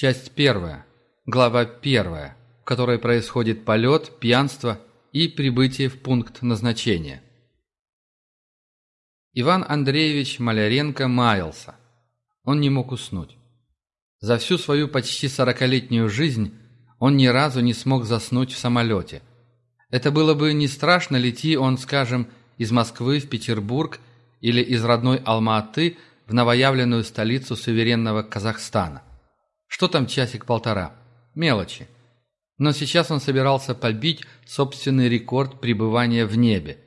Часть первая. Глава первая, в которой происходит полет, пьянство и прибытие в пункт назначения. Иван Андреевич Маляренко маялся. Он не мог уснуть. За всю свою почти сорокалетнюю жизнь он ни разу не смог заснуть в самолете. Это было бы не страшно, лети он, скажем, из Москвы в Петербург или из родной Алма-Аты в новоявленную столицу суверенного Казахстана. Что там часик-полтора? Мелочи. Но сейчас он собирался побить собственный рекорд пребывания в небе.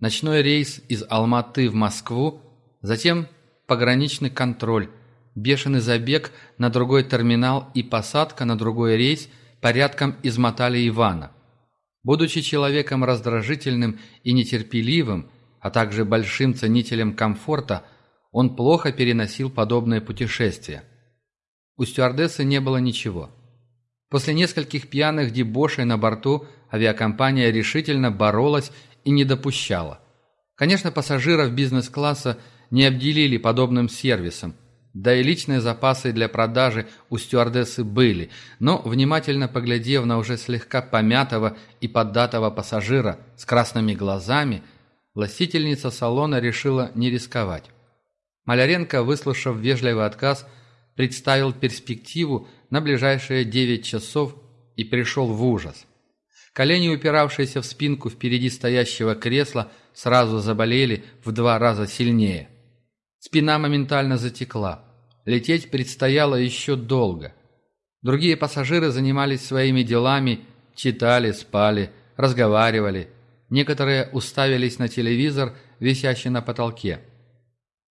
Ночной рейс из Алматы в Москву, затем пограничный контроль, бешеный забег на другой терминал и посадка на другой рейс порядком измотали Ивана. Будучи человеком раздражительным и нетерпеливым, а также большим ценителем комфорта, он плохо переносил подобные путешествия. У стюардессы не было ничего. После нескольких пьяных дебошей на борту авиакомпания решительно боролась и не допущала. Конечно, пассажиров бизнес-класса не обделили подобным сервисом, да и личные запасы для продажи у стюардессы были, но, внимательно поглядев на уже слегка помятого и поддатого пассажира с красными глазами, властительница салона решила не рисковать. Маляренко, выслушав вежливый отказ, представил перспективу на ближайшие девять часов и пришел в ужас. Колени, упиравшиеся в спинку впереди стоящего кресла, сразу заболели в два раза сильнее. Спина моментально затекла. Лететь предстояло еще долго. Другие пассажиры занимались своими делами, читали, спали, разговаривали. Некоторые уставились на телевизор, висящий на потолке.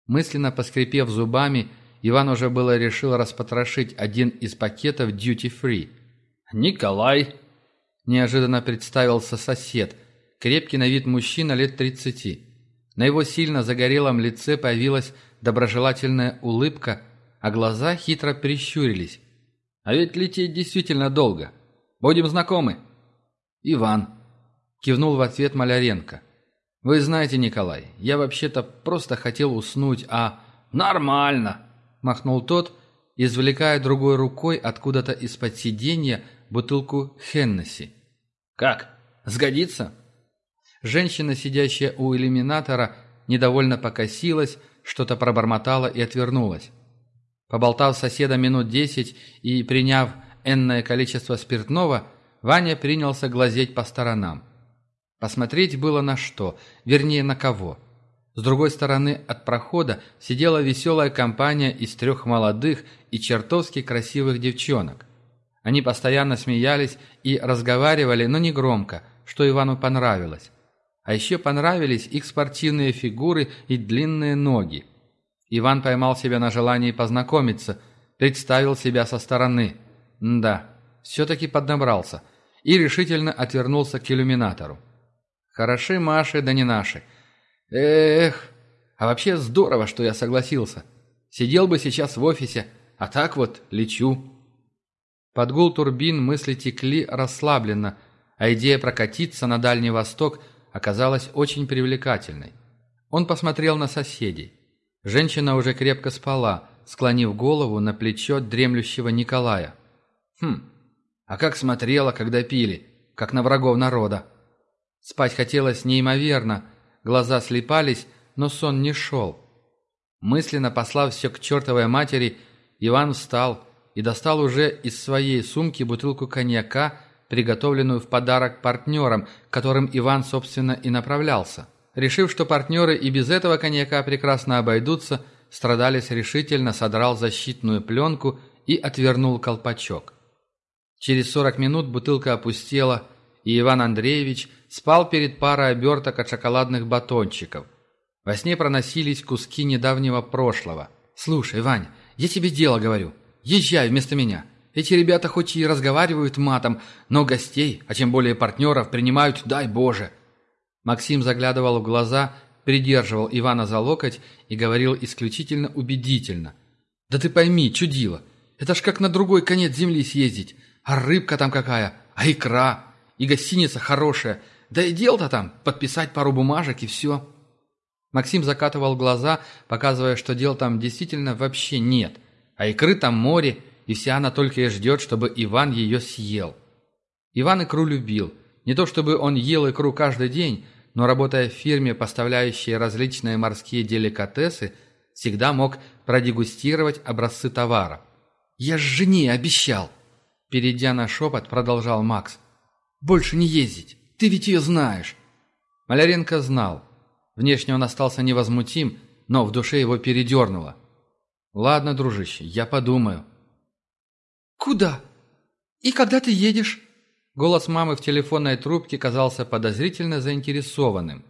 Мысленно поскрипев зубами, Иван уже было решил распотрошить один из пакетов Free. «Николай!» – неожиданно представился сосед, крепкий на вид мужчина лет тридцати. На его сильно загорелом лице появилась доброжелательная улыбка, а глаза хитро прищурились. «А ведь лететь действительно долго. Будем знакомы?» «Иван», – кивнул в ответ Маляренко. «Вы знаете, Николай, я вообще-то просто хотел уснуть, а...» «Нормально», махнул тот, извлекая другой рукой откуда-то из-под сиденья бутылку Хеннесси. «Как? Сгодится?» Женщина, сидящая у иллюминатора, недовольно покосилась, что-то пробормотала и отвернулась. Поболтав с соседом минут десять и приняв энное количество спиртного, Ваня принялся глазеть по сторонам. Посмотреть было на что, вернее на кого – с другой стороны от прохода сидела веселая компания из трех молодых и чертовски красивых девчонок. Они постоянно смеялись и разговаривали, но не громко, что Ивану понравилось. А еще понравились их спортивные фигуры и длинные ноги. Иван поймал себя на желании познакомиться, представил себя со стороны. Да, все-таки поднабрался и решительно отвернулся к иллюминатору. Хороши Маши, да не наши – Эх, а вообще здорово, что я согласился. Сидел бы сейчас в офисе, а так вот лечу. Под гул турбин мысли текли расслабленно, а идея прокатиться на Дальний Восток оказалась очень привлекательной. Он посмотрел на соседей. Женщина уже крепко спала, склонив голову на плечо дремлющего Николая. Хм, а как смотрела, когда пили, как на врагов народа. Спать хотелось неимоверно, глаза слепались, но сон не шел. Мысленно послав все к чертовой матери, Иван встал и достал уже из своей сумки бутылку коньяка, приготовленную в подарок партнерам, которым Иван, собственно, и направлялся. Решив, что партнеры и без этого коньяка прекрасно обойдутся, страдалец решительно содрал защитную пленку и отвернул колпачок. Через сорок минут бутылка опустела, и Иван Андреевич спал перед парой оберток от шоколадных батончиков. Во сне проносились куски недавнего прошлого. «Слушай, Вань, я тебе дело говорю. Езжай вместо меня. Эти ребята хоть и разговаривают матом, но гостей, а тем более партнеров, принимают, дай Боже». Максим заглядывал в глаза, придерживал Ивана за локоть и говорил исключительно убедительно. «Да ты пойми, чудило, это ж как на другой конец земли съездить. А рыбка там какая, а икра, и гостиница хорошая. Да и дел-то там, подписать пару бумажек и все». Максим закатывал глаза, показывая, что дел там действительно вообще нет. А икры там море, и вся она только и ждет, чтобы Иван ее съел. Иван икру любил. Не то чтобы он ел икру каждый день, но работая в фирме, поставляющей различные морские деликатесы, всегда мог продегустировать образцы товара. «Я ж жене обещал!» Перейдя на шепот, продолжал Макс. «Больше не ездить! Ты ведь ее знаешь!» Маляренко знал. Внешне он остался невозмутим, но в душе его передернуло. «Ладно, дружище, я подумаю». «Куда? И когда ты едешь?» Голос мамы в телефонной трубке казался подозрительно заинтересованным.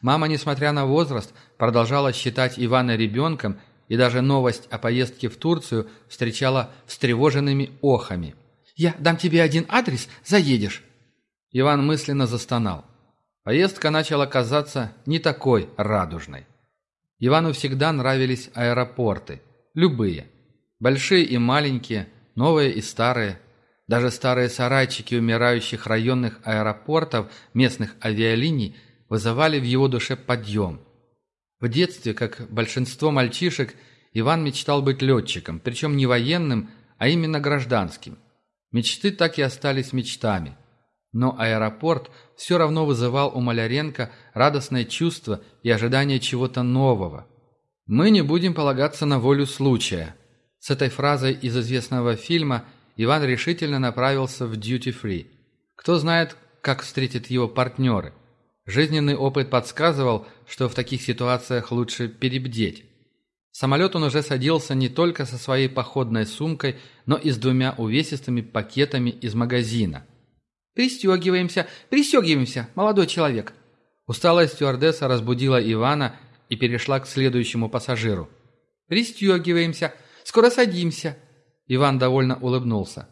Мама, несмотря на возраст, продолжала считать Ивана ребенком и даже новость о поездке в Турцию встречала встревоженными охами. «Я дам тебе один адрес, заедешь». Иван мысленно застонал. Поездка начала казаться не такой радужной. Ивану всегда нравились аэропорты. Любые. Большие и маленькие, новые и старые. Даже старые сарайчики умирающих районных аэропортов местных авиалиний вызывали в его душе подъем. В детстве, как большинство мальчишек, Иван мечтал быть летчиком, причем не военным, а именно гражданским. Мечты так и остались мечтами. Но аэропорт все равно вызывал у Маляренко радостное чувство и ожидание чего-то нового. «Мы не будем полагаться на волю случая». С этой фразой из известного фильма Иван решительно направился в дьюти-фри. Кто знает, как встретят его партнеры. Жизненный опыт подсказывал, что в таких ситуациях лучше перебдеть. Самолет он уже садился не только со своей походной сумкой, но и с двумя увесистыми пакетами из магазина. «Пристегиваемся, пристегиваемся, молодой человек!» Усталая стюардесса разбудила Ивана и перешла к следующему пассажиру. «Пристегиваемся, скоро садимся!» Иван довольно улыбнулся.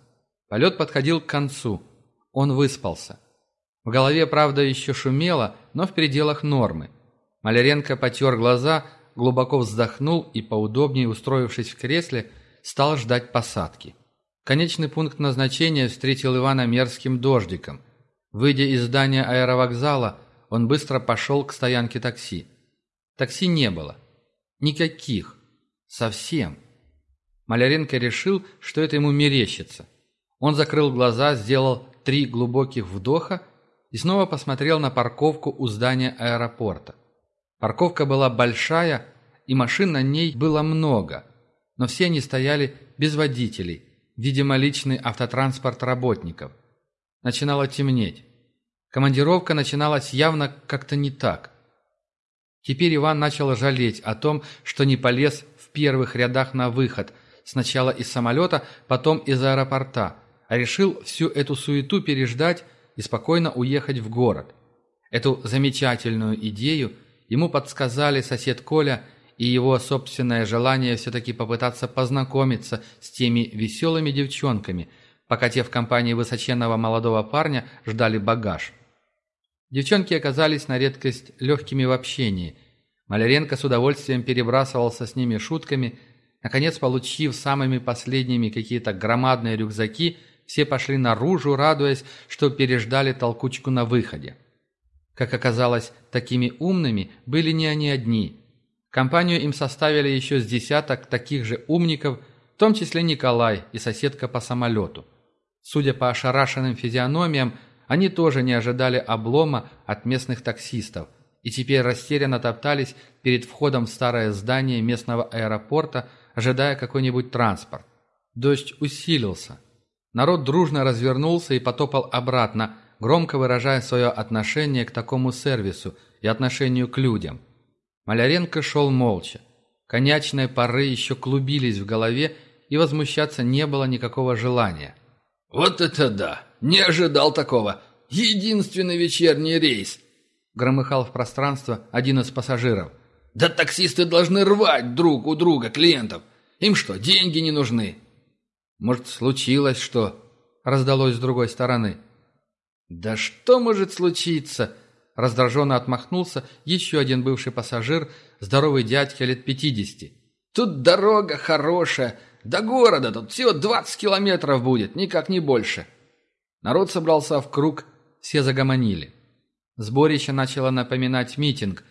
Полет подходил к концу. Он выспался. В голове, правда, еще шумело, но в пределах нормы. Маляренко потер глаза, глубоко вздохнул и, поудобнее устроившись в кресле, стал ждать посадки. Конечный пункт назначения встретил Ивана мерзким дождиком. Выйдя из здания аэровокзала, он быстро пошел к стоянке такси. Такси не было. Никаких. Совсем. Маляренко решил, что это ему мерещится. Он закрыл глаза, сделал три глубоких вдоха и снова посмотрел на парковку у здания аэропорта. Парковка была большая, и машин на ней было много, но все они стояли без водителей, видимо, личный автотранспорт работников. Начинало темнеть. Командировка начиналась явно как-то не так. Теперь Иван начал жалеть о том, что не полез в первых рядах на выход, сначала из самолета, потом из аэропорта, а решил всю эту суету переждать и спокойно уехать в город. Эту замечательную идею ему подсказали сосед Коля и его собственное желание все-таки попытаться познакомиться с теми веселыми девчонками, пока те в компании высоченного молодого парня ждали багаж. Девчонки оказались на редкость легкими в общении. Маляренко с удовольствием перебрасывался с ними шутками. Наконец, получив самыми последними какие-то громадные рюкзаки, все пошли наружу, радуясь, что переждали толкучку на выходе. Как оказалось, такими умными были не они одни. Компанию им составили еще с десяток таких же умников, в том числе Николай и соседка по самолету. Судя по ошарашенным физиономиям, они тоже не ожидали облома от местных таксистов и теперь растерянно топтались перед входом в старое здание местного аэропорта, ожидая какой-нибудь транспорт. Дождь усилился. Народ дружно развернулся и потопал обратно, громко выражая свое отношение к такому сервису и отношению к людям. Маляренко шел молча. Конячные пары еще клубились в голове, и возмущаться не было никакого желания. «Вот это да! Не ожидал такого! Единственный вечерний рейс!» Громыхал в пространство один из пассажиров. «Да таксисты должны рвать друг у друга клиентов! Им что, деньги не нужны?» «Может, случилось что?» Раздалось с другой стороны. «Да что может случиться?» Раздраженно отмахнулся еще один бывший пассажир, здоровый дядька лет пятидесяти. «Тут дорога хорошая, до города тут всего двадцать километров будет, никак не больше». Народ собрался в круг, все загомонили. Сборище начало напоминать митинг.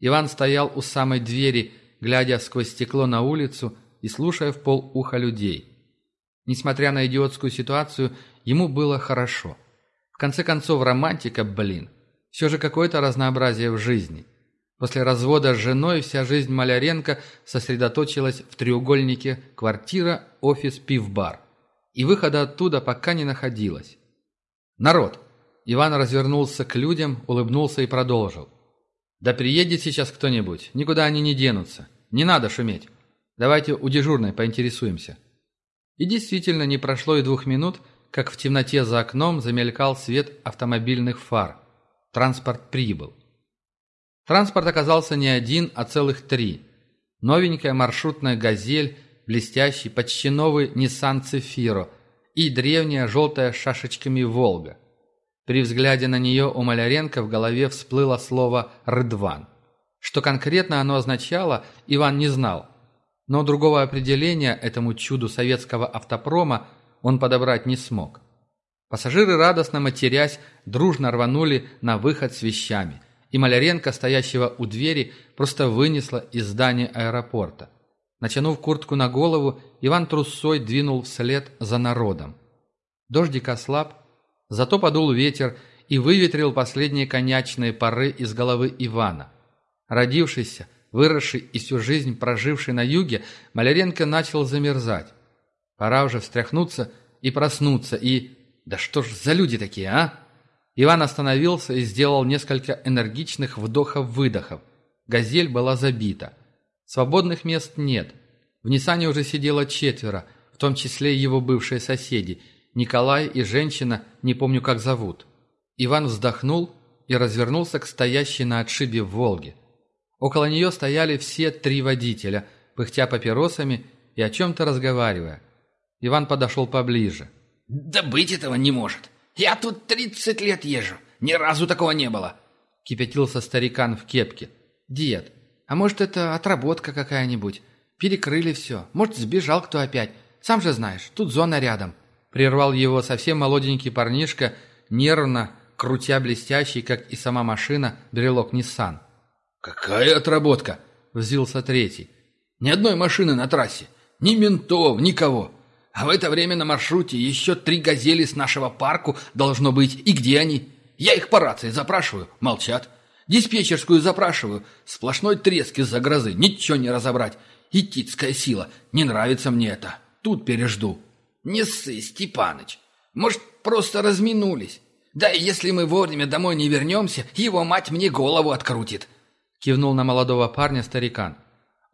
Иван стоял у самой двери, глядя сквозь стекло на улицу и слушая в пол уха людей. Несмотря на идиотскую ситуацию, ему было хорошо. В конце концов, романтика, блин. Все же какое-то разнообразие в жизни. После развода с женой вся жизнь Маляренко сосредоточилась в треугольнике квартира, офис, пив-бар. И выхода оттуда пока не находилось. «Народ!» Иван развернулся к людям, улыбнулся и продолжил. «Да приедет сейчас кто-нибудь, никуда они не денутся. Не надо шуметь. Давайте у дежурной поинтересуемся». И действительно, не прошло и двух минут, как в темноте за окном замелькал свет автомобильных фар. Транспорт прибыл. Транспорт оказался не один, а целых три. Новенькая маршрутная «Газель», блестящий, почти новый Nissan Cefiro и древняя желтая с шашечками «Волга». При взгляде на нее у Маляренко в голове всплыло слово «Рыдван». Что конкретно оно означало, Иван не знал. Но другого определения этому чуду советского автопрома он подобрать не смог. Пассажиры, радостно матерясь, дружно рванули на выход с вещами, и Маляренко, стоящего у двери, просто вынесла из здания аэропорта. Натянув куртку на голову, Иван трусой двинул вслед за народом. Дождик ослаб, Зато подул ветер и выветрил последние конячные пары из головы Ивана. Родившийся, выросший и всю жизнь проживший на юге, Маляренко начал замерзать. Пора уже встряхнуться и проснуться, и... Да что ж за люди такие, а? Иван остановился и сделал несколько энергичных вдохов-выдохов. Газель была забита. Свободных мест нет. В Ниссане уже сидело четверо, в том числе его бывшие соседи – Николай и женщина, не помню как зовут. Иван вздохнул и развернулся к стоящей на отшибе «Волге». Около нее стояли все три водителя, пыхтя папиросами и о чем-то разговаривая. Иван подошел поближе. «Да быть этого не может! Я тут тридцать лет езжу, ни разу такого не было!» Кипятился старикан в кепке. «Дед, а может это отработка какая-нибудь? Перекрыли все, может сбежал кто опять? Сам же знаешь, тут зона рядом». Прервал его совсем молоденький парнишка, нервно, крутя блестящий, как и сама машина, брелок Ниссан. «Какая отработка?» – взвился третий. «Ни одной машины на трассе, ни ментов, никого. А в это время на маршруте еще три «Газели» с нашего парку должно быть. И где они? Я их по рации запрашиваю, молчат. Диспетчерскую запрашиваю, сплошной треск из-за грозы, ничего не разобрать. Итицкая сила, не нравится мне это. Тут пережду». «Не ссы, Степаныч. Может, просто разминулись? Да и если мы вовремя домой не вернемся, его мать мне голову открутит!» Кивнул на молодого парня старикан.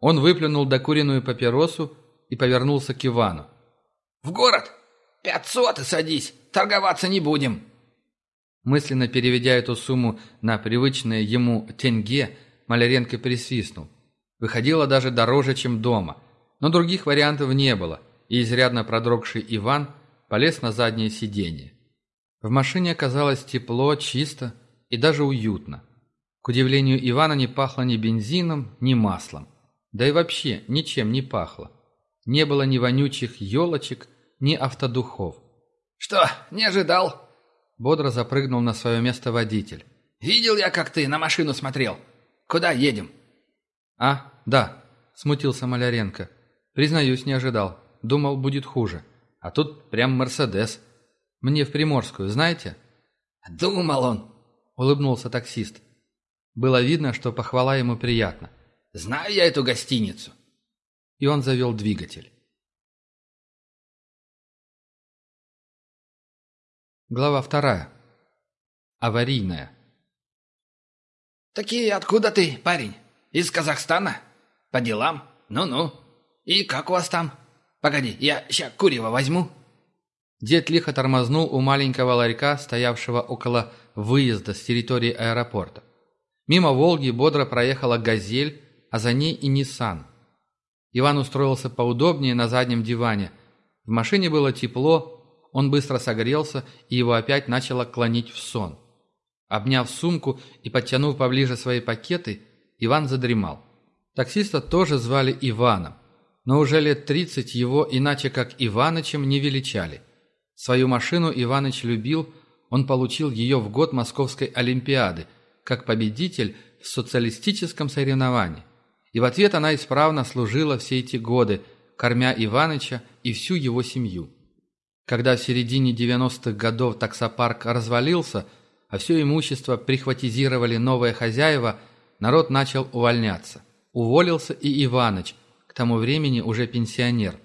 Он выплюнул докуренную папиросу и повернулся к Ивану. «В город? Пятьсот и садись, торговаться не будем!» Мысленно переведя эту сумму на привычные ему тенге, Маляренко присвистнул. Выходило даже дороже, чем дома. Но других вариантов не было – и изрядно продрогший Иван полез на заднее сиденье. В машине оказалось тепло, чисто и даже уютно. К удивлению Ивана не пахло ни бензином, ни маслом. Да и вообще ничем не пахло. Не было ни вонючих елочек, ни автодухов. «Что, не ожидал?» Бодро запрыгнул на свое место водитель. «Видел я, как ты на машину смотрел. Куда едем?» «А, да», — смутился Маляренко. «Признаюсь, не ожидал. Думал, будет хуже. А тут прям Мерседес. Мне в Приморскую, знаете?» «Думал он», — улыбнулся таксист. Было видно, что похвала ему приятна. «Знаю я эту гостиницу». И он завел двигатель. Глава вторая. Аварийная. «Такие откуда ты, парень? Из Казахстана? По делам? Ну-ну. И как у вас там?» «Погоди, я ща курева возьму». Дед лихо тормознул у маленького ларька, стоявшего около выезда с территории аэропорта. Мимо «Волги» бодро проехала «Газель», а за ней и «Ниссан». Иван устроился поудобнее на заднем диване. В машине было тепло, он быстро согрелся, и его опять начало клонить в сон. Обняв сумку и подтянув поближе свои пакеты, Иван задремал. Таксиста тоже звали Иваном но уже лет тридцать его иначе как Иванычем не величали. Свою машину Иваныч любил, он получил ее в год Московской Олимпиады, как победитель в социалистическом соревновании. И в ответ она исправно служила все эти годы, кормя Иваныча и всю его семью. Когда в середине 90-х годов таксопарк развалился, а все имущество прихватизировали новые хозяева, народ начал увольняться. Уволился и Иваныч, к тому времени уже пенсионер.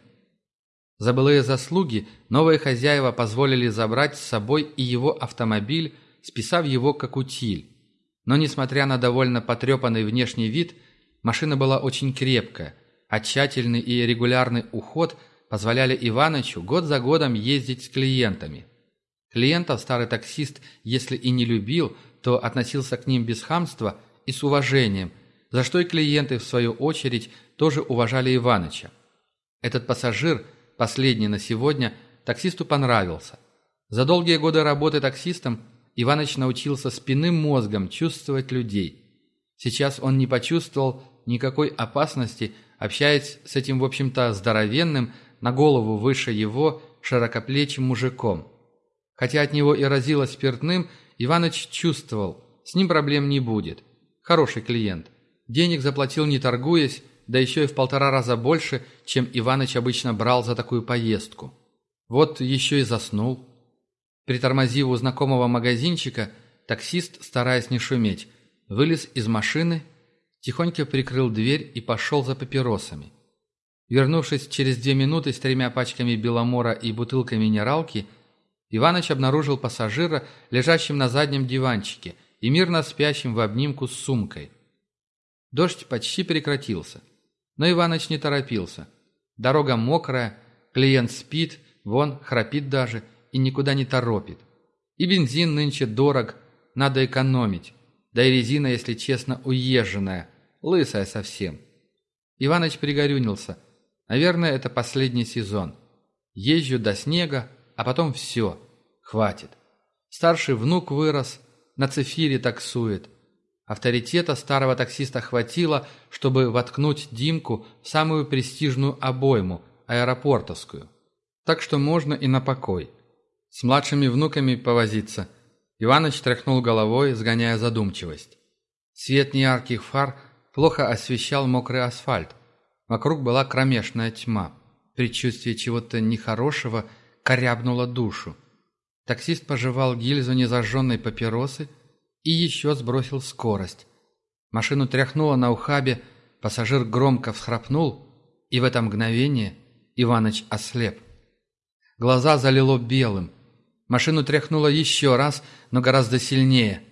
За былые заслуги новые хозяева позволили забрать с собой и его автомобиль, списав его как утиль. Но несмотря на довольно потрепанный внешний вид, машина была очень крепкая, а тщательный и регулярный уход позволяли Иванычу год за годом ездить с клиентами. Клиентов старый таксист, если и не любил, то относился к ним без хамства и с уважением, за что и клиенты, в свою очередь, тоже уважали Иваныча. Этот пассажир – последний на сегодня, таксисту понравился. За долгие годы работы таксистом Иваныч научился спинным мозгом чувствовать людей. Сейчас он не почувствовал никакой опасности, общаясь с этим, в общем-то, здоровенным, на голову выше его, широкоплечим мужиком. Хотя от него и разило спиртным, Иваныч чувствовал, с ним проблем не будет. Хороший клиент. Денег заплатил не торгуясь, да еще и в полтора раза больше, чем Иваныч обычно брал за такую поездку. Вот еще и заснул. Притормозив у знакомого магазинчика, таксист, стараясь не шуметь, вылез из машины, тихонько прикрыл дверь и пошел за папиросами. Вернувшись через две минуты с тремя пачками беломора и бутылкой минералки, Иваныч обнаружил пассажира, лежащим на заднем диванчике и мирно спящим в обнимку с сумкой. Дождь почти прекратился. Но Иваныч не торопился. Дорога мокрая, клиент спит, вон, храпит даже и никуда не торопит. И бензин нынче дорог, надо экономить. Да и резина, если честно, уезженная, лысая совсем. Иваныч пригорюнился. Наверное, это последний сезон. Езжу до снега, а потом все, хватит. Старший внук вырос, на цифире таксует – Авторитета старого таксиста хватило, чтобы воткнуть Димку в самую престижную обойму, аэропортовскую. Так что можно и на покой. С младшими внуками повозиться. Иваныч тряхнул головой, сгоняя задумчивость. Свет неярких фар плохо освещал мокрый асфальт. Вокруг была кромешная тьма. Предчувствие чего-то нехорошего корябнуло душу. Таксист пожевал гильзу незажженной папиросы, и еще сбросил скорость. Машину тряхнуло на ухабе, пассажир громко всхрапнул, и в это мгновение Иваныч ослеп. Глаза залило белым. Машину тряхнуло еще раз, но гораздо сильнее.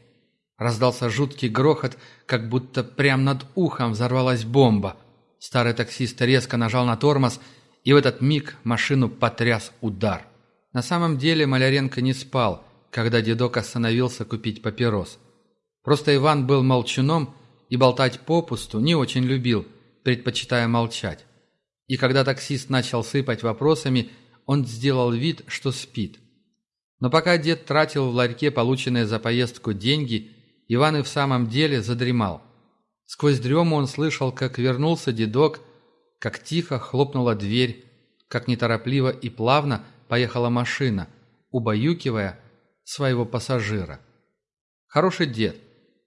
Раздался жуткий грохот, как будто прямо над ухом взорвалась бомба. Старый таксист резко нажал на тормоз, и в этот миг машину потряс удар. На самом деле Маляренко не спал когда дедок остановился купить папирос. Просто Иван был молчуном и болтать попусту не очень любил, предпочитая молчать. И когда таксист начал сыпать вопросами, он сделал вид, что спит. Но пока дед тратил в ларьке полученные за поездку деньги, Иван и в самом деле задремал. Сквозь дрему он слышал, как вернулся дедок, как тихо хлопнула дверь, как неторопливо и плавно поехала машина, убаюкивая, своего пассажира. Хороший дед.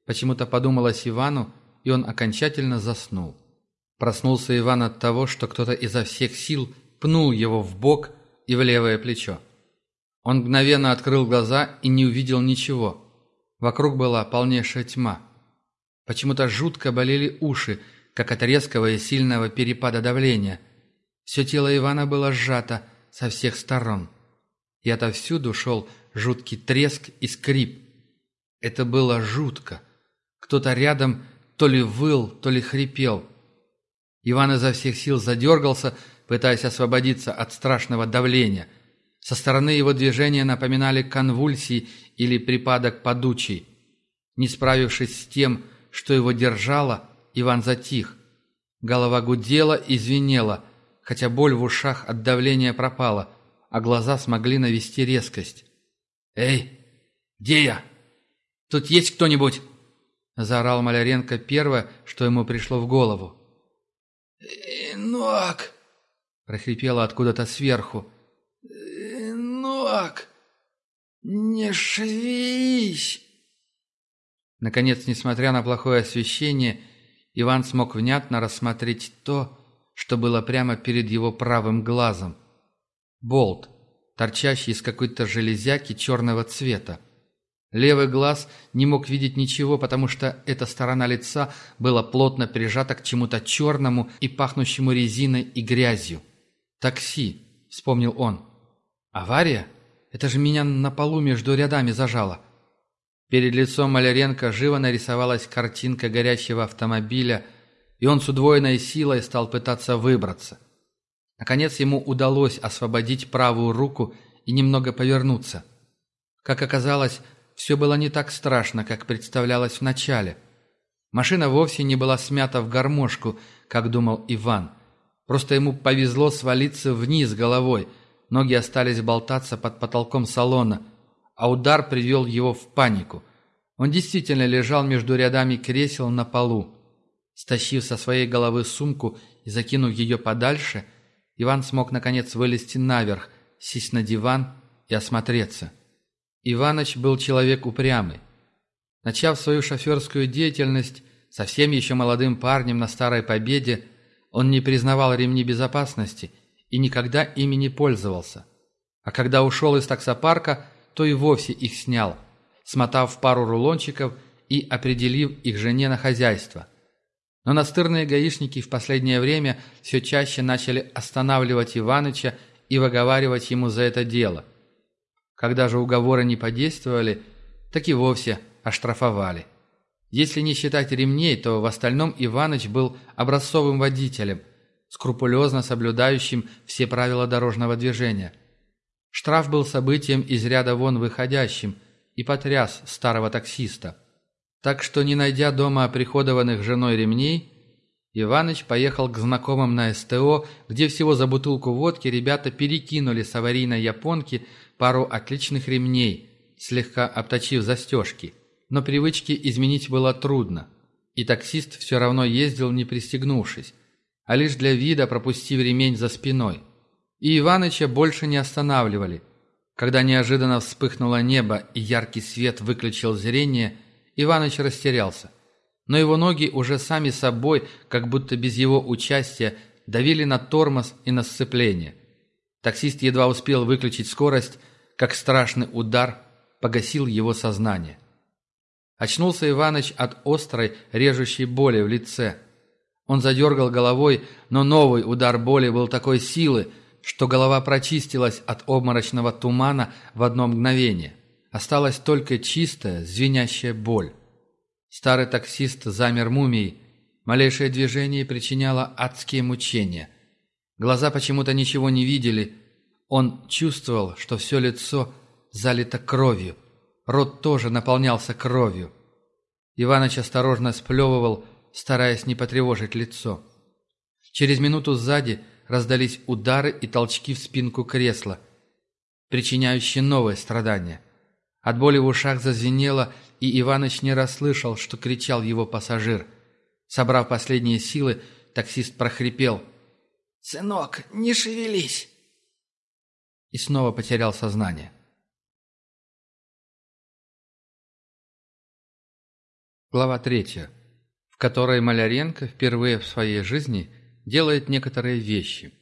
Почему-то подумалось Ивану, и он окончательно заснул. Проснулся Иван от того, что кто-то изо всех сил пнул его в бок и в левое плечо. Он мгновенно открыл глаза и не увидел ничего. Вокруг была полнейшая тьма. Почему-то жутко болели уши, как от резкого и сильного перепада давления. Все тело Ивана было сжато со всех сторон. И отовсюду шел жуткий треск и скрип. Это было жутко. Кто-то рядом то ли выл, то ли хрипел. Иван изо всех сил задергался, пытаясь освободиться от страшного давления. Со стороны его движения напоминали конвульсии или припадок подучий. Не справившись с тем, что его держало, Иван затих. Голова гудела и звенела, хотя боль в ушах от давления пропала, а глаза смогли навести резкость. «Эй, где я? Тут есть кто-нибудь?» Заорал Маляренко первое, что ему пришло в голову. «Инок!» — прохрипело откуда-то сверху. «Инок! Не шевись!» Наконец, несмотря на плохое освещение, Иван смог внятно рассмотреть то, что было прямо перед его правым глазом. Болт торчащий из какой-то железяки черного цвета. Левый глаз не мог видеть ничего, потому что эта сторона лица была плотно прижата к чему-то черному и пахнущему резиной и грязью. «Такси», — вспомнил он. «Авария? Это же меня на полу между рядами зажало». Перед лицом Маляренко живо нарисовалась картинка горящего автомобиля, и он с удвоенной силой стал пытаться выбраться. Наконец ему удалось освободить правую руку и немного повернуться. Как оказалось, все было не так страшно, как представлялось вначале. Машина вовсе не была смята в гармошку, как думал Иван. Просто ему повезло свалиться вниз головой, ноги остались болтаться под потолком салона, а удар привел его в панику. Он действительно лежал между рядами кресел на полу. Стащив со своей головы сумку и закинув ее подальше, Иван смог наконец вылезти наверх, сесть на диван и осмотреться. Иваныч был человек упрямый. Начав свою шоферскую деятельность совсем еще молодым парнем на Старой Победе, он не признавал ремни безопасности и никогда ими не пользовался. А когда ушел из таксопарка, то и вовсе их снял, смотав пару рулончиков и определив их жене на хозяйство. Но настырные гаишники в последнее время все чаще начали останавливать Иваныча и выговаривать ему за это дело – когда же уговоры не подействовали, так и вовсе оштрафовали. Если не считать ремней, то в остальном Иваныч был образцовым водителем, скрупулезно соблюдающим все правила дорожного движения. Штраф был событием из ряда вон выходящим и потряс старого таксиста. Так что, не найдя дома оприходованных женой ремней, Иваныч поехал к знакомым на СТО, где всего за бутылку водки ребята перекинули с аварийной японки пару отличных ремней, слегка обточив застежки. Но привычки изменить было трудно, и таксист все равно ездил не пристегнувшись, а лишь для вида пропустив ремень за спиной. И Иваныча больше не останавливали. Когда неожиданно вспыхнуло небо и яркий свет выключил зрение, Иваныч растерялся. Но его ноги уже сами собой, как будто без его участия, давили на тормоз и на сцепление. Таксист едва успел выключить скорость, как страшный удар погасил его сознание. Очнулся Иваныч от острой, режущей боли в лице. Он задергал головой, но новый удар боли был такой силы, что голова прочистилась от обморочного тумана в одно мгновение. Осталась только чистая, звенящая боль. Старый таксист замер мумией. Малейшее движение причиняло адские мучения. Глаза почему-то ничего не видели, он чувствовал, что все лицо залито кровью. Рот тоже наполнялся кровью. Иваныч осторожно сплевывал, стараясь не потревожить лицо. Через минуту сзади раздались удары и толчки в спинку кресла, причиняющие новые страдания. От боли в ушах зазвенело, и Иваныч не расслышал, что кричал его пассажир. Собрав последние силы, таксист прохрипел. «Сынок, не шевелись!» и снова потерял сознание. Глава третья, в которой Маляренко впервые в своей жизни делает некоторые вещи.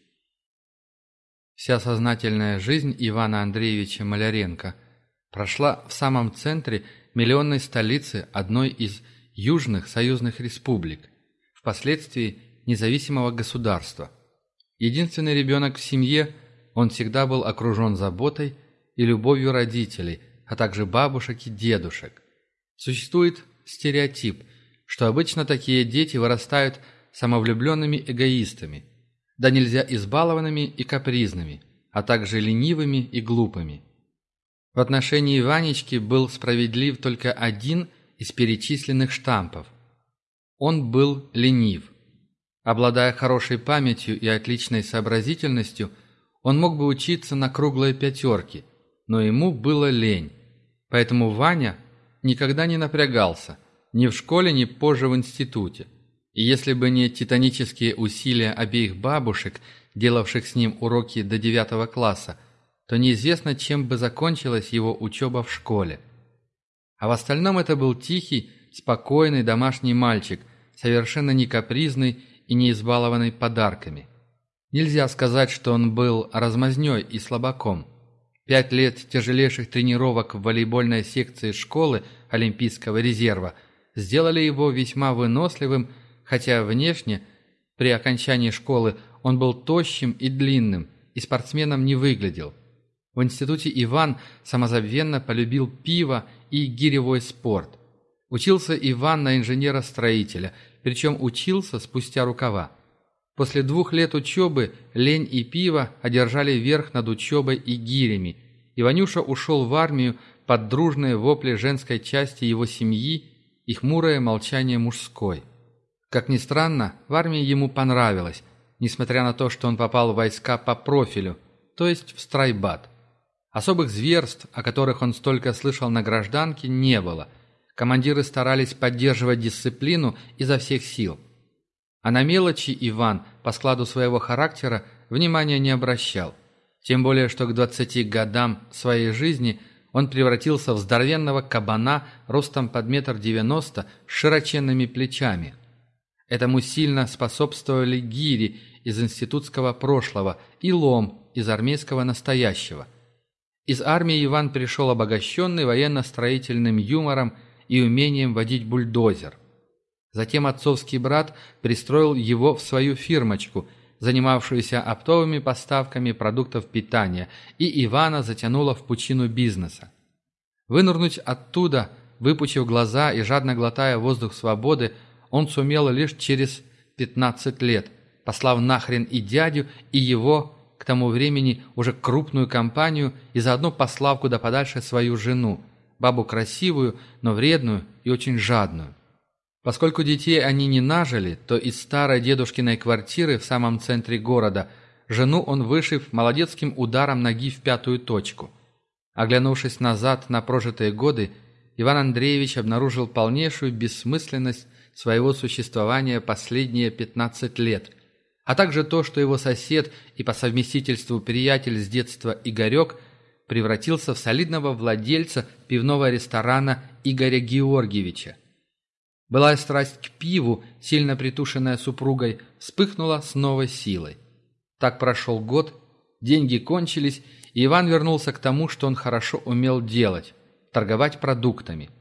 Вся сознательная жизнь Ивана Андреевича Маляренко прошла в самом центре миллионной столицы одной из южных союзных республик, впоследствии независимого государства. Единственный ребенок в семье – он всегда был окружен заботой и любовью родителей, а также бабушек и дедушек. Существует стереотип, что обычно такие дети вырастают самовлюбленными эгоистами, да нельзя избалованными и капризными, а также ленивыми и глупыми. В отношении Ванечки был справедлив только один из перечисленных штампов. Он был ленив. Обладая хорошей памятью и отличной сообразительностью – он мог бы учиться на круглые пятерки, но ему было лень. Поэтому Ваня никогда не напрягался, ни в школе, ни позже в институте. И если бы не титанические усилия обеих бабушек, делавших с ним уроки до девятого класса, то неизвестно, чем бы закончилась его учеба в школе. А в остальном это был тихий, спокойный домашний мальчик, совершенно не капризный и не избалованный подарками. Нельзя сказать, что он был размазнёй и слабаком. Пять лет тяжелейших тренировок в волейбольной секции школы Олимпийского резерва сделали его весьма выносливым, хотя внешне, при окончании школы, он был тощим и длинным, и спортсменом не выглядел. В институте Иван самозабвенно полюбил пиво и гиревой спорт. Учился Иван на инженера-строителя, причем учился спустя рукава. После двух лет учебы лень и пиво одержали верх над учебой и гирями, и Ванюша ушел в армию под дружные вопли женской части его семьи и хмурое молчание мужской. Как ни странно, в армии ему понравилось, несмотря на то, что он попал в войска по профилю, то есть в страйбат. Особых зверств, о которых он столько слышал на гражданке, не было. Командиры старались поддерживать дисциплину изо всех сил – а на мелочи Иван, по складу своего характера, внимания не обращал. Тем более, что к 20 годам своей жизни он превратился в здоровенного кабана ростом под метр девяносто с широченными плечами. Этому сильно способствовали гири из институтского прошлого и лом из армейского настоящего. Из армии Иван пришел обогащенный военно-строительным юмором и умением водить бульдозер – Затем отцовский брат пристроил его в свою фирмочку, занимавшуюся оптовыми поставками продуктов питания, и Ивана затянуло в пучину бизнеса. Вынырнуть оттуда, выпучив глаза и жадно глотая воздух свободы, он сумел лишь через 15 лет, послав нахрен и дядю, и его, к тому времени, уже крупную компанию, и заодно послав куда подальше свою жену, бабу красивую, но вредную и очень жадную. Поскольку детей они не нажили, то из старой дедушкиной квартиры в самом центре города жену он вышив молодецким ударом ноги в пятую точку. Оглянувшись назад на прожитые годы, Иван Андреевич обнаружил полнейшую бессмысленность своего существования последние 15 лет, а также то, что его сосед и по совместительству приятель с детства Игорек превратился в солидного владельца пивного ресторана Игоря Георгиевича. Былая страсть к пиву, сильно притушенная супругой, вспыхнула с новой силой. Так прошел год, деньги кончились, и Иван вернулся к тому, что он хорошо умел делать – торговать продуктами.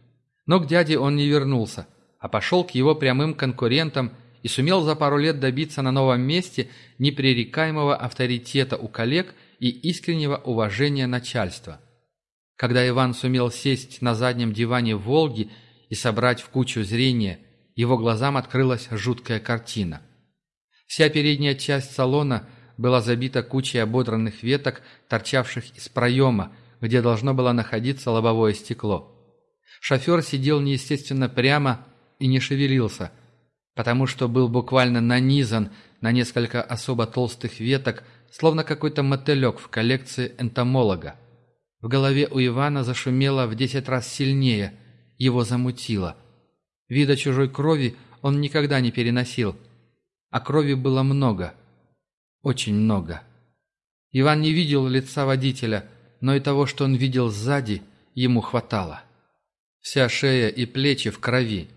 Но к дяде он не вернулся, а пошел к его прямым конкурентам и сумел за пару лет добиться на новом месте непререкаемого авторитета у коллег и искреннего уважения начальства. Когда Иван сумел сесть на заднем диване «Волги» и собрать в кучу зрения, его глазам открылась жуткая картина. Вся передняя часть салона была забита кучей ободранных веток, торчавших из проема, где должно было находиться лобовое стекло. Шофер сидел неестественно прямо и не шевелился, потому что был буквально нанизан на несколько особо толстых веток, словно какой-то мотылек в коллекции энтомолога. В голове у Ивана зашумело в десять раз сильнее – его замутило. Вида чужой крови он никогда не переносил, а крови было много, очень много. Иван не видел лица водителя, но и того, что он видел сзади, ему хватало. Вся шея и плечи в крови.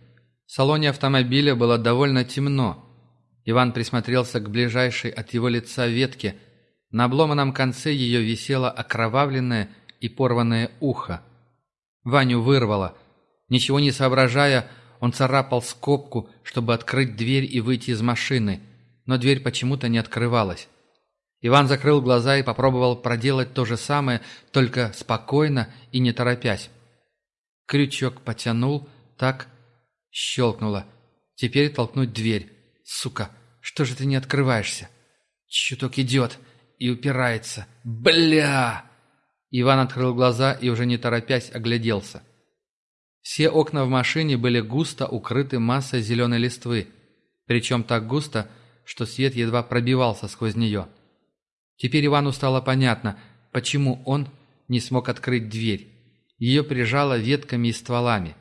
В салоне автомобиля было довольно темно. Иван присмотрелся к ближайшей от его лица ветке. На обломанном конце ее висело окровавленное и порванное ухо. Ваню вырвало – Ничего не соображая, он царапал скобку, чтобы открыть дверь и выйти из машины, но дверь почему-то не открывалась. Иван закрыл глаза и попробовал проделать то же самое, только спокойно и не торопясь. Крючок потянул, так, щелкнуло. Теперь толкнуть дверь. Сука, что же ты не открываешься? Чуток идет и упирается. Бля! Иван открыл глаза и уже не торопясь огляделся. Все окна в машине были густо укрыты массой зеленой листвы, причем так густо, что свет едва пробивался сквозь нее. Теперь Ивану стало понятно, почему он не смог открыть дверь. Ее прижало ветками и стволами.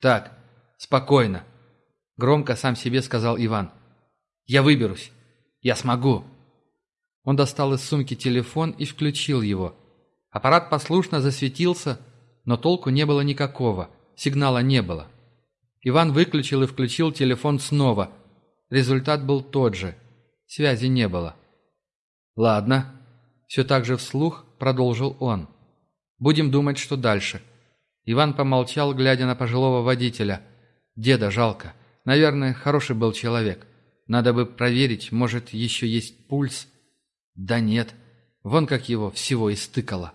«Так, спокойно», — громко сам себе сказал Иван. «Я выберусь. Я смогу». Он достал из сумки телефон и включил его. Аппарат послушно засветился, но толку не было никакого, сигнала не было. Иван выключил и включил телефон снова. Результат был тот же. Связи не было. «Ладно. Все так же вслух продолжил он. «Будем думать, что дальше». Иван помолчал, глядя на пожилого водителя. «Деда жалко. Наверное, хороший был человек. Надо бы проверить, может, еще есть пульс?» «Да нет. Вон как его всего истыкало».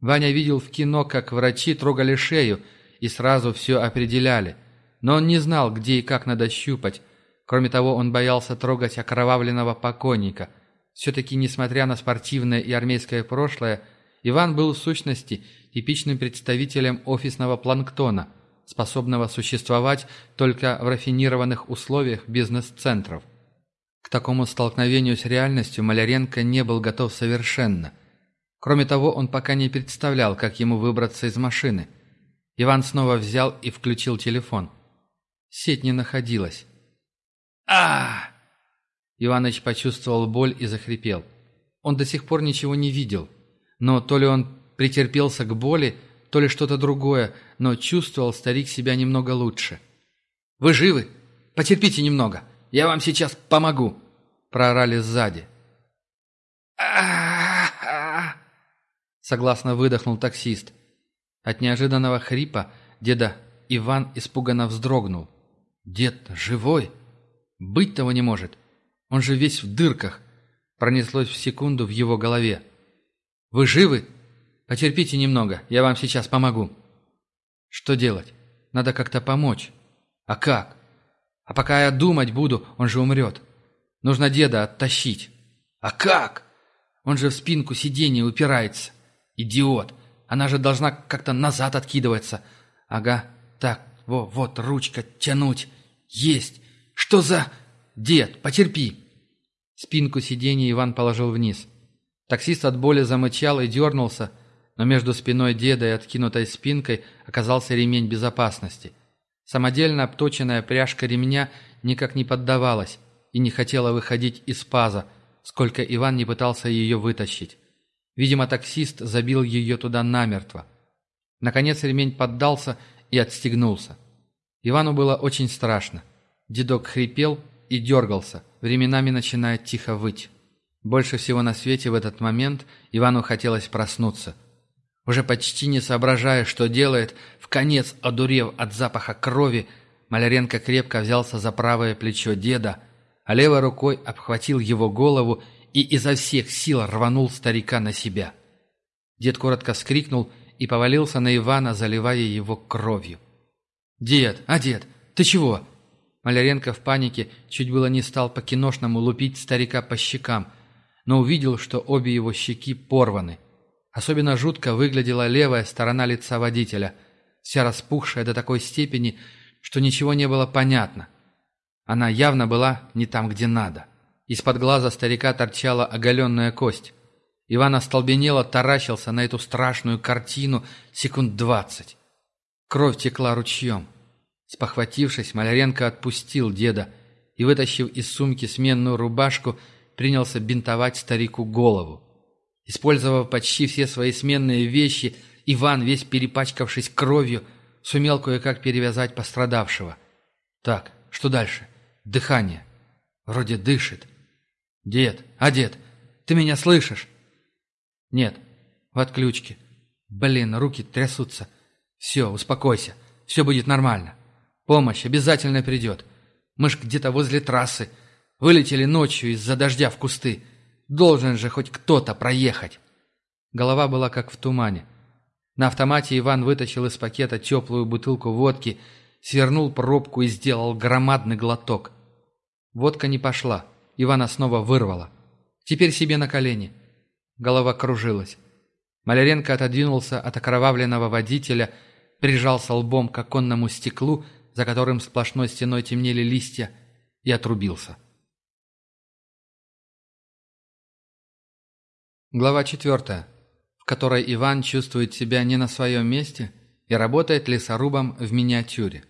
Ваня видел в кино, как врачи трогали шею и сразу все определяли. Но он не знал, где и как надо щупать. Кроме того, он боялся трогать окровавленного покойника. Все-таки, несмотря на спортивное и армейское прошлое, Иван был в сущности типичным представителем офисного планктона, способного существовать только в рафинированных условиях бизнес-центров. К такому столкновению с реальностью Маляренко не был готов совершенно. Кроме того, он пока не представлял, как ему выбраться из машины. Иван снова взял и включил телефон. Сеть не находилась. а Иваныч почувствовал боль и захрипел. Он до сих пор ничего не видел. Но то ли он претерпелся к боли, то ли что-то другое, но чувствовал старик себя немного лучше. «Вы живы? Потерпите немного. Я вам сейчас помогу!» Проорали сзади. Согласно выдохнул таксист. От неожиданного хрипа деда Иван испуганно вздрогнул. «Дед живой? Быть того не может. Он же весь в дырках!» Пронеслось в секунду в его голове. «Вы живы? Потерпите немного, я вам сейчас помогу». «Что делать? Надо как-то помочь. А как? А пока я думать буду, он же умрет. Нужно деда оттащить. А как? Он же в спинку сиденья упирается. Идиот. Она же должна как-то назад откидываться. Ага, так, во, вот, ручка, тянуть. Есть. Что за... Дед, потерпи. Спинку сиденья Иван положил вниз. Таксист от боли замычал и дернулся, но между спиной деда и откинутой спинкой оказался ремень безопасности. Самодельно обточенная пряжка ремня никак не поддавалась и не хотела выходить из паза, сколько Иван не пытался ее вытащить. Видимо, таксист забил ее туда намертво. Наконец ремень поддался и отстегнулся. Ивану было очень страшно. Дедок хрипел и дергался, временами начиная тихо выть. Больше всего на свете в этот момент Ивану хотелось проснуться. Уже почти не соображая, что делает, в конец одурев от запаха крови, Маляренко крепко взялся за правое плечо деда, а левой рукой обхватил его голову и изо всех сил рванул старика на себя. Дед коротко вскрикнул и повалился на Ивана, заливая его кровью. «Дед, а дед, ты чего?» Маляренко в панике чуть было не стал по-киношному лупить старика по щекам, но увидел, что обе его щеки порваны. Особенно жутко выглядела левая сторона лица водителя, вся распухшая до такой степени, что ничего не было понятно. Она явно была не там, где надо. Из-под глаза старика торчала оголенная кость. Иван остолбенело таращился на эту страшную картину секунд двадцать. Кровь текла ручьем. Спохватившись, Маляренко отпустил деда и, вытащив из сумки сменную рубашку, принялся бинтовать старику голову. Использовав почти все свои сменные вещи, Иван, весь перепачкавшись кровью, сумел кое-как перевязать пострадавшего. Так, что дальше? Дыхание. Вроде дышит. Дед, а дед, ты меня слышишь? Нет, в отключке. Блин, руки трясутся. Все, успокойся, все будет нормально. Помощь обязательно придет. Мы ж где-то возле трассы. Вылетели ночью из-за дождя в кусты. Должен же хоть кто-то проехать. Голова была как в тумане. На автомате Иван вытащил из пакета теплую бутылку водки, свернул пробку и сделал громадный глоток. Водка не пошла. Ивана снова вырвала. Теперь себе на колени. Голова кружилась. Маляренко отодвинулся от окровавленного водителя, прижался лбом к оконному стеклу, за которым сплошной стеной темнели листья, и отрубился. Глава четвертая, в которой Иван чувствует себя не на своем месте и работает лесорубом в миниатюре.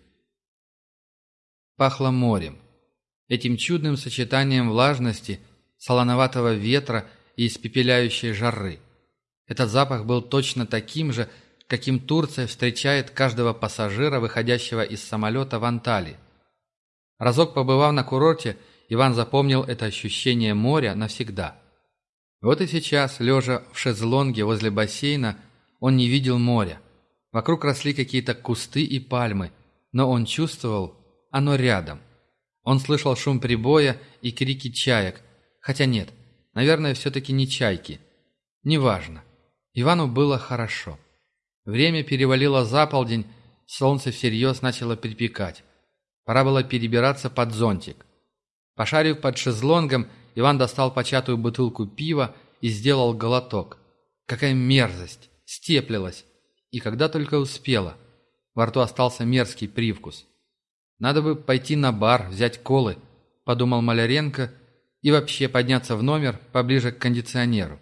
Пахло морем. Этим чудным сочетанием влажности, солоноватого ветра и испепеляющей жары. Этот запах был точно таким же, каким Турция встречает каждого пассажира, выходящего из самолета в Анталии. Разок побывав на курорте, Иван запомнил это ощущение моря навсегда – Вот и сейчас, лежа в шезлонге возле бассейна, он не видел моря. Вокруг росли какие-то кусты и пальмы, но он чувствовал, оно рядом. Он слышал шум прибоя и крики чаек, хотя нет, наверное, все-таки не чайки. Неважно. Ивану было хорошо. Время перевалило за полдень, солнце всерьез начало припекать. Пора было перебираться под зонтик. Пошарив под шезлонгом, Иван достал початую бутылку пива и сделал глоток. Какая мерзость! Степлилась. И когда только успела. Во рту остался мерзкий привкус. «Надо бы пойти на бар, взять колы», — подумал Маляренко, и вообще подняться в номер поближе к кондиционеру.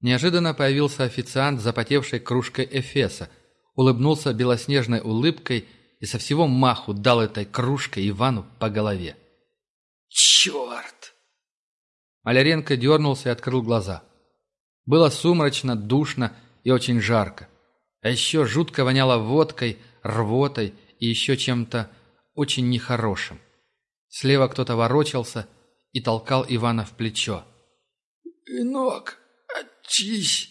Неожиданно появился официант с запотевшей кружкой Эфеса, улыбнулся белоснежной улыбкой и со всего маху дал этой кружкой Ивану по голове. «Черт!» Маляренко дернулся и открыл глаза. Было сумрачно, душно и очень жарко. А еще жутко воняло водкой, рвотой и еще чем-то очень нехорошим. Слева кто-то ворочался и толкал Ивана в плечо. «Инок, очись!»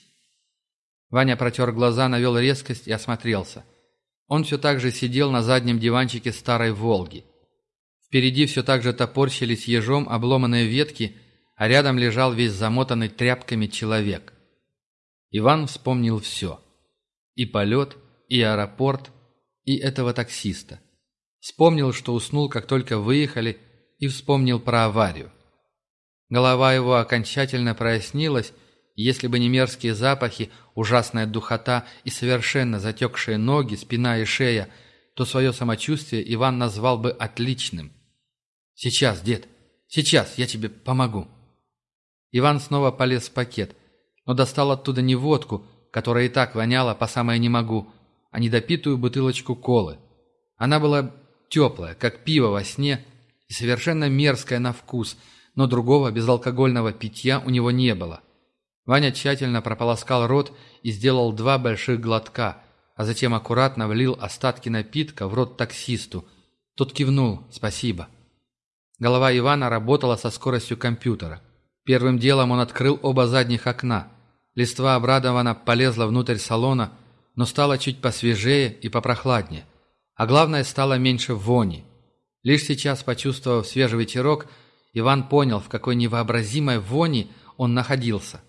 Ваня протер глаза, навел резкость и осмотрелся. Он все так же сидел на заднем диванчике старой «Волги». Впереди все так же топорщились ежом обломанные ветки, а рядом лежал весь замотанный тряпками человек. Иван вспомнил все. И полет, и аэропорт, и этого таксиста. Вспомнил, что уснул, как только выехали, и вспомнил про аварию. Голова его окончательно прояснилась, если бы не мерзкие запахи, ужасная духота и совершенно затекшие ноги, спина и шея, то свое самочувствие Иван назвал бы отличным. «Сейчас, дед, сейчас, я тебе помогу». Иван снова полез в пакет, но достал оттуда не водку, которая и так воняла по самое не могу, а недопитую бутылочку колы. Она была теплая, как пиво во сне, и совершенно мерзкая на вкус, но другого безалкогольного питья у него не было. Ваня тщательно прополоскал рот и сделал два больших глотка, а затем аккуратно влил остатки напитка в рот таксисту. Тот кивнул «Спасибо». Голова Ивана работала со скоростью компьютера. Первым делом он открыл оба задних окна. Листва обрадованно полезла внутрь салона, но стало чуть посвежее и попрохладнее а главное, стало меньше вони. Лишь сейчас, почувствовав свежий ветерок, Иван понял, в какой невообразимой вони он находился.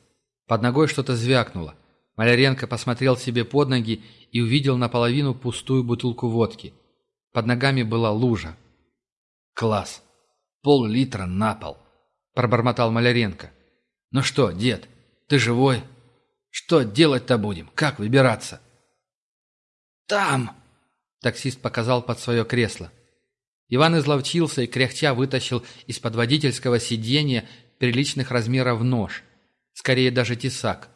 Под ногой что-то звякнуло. Маляренко посмотрел себе под ноги и увидел наполовину пустую бутылку водки. Под ногами была лужа. «Класс! Пол-литра на пол!» – пробормотал Маляренко. «Ну что, дед, ты живой? Что делать-то будем? Как выбираться?» «Там!» Таксист показал под свое кресло. Иван изловчился и кряхтя вытащил из-под водительского сиденья приличных размеров нож. Скорее даже тесак.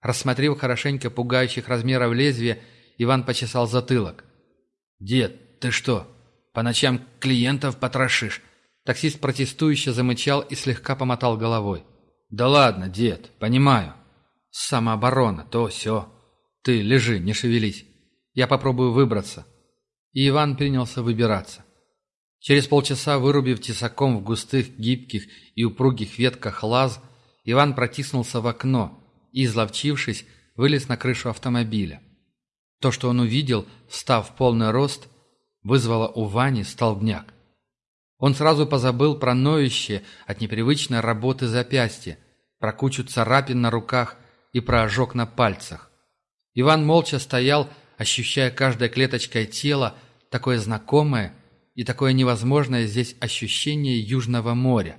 Рассмотрев хорошенько пугающих размеров лезвия, Иван почесал затылок. «Дед, ты что, по ночам клиентов потрошишь?» Таксист протестующе замычал и слегка помотал головой. «Да ладно, дед, понимаю. Самооборона, то все. Ты лежи, не шевелись. Я попробую выбраться и Иван принялся выбираться. Через полчаса, вырубив тесаком в густых, гибких и упругих ветках лаз, Иван протиснулся в окно и, изловчившись, вылез на крышу автомобиля. То, что он увидел, встав в полный рост, вызвало у Вани столбняк. Он сразу позабыл про ноющее от непривычной работы запястье, про кучу царапин на руках и про ожог на пальцах. Иван молча стоял, ощущая каждой клеточкой тела такое знакомое и такое невозможное здесь ощущение Южного моря,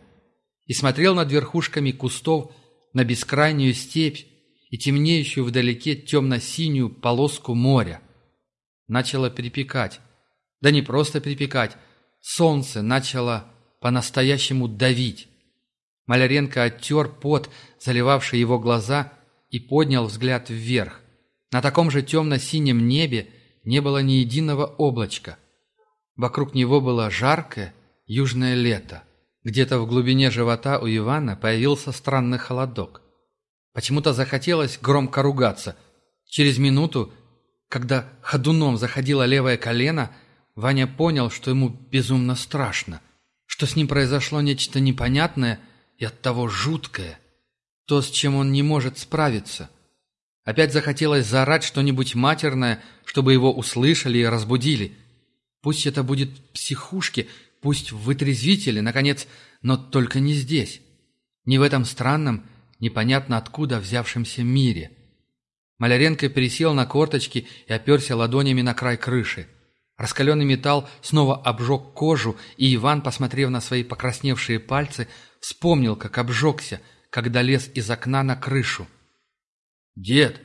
и смотрел над верхушками кустов на бескрайнюю степь и темнеющую вдалеке темно-синюю полоску моря. Начало припекать. Да не просто припекать, солнце начало по-настоящему давить. Маляренко оттер пот, заливавший его глаза, и поднял взгляд вверх. На таком же темно-синем небе не было ни единого облачка. Вокруг него было жаркое южное лето. Где-то в глубине живота у Ивана появился странный холодок. Почему-то захотелось громко ругаться. Через минуту, когда ходуном заходило левое колено, Ваня понял, что ему безумно страшно, что с ним произошло нечто непонятное и оттого жуткое. то, с чем он не может справиться. Опять захотелось заорать что-нибудь матерное, чтобы его услышали и разбудили. Пусть это будет психушки, пусть в вытрезвителе, наконец, но только не здесь. Не в этом странном, непонятно откуда взявшемся мире. Маляренко пересел на корточки и оперся ладонями на край крыши. Раскаленный металл снова обжег кожу, и Иван, посмотрев на свои покрасневшие пальцы, вспомнил, как обжегся, когда лез из окна на крышу. «Дед,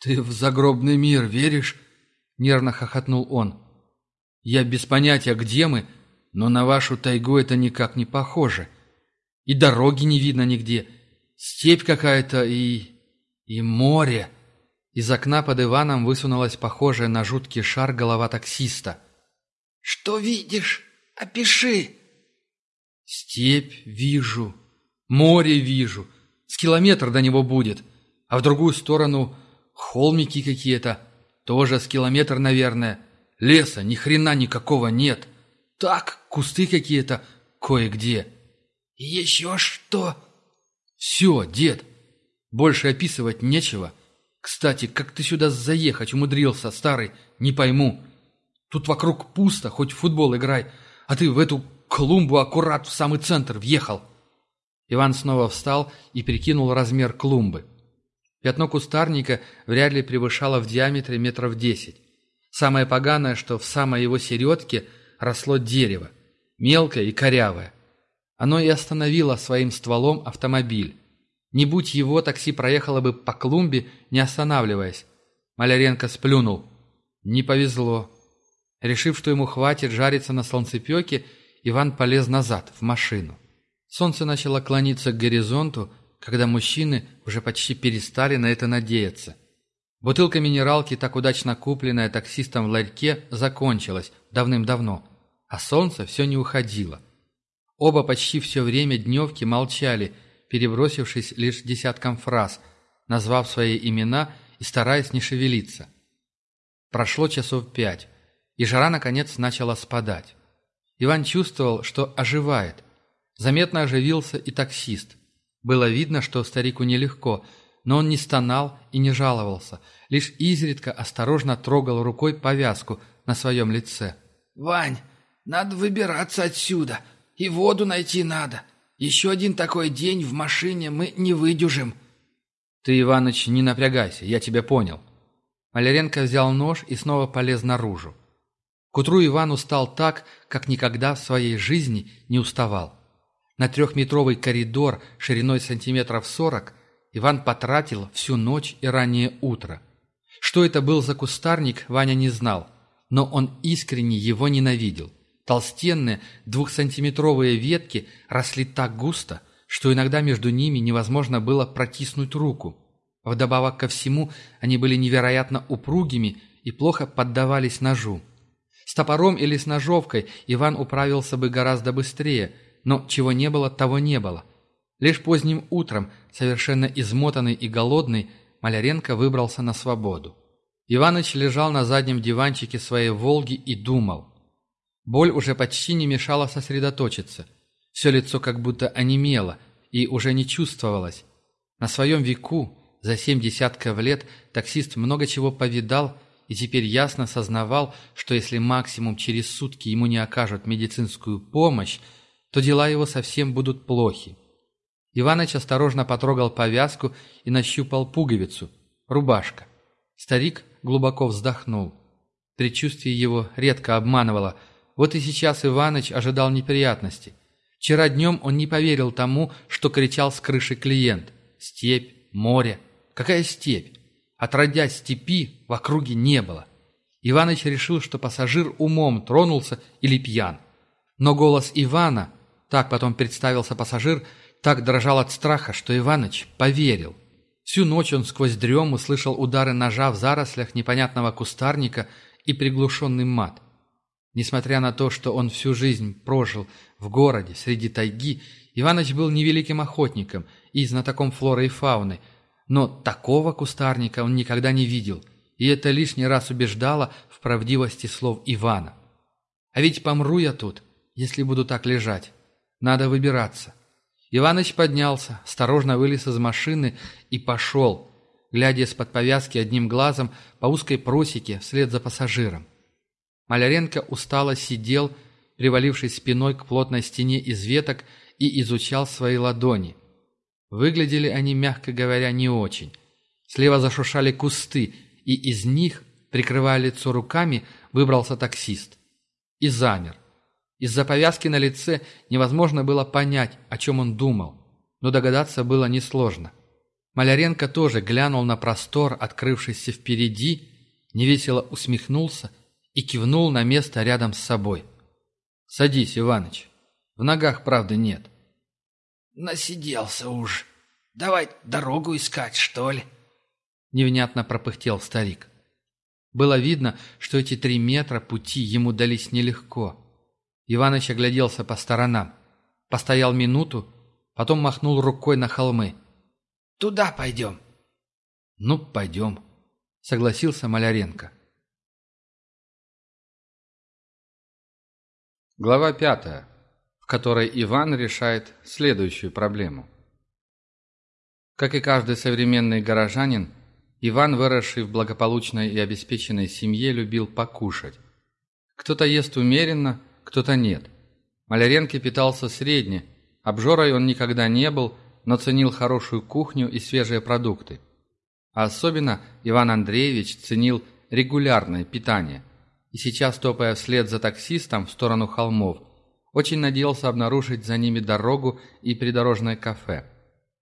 ты в загробный мир веришь?» — нервно хохотнул он. «Я без понятия, где мы, но на вашу тайгу это никак не похоже. И дороги не видно нигде, степь какая-то и... и море». Из окна под Иваном высунулась похожая на жуткий шар голова таксиста. «Что видишь? Опиши!» «Степь вижу, море вижу, с километр до него будет, а в другую сторону холмики какие-то, тоже с километр, наверное. Леса ни хрена никакого нет. Так, кусты какие-то кое-где». «Еще что?» «Все, дед, больше описывать нечего». Кстати, как ты сюда заехать умудрился, старый, не пойму. Тут вокруг пусто, хоть в футбол играй, а ты в эту клумбу аккурат в самый центр въехал. Иван снова встал и прикинул размер клумбы. Пятно кустарника вряд ли превышало в диаметре метров десять. Самое поганое, что в самой его середке росло дерево, мелкое и корявое. Оно и остановило своим стволом автомобиль. Не будь его, такси проехало бы по клумбе, не останавливаясь. Маляренко сплюнул. Не повезло. Решив, что ему хватит жариться на солнцепеке, Иван полез назад, в машину. Солнце начало клониться к горизонту, когда мужчины уже почти перестали на это надеяться. Бутылка минералки, так удачно купленная таксистом в ларьке, закончилась давным-давно, а солнце все не уходило. Оба почти все время дневки молчали – перебросившись лишь десятком фраз, назвав свои имена и стараясь не шевелиться. Прошло часов пять, и жара, наконец, начала спадать. Иван чувствовал, что оживает. Заметно оживился и таксист. Было видно, что старику нелегко, но он не стонал и не жаловался, лишь изредка осторожно трогал рукой повязку на своем лице. «Вань, надо выбираться отсюда, и воду найти надо. Еще один такой день в машине мы не выдюжим». «Ты, Иваныч, не напрягайся, я тебя понял». Маляренко взял нож и снова полез наружу. К утру Иван устал так, как никогда в своей жизни не уставал. На трехметровый коридор шириной сантиметров сорок Иван потратил всю ночь и раннее утро. Что это был за кустарник, Ваня не знал, но он искренне его ненавидел. Толстенные двухсантиметровые ветки росли так густо, что иногда между ними невозможно было протиснуть руку. Вдобавок ко всему, они были невероятно упругими и плохо поддавались ножу. С топором или с ножовкой Иван управился бы гораздо быстрее, но чего не было, того не было. Лишь поздним утром, совершенно измотанный и голодный, Маляренко выбрался на свободу. Иваныч лежал на заднем диванчике своей «Волги» и думал. Боль уже почти не мешала сосредоточиться. Все лицо как будто онемело и уже не чувствовалось. На своем веку, за семь десятков лет, таксист много чего повидал и теперь ясно сознавал, что если максимум через сутки ему не окажут медицинскую помощь, то дела его совсем будут плохи. Иваныч осторожно потрогал повязку и нащупал пуговицу. Рубашка. Старик глубоко вздохнул. Предчувствие его редко обманывало – вот и сейчас Иваныч ожидал неприятностей. Вчера днем он не поверил тому, что кричал с крыши клиент. Степь, море. Какая степь? Отродясь степи, в округе не было. Иваныч решил, что пассажир умом тронулся или пьян. Но голос Ивана, так потом представился пассажир, так дрожал от страха, что Иваныч поверил. Всю ночь он сквозь дрему слышал удары ножа в зарослях непонятного кустарника и приглушенный мат. Несмотря на то, что он всю жизнь прожил в городе, среди тайги, Иваныч был невеликим охотником и знатоком флоры и фауны, но такого кустарника он никогда не видел, и это лишний раз убеждало в правдивости слов Ивана. «А ведь помру я тут, если буду так лежать. Надо выбираться». Иваныч поднялся, осторожно вылез из машины и пошел, глядя из-под повязки одним глазом по узкой просеке вслед за пассажиром. Маляренко устало сидел, привалившись спиной к плотной стене из веток и изучал свои ладони. Выглядели они, мягко говоря, не очень. Слева зашуршали кусты, и из них, прикрывая лицо руками, выбрался таксист. И замер. Из-за повязки на лице невозможно было понять, о чем он думал, но догадаться было несложно. Маляренко тоже глянул на простор, открывшийся впереди, невесело усмехнулся и кивнул на место рядом с собой. «Садись, Иваныч. В ногах, правда, нет». «Насиделся уж. Давай дорогу искать, что ли?» Невнятно пропыхтел старик. Было видно, что эти три метра пути ему дались нелегко. Иваныч огляделся по сторонам. Постоял минуту, потом махнул рукой на холмы. «Туда пойдем». «Ну, пойдем», — согласился Маляренко. Глава пятая, в которой Иван решает следующую проблему. Как и каждый современный горожанин, Иван, выросший в благополучной и обеспеченной семье, любил покушать. Кто-то ест умеренно, кто-то нет. Маляренко питался средне, обжорой он никогда не был, но ценил хорошую кухню и свежие продукты. А особенно Иван Андреевич ценил регулярное питание – и сейчас, топая вслед за таксистом в сторону холмов, очень надеялся обнаружить за ними дорогу и придорожное кафе.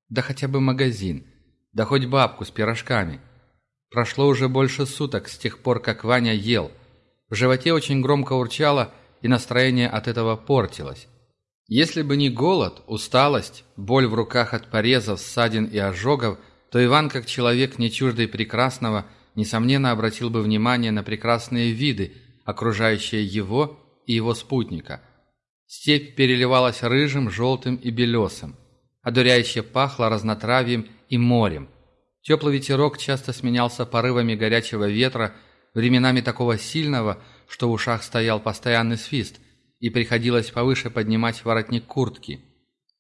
Да хотя бы магазин, да хоть бабку с пирожками. Прошло уже больше суток с тех пор, как Ваня ел. В животе очень громко урчало, и настроение от этого портилось. Если бы не голод, усталость, боль в руках от порезов, ссадин и ожогов, то Иван, как человек не чуждый прекрасного, несомненно обратил бы внимание на прекрасные виды, окружающие его и его спутника. Степь переливалась рыжим, желтым и белесым. Одуряюще пахло разнотравьем и морем. Теплый ветерок часто сменялся порывами горячего ветра, временами такого сильного, что в ушах стоял постоянный свист, и приходилось повыше поднимать воротник куртки.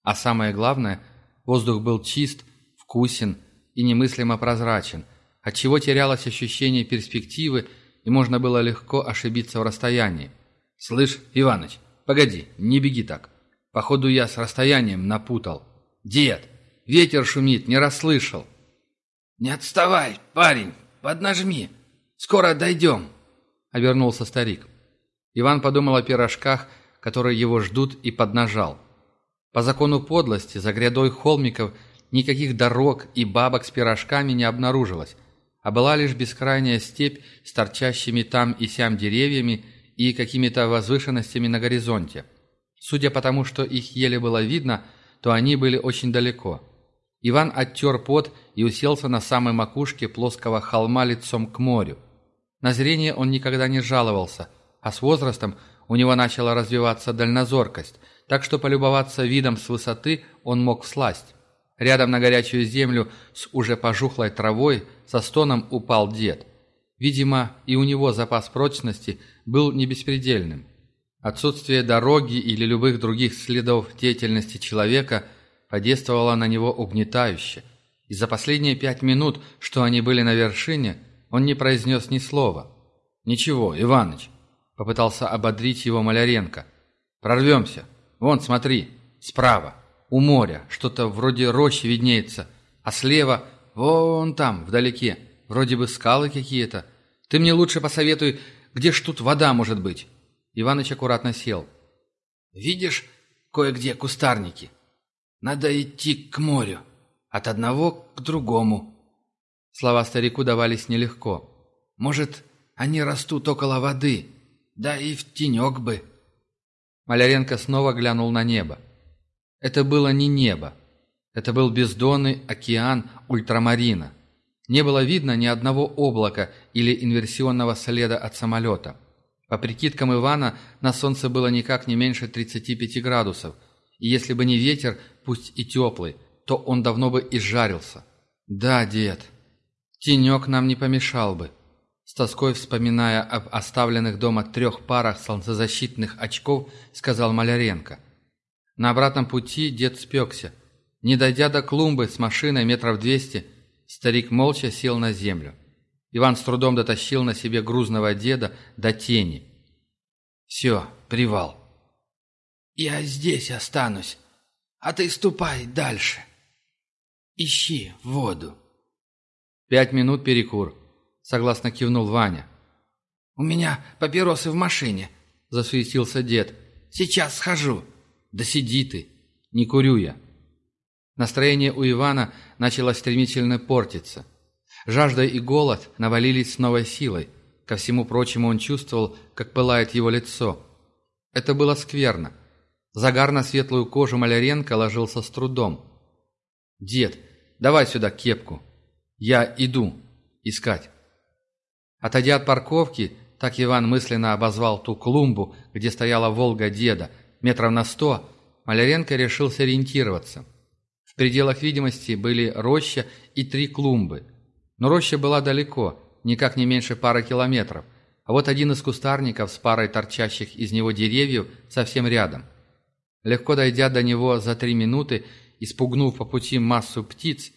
А самое главное, воздух был чист, вкусен и немыслимо прозрачен – отчего терялось ощущение перспективы и можно было легко ошибиться в расстоянии. «Слышь, Иваныч, погоди, не беги так. Походу я с расстоянием напутал. Дед, ветер шумит, не расслышал». «Не отставай, парень, поднажми, скоро дойдем», — обернулся старик. Иван подумал о пирожках, которые его ждут, и поднажал. По закону подлости за грядой холмиков никаких дорог и бабок с пирожками не обнаружилось, а была лишь бескрайняя степь с торчащими там и сям деревьями и какими-то возвышенностями на горизонте. Судя по тому, что их еле было видно, то они были очень далеко. Иван оттер пот и уселся на самой макушке плоского холма лицом к морю. На зрение он никогда не жаловался, а с возрастом у него начала развиваться дальнозоркость, так что полюбоваться видом с высоты он мог всласть. Рядом на горячую землю с уже пожухлой травой со стоном упал дед. Видимо, и у него запас прочности был не беспредельным. Отсутствие дороги или любых других следов деятельности человека подействовало на него угнетающе. И за последние пять минут, что они были на вершине, он не произнес ни слова. «Ничего, Иваныч», — попытался ободрить его Маляренко. «Прорвемся. Вон, смотри, справа». У моря что-то вроде рощи виднеется, а слева, вон там, вдалеке, вроде бы скалы какие-то. Ты мне лучше посоветуй, где ж тут вода может быть?» Иваныч аккуратно сел. «Видишь, кое-где кустарники. Надо идти к морю, от одного к другому». Слова старику давались нелегко. «Может, они растут около воды, да и в тенек бы». Маляренко снова глянул на небо. Это было не небо. Это был бездонный океан ультрамарина. Не было видно ни одного облака или инверсионного следа от самолета. По прикидкам Ивана, на солнце было никак не меньше 35 градусов, и если бы не ветер, пусть и теплый, то он давно бы изжарился. «Да, дед, тенек нам не помешал бы», с тоской вспоминая об оставленных дома трех парах солнцезащитных очков, сказал Маляренко – на обратном пути дед спекся. Не дойдя до клумбы с машиной метров двести, старик молча сел на землю. Иван с трудом дотащил на себе грузного деда до тени. «Все, привал». «Я здесь останусь, а ты ступай дальше. Ищи воду». «Пять минут перекур», — согласно кивнул Ваня. «У меня папиросы в машине», — засуетился дед. «Сейчас схожу». «Да сиди ты, не курю я». Настроение у Ивана начало стремительно портиться. Жажда и голод навалились с новой силой. Ко всему прочему он чувствовал, как пылает его лицо. Это было скверно. Загар на светлую кожу Маляренко ложился с трудом. «Дед, давай сюда кепку. Я иду искать». Отойдя от парковки, так Иван мысленно обозвал ту клумбу, где стояла «Волга» деда, метров на сто, Маляренко решил сориентироваться. В пределах видимости были роща и три клумбы. Но роща была далеко, никак не меньше пары километров, а вот один из кустарников с парой торчащих из него деревьев совсем рядом. Легко дойдя до него за три минуты, испугнув по пути массу птиц,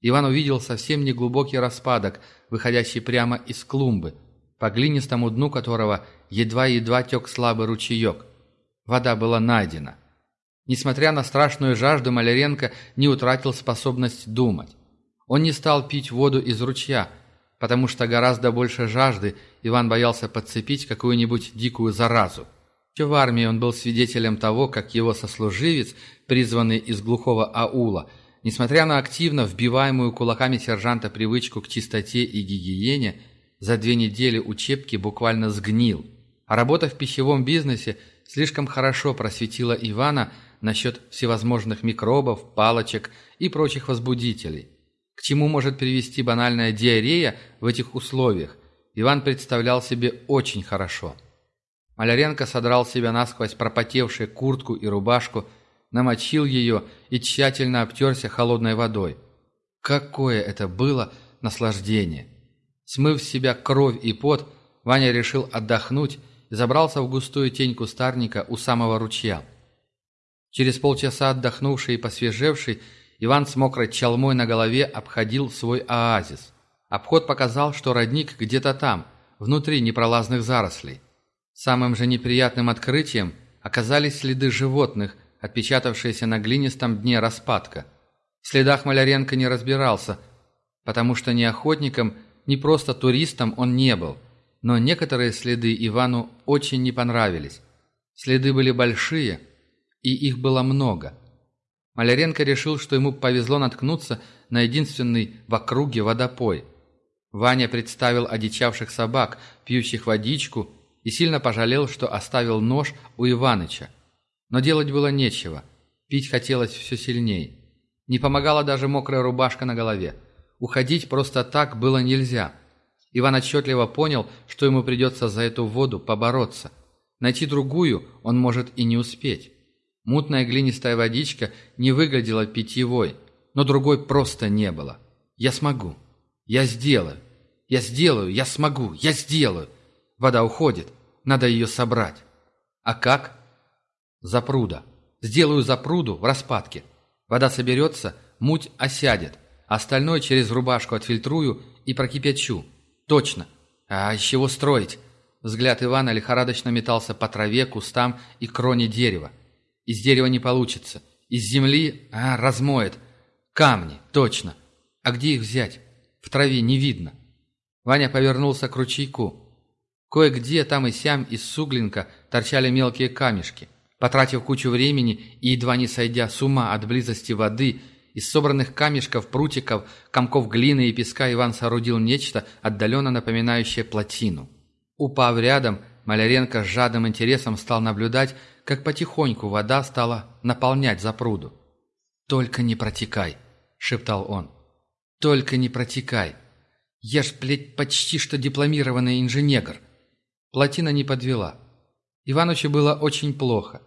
Иван увидел совсем неглубокий распадок, выходящий прямо из клумбы, по глинистому дну которого едва-едва тек слабый ручеек. Вода была найдена. Несмотря на страшную жажду, Маляренко не утратил способность думать. Он не стал пить воду из ручья, потому что гораздо больше жажды Иван боялся подцепить какую-нибудь дикую заразу. Еще в армии он был свидетелем того, как его сослуживец, призванный из глухого аула, несмотря на активно вбиваемую кулаками сержанта привычку к чистоте и гигиене, за две недели учебки буквально сгнил. А работа в пищевом бизнесе слишком хорошо просветила Ивана насчет всевозможных микробов, палочек и прочих возбудителей. К чему может привести банальная диарея в этих условиях, Иван представлял себе очень хорошо. Маляренко содрал себе насквозь пропотевшую куртку и рубашку, намочил ее и тщательно обтерся холодной водой. Какое это было наслаждение! Смыв с себя кровь и пот, Ваня решил отдохнуть забрался в густую тень кустарника у самого ручья. Через полчаса отдохнувший и посвежевший, Иван с мокрой чалмой на голове обходил свой оазис. Обход показал, что родник где-то там, внутри непролазных зарослей. Самым же неприятным открытием оказались следы животных, отпечатавшиеся на глинистом дне распадка. В следах Маляренко не разбирался, потому что ни охотником, ни просто туристом он не был. Но некоторые следы Ивану очень не понравились. Следы были большие, и их было много. Маляренко решил, что ему повезло наткнуться на единственный в округе водопой. Ваня представил одичавших собак, пьющих водичку, и сильно пожалел, что оставил нож у Иваныча. Но делать было нечего. Пить хотелось все сильнее. Не помогала даже мокрая рубашка на голове. Уходить просто так было нельзя. Иван отчетливо понял, что ему придется за эту воду побороться. Найти другую он может и не успеть. Мутная глинистая водичка не выглядела питьевой, но другой просто не было. «Я смогу. Я сделаю. Я сделаю. Я смогу. Я сделаю». Вода уходит. Надо ее собрать. А как? Запруда. Сделаю запруду в распадке. Вода соберется, муть осядет. Остальное через рубашку отфильтрую и прокипячу. Точно. А из чего строить? Взгляд Ивана лихорадочно метался по траве, кустам и кроне дерева. Из дерева не получится. Из земли, а, размоет. Камни, точно. А где их взять? В траве не видно. Ваня повернулся к ручейку. Кое-где там и сям из суглинка торчали мелкие камешки. Потратив кучу времени и едва не сойдя с ума от близости воды, из собранных камешков, прутиков, комков глины и песка Иван соорудил нечто, отдаленно напоминающее плотину. Упав рядом, Маляренко с жадным интересом стал наблюдать, как потихоньку вода стала наполнять запруду. «Только не протекай», — шептал он. «Только не протекай. Я ж, блядь, почти что дипломированный инженер». Плотина не подвела. Иванычу было очень плохо.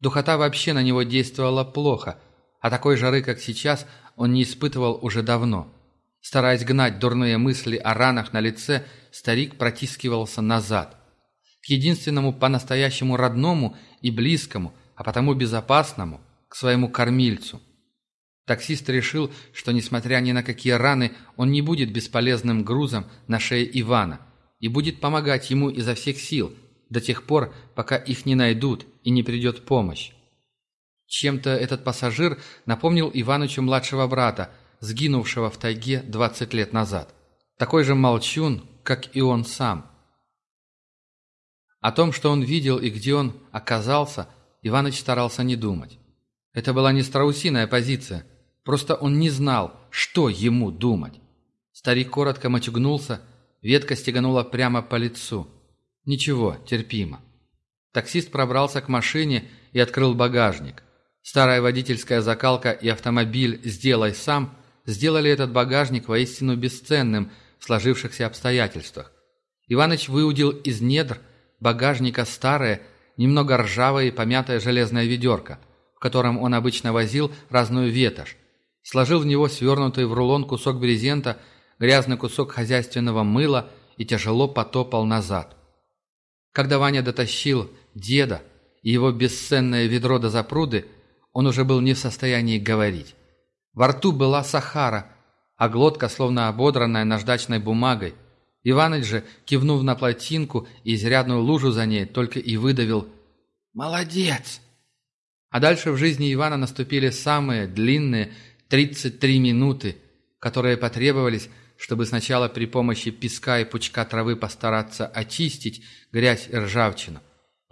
Духота вообще на него действовала плохо, а такой жары, как сейчас, он не испытывал уже давно. Стараясь гнать дурные мысли о ранах на лице, старик протискивался назад. К единственному по-настоящему родному и близкому, а потому безопасному, к своему кормильцу. Таксист решил, что, несмотря ни на какие раны, он не будет бесполезным грузом на шее Ивана и будет помогать ему изо всех сил до тех пор, пока их не найдут и не придет помощь. Чем-то этот пассажир напомнил Иванычу младшего брата, сгинувшего в тайге 20 лет назад. Такой же молчун, как и он сам. О том, что он видел и где он оказался, Иваныч старался не думать. Это была не страусиная позиция, просто он не знал, что ему думать. Старик коротко мочугнулся, ветка стеганула прямо по лицу. Ничего, терпимо. Таксист пробрался к машине и открыл багажник. Старая водительская закалка и автомобиль «Сделай сам» сделали этот багажник воистину бесценным в сложившихся обстоятельствах. Иваныч выудил из недр багажника старое, немного ржавое и помятое железное ведерко – котором он обычно возил разную ветошь, сложил в него свернутый в рулон кусок брезента, грязный кусок хозяйственного мыла и тяжело потопал назад. Когда Ваня дотащил деда и его бесценное ведро до запруды, он уже был не в состоянии говорить. Во рту была сахара, а глотка, словно ободранная наждачной бумагой. Иваныч же, кивнув на плотинку и изрядную лужу за ней, только и выдавил «Молодец!» А дальше в жизни Ивана наступили самые длинные 33 минуты, которые потребовались, чтобы сначала при помощи песка и пучка травы постараться очистить грязь и ржавчину,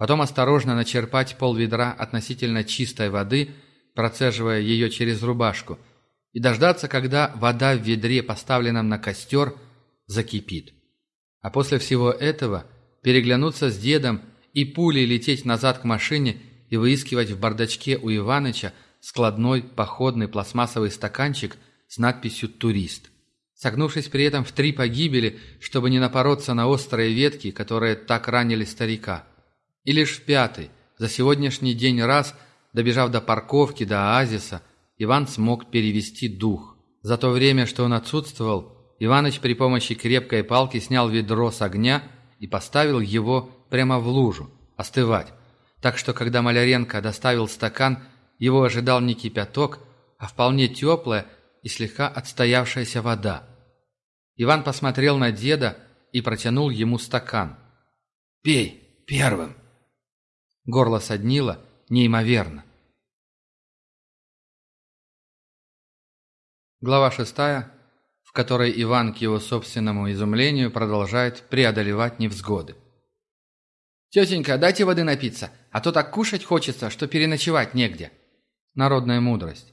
потом осторожно начерпать пол ведра относительно чистой воды, процеживая ее через рубашку, и дождаться, когда вода в ведре, поставленном на костер, закипит. А после всего этого переглянуться с дедом и пулей лететь назад к машине – и выискивать в бардачке у Иваныча складной походный пластмассовый стаканчик с надписью «Турист». Согнувшись при этом в три погибели, чтобы не напороться на острые ветки, которые так ранили старика. И лишь в пятый, за сегодняшний день раз, добежав до парковки, до оазиса, Иван смог перевести дух. За то время, что он отсутствовал, Иваныч при помощи крепкой палки снял ведро с огня и поставил его прямо в лужу, остывать так что когда Маляренко доставил стакан, его ожидал не кипяток, а вполне теплая и слегка отстоявшаяся вода. Иван посмотрел на деда и протянул ему стакан. «Пей первым!» Горло соднило неимоверно. Глава шестая, в которой Иван к его собственному изумлению продолжает преодолевать невзгоды. «Тетенька, дайте воды напиться, а то так кушать хочется, что переночевать негде». Народная мудрость.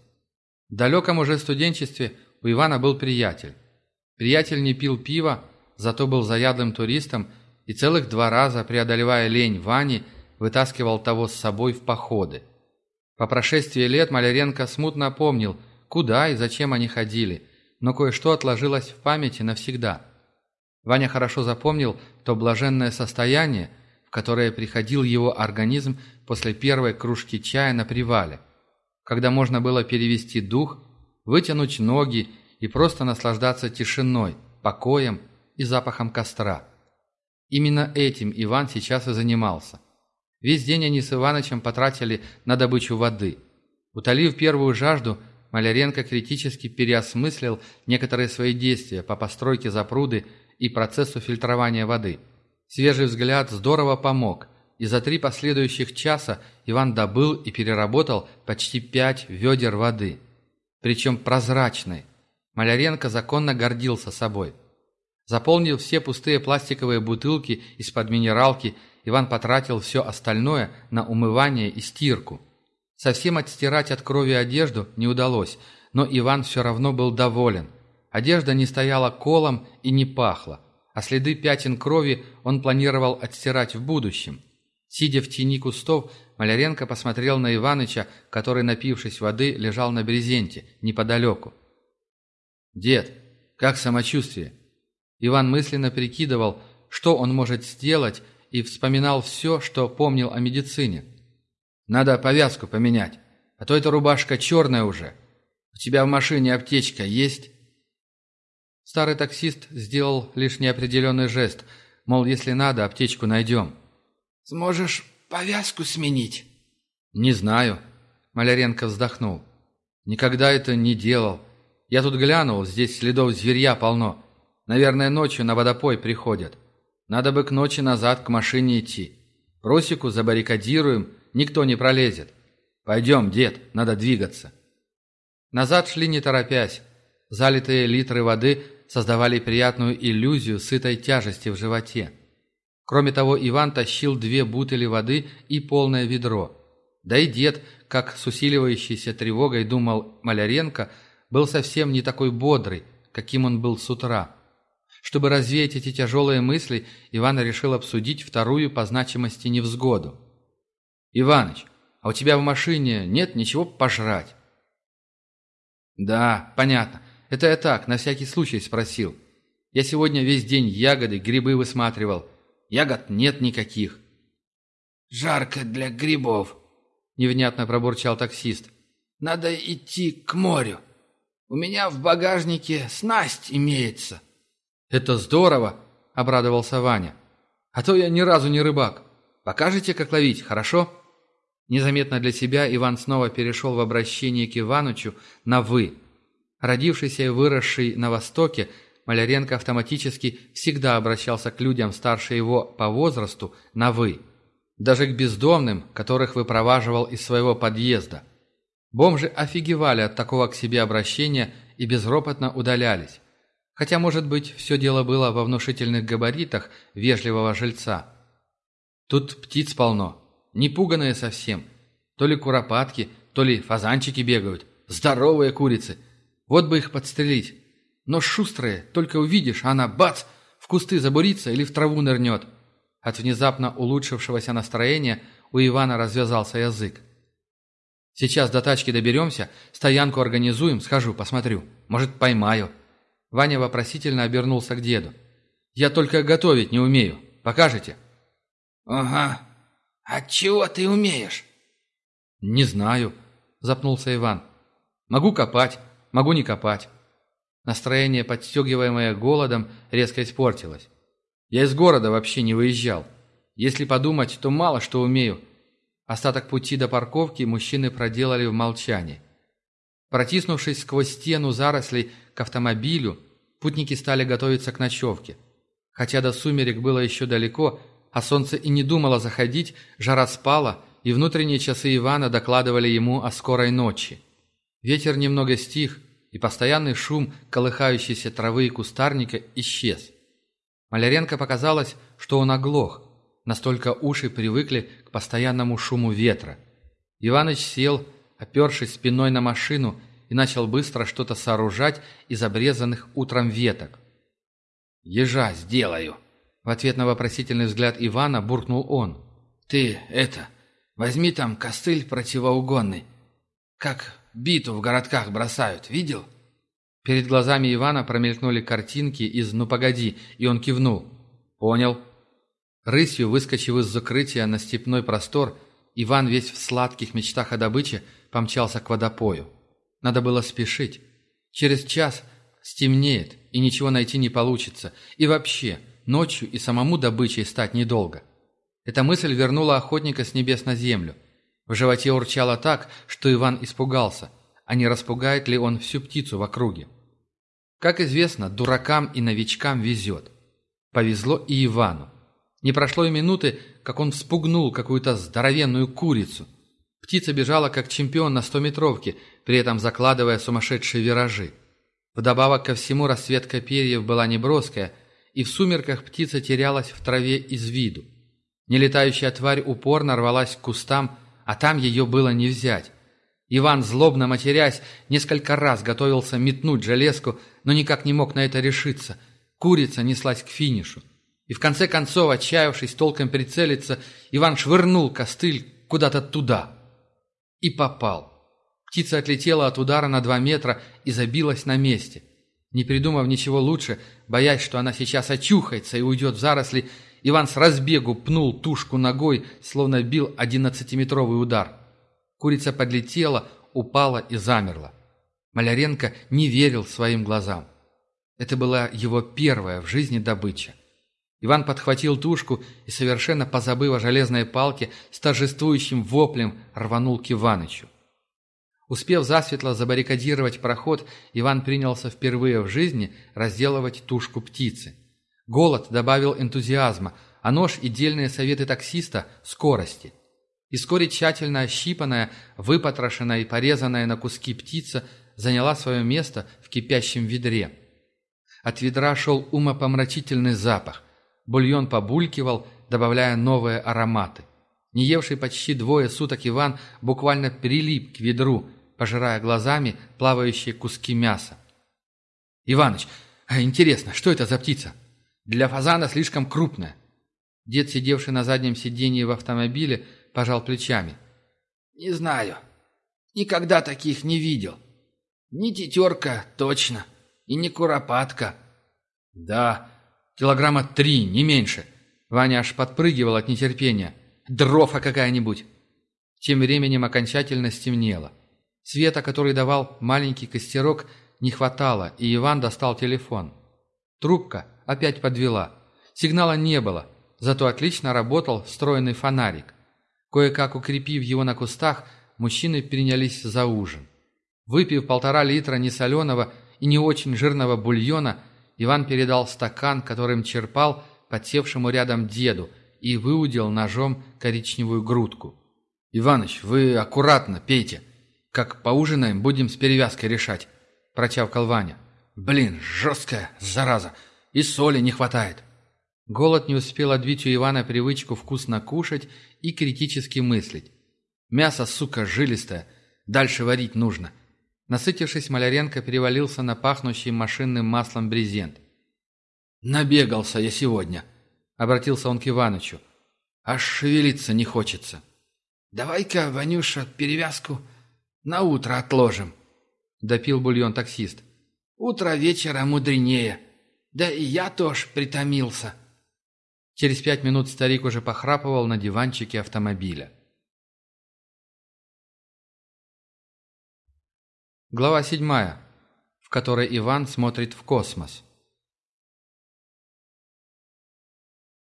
В далеком уже студенчестве у Ивана был приятель. Приятель не пил пива, зато был заядлым туристом и целых два раза, преодолевая лень Вани, вытаскивал того с собой в походы. По прошествии лет Маляренко смутно помнил, куда и зачем они ходили, но кое-что отложилось в памяти навсегда. Ваня хорошо запомнил то блаженное состояние, в которое приходил его организм после первой кружки чая на привале, когда можно было перевести дух, вытянуть ноги и просто наслаждаться тишиной, покоем и запахом костра. Именно этим Иван сейчас и занимался. Весь день они с Иванычем потратили на добычу воды. Утолив первую жажду, Маляренко критически переосмыслил некоторые свои действия по постройке запруды и процессу фильтрования воды – Свежий взгляд здорово помог, и за три последующих часа Иван добыл и переработал почти пять ведер воды. Причем прозрачной. Маляренко законно гордился собой. Заполнил все пустые пластиковые бутылки из-под минералки, Иван потратил все остальное на умывание и стирку. Совсем отстирать от крови одежду не удалось, но Иван все равно был доволен. Одежда не стояла колом и не пахла а следы пятен крови он планировал отстирать в будущем. Сидя в тени кустов, Маляренко посмотрел на Иваныча, который, напившись воды, лежал на брезенте, неподалеку. «Дед, как самочувствие?» Иван мысленно прикидывал, что он может сделать, и вспоминал все, что помнил о медицине. «Надо повязку поменять, а то эта рубашка черная уже. У тебя в машине аптечка есть?» Старый таксист сделал лишь неопределенный жест, мол, если надо, аптечку найдем. «Сможешь повязку сменить?» «Не знаю», — Маляренко вздохнул. «Никогда это не делал. Я тут глянул, здесь следов зверья полно. Наверное, ночью на водопой приходят. Надо бы к ночи назад к машине идти. Просеку забаррикадируем, никто не пролезет. Пойдем, дед, надо двигаться». Назад шли не торопясь. Залитые литры воды создавали приятную иллюзию сытой тяжести в животе. Кроме того, Иван тащил две бутыли воды и полное ведро. Да и дед, как с усиливающейся тревогой думал Маляренко, был совсем не такой бодрый, каким он был с утра. Чтобы развеять эти тяжелые мысли, Иван решил обсудить вторую по значимости невзгоду. «Иваныч, а у тебя в машине нет ничего пожрать?» «Да, понятно. Это я так, на всякий случай спросил. Я сегодня весь день ягоды, грибы высматривал. Ягод нет никаких». «Жарко для грибов», — невнятно пробурчал таксист. «Надо идти к морю. У меня в багажнике снасть имеется». «Это здорово!» — обрадовался Ваня. «А то я ни разу не рыбак. Покажете, как ловить, хорошо?» Незаметно для себя Иван снова перешел в обращение к Иванычу на «вы». Родившийся и выросший на Востоке, Маляренко автоматически всегда обращался к людям старше его по возрасту на «вы». Даже к бездомным, которых выпроваживал из своего подъезда. Бомжи офигевали от такого к себе обращения и безропотно удалялись. Хотя, может быть, все дело было во внушительных габаритах вежливого жильца. Тут птиц полно, Непуганные совсем. То ли куропатки, то ли фазанчики бегают. Здоровые курицы. Вот бы их подстрелить. Но шустрые, только увидишь, она бац, в кусты забурится или в траву нырнет. От внезапно улучшившегося настроения у Ивана развязался язык. «Сейчас до тачки доберемся, стоянку организуем, схожу, посмотрю. Может, поймаю». Ваня вопросительно обернулся к деду. «Я только готовить не умею. Покажете?» «Ага, «А чего ты умеешь?» «Не знаю», — запнулся Иван. «Могу копать, могу не копать». Настроение, подстегиваемое голодом, резко испортилось. Я из города вообще не выезжал. Если подумать, то мало что умею. Остаток пути до парковки мужчины проделали в молчании. Протиснувшись сквозь стену зарослей к автомобилю, путники стали готовиться к ночевке. Хотя до сумерек было еще далеко, а солнце и не думало заходить, жара спала, и внутренние часы Ивана докладывали ему о скорой ночи. Ветер немного стих, и постоянный шум колыхающейся травы и кустарника исчез. Маляренко показалось, что он оглох, настолько уши привыкли к постоянному шуму ветра. Иваныч сел, опершись спиной на машину, и начал быстро что-то сооружать из обрезанных утром веток. «Ежа сделаю», в ответ на вопросительный взгляд Ивана буркнул он. «Ты, это, возьми там костыль противоугонный. Как биту в городках бросают, видел?» Перед глазами Ивана промелькнули картинки из «Ну погоди», и он кивнул. «Понял». Рысью, выскочив из закрытия на степной простор, Иван весь в сладких мечтах о добыче помчался к водопою. Надо было спешить. Через час стемнеет, и ничего найти не получится. И вообще, Ночью и самому добычей стать недолго. Эта мысль вернула охотника с небес на землю. В животе урчало так, что Иван испугался, а не распугает ли он всю птицу в округе. Как известно, дуракам и новичкам везет. Повезло и Ивану. Не прошло и минуты, как он вспугнул какую-то здоровенную курицу. Птица бежала как чемпион на стометровке, при этом закладывая сумасшедшие виражи. Вдобавок ко всему расцветка перьев была неброская – и в сумерках птица терялась в траве из виду. Нелетающая тварь упорно рвалась к кустам, а там ее было не взять. Иван, злобно матерясь, несколько раз готовился метнуть железку, но никак не мог на это решиться. Курица неслась к финишу. И в конце концов, отчаявшись толком прицелиться, Иван швырнул костыль куда-то туда. И попал. Птица отлетела от удара на два метра и забилась на месте. Не придумав ничего лучше, боясь, что она сейчас очухается и уйдет в заросли, Иван с разбегу пнул тушку ногой, словно бил одиннадцатиметровый удар. Курица подлетела, упала и замерла. Маляренко не верил своим глазам. Это была его первая в жизни добыча. Иван подхватил тушку и, совершенно позабыв о железной палке, с торжествующим воплем рванул к Иванычу. Успев засветло забаррикадировать проход, Иван принялся впервые в жизни разделывать тушку птицы. Голод добавил энтузиазма, а нож и дельные советы таксиста – скорости. И вскоре тщательно ощипанная, выпотрошенная и порезанная на куски птица заняла свое место в кипящем ведре. От ведра шел умопомрачительный запах. Бульон побулькивал, добавляя новые ароматы. Не евший почти двое суток Иван буквально прилип к ведру, пожирая глазами плавающие куски мяса. «Иваныч, а интересно, что это за птица? Для фазана слишком крупная». Дед, сидевший на заднем сиденье в автомобиле, пожал плечами. «Не знаю. Никогда таких не видел. Не тетерка, точно, и не куропатка». «Да, килограмма три, не меньше». Ваня аж подпрыгивал от нетерпения. «Дрофа какая-нибудь!» Тем временем окончательно стемнело. Света, который давал маленький костерок, не хватало, и Иван достал телефон. Трубка опять подвела. Сигнала не было, зато отлично работал встроенный фонарик. Кое-как укрепив его на кустах, мужчины принялись за ужин. Выпив полтора литра несоленого и не очень жирного бульона, Иван передал стакан, которым черпал подсевшему рядом деду, и выудил ножом коричневую грудку. «Иваныч, вы аккуратно пейте. Как поужинаем, будем с перевязкой решать», – прочавкал Ваня. «Блин, жесткая, зараза, и соли не хватает». Голод не успел отбить у Ивана привычку вкусно кушать и критически мыслить. «Мясо, сука, жилистое, дальше варить нужно». Насытившись, Маляренко перевалился на пахнущий машинным маслом брезент. «Набегался я сегодня», — обратился он к Иванычу. «Аж шевелиться не хочется». «Давай-ка, Ванюша, перевязку на утро отложим», — допил бульон таксист. «Утро вечера мудренее. Да и я тоже притомился». Через пять минут старик уже похрапывал на диванчике автомобиля. Глава седьмая, в которой Иван смотрит в космос.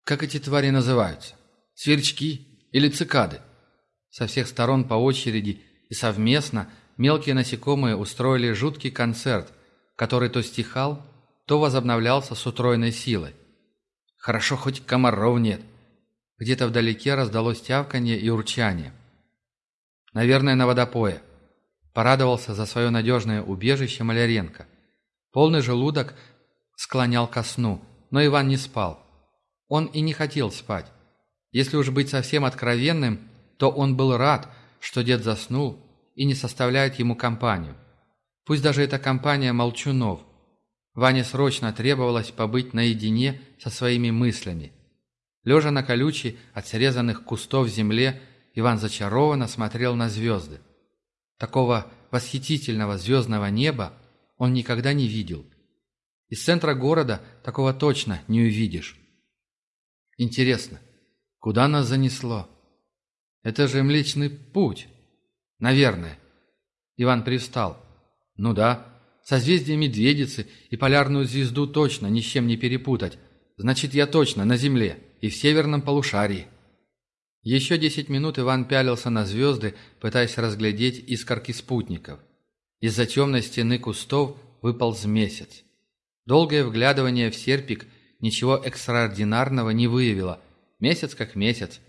Как эти твари называются? Сверчки или цикады? Со всех сторон по очереди и совместно мелкие насекомые устроили жуткий концерт, который то стихал, то возобновлялся с утроенной силой. Хорошо, хоть комаров нет. Где-то вдалеке раздалось тявканье и урчание. Наверное, на водопое. Порадовался за свое надежное убежище Маляренко. Полный желудок склонял ко сну, но Иван не спал. Он и не хотел спать. Если уж быть совсем откровенным, то он был рад, что дед заснул и не составляет ему компанию. Пусть даже это компания молчунов – Ване срочно требовалось побыть наедине со своими мыслями. Лежа на колючей от срезанных кустов земле, Иван зачарованно смотрел на звезды. Такого восхитительного звездного неба он никогда не видел. Из центра города такого точно не увидишь. Интересно, куда нас занесло? Это же Млечный Путь. Наверное. Иван привстал. Ну да, Созвездие Медведицы и полярную звезду точно ни с чем не перепутать. Значит, я точно на Земле и в северном полушарии. Еще десять минут Иван пялился на звезды, пытаясь разглядеть искорки спутников. Из-за темной стены кустов выполз месяц. Долгое вглядывание в серпик ничего экстраординарного не выявило. Месяц как месяц.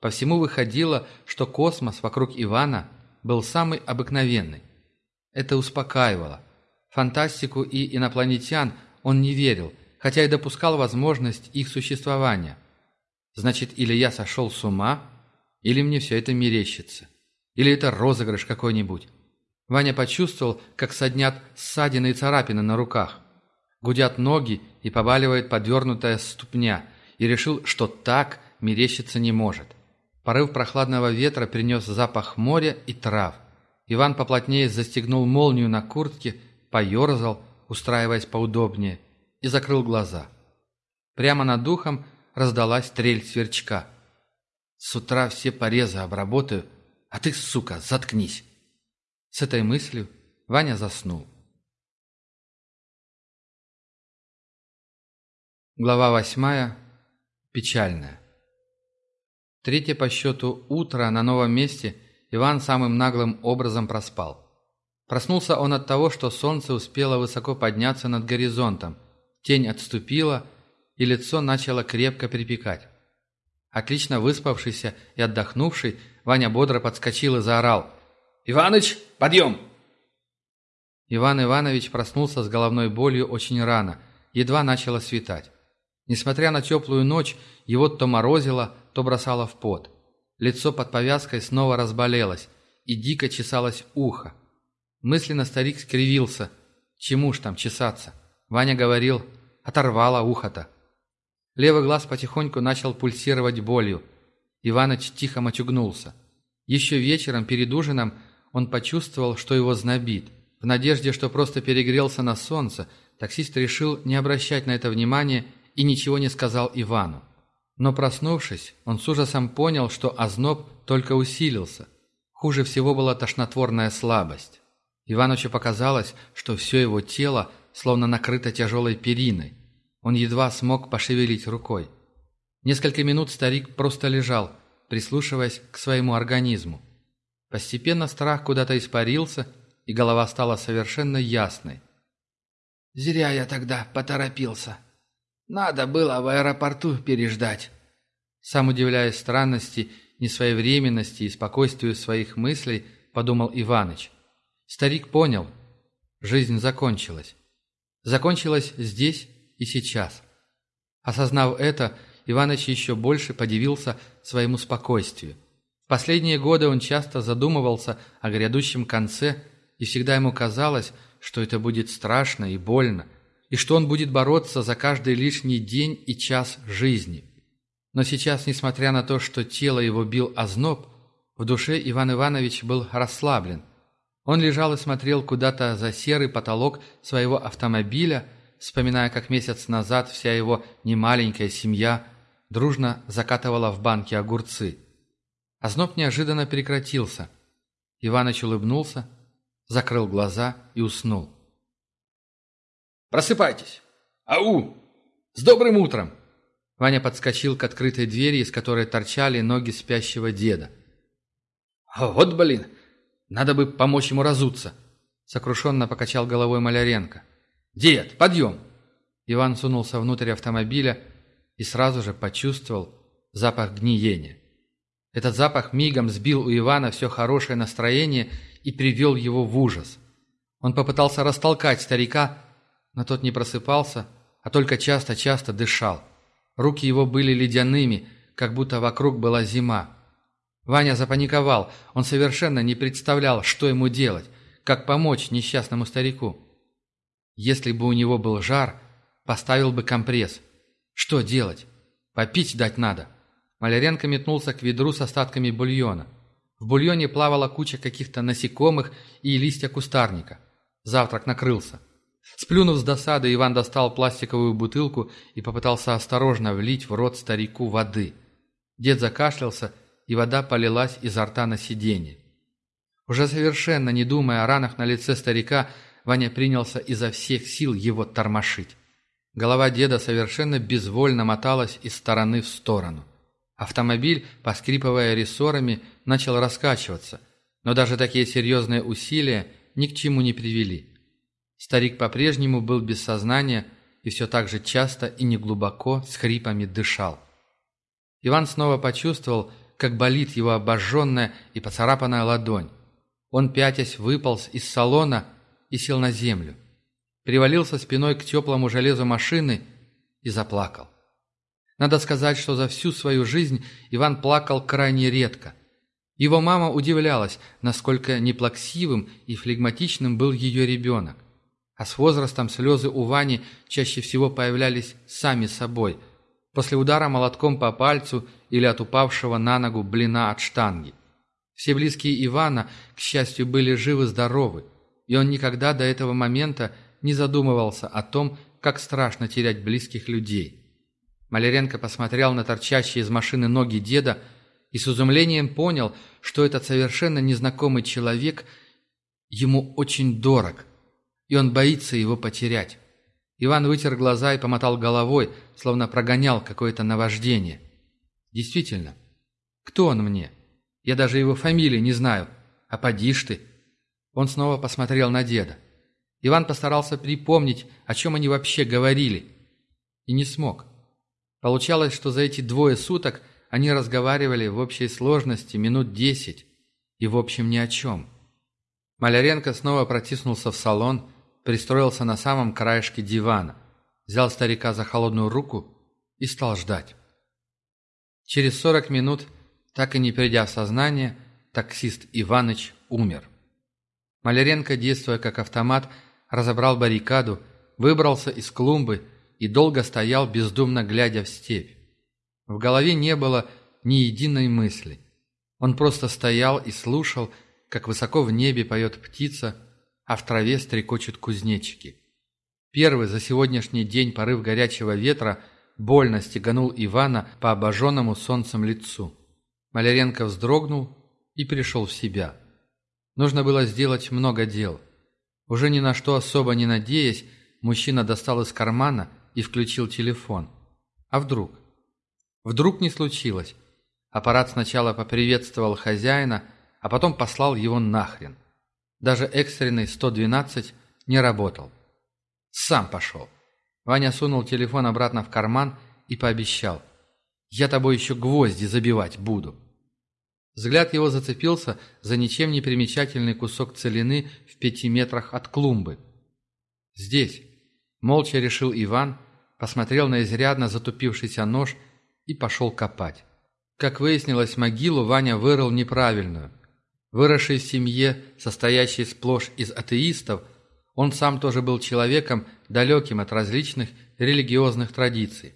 По всему выходило, что космос вокруг Ивана был самый обыкновенный. Это успокаивало фантастику и инопланетян он не верил, хотя и допускал возможность их существования. Значит, или я сошел с ума, или мне все это мерещится. Или это розыгрыш какой-нибудь. Ваня почувствовал, как соднят ссадины и царапины на руках. Гудят ноги и побаливает подвернутая ступня, и решил, что так мерещиться не может. Порыв прохладного ветра принес запах моря и трав. Иван поплотнее застегнул молнию на куртке поерзал, устраиваясь поудобнее, и закрыл глаза. Прямо над духом раздалась трель сверчка. «С утра все порезы обработаю, а ты, сука, заткнись!» С этой мыслью Ваня заснул. Глава восьмая. Печальная. Третье по счету утро на новом месте Иван самым наглым образом проспал. Проснулся он от того, что солнце успело высоко подняться над горизонтом. Тень отступила, и лицо начало крепко припекать. Отлично выспавшийся и отдохнувший, Ваня бодро подскочил и заорал. «Иваныч, подъем!» Иван Иванович проснулся с головной болью очень рано, едва начало светать. Несмотря на теплую ночь, его то морозило, то бросало в пот. Лицо под повязкой снова разболелось, и дико чесалось ухо. Мысленно старик скривился. Чему ж там чесаться? Ваня говорил, оторвало ухо-то. Левый глаз потихоньку начал пульсировать болью. Иваныч тихо мочугнулся. Еще вечером, перед ужином, он почувствовал, что его знобит. В надежде, что просто перегрелся на солнце, таксист решил не обращать на это внимания и ничего не сказал Ивану. Но проснувшись, он с ужасом понял, что озноб только усилился. Хуже всего была тошнотворная слабость. Иванычу показалось, что все его тело словно накрыто тяжелой периной. Он едва смог пошевелить рукой. Несколько минут старик просто лежал, прислушиваясь к своему организму. Постепенно страх куда-то испарился, и голова стала совершенно ясной. «Зря я тогда поторопился. Надо было в аэропорту переждать». Сам удивляясь странности, несвоевременности и спокойствию своих мыслей, подумал Иваныч. Старик понял. Жизнь закончилась. Закончилась здесь и сейчас. Осознав это, Иваныч еще больше подивился своему спокойствию. В последние годы он часто задумывался о грядущем конце, и всегда ему казалось, что это будет страшно и больно, и что он будет бороться за каждый лишний день и час жизни. Но сейчас, несмотря на то, что тело его бил озноб, в душе Иван Иванович был расслаблен – он лежал и смотрел куда-то за серый потолок своего автомобиля, вспоминая, как месяц назад вся его немаленькая семья дружно закатывала в банке огурцы. Озноб неожиданно прекратился. Иваныч улыбнулся, закрыл глаза и уснул. «Просыпайтесь! Ау! С добрым утром!» Ваня подскочил к открытой двери, из которой торчали ноги спящего деда. «Вот блин! Надо бы помочь ему разуться», — сокрушенно покачал головой Маляренко. «Дед, подъем!» Иван сунулся внутрь автомобиля и сразу же почувствовал запах гниения. Этот запах мигом сбил у Ивана все хорошее настроение и привел его в ужас. Он попытался растолкать старика, но тот не просыпался, а только часто-часто дышал. Руки его были ледяными, как будто вокруг была зима. Ваня запаниковал. Он совершенно не представлял, что ему делать, как помочь несчастному старику. Если бы у него был жар, поставил бы компресс. Что делать? Попить дать надо. Маляренко метнулся к ведру с остатками бульона. В бульоне плавала куча каких-то насекомых и листья кустарника. Завтрак накрылся. Сплюнув с досады, Иван достал пластиковую бутылку и попытался осторожно влить в рот старику воды. Дед закашлялся и вода полилась изо рта на сиденье. Уже совершенно не думая о ранах на лице старика, Ваня принялся изо всех сил его тормошить. Голова деда совершенно безвольно моталась из стороны в сторону. Автомобиль, поскрипывая рессорами, начал раскачиваться, но даже такие серьезные усилия ни к чему не привели. Старик по-прежнему был без сознания и все так же часто и неглубоко с хрипами дышал. Иван снова почувствовал, как болит его обожженная и поцарапанная ладонь. Он, пятясь, выполз из салона и сел на землю. Привалился спиной к теплому железу машины и заплакал. Надо сказать, что за всю свою жизнь Иван плакал крайне редко. Его мама удивлялась, насколько неплаксивым и флегматичным был ее ребенок. А с возрастом слезы у Вани чаще всего появлялись сами собой – после удара молотком по пальцу или от упавшего на ногу блина от штанги. Все близкие Ивана, к счастью, были живы-здоровы, и он никогда до этого момента не задумывался о том, как страшно терять близких людей. Маляренко посмотрел на торчащие из машины ноги деда и с изумлением понял, что этот совершенно незнакомый человек ему очень дорог, и он боится его потерять. Иван вытер глаза и помотал головой, словно прогонял какое-то наваждение. Действительно, кто он мне? Я даже его фамилии не знаю. А поди ж ты. Он снова посмотрел на деда. Иван постарался припомнить, о чем они вообще говорили. И не смог. Получалось, что за эти двое суток они разговаривали в общей сложности минут десять. И в общем ни о чем. Маляренко снова протиснулся в салон, пристроился на самом краешке дивана, взял старика за холодную руку и стал ждать. Через сорок минут, так и не придя в сознание, таксист Иваныч умер. Маляренко, действуя как автомат, разобрал баррикаду, выбрался из клумбы и долго стоял, бездумно глядя в степь. В голове не было ни единой мысли. Он просто стоял и слушал, как высоко в небе поет птица, а в траве стрекочут кузнечики. Первый за сегодняшний день порыв горячего ветра больно стеганул Ивана по обожженному солнцем лицу. Маляренко вздрогнул и пришел в себя. Нужно было сделать много дел. Уже ни на что особо не надеясь, мужчина достал из кармана и включил телефон. А вдруг? Вдруг не случилось. Аппарат сначала поприветствовал хозяина, а потом послал его нахрен. Даже экстренный 112 не работал. Сам пошел. Ваня сунул телефон обратно в карман и пообещал. «Я тобой еще гвозди забивать буду». Взгляд его зацепился за ничем не примечательный кусок целины в пяти метрах от клумбы. «Здесь», — молча решил Иван, посмотрел на изрядно затупившийся нож и пошел копать. Как выяснилось, могилу Ваня вырыл неправильную. Выросший в семье, состоящей сплошь из атеистов, он сам тоже был человеком, далеким от различных религиозных традиций.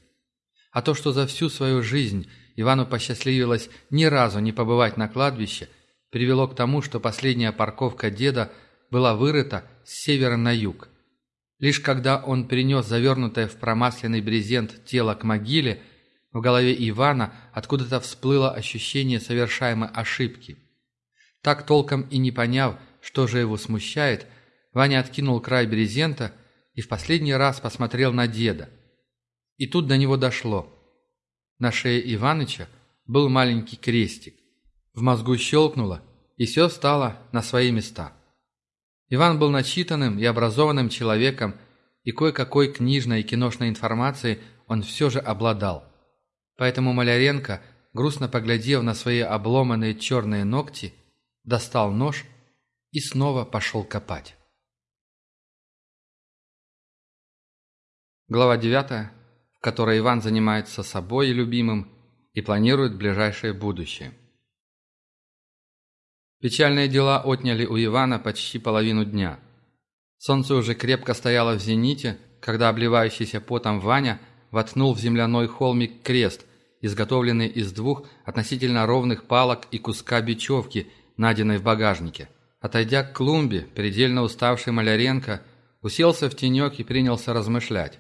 А то, что за всю свою жизнь Ивану посчастливилось ни разу не побывать на кладбище, привело к тому, что последняя парковка деда была вырыта с севера на юг. Лишь когда он принес завернутое в промасленный брезент тело к могиле, в голове Ивана откуда-то всплыло ощущение совершаемой ошибки. Так толком и не поняв, что же его смущает, Ваня откинул край брезента и в последний раз посмотрел на деда. И тут до него дошло. На шее Иваныча был маленький крестик. В мозгу щелкнуло, и все стало на свои места. Иван был начитанным и образованным человеком, и кое-какой книжной и киношной информацией он все же обладал. Поэтому Маляренко, грустно поглядев на свои обломанные черные ногти, достал нож и снова пошел копать. Глава девятая которой Иван занимается собой и любимым и планирует ближайшее будущее. Печальные дела отняли у Ивана почти половину дня. Солнце уже крепко стояло в зените, когда обливающийся потом Ваня воткнул в земляной холмик крест, изготовленный из двух относительно ровных палок и куска бечевки, найденной в багажнике. Отойдя к клумбе, предельно уставший Маляренко уселся в тенек и принялся размышлять.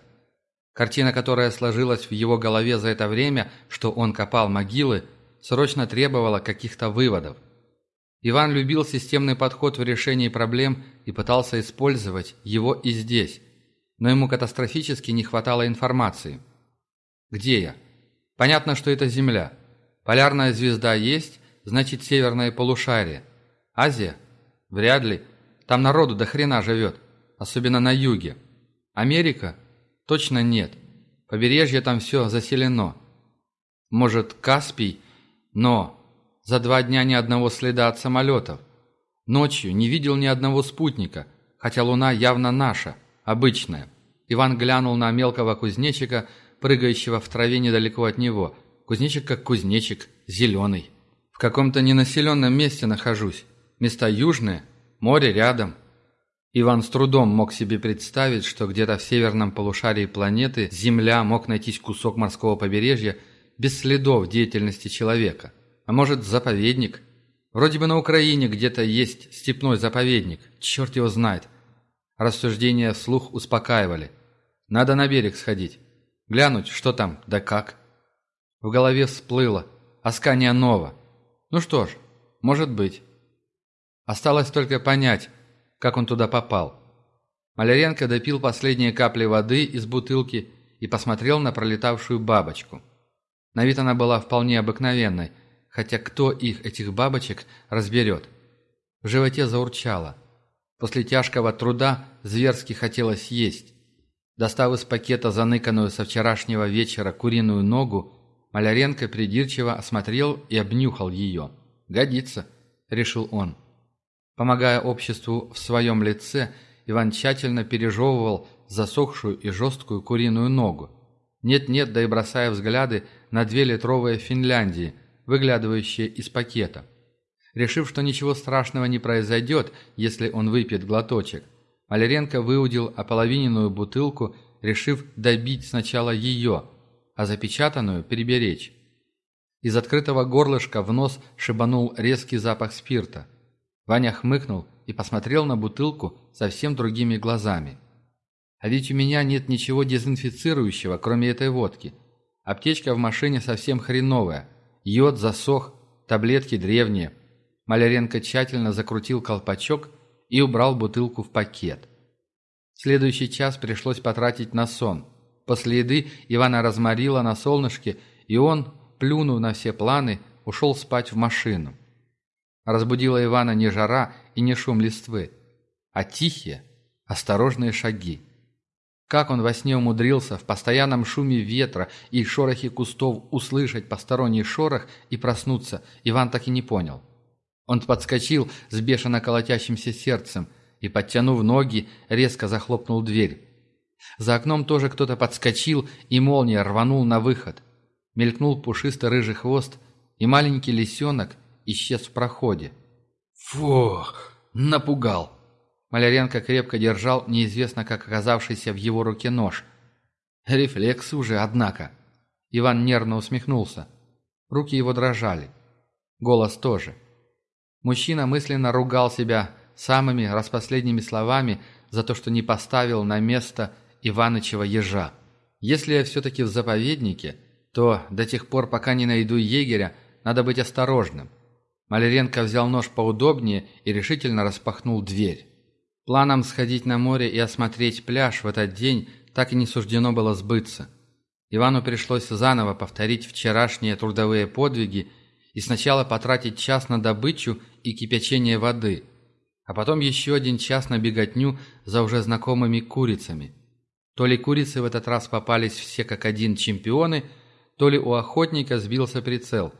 Картина, которая сложилась в его голове за это время, что он копал могилы, срочно требовала каких-то выводов. Иван любил системный подход в решении проблем и пытался использовать его и здесь, но ему катастрофически не хватало информации. Где я? Понятно, что это Земля. Полярная звезда есть, значит северное полушарие. Азия? Вряд ли. Там народу до хрена живет, особенно на юге. Америка? Точно нет. Побережье там все заселено. Может, Каспий? Но за два дня ни одного следа от самолетов. Ночью не видел ни одного спутника, хотя луна явно наша, обычная. Иван глянул на мелкого кузнечика, прыгающего в траве недалеко от него. Кузнечик как кузнечик, зеленый. В каком-то ненаселенном месте нахожусь. Места южные, море рядом. Иван с трудом мог себе представить, что где-то в северном полушарии планеты Земля мог найтись кусок морского побережья без следов деятельности человека. А может, заповедник? Вроде бы на Украине где-то есть степной заповедник, черт его знает. Рассуждения вслух успокаивали. Надо на берег сходить. Глянуть, что там, да как. В голове всплыло. Аскания Нова. Ну что ж, может быть. Осталось только понять, как он туда попал. Маляренко допил последние капли воды из бутылки и посмотрел на пролетавшую бабочку. На вид она была вполне обыкновенной, хотя кто их, этих бабочек, разберет. В животе заурчало. После тяжкого труда зверски хотелось есть. Достав из пакета заныканную со вчерашнего вечера куриную ногу, Маляренко придирчиво осмотрел и обнюхал ее. «Годится», — решил он. Помогая обществу в своем лице, Иван тщательно пережевывал засохшую и жесткую куриную ногу. Нет-нет, да и бросая взгляды на две литровые Финляндии, выглядывающие из пакета. Решив, что ничего страшного не произойдет, если он выпьет глоточек, Маляренко выудил ополовиненную бутылку, решив добить сначала ее, а запечатанную переберечь. Из открытого горлышка в нос шибанул резкий запах спирта. Ваня хмыкнул и посмотрел на бутылку совсем другими глазами. «А ведь у меня нет ничего дезинфицирующего, кроме этой водки. Аптечка в машине совсем хреновая. Йод засох, таблетки древние». Маляренко тщательно закрутил колпачок и убрал бутылку в пакет. Следующий час пришлось потратить на сон. После еды Ивана разморила на солнышке, и он, плюнув на все планы, ушел спать в машину. Разбудила Ивана не жара и не шум листвы, а тихие, осторожные шаги. Как он во сне умудрился в постоянном шуме ветра и шорохе кустов услышать посторонний шорох и проснуться, Иван так и не понял. Он подскочил с бешено колотящимся сердцем и, подтянув ноги, резко захлопнул дверь. За окном тоже кто-то подскочил, и молния рванул на выход. Мелькнул пушистый рыжий хвост, и маленький лисенок исчез в проходе. «Фух, напугал!» Маляренко крепко держал неизвестно как оказавшийся в его руке нож. Рефлекс уже, однако. Иван нервно усмехнулся. Руки его дрожали. Голос тоже. Мужчина мысленно ругал себя самыми распоследними словами за то, что не поставил на место Иванычева ежа. Если я все-таки в заповеднике, то до тех пор, пока не найду егеря, надо быть осторожным. Маляренко взял нож поудобнее и решительно распахнул дверь. Планом сходить на море и осмотреть пляж в этот день так и не суждено было сбыться. Ивану пришлось заново повторить вчерашние трудовые подвиги и сначала потратить час на добычу и кипячение воды, а потом еще один час на беготню за уже знакомыми курицами. То ли курицы в этот раз попались все как один чемпионы, то ли у охотника сбился прицел,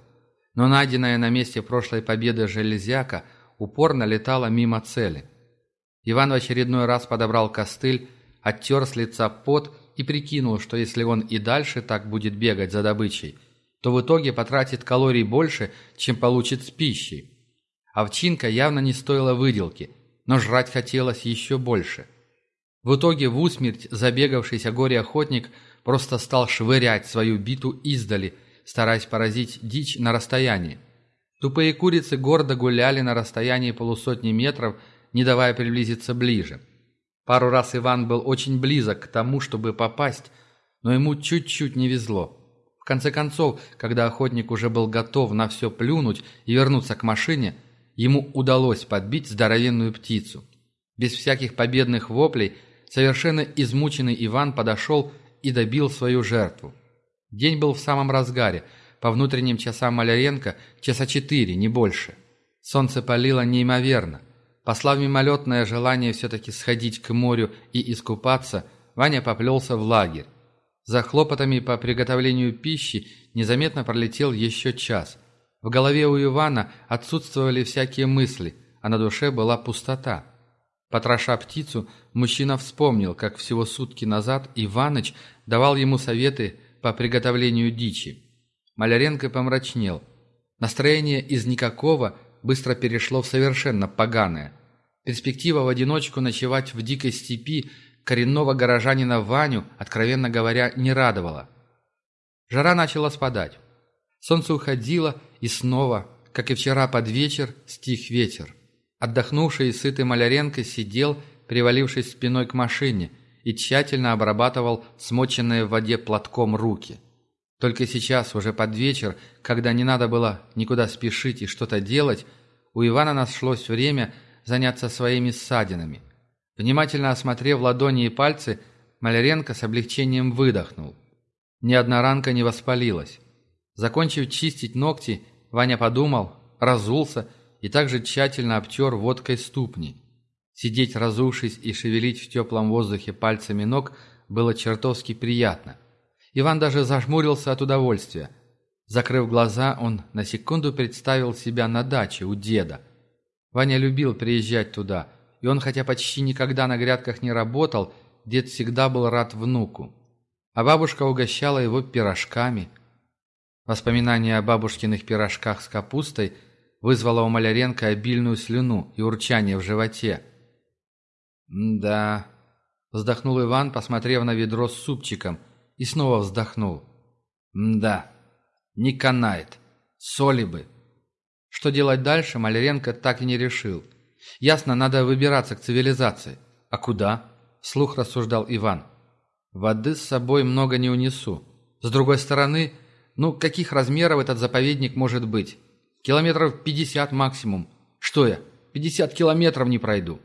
но найденная на месте прошлой победы железяка упорно летала мимо цели. Иван в очередной раз подобрал костыль, оттер с лица пот и прикинул, что если он и дальше так будет бегать за добычей – то в итоге потратит калорий больше, чем получит с пищей. Овчинка явно не стоила выделки, но жрать хотелось еще больше. В итоге в усмерть забегавшийся горе-охотник просто стал швырять свою биту издали, стараясь поразить дичь на расстоянии. Тупые курицы гордо гуляли на расстоянии полусотни метров, не давая приблизиться ближе. Пару раз Иван был очень близок к тому, чтобы попасть, но ему чуть-чуть не везло конце концов, когда охотник уже был готов на все плюнуть и вернуться к машине, ему удалось подбить здоровенную птицу. Без всяких победных воплей, совершенно измученный Иван подошел и добил свою жертву. День был в самом разгаре, по внутренним часам Маляренко часа четыре, не больше. Солнце палило неимоверно. Послав мимолетное желание все-таки сходить к морю и искупаться, Ваня поплелся в лагерь. За хлопотами по приготовлению пищи незаметно пролетел еще час. В голове у Ивана отсутствовали всякие мысли, а на душе была пустота. Потроша птицу, мужчина вспомнил, как всего сутки назад Иваныч давал ему советы по приготовлению дичи. Маляренко помрачнел. Настроение из никакого быстро перешло в совершенно поганое. Перспектива в одиночку ночевать в дикой степи коренного горожанина Ваню, откровенно говоря, не радовало. Жара начала спадать. Солнце уходило, и снова, как и вчера под вечер, стих ветер. Отдохнувший и сытый Маляренко сидел, привалившись спиной к машине, и тщательно обрабатывал смоченные в воде платком руки. Только сейчас, уже под вечер, когда не надо было никуда спешить и что-то делать, у Ивана нашлось время заняться своими ссадинами – Внимательно осмотрев ладони и пальцы, Маляренко с облегчением выдохнул. Ни одна ранка не воспалилась. Закончив чистить ногти, Ваня подумал, разулся и также тщательно обтер водкой ступни. Сидеть разувшись и шевелить в теплом воздухе пальцами ног было чертовски приятно. Иван даже зажмурился от удовольствия. Закрыв глаза, он на секунду представил себя на даче у деда. Ваня любил приезжать туда, и он, хотя почти никогда на грядках не работал, дед всегда был рад внуку. А бабушка угощала его пирожками. Воспоминание о бабушкиных пирожках с капустой вызвало у Маляренко обильную слюну и урчание в животе. «Да...» — вздохнул Иван, посмотрев на ведро с супчиком, и снова вздохнул. «Да, не канает. Соли бы». Что делать дальше, Маляренко так и не решил. Ясно, надо выбираться к цивилизации. А куда? Слух рассуждал Иван. Воды с собой много не унесу. С другой стороны, ну, каких размеров этот заповедник может быть? Километров пятьдесят максимум. Что я, пятьдесят километров не пройду.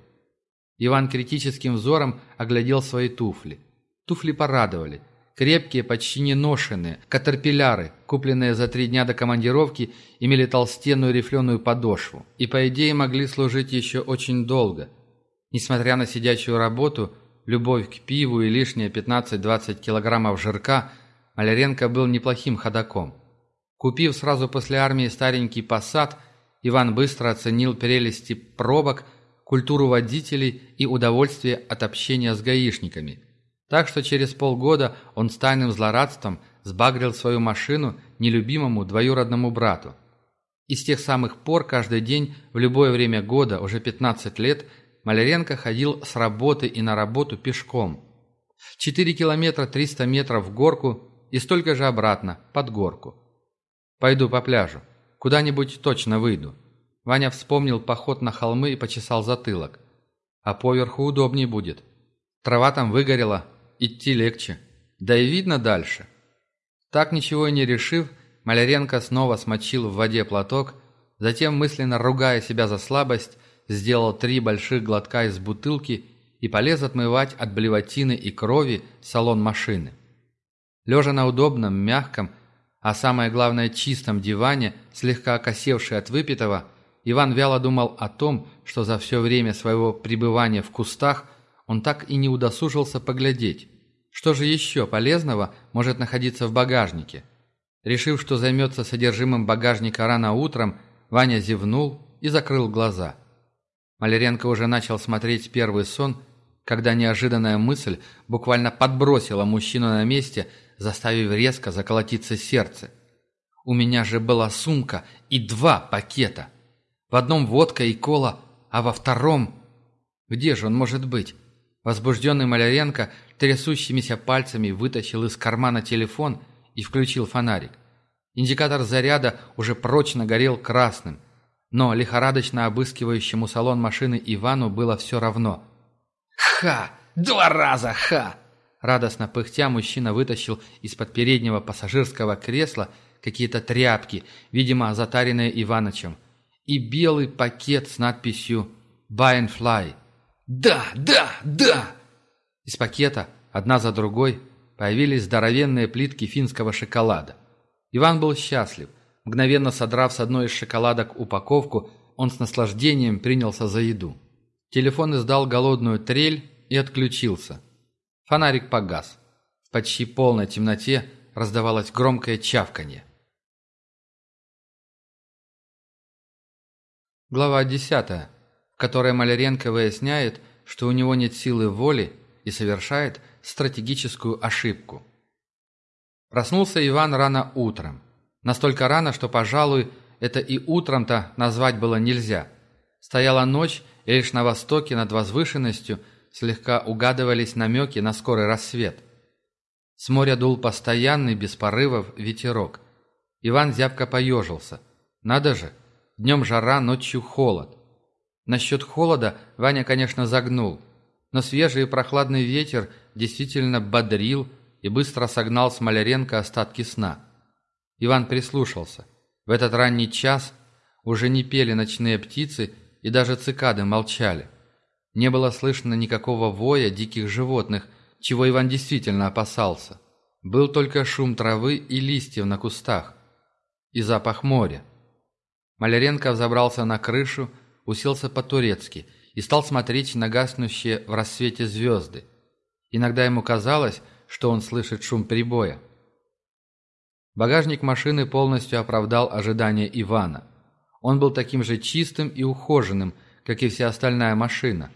Иван критическим взором оглядел свои туфли. Туфли порадовали. Крепкие, почти не ношенные, катерпилляры, купленные за три дня до командировки, имели толстенную рифленую подошву и, по идее, могли служить еще очень долго. Несмотря на сидячую работу, любовь к пиву и лишние 15-20 килограммов жирка, Маляренко был неплохим ходаком. Купив сразу после армии старенький посад, Иван быстро оценил прелести пробок – культуру водителей и удовольствие от общения с гаишниками. Так что через полгода он с тайным злорадством сбагрил свою машину нелюбимому двоюродному брату. И с тех самых пор каждый день, в любое время года, уже 15 лет, Маляренко ходил с работы и на работу пешком. 4 километра 300 метров в горку и столько же обратно, под горку. «Пойду по пляжу. Куда-нибудь точно выйду», Ваня вспомнил поход на холмы и почесал затылок. А поверху удобнее будет. Трава там выгорела, идти легче. Да и видно дальше. Так ничего и не решив, Маляренко снова смочил в воде платок, затем, мысленно ругая себя за слабость, сделал три больших глотка из бутылки и полез отмывать от блевотины и крови салон машины. Лежа на удобном, мягком, а самое главное чистом диване, слегка окосевший от выпитого, Иван вяло думал о том, что за все время своего пребывания в кустах он так и не удосужился поглядеть. Что же еще полезного может находиться в багажнике? Решив, что займется содержимым багажника рано утром, Ваня зевнул и закрыл глаза. Маляренко уже начал смотреть первый сон, когда неожиданная мысль буквально подбросила мужчину на месте, заставив резко заколотиться сердце. «У меня же была сумка и два пакета!» В одном водка и кола, а во втором... Где же он может быть? Возбужденный Маляренко трясущимися пальцами вытащил из кармана телефон и включил фонарик. Индикатор заряда уже прочно горел красным, но лихорадочно обыскивающему салон машины Ивану было все равно. «Ха! Два раза ха!» Радостно пыхтя мужчина вытащил из-под переднего пассажирского кресла какие-то тряпки, видимо, затаренные Иванычем и белый пакет с надписью «Buy and Fly». «Да, да, да!» Из пакета, одна за другой, появились здоровенные плитки финского шоколада. Иван был счастлив. Мгновенно содрав с одной из шоколадок упаковку, он с наслаждением принялся за еду. Телефон издал голодную трель и отключился. Фонарик погас. В почти полной темноте раздавалось громкое чавканье. Глава 10, в которой Маляренко выясняет, что у него нет силы воли и совершает стратегическую ошибку. Проснулся Иван рано утром. Настолько рано, что, пожалуй, это и утром-то назвать было нельзя. Стояла ночь, и лишь на востоке над возвышенностью слегка угадывались намеки на скорый рассвет. С моря дул постоянный, без порывов, ветерок. Иван зябко поежился. Надо же, Днем жара, ночью холод. Насчет холода Ваня, конечно, загнул, но свежий и прохладный ветер действительно бодрил и быстро согнал с Маляренко остатки сна. Иван прислушался. В этот ранний час уже не пели ночные птицы, и даже цикады молчали. Не было слышно никакого воя диких животных, чего Иван действительно опасался. Был только шум травы и листьев на кустах. И запах моря. Маляренко взобрался на крышу, уселся по-турецки и стал смотреть на гаснущие в рассвете звезды. Иногда ему казалось, что он слышит шум прибоя. Багажник машины полностью оправдал ожидания Ивана. Он был таким же чистым и ухоженным, как и вся остальная машина.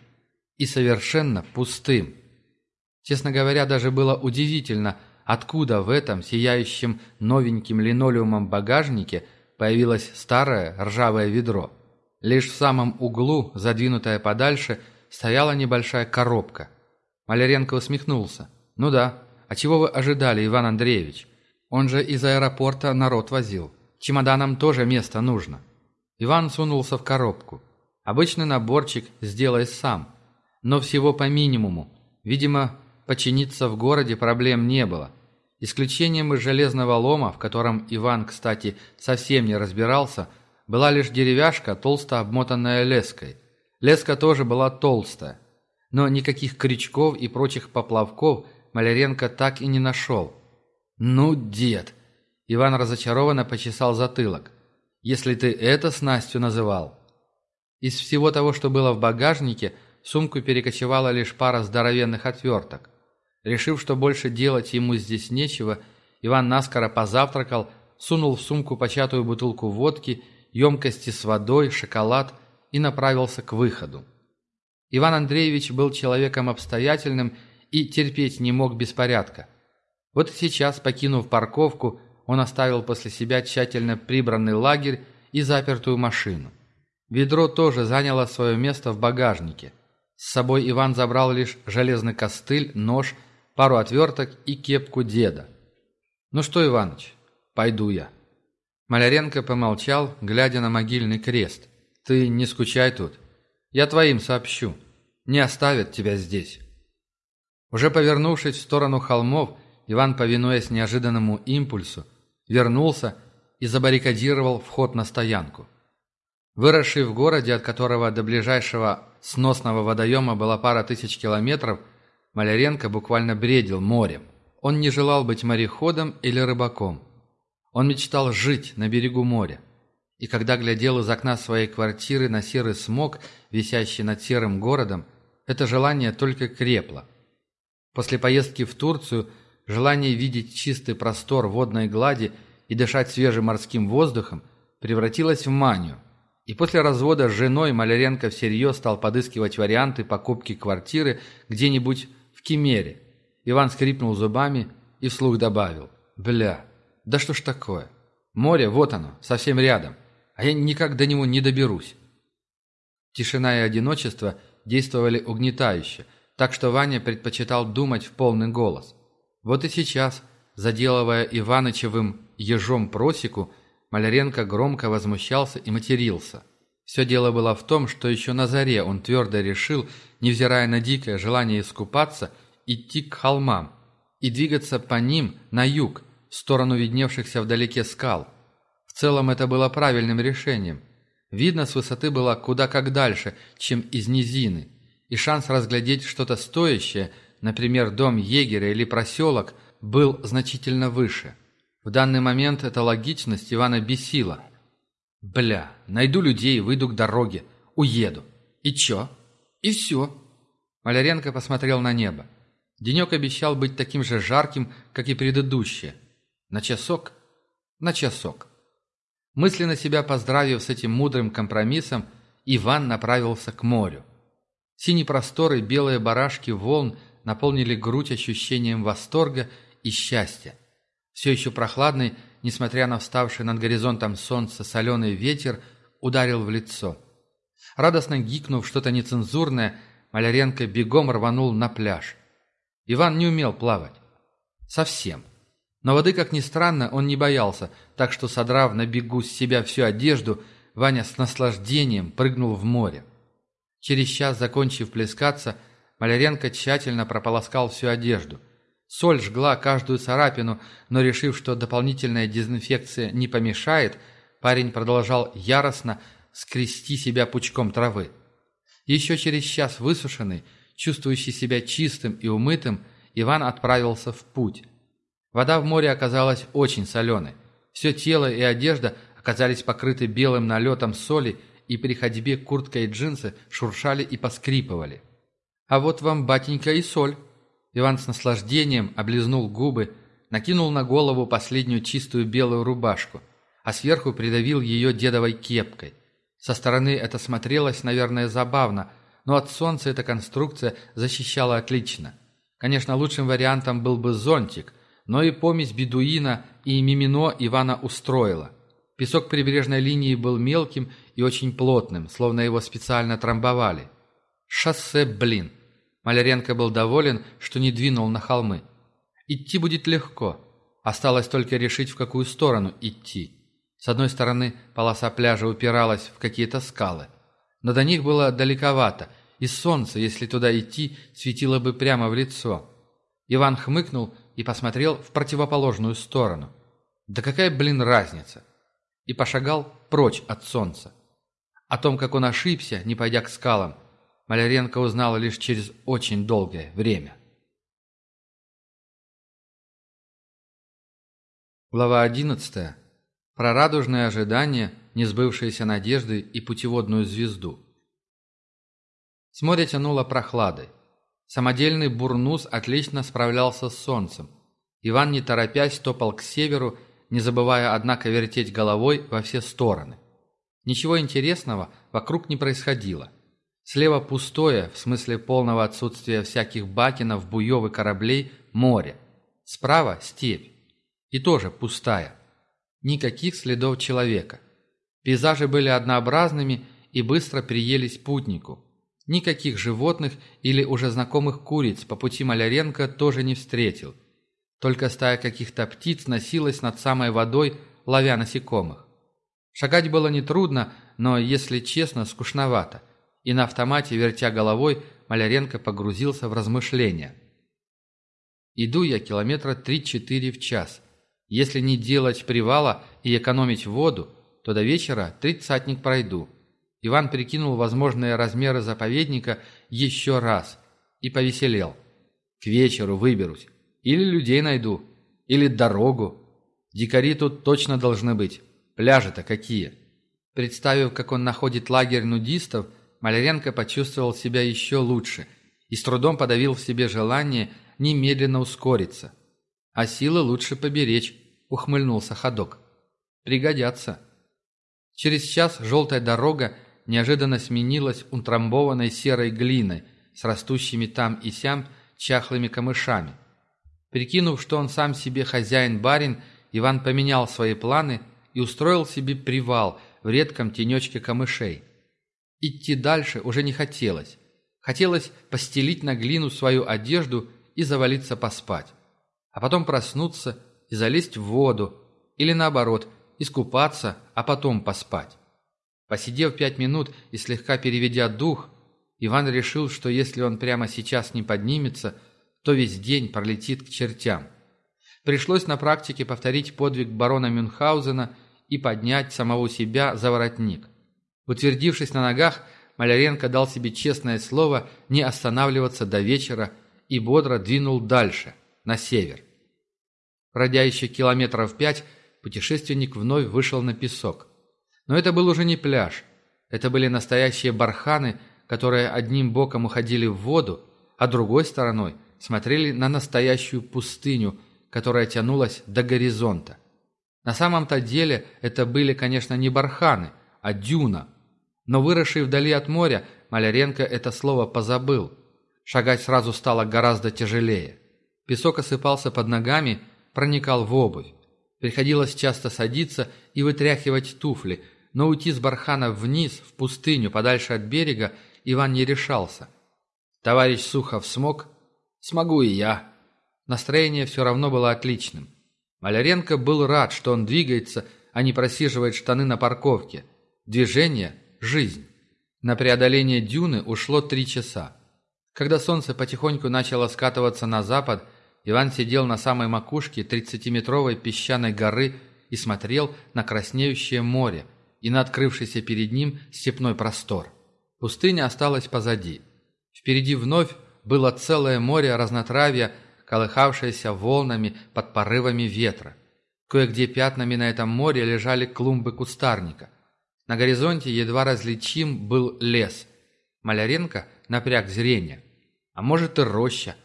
И совершенно пустым. Честно говоря, даже было удивительно, откуда в этом сияющем новеньким линолеумом багажнике появилось старое ржавое ведро. Лишь в самом углу, задвинутая подальше, стояла небольшая коробка. Маляренко усмехнулся. «Ну да, а чего вы ожидали, Иван Андреевич? Он же из аэропорта народ возил. Чемоданам тоже место нужно». Иван сунулся в коробку. Обычный наборчик сделай сам, но всего по минимуму. Видимо, починиться в городе проблем не было. Исключением из железного лома, в котором Иван, кстати, совсем не разбирался – была лишь деревяшка, толсто обмотанная леской. Леска тоже была толстая. Но никаких крючков и прочих поплавков Маляренко так и не нашел. «Ну, дед!» Иван разочарованно почесал затылок. «Если ты это снастью называл!» Из всего того, что было в багажнике, в сумку перекочевала лишь пара здоровенных отверток. Решив, что больше делать ему здесь нечего, Иван наскоро позавтракал, сунул в сумку початую бутылку водки емкости с водой, шоколад и направился к выходу. Иван Андреевич был человеком обстоятельным и терпеть не мог беспорядка. Вот и сейчас, покинув парковку, он оставил после себя тщательно прибранный лагерь и запертую машину. Ведро тоже заняло свое место в багажнике. С собой Иван забрал лишь железный костыль, нож, пару отверток и кепку деда. «Ну что, Иваныч, пойду я». Маляренко помолчал, глядя на могильный крест. «Ты не скучай тут. Я твоим сообщу. Не оставят тебя здесь». Уже повернувшись в сторону холмов, Иван, повинуясь неожиданному импульсу, вернулся и забаррикадировал вход на стоянку. Выросший в городе, от которого до ближайшего сносного водоема была пара тысяч километров, Маляренко буквально бредил морем. Он не желал быть мореходом или рыбаком. Он мечтал жить на берегу моря. И когда глядел из окна своей квартиры на серый смог, висящий над серым городом, это желание только крепло. После поездки в Турцию желание видеть чистый простор водной глади и дышать свежим морским воздухом превратилось в манию. И после развода с женой Маляренко всерьез стал подыскивать варианты покупки квартиры где-нибудь в Кемере. Иван скрипнул зубами и вслух добавил «Бля, да что ж такое? Море, вот оно, совсем рядом, а я никак до него не доберусь. Тишина и одиночество действовали угнетающе, так что Ваня предпочитал думать в полный голос. Вот и сейчас, заделывая Иванычевым ежом просеку, Маляренко громко возмущался и матерился. Все дело было в том, что еще на заре он твердо решил, невзирая на дикое желание искупаться, идти к холмам и двигаться по ним на юг, в сторону видневшихся вдалеке скал. В целом это было правильным решением. Видно с высоты было куда как дальше, чем из низины, и шанс разглядеть что-то стоящее, например, дом егеря или проселок, был значительно выше. В данный момент эта логичность Ивана бесила. «Бля, найду людей, выйду к дороге, уеду. И чё? И все». Маляренко посмотрел на небо. Денек обещал быть таким же жарким, как и предыдущие – на часок? На часок. Мысленно себя поздравив с этим мудрым компромиссом, Иван направился к морю. Синие просторы, белые барашки волн наполнили грудь ощущением восторга и счастья. Все еще прохладный, несмотря на вставший над горизонтом солнце, соленый ветер ударил в лицо. Радостно гикнув что-то нецензурное, Маляренко бегом рванул на пляж. Иван не умел плавать. Совсем. Но воды, как ни странно, он не боялся, так что, содрав на бегу с себя всю одежду, Ваня с наслаждением прыгнул в море. Через час, закончив плескаться, Маляренко тщательно прополоскал всю одежду. Соль жгла каждую царапину, но решив, что дополнительная дезинфекция не помешает, парень продолжал яростно скрести себя пучком травы. Еще через час высушенный, чувствующий себя чистым и умытым, Иван отправился в путь. Вода в море оказалась очень соленой. Все тело и одежда оказались покрыты белым налетом соли и при ходьбе куртка и джинсы шуршали и поскрипывали. «А вот вам, батенька, и соль!» Иван с наслаждением облизнул губы, накинул на голову последнюю чистую белую рубашку, а сверху придавил ее дедовой кепкой. Со стороны это смотрелось, наверное, забавно, но от солнца эта конструкция защищала отлично. Конечно, лучшим вариантом был бы зонтик, но и помесь бедуина и мимино Ивана устроила. Песок прибрежной линии был мелким и очень плотным, словно его специально трамбовали. Шоссе, блин! Маляренко был доволен, что не двинул на холмы. Идти будет легко. Осталось только решить, в какую сторону идти. С одной стороны, полоса пляжа упиралась в какие-то скалы. Но до них было далековато, и солнце, если туда идти, светило бы прямо в лицо. Иван хмыкнул и посмотрел в противоположную сторону. Да какая, блин, разница? И пошагал прочь от солнца. О том, как он ошибся, не пойдя к скалам, Маляренко узнала лишь через очень долгое время. Глава одиннадцатая. Про радужное ожидание, несбывшиеся надежды и путеводную звезду. С моря тянуло прохладой. Самодельный бурнус отлично справлялся с солнцем. Иван, не торопясь, топал к северу, не забывая, однако, вертеть головой во все стороны. Ничего интересного вокруг не происходило. Слева пустое, в смысле полного отсутствия всяких бакенов, буев и кораблей, море. Справа степь. И тоже пустая. Никаких следов человека. Пейзажи были однообразными и быстро приелись путнику. Никаких животных или уже знакомых куриц по пути Маляренко тоже не встретил. Только стая каких-то птиц носилась над самой водой, ловя насекомых. Шагать было нетрудно, но, если честно, скучновато. И на автомате, вертя головой, Маляренко погрузился в размышления. Иду я километра 3-4 в час – если не делать привала и экономить воду, то до вечера тридцатник пройду. Иван прикинул возможные размеры заповедника еще раз и повеселел. К вечеру выберусь. Или людей найду, или дорогу. Дикари тут точно должны быть. Пляжи-то какие. Представив, как он находит лагерь нудистов, Маляренко почувствовал себя еще лучше и с трудом подавил в себе желание немедленно ускориться. А силы лучше поберечь, ухмыльнулся ходок. Пригодятся. Через час желтая дорога неожиданно сменилась утрамбованной серой глиной с растущими там и сям чахлыми камышами. Прикинув, что он сам себе хозяин-барин, Иван поменял свои планы и устроил себе привал в редком тенечке камышей. Идти дальше уже не хотелось. Хотелось постелить на глину свою одежду и завалиться поспать а потом проснуться и залезть в воду, или наоборот, искупаться, а потом поспать. Посидев пять минут и слегка переведя дух, Иван решил, что если он прямо сейчас не поднимется, то весь день пролетит к чертям. Пришлось на практике повторить подвиг барона Мюнхгаузена и поднять самого себя за воротник. Утвердившись на ногах, Маляренко дал себе честное слово не останавливаться до вечера и бодро двинул дальше – на север. Пройдя еще километров пять, путешественник вновь вышел на песок. Но это был уже не пляж. Это были настоящие барханы, которые одним боком уходили в воду, а другой стороной смотрели на настоящую пустыню, которая тянулась до горизонта. На самом-то деле это были, конечно, не барханы, а дюна. Но выросший вдали от моря, Маляренко это слово позабыл. Шагать сразу стало гораздо тяжелее. Песок осыпался под ногами, проникал в обувь. Приходилось часто садиться и вытряхивать туфли, но уйти с бархана вниз, в пустыню, подальше от берега, Иван не решался. Товарищ Сухов смог? Смогу и я. Настроение все равно было отличным. Маляренко был рад, что он двигается, а не просиживает штаны на парковке. Движение – жизнь. На преодоление дюны ушло три часа. Когда солнце потихоньку начало скатываться на запад – Иван сидел на самой макушке тридцатиметровой песчаной горы и смотрел на краснеющее море и на открывшийся перед ним степной простор. Пустыня осталась позади. Впереди вновь было целое море разнотравья, колыхавшееся волнами под порывами ветра. Кое-где пятнами на этом море лежали клумбы кустарника. На горизонте едва различим был лес. Маляренко напряг зрение. А может и роща.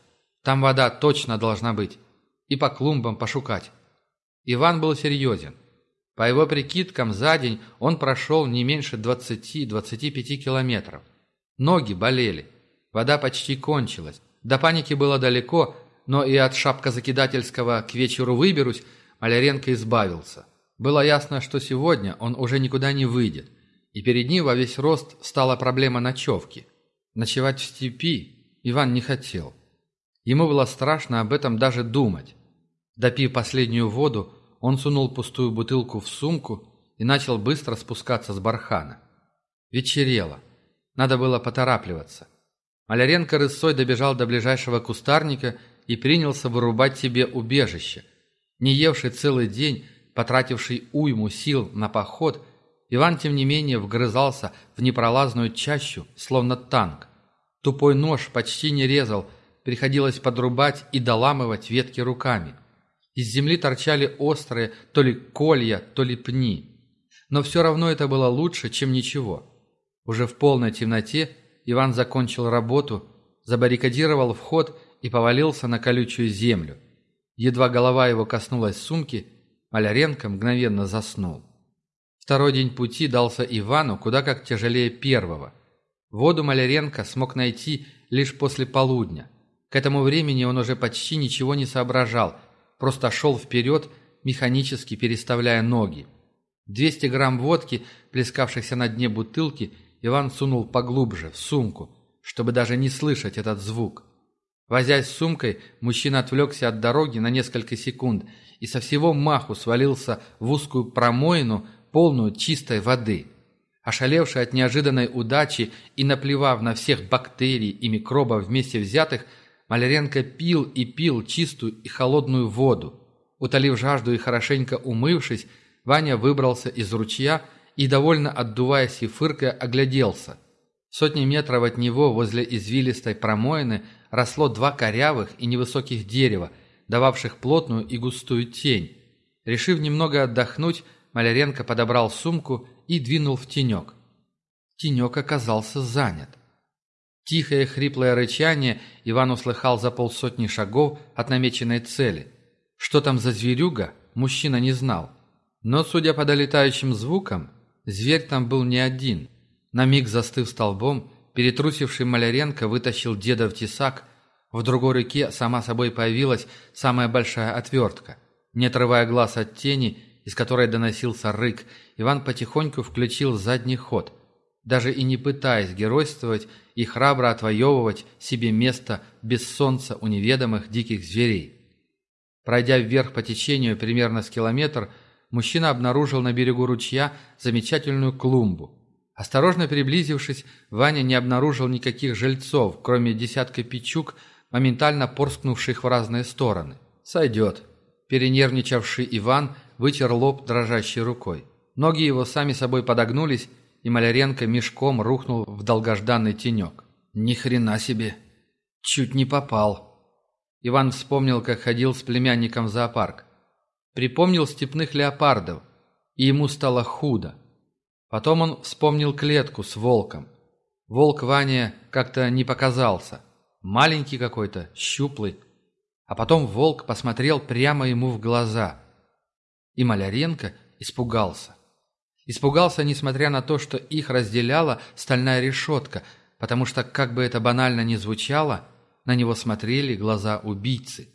Там вода точно должна быть. И по клумбам пошукать. Иван был серьезен. По его прикидкам, за день он прошел не меньше 20-25 километров. Ноги болели. Вода почти кончилась. До паники было далеко, но и от шапкозакидательского «к вечеру выберусь» Маляренко избавился. Было ясно, что сегодня он уже никуда не выйдет, и перед ним во весь рост стала проблема ночевки. Ночевать в степи Иван не хотел. Ему было страшно об этом даже думать. Допив последнюю воду, он сунул пустую бутылку в сумку и начал быстро спускаться с бархана. Вечерело. Надо было поторапливаться. Маляренко рысой добежал до ближайшего кустарника и принялся вырубать себе убежище. Не евший целый день, потративший уйму сил на поход, Иван, тем не менее, вгрызался в непролазную чащу, словно танк. Тупой нож почти не резал, приходилось подрубать и доламывать ветки руками. Из земли торчали острые то ли колья, то ли пни. Но все равно это было лучше, чем ничего. Уже в полной темноте Иван закончил работу, забаррикадировал вход и повалился на колючую землю. Едва голова его коснулась сумки, Маляренко мгновенно заснул. Второй день пути дался Ивану куда как тяжелее первого. Воду Маляренко смог найти лишь после полудня. К этому времени он уже почти ничего не соображал, просто шел вперед, механически переставляя ноги. 200 грамм водки, плескавшихся на дне бутылки, Иван сунул поглубже, в сумку, чтобы даже не слышать этот звук. Возясь с сумкой, мужчина отвлекся от дороги на несколько секунд и со всего маху свалился в узкую промоину, полную чистой воды. Ошалевший от неожиданной удачи и наплевав на всех бактерий и микробов вместе взятых, Маляренко пил и пил чистую и холодную воду. Утолив жажду и хорошенько умывшись, Ваня выбрался из ручья и, довольно отдуваясь и фыркая, огляделся. Сотни метров от него, возле извилистой промоины, росло два корявых и невысоких дерева, дававших плотную и густую тень. Решив немного отдохнуть, Маляренко подобрал сумку и двинул в тенек. Тенек оказался занят. Тихое хриплое рычание Иван услыхал за полсотни шагов от намеченной цели. Что там за зверюга, мужчина не знал. Но, судя по долетающим звукам, зверь там был не один. На миг застыв столбом, перетрусивший Маляренко вытащил деда в тесак. В другой руке сама собой появилась самая большая отвертка. Не отрывая глаз от тени, из которой доносился рык, Иван потихоньку включил задний ход – даже и не пытаясь геройствовать и храбро отвоевывать себе место без солнца у неведомых диких зверей. Пройдя вверх по течению примерно с километр, мужчина обнаружил на берегу ручья замечательную клумбу. Осторожно приблизившись, Ваня не обнаружил никаких жильцов, кроме десятка печук, моментально порскнувших в разные стороны. «Сойдет». Перенервничавший Иван вытер лоб дрожащей рукой. Ноги его сами собой подогнулись, и Маляренко мешком рухнул в долгожданный тенек. Ни хрена себе! Чуть не попал. Иван вспомнил, как ходил с племянником в зоопарк. Припомнил степных леопардов, и ему стало худо. Потом он вспомнил клетку с волком. Волк Ваня как-то не показался. Маленький какой-то, щуплый. А потом волк посмотрел прямо ему в глаза. И Маляренко испугался. Испугался, несмотря на то, что их разделяла стальная решетка, потому что, как бы это банально ни звучало, на него смотрели глаза убийцы.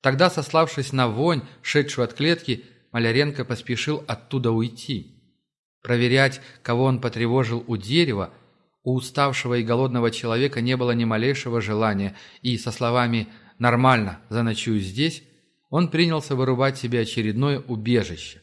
Тогда, сославшись на вонь, шедшую от клетки, Маляренко поспешил оттуда уйти. Проверять, кого он потревожил у дерева, у уставшего и голодного человека не было ни малейшего желания, и со словами «нормально, заночую здесь», он принялся вырубать себе очередное убежище.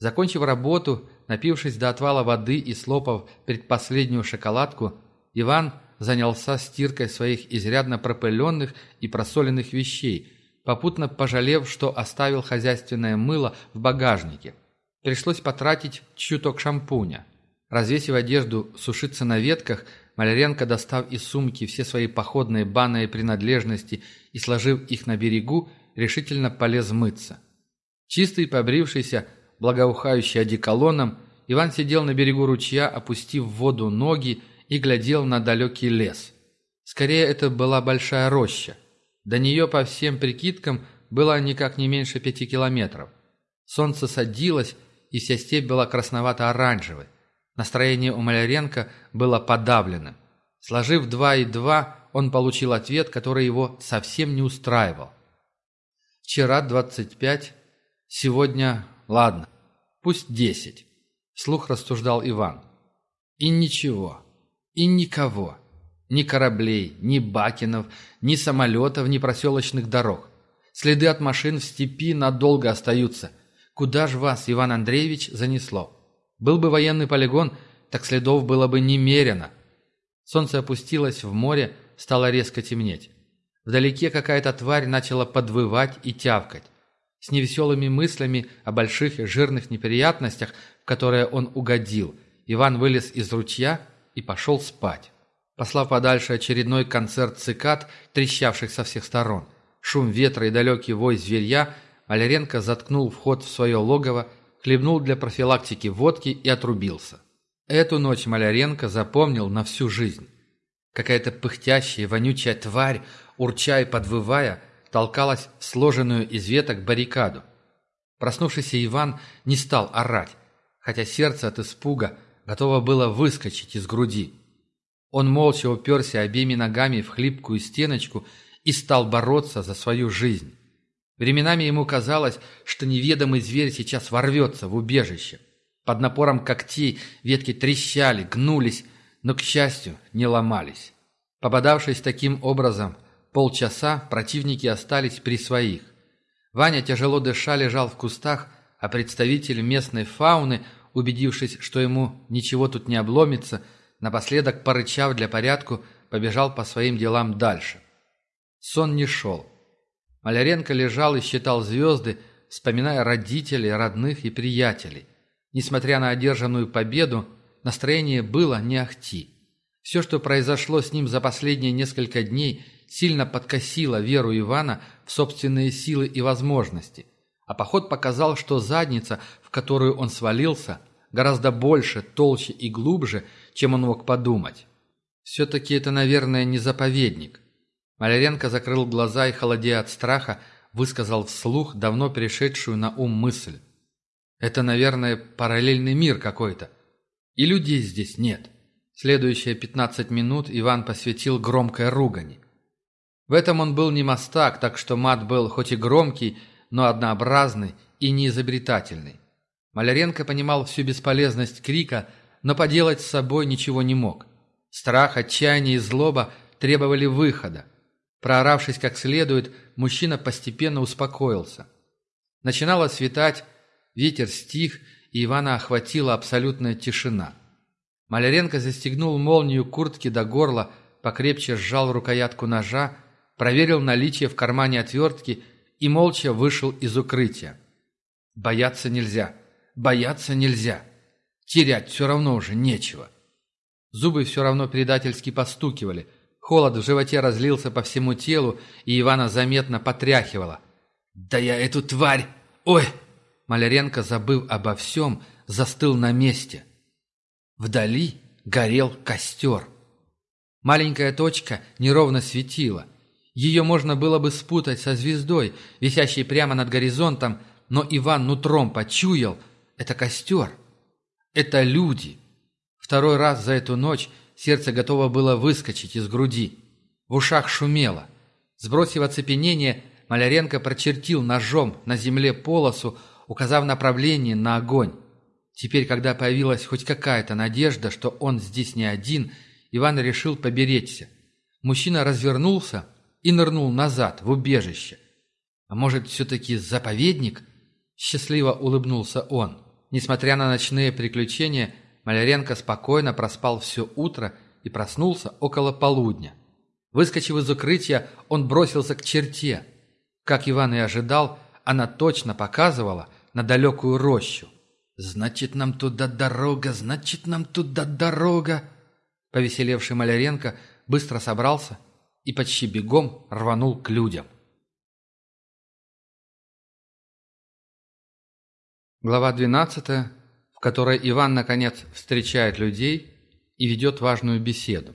Закончив работу, Напившись до отвала воды и слопав предпоследнюю шоколадку, Иван занялся стиркой своих изрядно пропыленных и просоленных вещей, попутно пожалев, что оставил хозяйственное мыло в багажнике. Пришлось потратить чуток шампуня. Развесив одежду сушиться на ветках, Маляренко, достав из сумки все свои походные банные принадлежности и сложив их на берегу, решительно полез мыться. Чистый, побрившийся, благоухающий одеколоном, Иван сидел на берегу ручья, опустив в воду ноги и глядел на далекий лес. Скорее, это была большая роща. До нее, по всем прикидкам, было никак не меньше пяти километров. Солнце садилось, и вся степь была красновато-оранжевой. Настроение у Маляренко было подавленным. Сложив два и два, он получил ответ, который его совсем не устраивал. «Вчера двадцать пять, сегодня... Ладно, пусть десять», — слух рассуждал Иван. «И ничего, и никого, ни кораблей, ни бакенов, ни самолетов, ни проселочных дорог. Следы от машин в степи надолго остаются. Куда ж вас, Иван Андреевич, занесло? Был бы военный полигон, так следов было бы немерено. Солнце опустилось в море, стало резко темнеть. Вдалеке какая-то тварь начала подвывать и тявкать. С невеселыми мыслями о больших жирных неприятностях, в которые он угодил, Иван вылез из ручья и пошел спать. Послав подальше очередной концерт цикад, трещавших со всех сторон, шум ветра и далекий вой зверья, Маляренко заткнул вход в свое логово, хлебнул для профилактики водки и отрубился. Эту ночь Маляренко запомнил на всю жизнь. Какая-то пыхтящая, вонючая тварь, урча и подвывая, толкалась в сложенную из веток баррикаду. Проснувшийся Иван не стал орать, хотя сердце от испуга готово было выскочить из груди. Он молча уперся обеими ногами в хлипкую стеночку и стал бороться за свою жизнь. Временами ему казалось, что неведомый зверь сейчас ворвется в убежище. Под напором когтей ветки трещали, гнулись, но, к счастью, не ломались. Попадавшись таким образом полчаса, противники остались при своих. Ваня, тяжело дыша, лежал в кустах, а представитель местной фауны, убедившись, что ему ничего тут не обломится, напоследок, порычав для порядку, побежал по своим делам дальше. Сон не шел. Маляренко лежал и считал звезды, вспоминая родителей, родных и приятелей. Несмотря на одержанную победу, настроение было не ахти. Все, что произошло с ним за последние несколько дней, сильно подкосило веру Ивана в собственные силы и возможности. А поход показал, что задница, в которую он свалился, гораздо больше, толще и глубже, чем он мог подумать. Все-таки это, наверное, не заповедник. Маляренко закрыл глаза и, холодея от страха, высказал вслух давно перешедшую на ум мысль. Это, наверное, параллельный мир какой-то. И людей здесь нет. Следующие пятнадцать минут Иван посвятил громкой ругани. В этом он был не мастак, так что мат был хоть и громкий, но однообразный и неизобретательный. Маляренко понимал всю бесполезность крика, но поделать с собой ничего не мог. Страх, отчаяние и злоба требовали выхода. Прооравшись как следует, мужчина постепенно успокоился. Начинало светать, Ветер стих, и Ивана охватила абсолютная тишина. Маляренко застегнул молнию куртки до горла, покрепче сжал рукоятку ножа, проверил наличие в кармане отвертки и молча вышел из укрытия. Бояться нельзя, бояться нельзя. Терять все равно уже нечего. Зубы все равно предательски постукивали. Холод в животе разлился по всему телу, и Ивана заметно потряхивало. «Да я эту тварь! Ой!» Маляренко, забыв обо всем, застыл на месте. Вдали горел костер. Маленькая точка неровно светила. Ее можно было бы спутать со звездой, висящей прямо над горизонтом, но Иван нутром почуял — это костер. Это люди. Второй раз за эту ночь сердце готово было выскочить из груди. В ушах шумело. Сбросив оцепенение, Маляренко прочертил ножом на земле полосу, указав направление на огонь. Теперь, когда появилась хоть какая-то надежда, что он здесь не один, Иван решил поберечься. Мужчина развернулся и нырнул назад, в убежище. «А может, все-таки заповедник?» Счастливо улыбнулся он. Несмотря на ночные приключения, Маляренко спокойно проспал все утро и проснулся около полудня. Выскочив из укрытия, он бросился к черте. Как Иван и ожидал, она точно показывала, на далекую рощу. «Значит, нам туда дорога, значит, нам туда дорога!» Повеселевший Маляренко быстро собрался и почти бегом рванул к людям. Глава двенадцатая, в которой Иван, наконец, встречает людей и ведет важную беседу.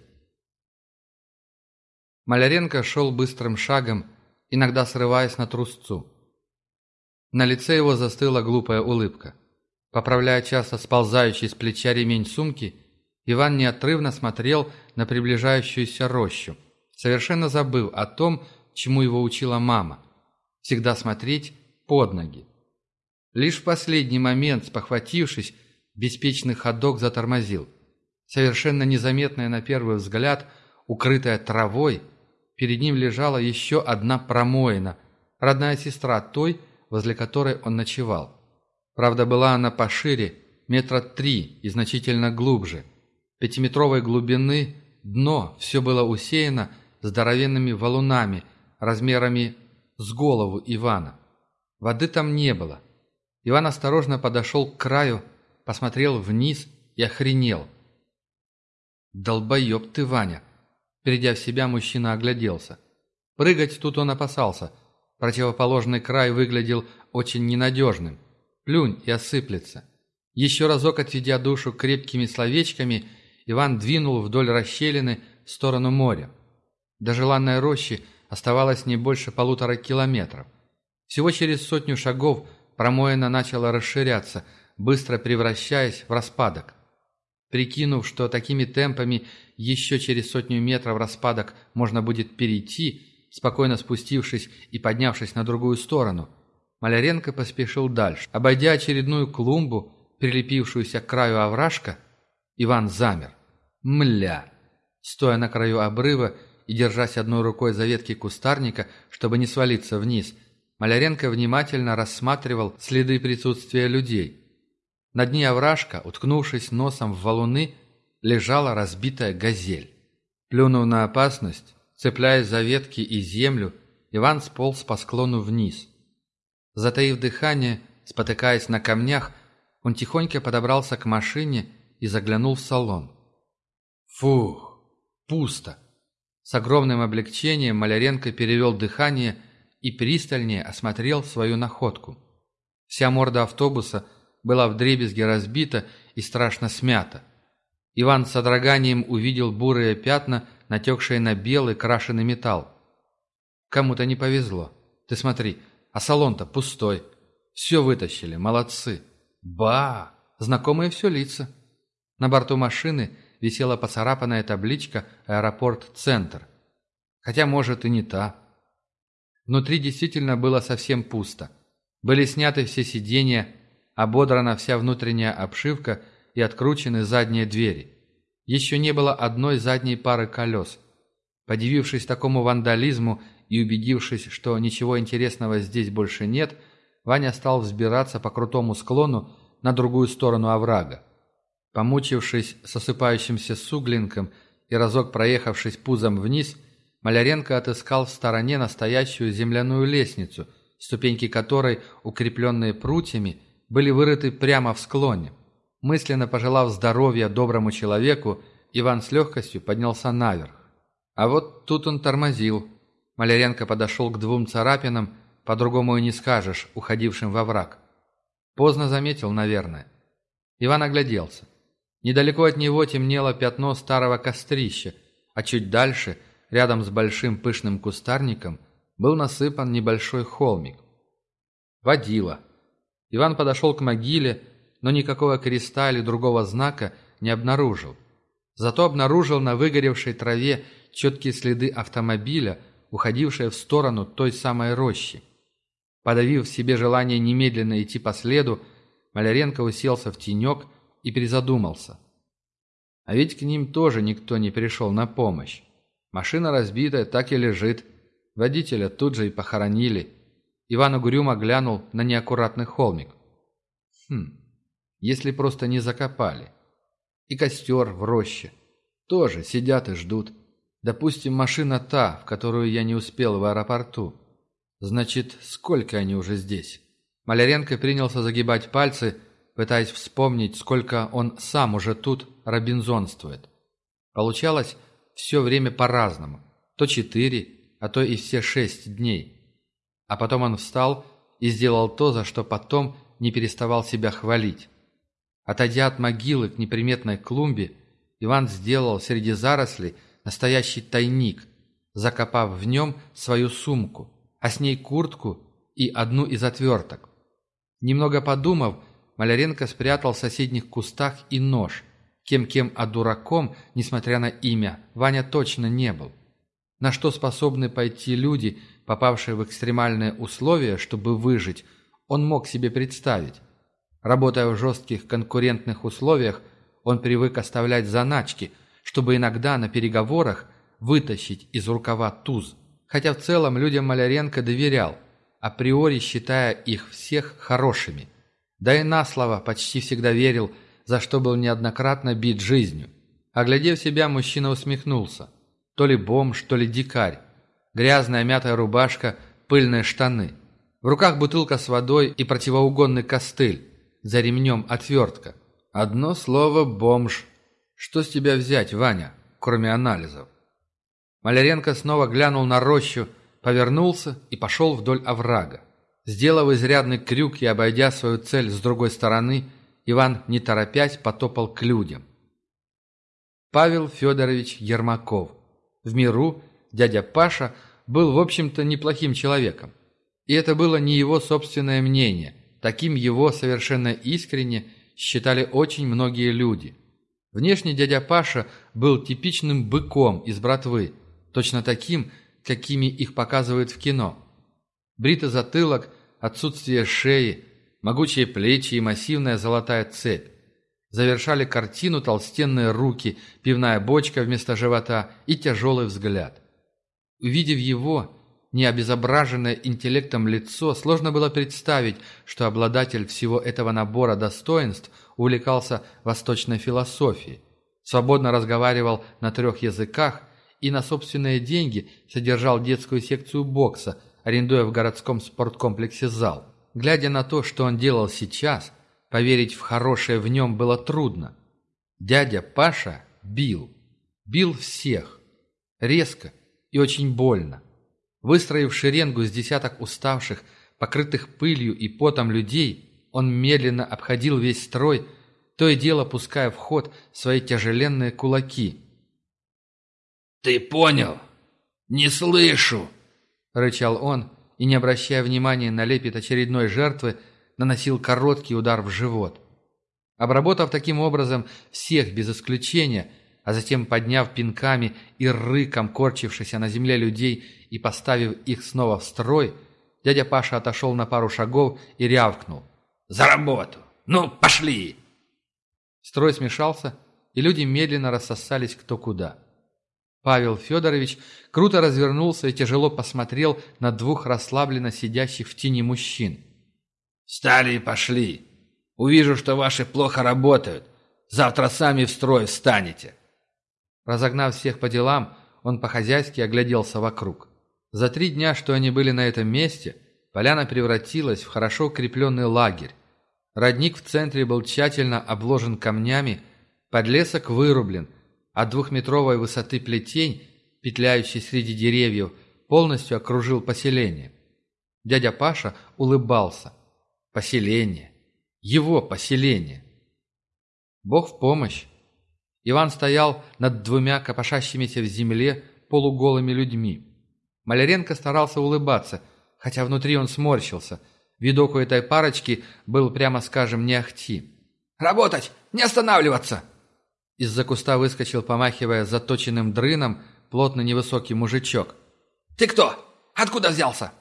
Маляренко шел быстрым шагом, иногда срываясь на трусцу. На лице его застыла глупая улыбка. Поправляя часто сползающий с плеча ремень сумки, Иван неотрывно смотрел на приближающуюся рощу, совершенно забыв о том, чему его учила мама – всегда смотреть под ноги. Лишь в последний момент, спохватившись, беспечный ходок затормозил. Совершенно незаметная на первый взгляд, укрытая травой, перед ним лежала еще одна промоина, родная сестра той, возле которой он ночевал. Правда, была она пошире, метра три и значительно глубже. Пятиметровой глубины дно все было усеяно здоровенными валунами, размерами с голову Ивана. Воды там не было. Иван осторожно подошел к краю, посмотрел вниз и охренел. «Долбоеб ты, Ваня!» Придя в себя, мужчина огляделся. Прыгать тут он опасался. Противоположный край выглядел очень ненадежным. Плюнь и осыплется. Еще разок отведя душу крепкими словечками, Иван двинул вдоль расщелины в сторону моря. До желанной рощи оставалось не больше полутора километров. Всего через сотню шагов промоина начала расширяться, быстро превращаясь в распадок. Прикинув, что такими темпами еще через сотню метров распадок можно будет перейти, спокойно спустившись и поднявшись на другую сторону, Маляренко поспешил дальше. Обойдя очередную клумбу, прилепившуюся к краю овражка, Иван замер. Мля! Стоя на краю обрыва и держась одной рукой за ветки кустарника, чтобы не свалиться вниз, Маляренко внимательно рассматривал следы присутствия людей. На дне овражка, уткнувшись носом в валуны, лежала разбитая газель. Плюнув на опасность, цепляясь за ветки и землю, Иван сполз по склону вниз. Затаив дыхание, спотыкаясь на камнях, он тихонько подобрался к машине и заглянул в салон. Фух, пусто. С огромным облегчением Маляренко перевел дыхание и пристальнее осмотрел свою находку. Вся морда автобуса – была вдребезги разбита и страшно смята. Иван с содроганием увидел бурые пятна, натекшие на белый крашеный металл. Кому-то не повезло. Ты смотри, а салон-то пустой. Все вытащили, молодцы. Ба! Знакомые все лица. На борту машины висела поцарапанная табличка «Аэропорт Центр». Хотя, может, и не та. Внутри действительно было совсем пусто. Были сняты все сиденья, ободрана вся внутренняя обшивка и откручены задние двери. Еще не было одной задней пары колес. Подивившись такому вандализму и убедившись, что ничего интересного здесь больше нет, Ваня стал взбираться по крутому склону на другую сторону оврага. Помучившись с осыпающимся суглинком и разок проехавшись пузом вниз, Маляренко отыскал в стороне настоящую земляную лестницу, ступеньки которой, укрепленные прутьями, были вырыты прямо в склоне. Мысленно пожелав здоровья доброму человеку, Иван с легкостью поднялся наверх. А вот тут он тормозил. Маляренко подошел к двум царапинам, по-другому и не скажешь, уходившим во враг. Поздно заметил, наверное. Иван огляделся. Недалеко от него темнело пятно старого кострища, а чуть дальше, рядом с большим пышным кустарником, был насыпан небольшой холмик. Водила. Иван подошел к могиле, но никакого креста или другого знака не обнаружил. Зато обнаружил на выгоревшей траве четкие следы автомобиля, уходившие в сторону той самой рощи. Подавив в себе желание немедленно идти по следу, Маляренко уселся в тенек и призадумался. А ведь к ним тоже никто не пришел на помощь. Машина разбитая так и лежит. Водителя тут же и похоронили. Иван угрюмо глянул на неаккуратный холмик. Хм, если просто не закопали. И костер в роще. Тоже сидят и ждут. Допустим, машина та, в которую я не успел в аэропорту. Значит, сколько они уже здесь? Маляренко принялся загибать пальцы, пытаясь вспомнить, сколько он сам уже тут робинзонствует. Получалось все время по-разному. То четыре, а то и все шесть дней. А потом он встал и сделал то, за что потом не переставал себя хвалить. Отойдя от могилы к неприметной клумбе, Иван сделал среди зарослей настоящий тайник, закопав в нем свою сумку, а с ней куртку и одну из отверток. Немного подумав, Маляренко спрятал в соседних кустах и нож. Кем-кем, а дураком, несмотря на имя, Ваня точно не был. На что способны пойти люди, попавшие в экстремальные условия, чтобы выжить, он мог себе представить. Работая в жестких конкурентных условиях, он привык оставлять заначки, чтобы иногда на переговорах вытащить из рукава туз. Хотя в целом людям Маляренко доверял, априори считая их всех хорошими. Да и на слово почти всегда верил, за что был неоднократно бит жизнью. Оглядев себя, мужчина усмехнулся. То ли бомж, то ли дикарь. Грязная мятая рубашка, пыльные штаны. В руках бутылка с водой и противоугонный костыль. За ремнем отвертка. Одно слово «бомж». Что с тебя взять, Ваня, кроме анализов? Маляренко снова глянул на рощу, повернулся и пошел вдоль оврага. Сделав изрядный крюк и обойдя свою цель с другой стороны, Иван, не торопясь, потопал к людям. Павел Федорович Ермаков. В миру дядя Паша был, в общем-то, неплохим человеком. И это было не его собственное мнение. Таким его совершенно искренне считали очень многие люди. Внешне дядя Паша был типичным быком из братвы, точно таким, какими их показывают в кино. Бритый затылок, отсутствие шеи, могучие плечи и массивная золотая цепь. Завершали картину толстенные руки, пивная бочка вместо живота и тяжелый взгляд. Увидев его, не обезображенное интеллектом лицо, сложно было представить, что обладатель всего этого набора достоинств увлекался восточной философией, свободно разговаривал на трех языках и на собственные деньги содержал детскую секцию бокса, арендуя в городском спорткомплексе зал. Глядя на то, что он делал сейчас, поверить в хорошее в нем было трудно. Дядя Паша бил. Бил всех. Резко и очень больно. Выстроив шеренгу с десяток уставших, покрытых пылью и потом людей, он медленно обходил весь строй, то и дело пуская в ход свои тяжеленные кулаки – «Ты понял? Не слышу!» — рычал он, и, не обращая внимания на лепет очередной жертвы, наносил короткий удар в живот. Обработав таким образом всех без исключения, а затем подняв пинками и рыком корчившихся на земле людей и поставив их снова в строй, дядя Паша отошел на пару шагов и рявкнул. «За работу! Ну, пошли!» Строй смешался, и люди медленно рассосались кто куда. Павел Федорович круто развернулся и тяжело посмотрел на двух расслабленно сидящих в тени мужчин. «Встали и пошли. Увижу, что ваши плохо работают. Завтра сами в строй встанете». Разогнав всех по делам, он по-хозяйски огляделся вокруг. За три дня, что они были на этом месте, поляна превратилась в хорошо укрепленный лагерь. Родник в центре был тщательно обложен камнями, подлесок вырублен – а двухметровой высоты плетень, петляющий среди деревьев, полностью окружил поселение. Дядя Паша улыбался. Поселение. Его поселение. Бог в помощь. Иван стоял над двумя копошащимися в земле полуголыми людьми. Маляренко старался улыбаться, хотя внутри он сморщился. Видок у этой парочки был, прямо скажем, не ахти. «Работать! Не останавливаться!» Из-за куста выскочил, помахивая заточенным дрыном, плотно невысокий мужичок. «Ты кто? Откуда взялся?»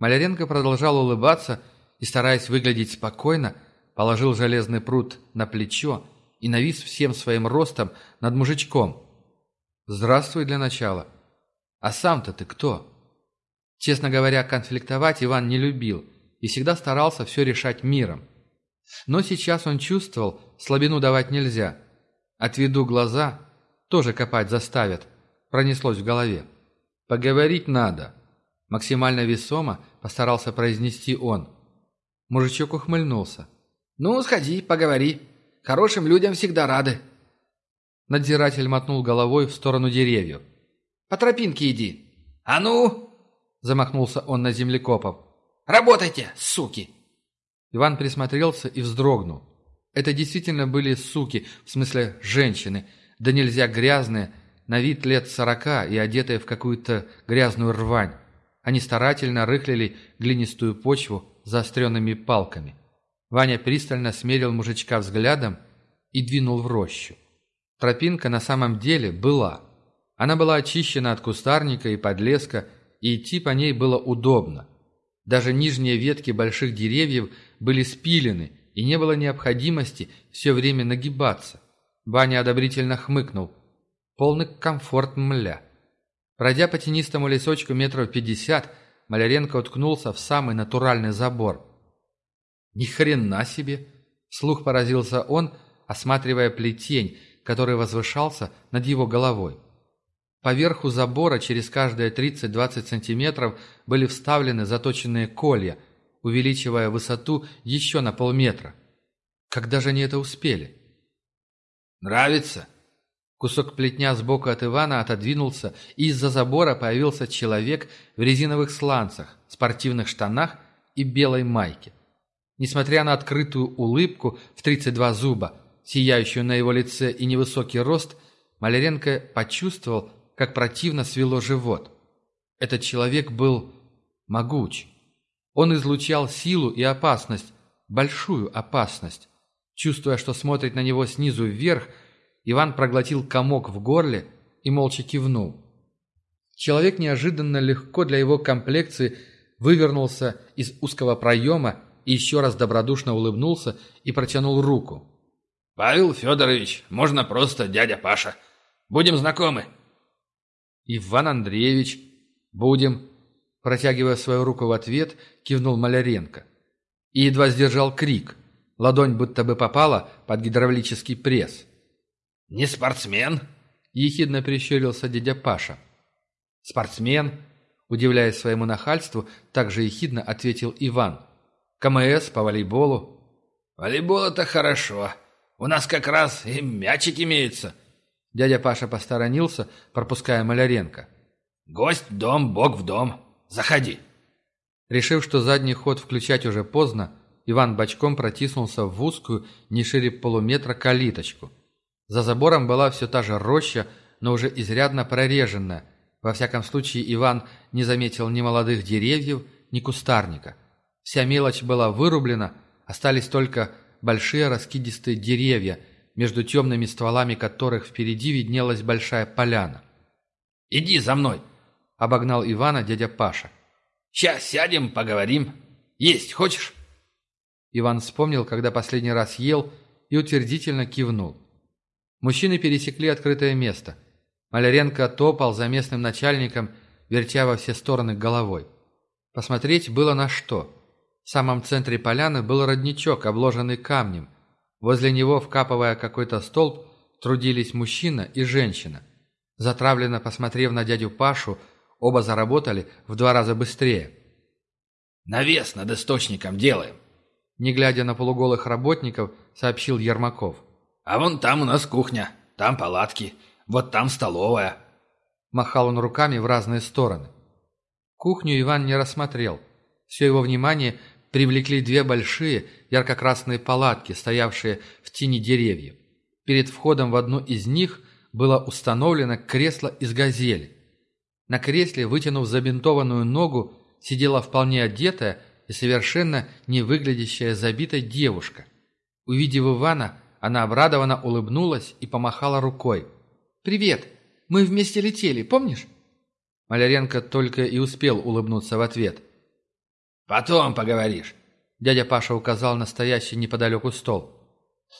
Маляренко продолжал улыбаться и, стараясь выглядеть спокойно, положил железный пруд на плечо и навис всем своим ростом над мужичком. «Здравствуй для начала. А сам-то ты кто?» Честно говоря, конфликтовать Иван не любил и всегда старался все решать миром. Но сейчас он чувствовал, слабину давать нельзя – Отведу глаза, тоже копать заставят. Пронеслось в голове. Поговорить надо. Максимально весомо постарался произнести он. Мужичок ухмыльнулся. «Ну, сходи, поговори. Хорошим людям всегда рады». Надзиратель мотнул головой в сторону деревьев. «По тропинке иди». «А ну!» Замахнулся он на землекопов. «Работайте, суки!» Иван присмотрелся и вздрогнул. Это действительно были суки, в смысле женщины, да нельзя грязные, на вид лет сорока и одетые в какую-то грязную рвань. Они старательно рыхлили глинистую почву заостренными палками. Ваня пристально смерил мужичка взглядом и двинул в рощу. Тропинка на самом деле была. Она была очищена от кустарника и подлеска, и идти по ней было удобно. Даже нижние ветки больших деревьев были спилены, и не было необходимости все время нагибаться. Ваня одобрительно хмыкнул. Полный комфорт мля. Пройдя по тенистому лесочку метров пятьдесят, Маляренко уткнулся в самый натуральный забор. «Ни хрена себе!» — вслух поразился он, осматривая плетень, который возвышался над его головой. Поверху забора через каждые 30-20 сантиметров были вставлены заточенные колья, увеличивая высоту еще на полметра. Когда же они это успели? «Нравится?» Кусок плетня сбоку от Ивана отодвинулся, и из-за забора появился человек в резиновых сланцах, спортивных штанах и белой майке. Несмотря на открытую улыбку в 32 зуба, сияющую на его лице и невысокий рост, Маляренко почувствовал, как противно свело живот. Этот человек был могуч. Он излучал силу и опасность, большую опасность. Чувствуя, что смотрит на него снизу вверх, Иван проглотил комок в горле и молча кивнул. Человек неожиданно легко для его комплекции вывернулся из узкого проема и еще раз добродушно улыбнулся и протянул руку. «Павел Федорович, можно просто дядя Паша. Будем знакомы». «Иван Андреевич, будем», протягивая свою руку в ответ, кивнул Маляренко. И едва сдержал крик. Ладонь будто бы попала под гидравлический пресс. «Не спортсмен?» – ехидно прищурился дядя Паша. «Спортсмен?» – удивляясь своему нахальству, также ехидно ответил Иван. «КМС по волейболу». «Волейбол – это хорошо. У нас как раз и мячик имеется». Дядя Паша посторонился, пропуская Маляренко. «Гость в дом, бог в дом. Заходи». Решив, что задний ход включать уже поздно, Иван бочком протиснулся в узкую, не шире полуметра, калиточку – за забором была все та же роща, но уже изрядно прореженная. Во всяком случае, Иван не заметил ни молодых деревьев, ни кустарника. Вся мелочь была вырублена, остались только большие раскидистые деревья, между темными стволами которых впереди виднелась большая поляна. «Иди за мной!» — обогнал Ивана дядя Паша. «Сейчас сядем, поговорим. Есть хочешь?» Иван вспомнил, когда последний раз ел, и утвердительно кивнул. Мужчины пересекли открытое место. Маляренко топал за местным начальником, вертя во все стороны головой. Посмотреть было на что. В самом центре поляны был родничок, обложенный камнем. Возле него, вкапывая какой-то столб, трудились мужчина и женщина. Затравленно посмотрев на дядю Пашу, оба заработали в два раза быстрее. «Навес над источником делаем», не глядя на полуголых работников, сообщил Ермаков. А вон там у нас кухня, там палатки, вот там столовая». Махал он руками в разные стороны. Кухню Иван не рассмотрел. Все его внимание привлекли две большие ярко-красные палатки, стоявшие в тени деревьев. Перед входом в одну из них было установлено кресло из газели. На кресле, вытянув забинтованную ногу, сидела вполне одетая и совершенно не выглядящая забитой девушка. Увидев Ивана, она обрадованно улыбнулась и помахала рукой. «Привет! Мы вместе летели, помнишь?» Маляренко только и успел улыбнуться в ответ. «Потом поговоришь», — дядя Паша указал на стоящий неподалеку стол.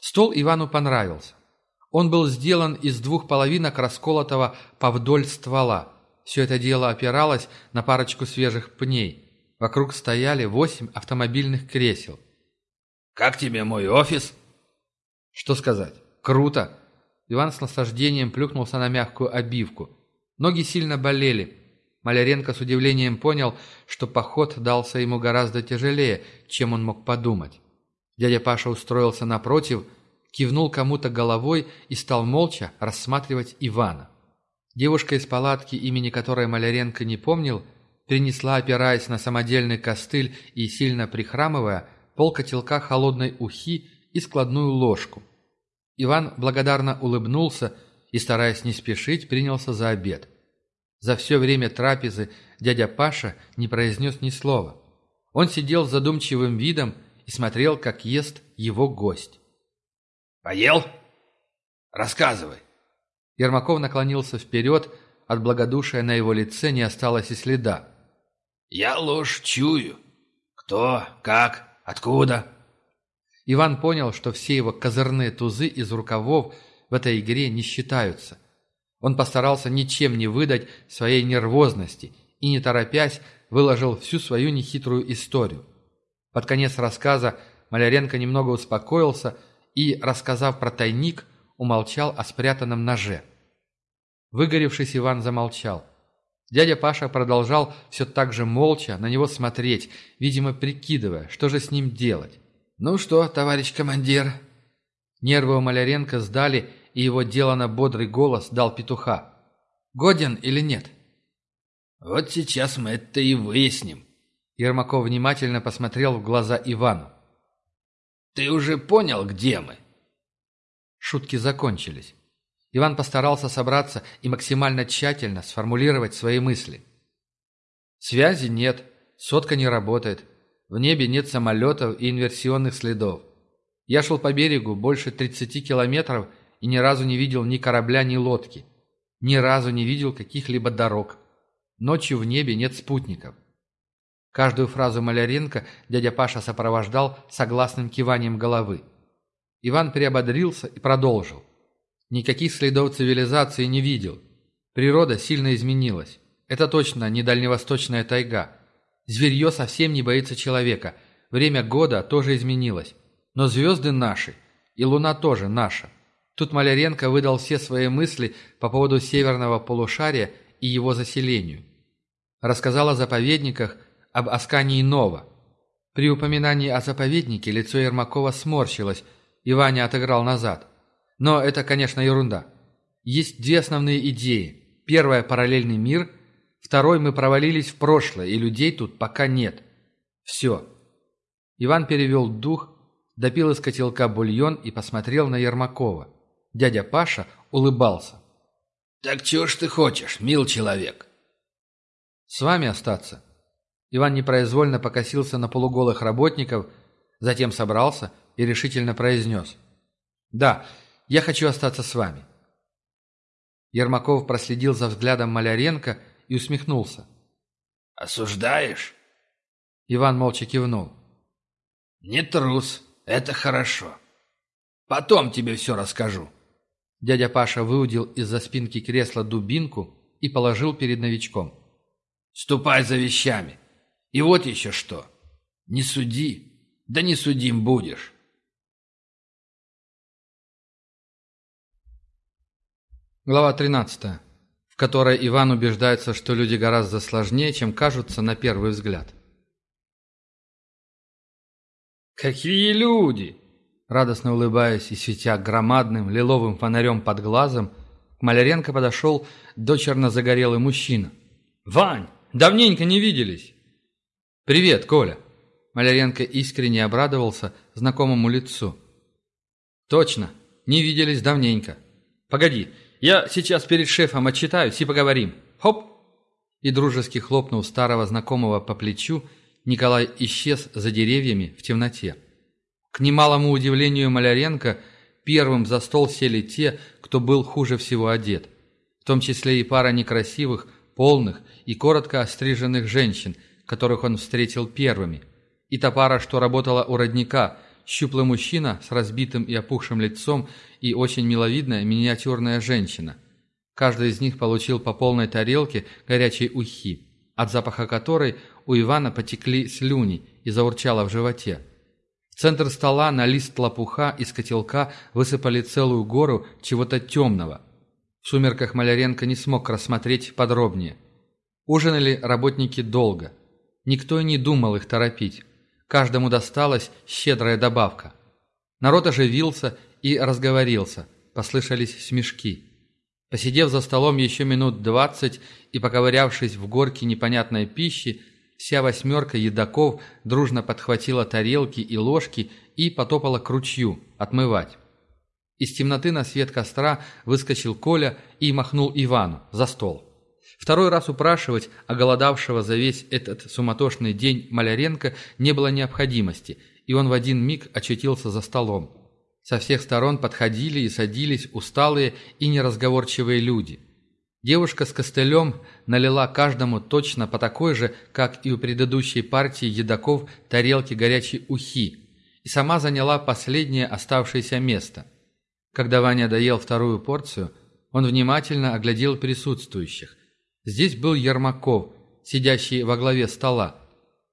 Стол Ивану понравился. Он был сделан из двух половинок расколотого повдоль ствола. Все это дело опиралось на парочку свежих пней. Вокруг стояли восемь автомобильных кресел. «Как тебе мой офис?» Что сказать? Круто! Иван с наслаждением плюхнулся на мягкую обивку. Ноги сильно болели. Маляренко с удивлением понял, что поход дался ему гораздо тяжелее, чем он мог подумать. Дядя Паша устроился напротив, кивнул кому-то головой и стал молча рассматривать Ивана. Девушка из палатки, имени которой Маляренко не помнил, принесла, опираясь на самодельный костыль и сильно прихрамывая, пол котелка холодной ухи и складную ложку. Иван благодарно улыбнулся и, стараясь не спешить, принялся за обед. За все время трапезы дядя Паша не произнес ни слова. Он сидел с задумчивым видом и смотрел, как ест его гость. «Поел? Рассказывай!» Ермаков наклонился вперед, от благодушия на его лице не осталось и следа. «Я ложь чую. Кто, как, откуда?» Иван понял, что все его козырные тузы из рукавов в этой игре не считаются. Он постарался ничем не выдать своей нервозности и, не торопясь, выложил всю свою нехитрую историю. Под конец рассказа Маляренко немного успокоился и, рассказав про тайник, умолчал о спрятанном ноже. Выгоревшись, Иван замолчал. Дядя Паша продолжал все так же молча на него смотреть, видимо, прикидывая, что же с ним делать. «Ну что, товарищ командир?» Нервы у Маляренко сдали, и его делано бодрый голос дал петуха. «Годен или нет?» «Вот сейчас мы это и выясним». Ермаков внимательно посмотрел в глаза Ивану. «Ты уже понял, где мы?» Шутки закончились. Иван постарался собраться и максимально тщательно сформулировать свои мысли. Связи нет, сотка не работает, в небе нет самолетов и инверсионных следов. Я шел по берегу больше 30 километров и ни разу не видел ни корабля, ни лодки. Ни разу не видел каких-либо дорог. Ночью в небе нет спутников. Каждую фразу Маляренко дядя Паша сопровождал согласным киванием головы. Иван приободрился и продолжил. Никаких следов цивилизации не видел. Природа сильно изменилась. Это точно не дальневосточная тайга. Зверье совсем не боится человека. Время года тоже изменилось. Но звезды наши, и луна тоже наша. Тут Маляренко выдал все свои мысли по поводу северного полушария и его заселению. Рассказал о заповедниках, об Аскании Нова. При упоминании о заповеднике лицо Ермакова сморщилось, и Ваня отыграл назад. Но это, конечно, ерунда. Есть две основные идеи. Первая – параллельный мир – Второй мы провалились в прошлое, и людей тут пока нет. Все. Иван перевел дух, допил из котелка бульон и посмотрел на Ермакова. Дядя Паша улыбался. «Так чего ж ты хочешь, мил человек?» «С вами остаться». Иван непроизвольно покосился на полуголых работников, затем собрался и решительно произнес. «Да, я хочу остаться с вами». Ермаков проследил за взглядом Маляренко и усмехнулся. «Осуждаешь?» Иван молча кивнул. «Не трус, это хорошо. Потом тебе все расскажу». Дядя Паша выудил из-за спинки кресла дубинку и положил перед новичком. «Ступай за вещами. И вот еще что. Не суди, да не судим будешь». Глава тринадцатая в которой Иван убеждается, что люди гораздо сложнее, чем кажутся на первый взгляд. «Какие люди!» Радостно улыбаясь и светя громадным лиловым фонарем под глазом, к Маляренко подошел дочерно загорелый мужчина. «Вань, давненько не виделись!» «Привет, Коля!» Маляренко искренне обрадовался знакомому лицу. «Точно, не виделись давненько. Погоди, я сейчас перед шефом отчитаюсь и поговорим. Хоп!» И дружески хлопнул старого знакомого по плечу, Николай исчез за деревьями в темноте. К немалому удивлению Маляренко, первым за стол сели те, кто был хуже всего одет, в том числе и пара некрасивых, полных и коротко остриженных женщин, которых он встретил первыми, и та пара, что работала у родника, щуплый мужчина с разбитым и опухшим лицом и очень миловидная миниатюрная женщина. Каждый из них получил по полной тарелке горячей ухи, от запаха которой у Ивана потекли слюни и заурчало в животе. В центр стола на лист лопуха из котелка высыпали целую гору чего-то темного. В сумерках Маляренко не смог рассмотреть подробнее. Ужинали работники долго. Никто и не думал их торопить. Каждому досталась щедрая добавка. Народ оживился и разговорился, послышались смешки. Посидев за столом еще минут двадцать и поковырявшись в горке непонятной пищи, вся восьмерка едоков дружно подхватила тарелки и ложки и потопала к ручью отмывать. Из темноты на свет костра выскочил Коля и махнул Ивану за стол. Второй раз упрашивать оголодавшего за весь этот суматошный день Маляренко не было необходимости, и он в один миг очутился за столом. Со всех сторон подходили и садились усталые и неразговорчивые люди. Девушка с костылем налила каждому точно по такой же, как и у предыдущей партии едоков, тарелки горячей ухи, и сама заняла последнее оставшееся место. Когда Ваня доел вторую порцию, он внимательно оглядел присутствующих. Здесь был Ермаков, сидящий во главе стола.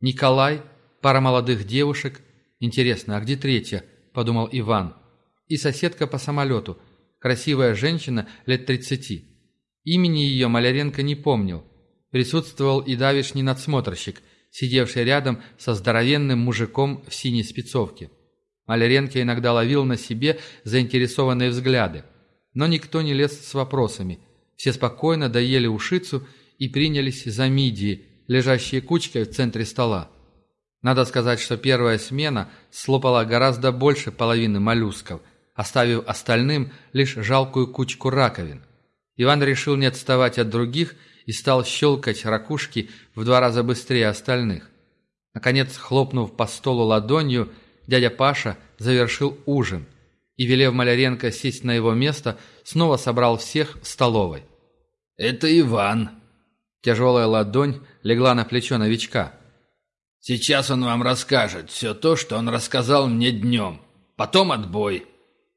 Николай, пара молодых девушек. Интересно, а где третья? Подумал Иван. И соседка по самолету, красивая женщина лет тридцати. Имени ее Маляренко не помнил. Присутствовал и давишний надсмотрщик, сидевший рядом со здоровенным мужиком в синей спецовке. Маляренко иногда ловил на себе заинтересованные взгляды. Но никто не лез с вопросами – все спокойно доели ушицу и принялись за мидии, лежащие кучкой в центре стола. Надо сказать, что первая смена слопала гораздо больше половины моллюсков, оставив остальным лишь жалкую кучку раковин. Иван решил не отставать от других и стал щелкать ракушки в два раза быстрее остальных. Наконец, хлопнув по столу ладонью, дядя Паша завершил ужин и, велев Маляренко сесть на его место, снова собрал всех в столовой. «Это Иван». Тяжелая ладонь легла на плечо новичка. «Сейчас он вам расскажет все то, что он рассказал мне днем. Потом отбой.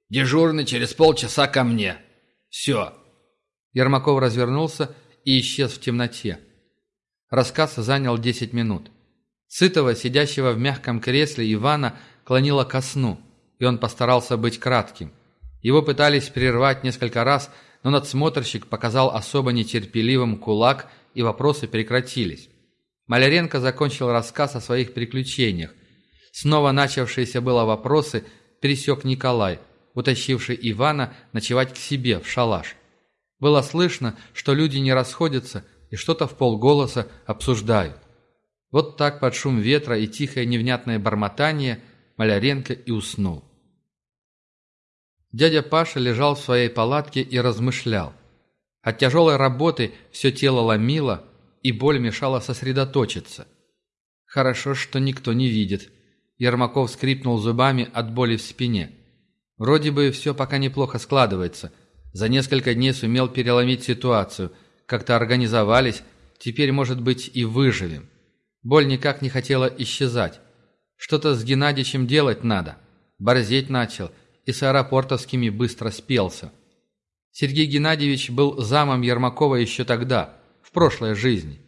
Дежурный через полчаса ко мне. Все». Ермаков развернулся и исчез в темноте. Рассказ занял десять минут. Сытого, сидящего в мягком кресле Ивана, клонило ко сну, и он постарался быть кратким. Его пытались прервать несколько раз, но надсмотрщик показал особо нетерпеливым кулак, и вопросы прекратились. Маляренко закончил рассказ о своих приключениях. Снова начавшиеся было вопросы пересек Николай, утащивший Ивана ночевать к себе в шалаш. Было слышно, что люди не расходятся и что-то в полголоса обсуждают. Вот так под шум ветра и тихое невнятное бормотание Маляренко и уснул. Дядя Паша лежал в своей палатке и размышлял. От тяжелой работы все тело ломило, и боль мешала сосредоточиться. Хорошо, что никто не видит. Ермаков скрипнул зубами от боли в спине. Вроде бы все пока неплохо складывается. За несколько дней сумел переломить ситуацию. Как-то организовались, теперь, может быть, и выживем. Боль никак не хотела исчезать. Что-то с Геннадьевичем делать надо. Борзеть начал – и с аэропортовскими быстро спелся. Сергей Геннадьевич был замом Ермакова еще тогда, в прошлой жизни.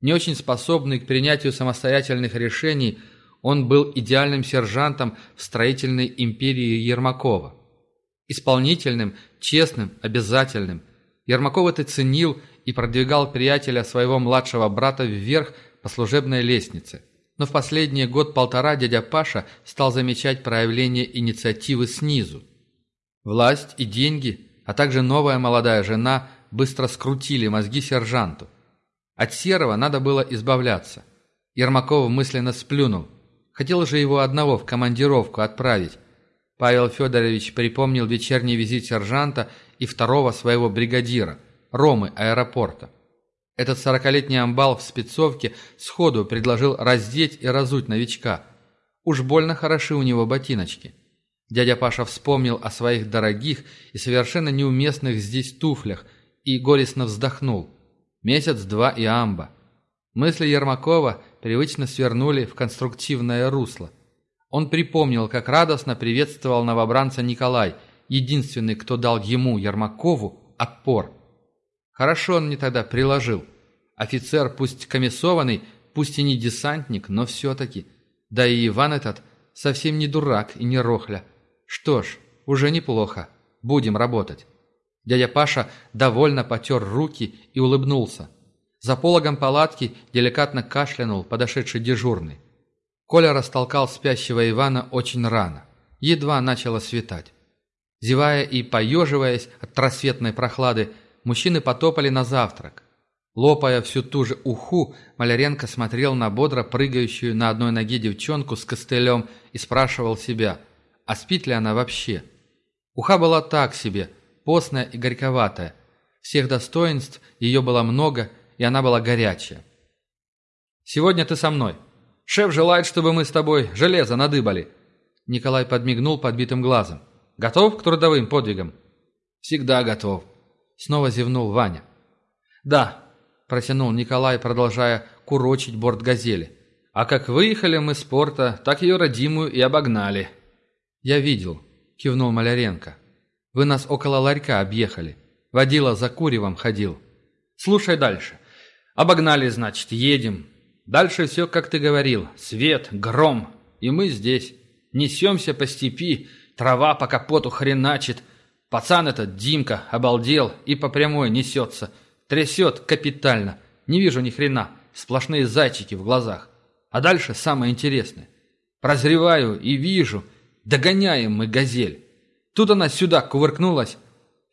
Не очень способный к принятию самостоятельных решений, он был идеальным сержантом в строительной империи Ермакова. Исполнительным, честным, обязательным. Ермаков это ценил и продвигал приятеля своего младшего брата вверх по служебной лестнице – но в последний год-полтора дядя Паша стал замечать проявление инициативы снизу. Власть и деньги, а также новая молодая жена быстро скрутили мозги сержанту. От Серого надо было избавляться. Ермаков мысленно сплюнул. Хотел же его одного в командировку отправить. Павел Федорович припомнил вечерний визит сержанта и второго своего бригадира, Ромы аэропорта. Этот сорокалетний амбал в спецовке сходу предложил раздеть и разуть новичка. Уж больно хороши у него ботиночки. Дядя Паша вспомнил о своих дорогих и совершенно неуместных здесь туфлях и горестно вздохнул. Месяц-два и амба. Мысли Ермакова привычно свернули в конструктивное русло. Он припомнил, как радостно приветствовал новобранца Николай, единственный, кто дал ему, Ермакову, отпор. Хорошо он мне тогда приложил. Офицер, пусть комиссованный, пусть и не десантник, но все-таки. Да и Иван этот совсем не дурак и не рохля. Что ж, уже неплохо. Будем работать. Дядя Паша довольно потер руки и улыбнулся. За пологом палатки деликатно кашлянул подошедший дежурный. Коля растолкал спящего Ивана очень рано. Едва начало светать. Зевая и поеживаясь от рассветной прохлады, мужчины потопали на завтрак. Лопая всю ту же уху, Маляренко смотрел на бодро прыгающую на одной ноге девчонку с костылем и спрашивал себя, а спит ли она вообще. Уха была так себе, постная и горьковатая. Всех достоинств ее было много, и она была горячая. «Сегодня ты со мной. Шеф желает, чтобы мы с тобой железо надыбали». Николай подмигнул подбитым глазом. «Готов к трудовым подвигам?» «Всегда готов», — снова зевнул Ваня. «Да, – протянул Николай, продолжая курочить борт «Газели». «А как выехали мы с порта, так ее родимую и обогнали». «Я видел», – кивнул Маляренко. «Вы нас около ларька объехали. Водила за куревом ходил. Слушай дальше. Обогнали, значит, едем. Дальше все, как ты говорил. Свет, гром. И мы здесь. Несемся по степи, трава по капоту хреначит. Пацан этот, Димка, обалдел и по прямой несется – Трясет капитально. Не вижу ни хрена. Сплошные зайчики в глазах. А дальше самое интересное. Прозреваю и вижу. Догоняем мы газель. Тут она сюда кувыркнулась.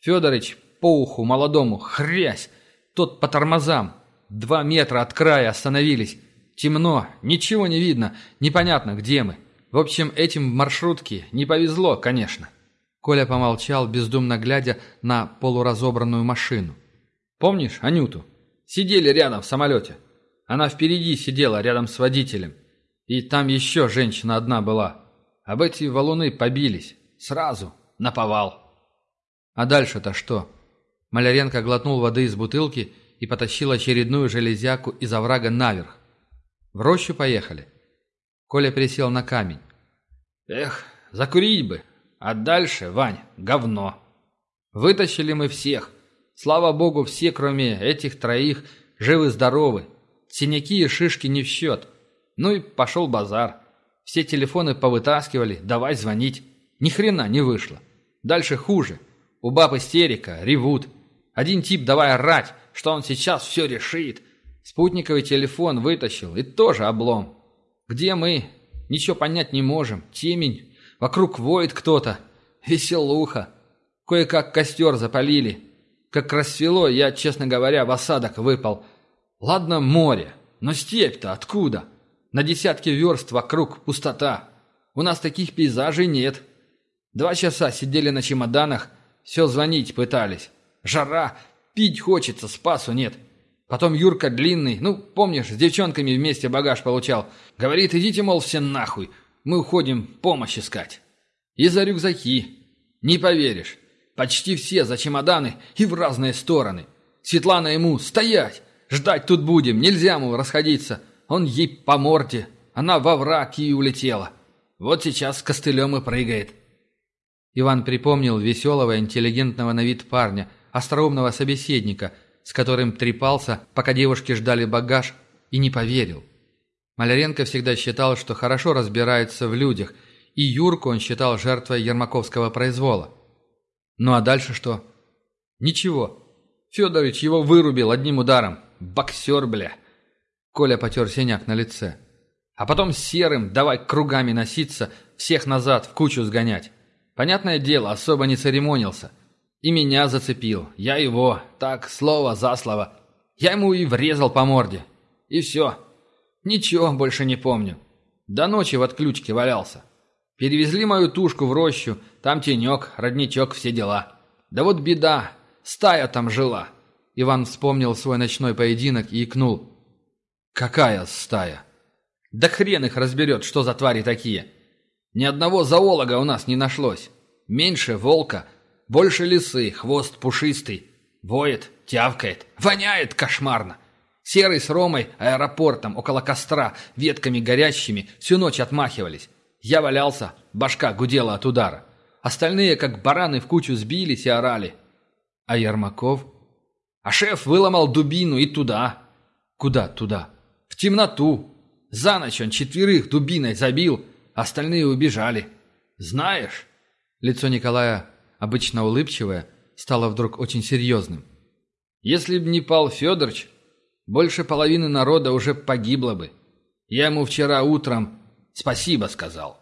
Федорыч по уху молодому. Хрясь. Тот по тормозам. Два метра от края остановились. Темно. Ничего не видно. Непонятно, где мы. В общем, этим маршрутке не повезло, конечно. Коля помолчал, бездумно глядя на полуразобранную машину. Помнишь Анюту? Сидели рядом в самолете. Она впереди сидела рядом с водителем. И там еще женщина одна была. Об эти валуны побились. Сразу. Наповал. А дальше-то что? Маляренко глотнул воды из бутылки и потащил очередную железяку из оврага наверх. В рощу поехали. Коля присел на камень. Эх, закурить бы. А дальше, Вань, говно. Вытащили мы всех. Слава богу, все, кроме этих троих, живы-здоровы. Синяки и шишки не в счет. Ну и пошел базар. Все телефоны повытаскивали, давай звонить. Ни хрена не вышло. Дальше хуже. У баб истерика, ревут. Один тип давай орать, что он сейчас все решит. Спутниковый телефон вытащил, и тоже облом. Где мы? Ничего понять не можем. Темень. Вокруг воет кто-то. Веселуха. Кое-как костер запалили. Как рассвело, я, честно говоря, в осадок выпал. Ладно, море, но степь-то откуда? На десятки верст вокруг пустота. У нас таких пейзажей нет. Два часа сидели на чемоданах, все звонить пытались. Жара, пить хочется, спасу нет. Потом Юрка длинный, ну, помнишь, с девчонками вместе багаж получал. Говорит, идите, мол, все нахуй, мы уходим помощь искать. И за рюкзаки. Не поверишь, Почти все за чемоданы и в разные стороны. Светлана ему «Стоять! Ждать тут будем! Нельзя, ему расходиться!» Он ей по морде. Она во враг и улетела. Вот сейчас с костылем и прыгает. Иван припомнил веселого, интеллигентного на вид парня, остроумного собеседника, с которым трепался, пока девушки ждали багаж, и не поверил. Маляренко всегда считал, что хорошо разбирается в людях, и Юрку он считал жертвой ермаковского произвола. Ну а дальше что? Ничего. Федорович его вырубил одним ударом. Боксер, бля. Коля потер синяк на лице. А потом серым давай кругами носиться, всех назад в кучу сгонять. Понятное дело, особо не церемонился. И меня зацепил. Я его. Так, слово за слово. Я ему и врезал по морде. И все. Ничего больше не помню. До ночи в отключке валялся. Перевезли мою тушку в рощу, там тенек, родничок, все дела. Да вот беда, стая там жила. Иван вспомнил свой ночной поединок и икнул. Какая стая? Да хрен их разберет, что за твари такие. Ни одного зоолога у нас не нашлось. Меньше волка, больше лисы, хвост пушистый. Воет, тявкает, воняет кошмарно. Серый с Ромой аэропортом около костра ветками горящими всю ночь отмахивались. Я валялся, башка гудела от удара. Остальные, как бараны, в кучу сбились и орали. А Ермаков? А шеф выломал дубину и туда. Куда туда? В темноту. За ночь он четверых дубиной забил, остальные убежали. Знаешь? Лицо Николая, обычно улыбчивое, стало вдруг очень серьезным. Если б не пал Федорович, больше половины народа уже погибло бы. Я ему вчера утром Спасибо сказал.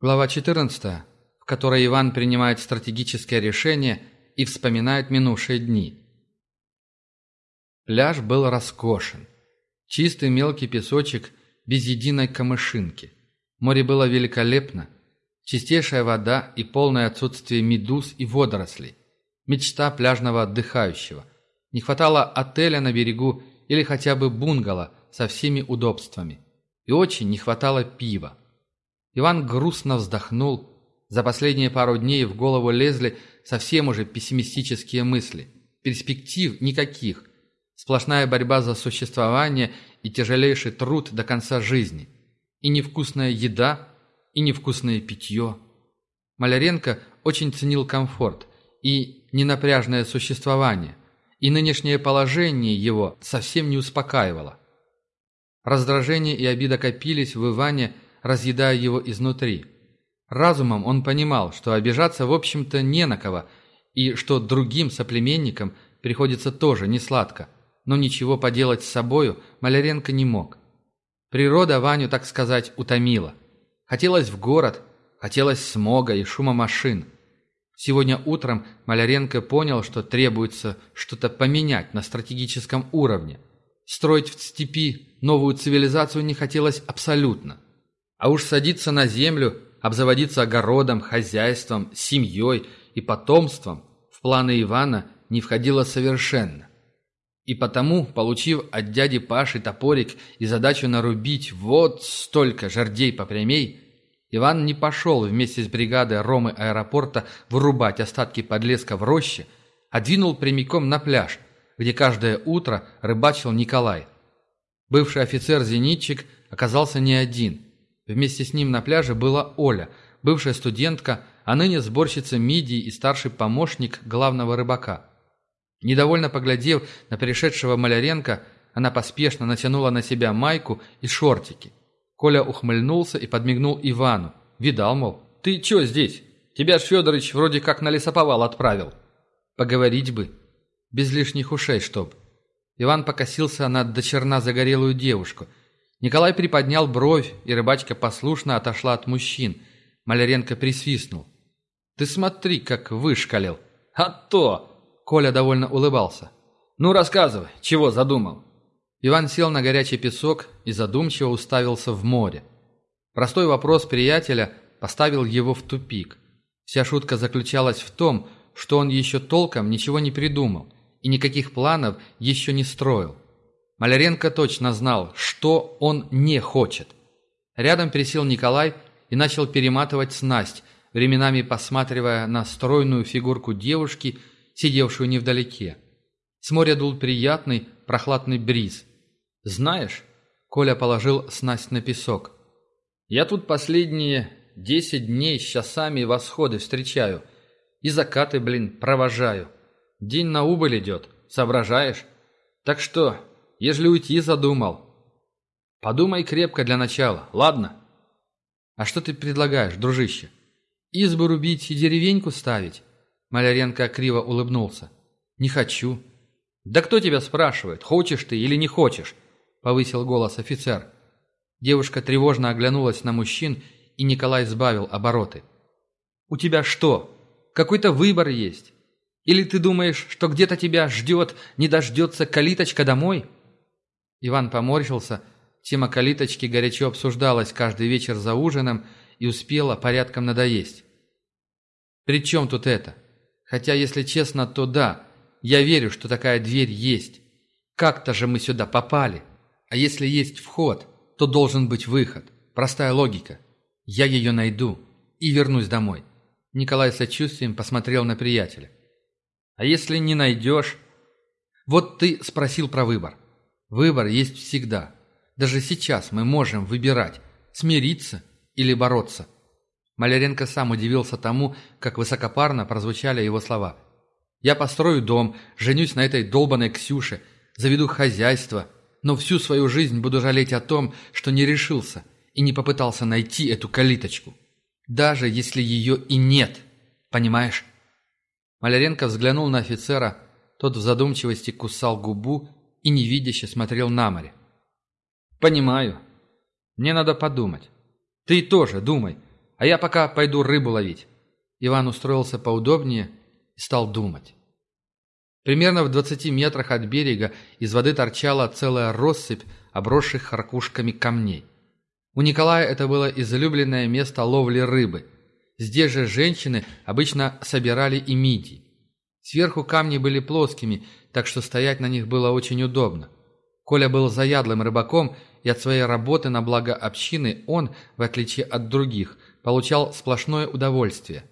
Глава 14, в которой Иван принимает стратегическое решение и вспоминает минувшие дни. Пляж был роскошен. Чистый мелкий песочек без единой камышинки. Море было великолепно. Чистейшая вода и полное отсутствие медуз и водорослей. Мечта пляжного отдыхающего. Не хватало отеля на берегу или хотя бы бунгало со всеми удобствами. И очень не хватало пива. Иван грустно вздохнул. За последние пару дней в голову лезли совсем уже пессимистические мысли. Перспектив никаких. Сплошная борьба за существование и тяжелейший труд до конца жизни. И невкусная еда, и невкусное питье. Маляренко очень ценил комфорт и ненапряжное существование, и нынешнее положение его совсем не успокаивало. Раздражение и обида копились в Иване, разъедая его изнутри. Разумом он понимал, что обижаться в общем-то не на кого, и что другим соплеменникам приходится тоже несладко, но ничего поделать с собою Маляренко не мог. Природа Ваню, так сказать, утомила. Хотелось в город, хотелось смога и шума машин. Сегодня утром Маляренко понял, что требуется что-то поменять на стратегическом уровне. Строить в степи новую цивилизацию не хотелось абсолютно. А уж садиться на землю, обзаводиться огородом, хозяйством, семьей и потомством в планы Ивана не входило совершенно. И потому, получив от дяди Паши топорик и задачу нарубить вот столько жердей попрямей, Иван не пошел вместе с бригадой Ромы аэропорта вырубать остатки подлеска в роще, а двинул прямиком на пляж, где каждое утро рыбачил Николай. Бывший офицер-зенитчик оказался не один. Вместе с ним на пляже была Оля, бывшая студентка, а ныне сборщица мидии и старший помощник главного рыбака. Недовольно поглядев на пришедшего Маляренко, она поспешно натянула на себя майку и шортики. Коля ухмыльнулся и подмигнул Ивану. Видал, мол, «Ты чё здесь? Тебя ж Федорович вроде как на лесоповал отправил». «Поговорить бы. Без лишних ушей, чтоб». Иван покосился на дочерна загорелую девушку. Николай приподнял бровь, и рыбачка послушно отошла от мужчин. Маляренко присвистнул. «Ты смотри, как вышкалил». «А то!» Коля довольно улыбался. «Ну, рассказывай, чего задумал?» Иван сел на горячий песок и задумчиво уставился в море. Простой вопрос приятеля поставил его в тупик. Вся шутка заключалась в том, что он еще толком ничего не придумал и никаких планов еще не строил. Маляренко точно знал, что он не хочет. Рядом пересел Николай и начал перематывать снасть, временами посматривая на стройную фигурку девушки – сидевшую невдалеке. С моря дул приятный, прохладный бриз. «Знаешь...» — Коля положил снасть на песок. «Я тут последние десять дней с часами восходы встречаю. И закаты, блин, провожаю. День на убыль идет, соображаешь? Так что, ежели уйти задумал, подумай крепко для начала, ладно?» «А что ты предлагаешь, дружище? Избу рубить и деревеньку ставить?» Маляренко криво улыбнулся. «Не хочу». «Да кто тебя спрашивает, хочешь ты или не хочешь?» Повысил голос офицер. Девушка тревожно оглянулась на мужчин, и Николай сбавил обороты. «У тебя что, какой-то выбор есть? Или ты думаешь, что где-то тебя ждет, не дождется калиточка домой?» Иван поморщился. Тема калиточки горячо обсуждалась каждый вечер за ужином и успела порядком надоесть. «При чем тут это? Хотя, если честно, то да, я верю, что такая дверь есть. Как-то же мы сюда попали. А если есть вход, то должен быть выход. Простая логика. Я ее найду и вернусь домой. Николай сочувствием посмотрел на приятеля. А если не найдешь? Вот ты спросил про выбор. Выбор есть всегда. Даже сейчас мы можем выбирать, смириться или бороться. Маляренко сам удивился тому, как высокопарно прозвучали его слова. «Я построю дом, женюсь на этой долбанной Ксюше, заведу хозяйство, но всю свою жизнь буду жалеть о том, что не решился и не попытался найти эту калиточку. Даже если ее и нет, понимаешь?» Маляренко взглянул на офицера, тот в задумчивости кусал губу и невидяще смотрел на море. «Понимаю. Мне надо подумать. Ты тоже думай. А я пока пойду рыбу ловить. Иван устроился поудобнее и стал думать. Примерно в двадцати метрах от берега из воды торчала целая россыпь обросших ракушками камней. У Николая это было излюбленное место ловли рыбы. Здесь же женщины обычно собирали и мидий. Сверху камни были плоскими, так что стоять на них было очень удобно. Коля был заядлым рыбаком, и от своей работы на благо общины он, в отличие от других, получал сплошное удовольствие.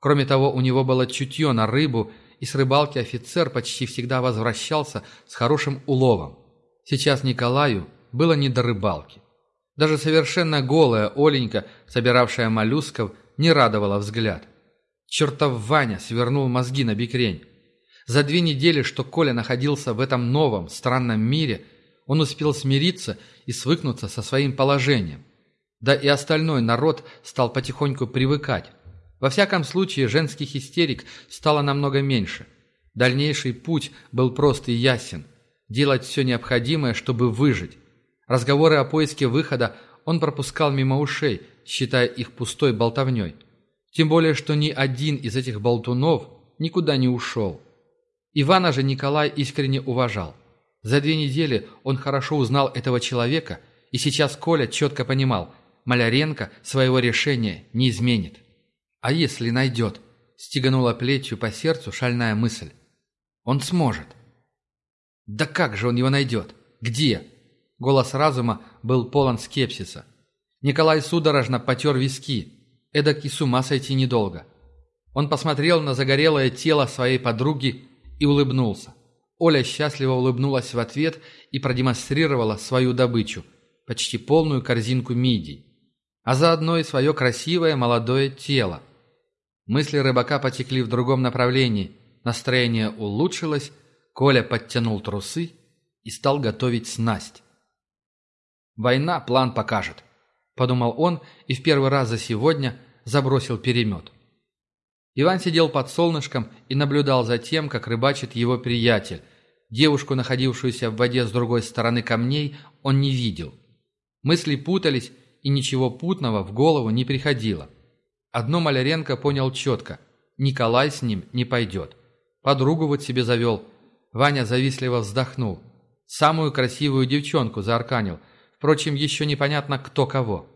Кроме того, у него было чутье на рыбу, и с рыбалки офицер почти всегда возвращался с хорошим уловом. Сейчас Николаю было не до рыбалки. Даже совершенно голая Оленька, собиравшая моллюсков, не радовала взгляд. Чертов Ваня свернул мозги на бикрень. За две недели, что Коля находился в этом новом, странном мире, он успел смириться и свыкнуться со своим положением. Да и остальной народ стал потихоньку привыкать. Во всяком случае, женских истерик стало намного меньше. Дальнейший путь был прост и ясен. Делать все необходимое, чтобы выжить. Разговоры о поиске выхода он пропускал мимо ушей, считая их пустой болтовней. Тем более, что ни один из этих болтунов никуда не ушел. Ивана же Николай искренне уважал. За две недели он хорошо узнал этого человека, и сейчас Коля четко понимал, Маляренко своего решения не изменит. «А если найдет?» – стеганула плетью по сердцу шальная мысль. «Он сможет». «Да как же он его найдет? Где?» Голос разума был полон скепсиса. Николай судорожно потер виски. Эдак и с ума сойти недолго. Он посмотрел на загорелое тело своей подруги и улыбнулся. Оля счастливо улыбнулась в ответ и продемонстрировала свою добычу – почти полную корзинку мидий. А заодно и свое красивое молодое тело. Мысли рыбака потекли в другом направлении. Настроение улучшилось, Коля подтянул трусы и стал готовить снасть. «Война план покажет», — подумал он и в первый раз за сегодня забросил перемет. Иван сидел под солнышком и наблюдал за тем, как рыбачит его приятель. Девушку, находившуюся в воде с другой стороны камней, он не видел. Мысли путались, и ничего путного в голову не приходило. Одно Маляренко понял четко – Николай с ним не пойдет. Подругу вот себе завел. Ваня завистливо вздохнул. Самую красивую девчонку заарканил – Впрочем, еще непонятно, кто кого.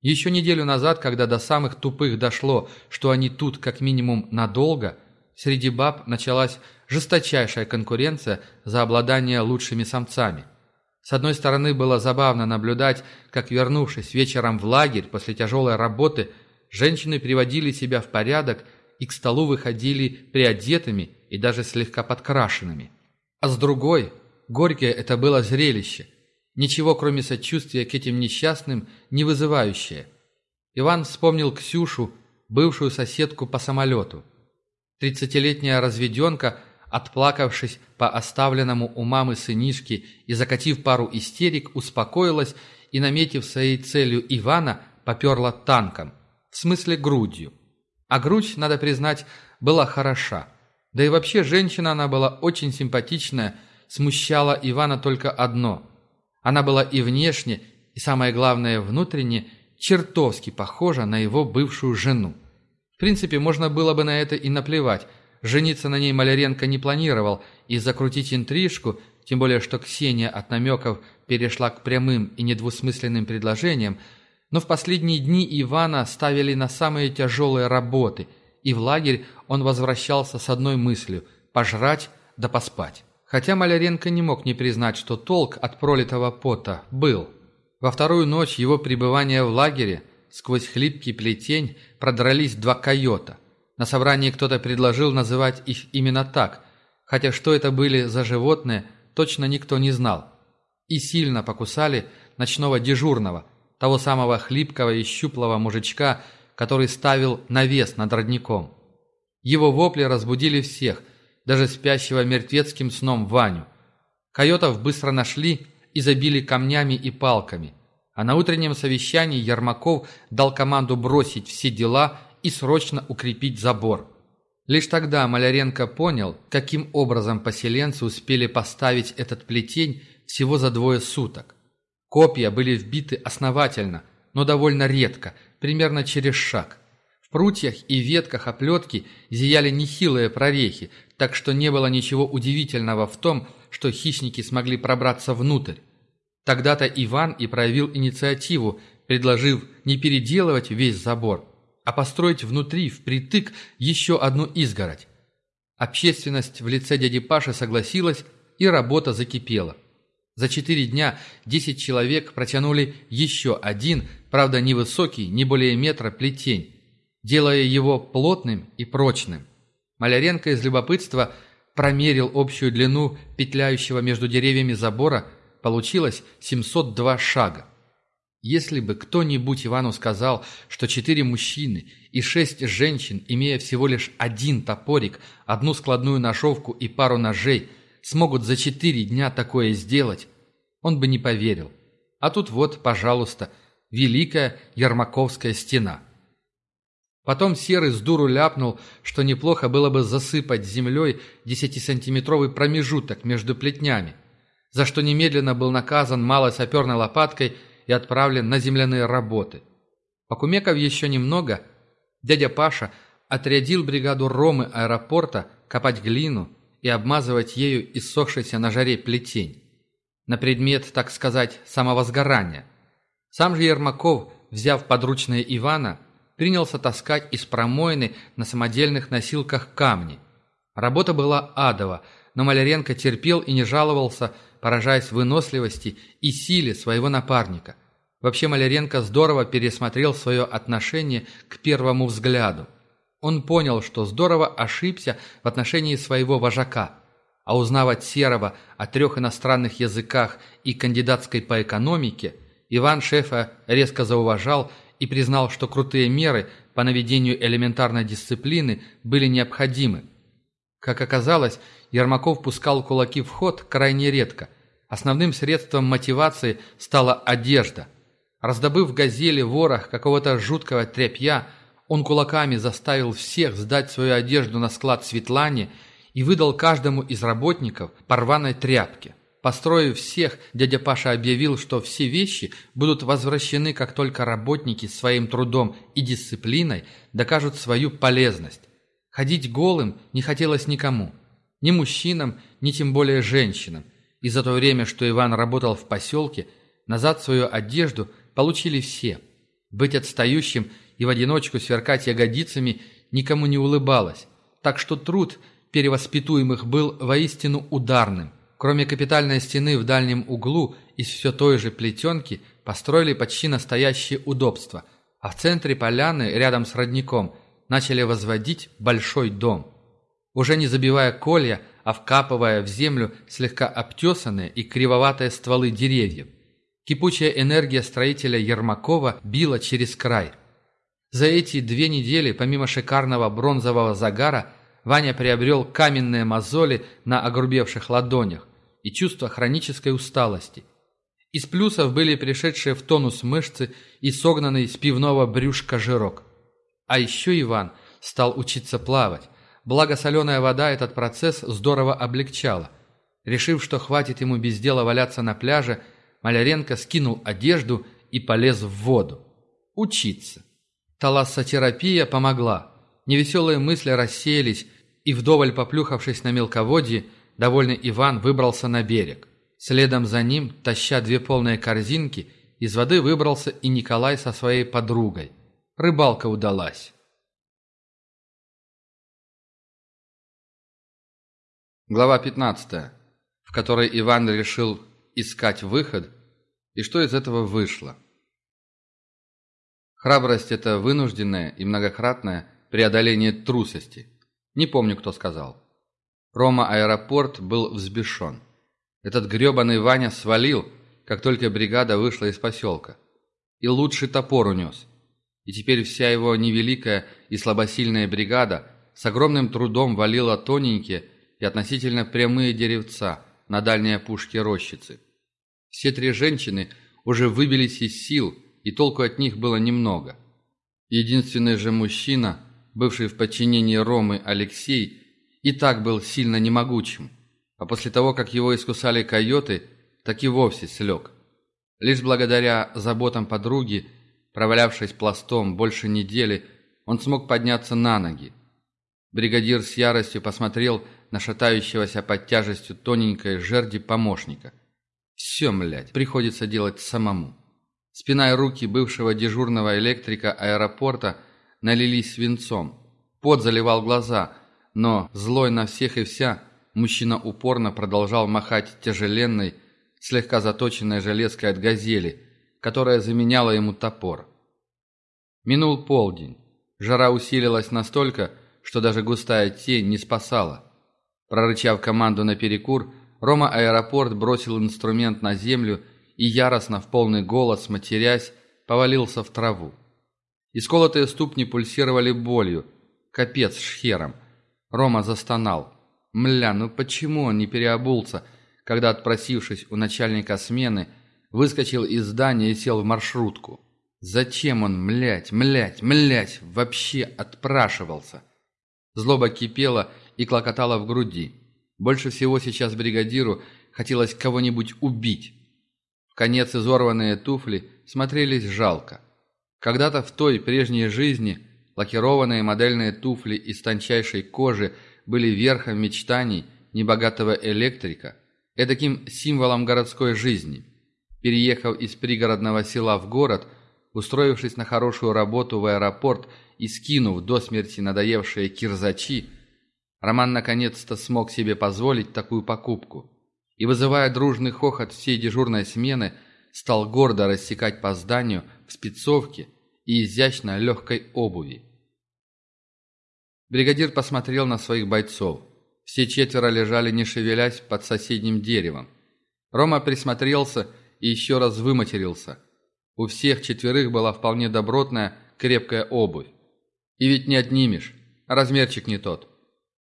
Еще неделю назад, когда до самых тупых дошло, что они тут как минимум надолго, среди баб началась жесточайшая конкуренция за обладание лучшими самцами. С одной стороны, было забавно наблюдать, как, вернувшись вечером в лагерь после тяжелой работы, женщины приводили себя в порядок и к столу выходили приодетыми и даже слегка подкрашенными. А с другой, горькое это было зрелище – Ничего, кроме сочувствия к этим несчастным, не вызывающее. Иван вспомнил Ксюшу, бывшую соседку по самолету. Тридцатилетняя разведенка, отплакавшись по оставленному у мамы сынишке и закатив пару истерик, успокоилась и, наметив своей целью Ивана, поперла танком, в смысле грудью. А грудь, надо признать, была хороша. Да и вообще женщина она была очень симпатичная, смущала Ивана только одно – она была и внешне, и самое главное, внутренне, чертовски похожа на его бывшую жену. В принципе, можно было бы на это и наплевать. Жениться на ней Маляренко не планировал, и закрутить интрижку, тем более что Ксения от намеков перешла к прямым и недвусмысленным предложениям, но в последние дни Ивана ставили на самые тяжелые работы, и в лагерь он возвращался с одной мыслью – пожрать да поспать. Хотя Маляренко не мог не признать, что толк от пролитого пота был. Во вторую ночь его пребывания в лагере сквозь хлипкий плетень продрались два койота. На собрании кто-то предложил называть их именно так, хотя что это были за животные, точно никто не знал. И сильно покусали ночного дежурного, того самого хлипкого и щуплого мужичка, который ставил навес над родником. Его вопли разбудили всех, даже спящего мертвецким сном Ваню. Койотов быстро нашли и забили камнями и палками. А на утреннем совещании Ермаков дал команду бросить все дела и срочно укрепить забор. Лишь тогда Маляренко понял, каким образом поселенцы успели поставить этот плетень всего за двое суток. Копья были вбиты основательно, но довольно редко, примерно через шаг прутьях и ветках оплетки зияли нехилые прорехи, так что не было ничего удивительного в том, что хищники смогли пробраться внутрь. Тогда-то Иван и проявил инициативу, предложив не переделывать весь забор, а построить внутри, впритык, еще одну изгородь. Общественность в лице дяди Паши согласилась, и работа закипела. За четыре дня десять человек протянули еще один, правда невысокий, не более метра, плетень, делая его плотным и прочным. Маляренко из любопытства промерил общую длину петляющего между деревьями забора, получилось 702 шага. Если бы кто-нибудь Ивану сказал, что четыре мужчины и шесть женщин, имея всего лишь один топорик, одну складную ножовку и пару ножей, смогут за четыре дня такое сделать, он бы не поверил. А тут вот, пожалуйста, великая Ермаковская стена. Потом Серый с дуру ляпнул, что неплохо было бы засыпать землей десятисантиметровый промежуток между плетнями, за что немедленно был наказан малой саперной лопаткой и отправлен на земляные работы. Покумеков еще немного, дядя Паша отрядил бригаду Ромы аэропорта копать глину и обмазывать ею иссохшийся на жаре плетень. На предмет, так сказать, самовозгорания. Сам же Ермаков, взяв подручное Ивана, принялся таскать из промоины на самодельных носилках камни. Работа была адова, но Маляренко терпел и не жаловался, поражаясь выносливости и силе своего напарника. Вообще Маляренко здорово пересмотрел свое отношение к первому взгляду. Он понял, что здорово ошибся в отношении своего вожака. А узнав от Серого о трех иностранных языках и кандидатской по экономике, Иван шефа резко зауважал и признал, что крутые меры по наведению элементарной дисциплины были необходимы. Как оказалось, Ермаков пускал кулаки в ход крайне редко. Основным средством мотивации стала одежда. Раздобыв «Газели» ворох какого-то жуткого тряпья, он кулаками заставил всех сдать свою одежду на склад Светлане и выдал каждому из работников по тряпке. Построив всех, дядя Паша объявил, что все вещи будут возвращены, как только работники своим трудом и дисциплиной докажут свою полезность. Ходить голым не хотелось никому. Ни мужчинам, ни тем более женщинам. И за то время, что Иван работал в поселке, назад свою одежду получили все. Быть отстающим и в одиночку сверкать ягодицами никому не улыбалось. Так что труд перевоспитуемых был воистину ударным – Кроме капитальной стены в дальнем углу из все той же плетенки построили почти настоящее удобство, а в центре поляны, рядом с родником, начали возводить большой дом. Уже не забивая колья, а вкапывая в землю слегка обтесанные и кривоватые стволы деревьев. Кипучая энергия строителя Ермакова била через край. За эти две недели, помимо шикарного бронзового загара, Ваня приобрел каменные мозоли на огрубевших ладонях, и чувство хронической усталости. Из плюсов были пришедшие в тонус мышцы и согнанный с пивного брюшка жирок. А еще Иван стал учиться плавать. Благо соленая вода этот процесс здорово облегчала. Решив, что хватит ему без дела валяться на пляже, Маляренко скинул одежду и полез в воду. Учиться. Талассотерапия помогла. Невеселые мысли рассеялись, и вдоволь поплюхавшись на мелководье, довольный Иван выбрался на берег. Следом за ним, таща две полные корзинки, из воды выбрался и Николай со своей подругой. Рыбалка удалась. Глава 15, в которой Иван решил искать выход, и что из этого вышло. Храбрость – это вынужденное и многократное преодоление трусости. Не помню, кто сказал. Рома-аэропорт был взбешен. Этот гребаный Ваня свалил, как только бригада вышла из поселка. И лучший топор унес. И теперь вся его невеликая и слабосильная бригада с огромным трудом валила тоненькие и относительно прямые деревца на дальней опушке рощицы. Все три женщины уже выбились из сил, и толку от них было немного. Единственный же мужчина, бывший в подчинении Ромы Алексей, и так был сильно немогучим, а после того, как его искусали койоты, так и вовсе слег. Лишь благодаря заботам подруги, провалявшись пластом больше недели, он смог подняться на ноги. Бригадир с яростью посмотрел на шатающегося под тяжестью тоненькой жерди помощника. Все, млядь, приходится делать самому. Спина и руки бывшего дежурного электрика аэропорта налились свинцом. Пот заливал глаза, но, злой на всех и вся, мужчина упорно продолжал махать тяжеленной, слегка заточенной железкой от газели, которая заменяла ему топор. Минул полдень. Жара усилилась настолько, что даже густая тень не спасала. Прорычав команду на перекур, Рома Аэропорт бросил инструмент на землю и яростно в полный голос, матерясь, повалился в траву. Исколотые ступни пульсировали болью. Капец шхером. Рома застонал. Мля, ну почему он не переобулся, когда, отпросившись у начальника смены, выскочил из здания и сел в маршрутку? Зачем он, млять, млять, млять, вообще отпрашивался? Злоба кипела и клокотала в груди. Больше всего сейчас бригадиру хотелось кого-нибудь убить. Конец изорванные туфли смотрелись жалко. Когда-то в той прежней жизни лакированные модельные туфли из тончайшей кожи были верхом мечтаний небогатого электрика, таким символом городской жизни. Переехав из пригородного села в город, устроившись на хорошую работу в аэропорт и скинув до смерти надоевшие кирзачи, Роман наконец-то смог себе позволить такую покупку. И, вызывая дружный хохот всей дежурной смены, стал гордо рассекать по зданию в спецовке и изящно легкой обуви. Бригадир посмотрел на своих бойцов. Все четверо лежали, не шевелясь, под соседним деревом. Рома присмотрелся и еще раз выматерился. У всех четверых была вполне добротная, крепкая обувь. И ведь не отнимешь, размерчик не тот.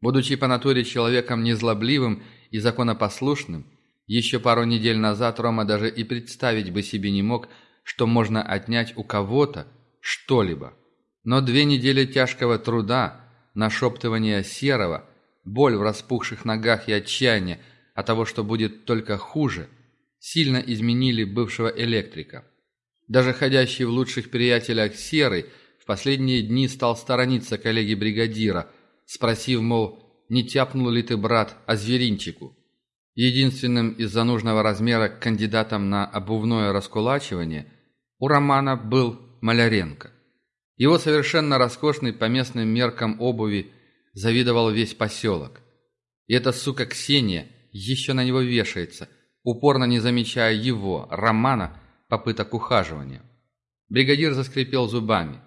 Будучи по натуре человеком незлобливым и законопослушным, еще пару недель назад Рома даже и представить бы себе не мог, что можно отнять у кого-то что-либо. Но две недели тяжкого труда, нашептывания серого, боль в распухших ногах и отчаяние от того, что будет только хуже, сильно изменили бывшего электрика. Даже ходящий в лучших приятелях Серый в последние дни стал сторониться коллеги-бригадира – спросив, мол, не тяпнул ли ты, брат, о зверинчику. Единственным из-за нужного размера кандидатом на обувное раскулачивание у Романа был Маляренко. Его совершенно роскошный по местным меркам обуви завидовал весь поселок. И эта сука Ксения еще на него вешается, упорно не замечая его, Романа, попыток ухаживания. Бригадир заскрипел зубами.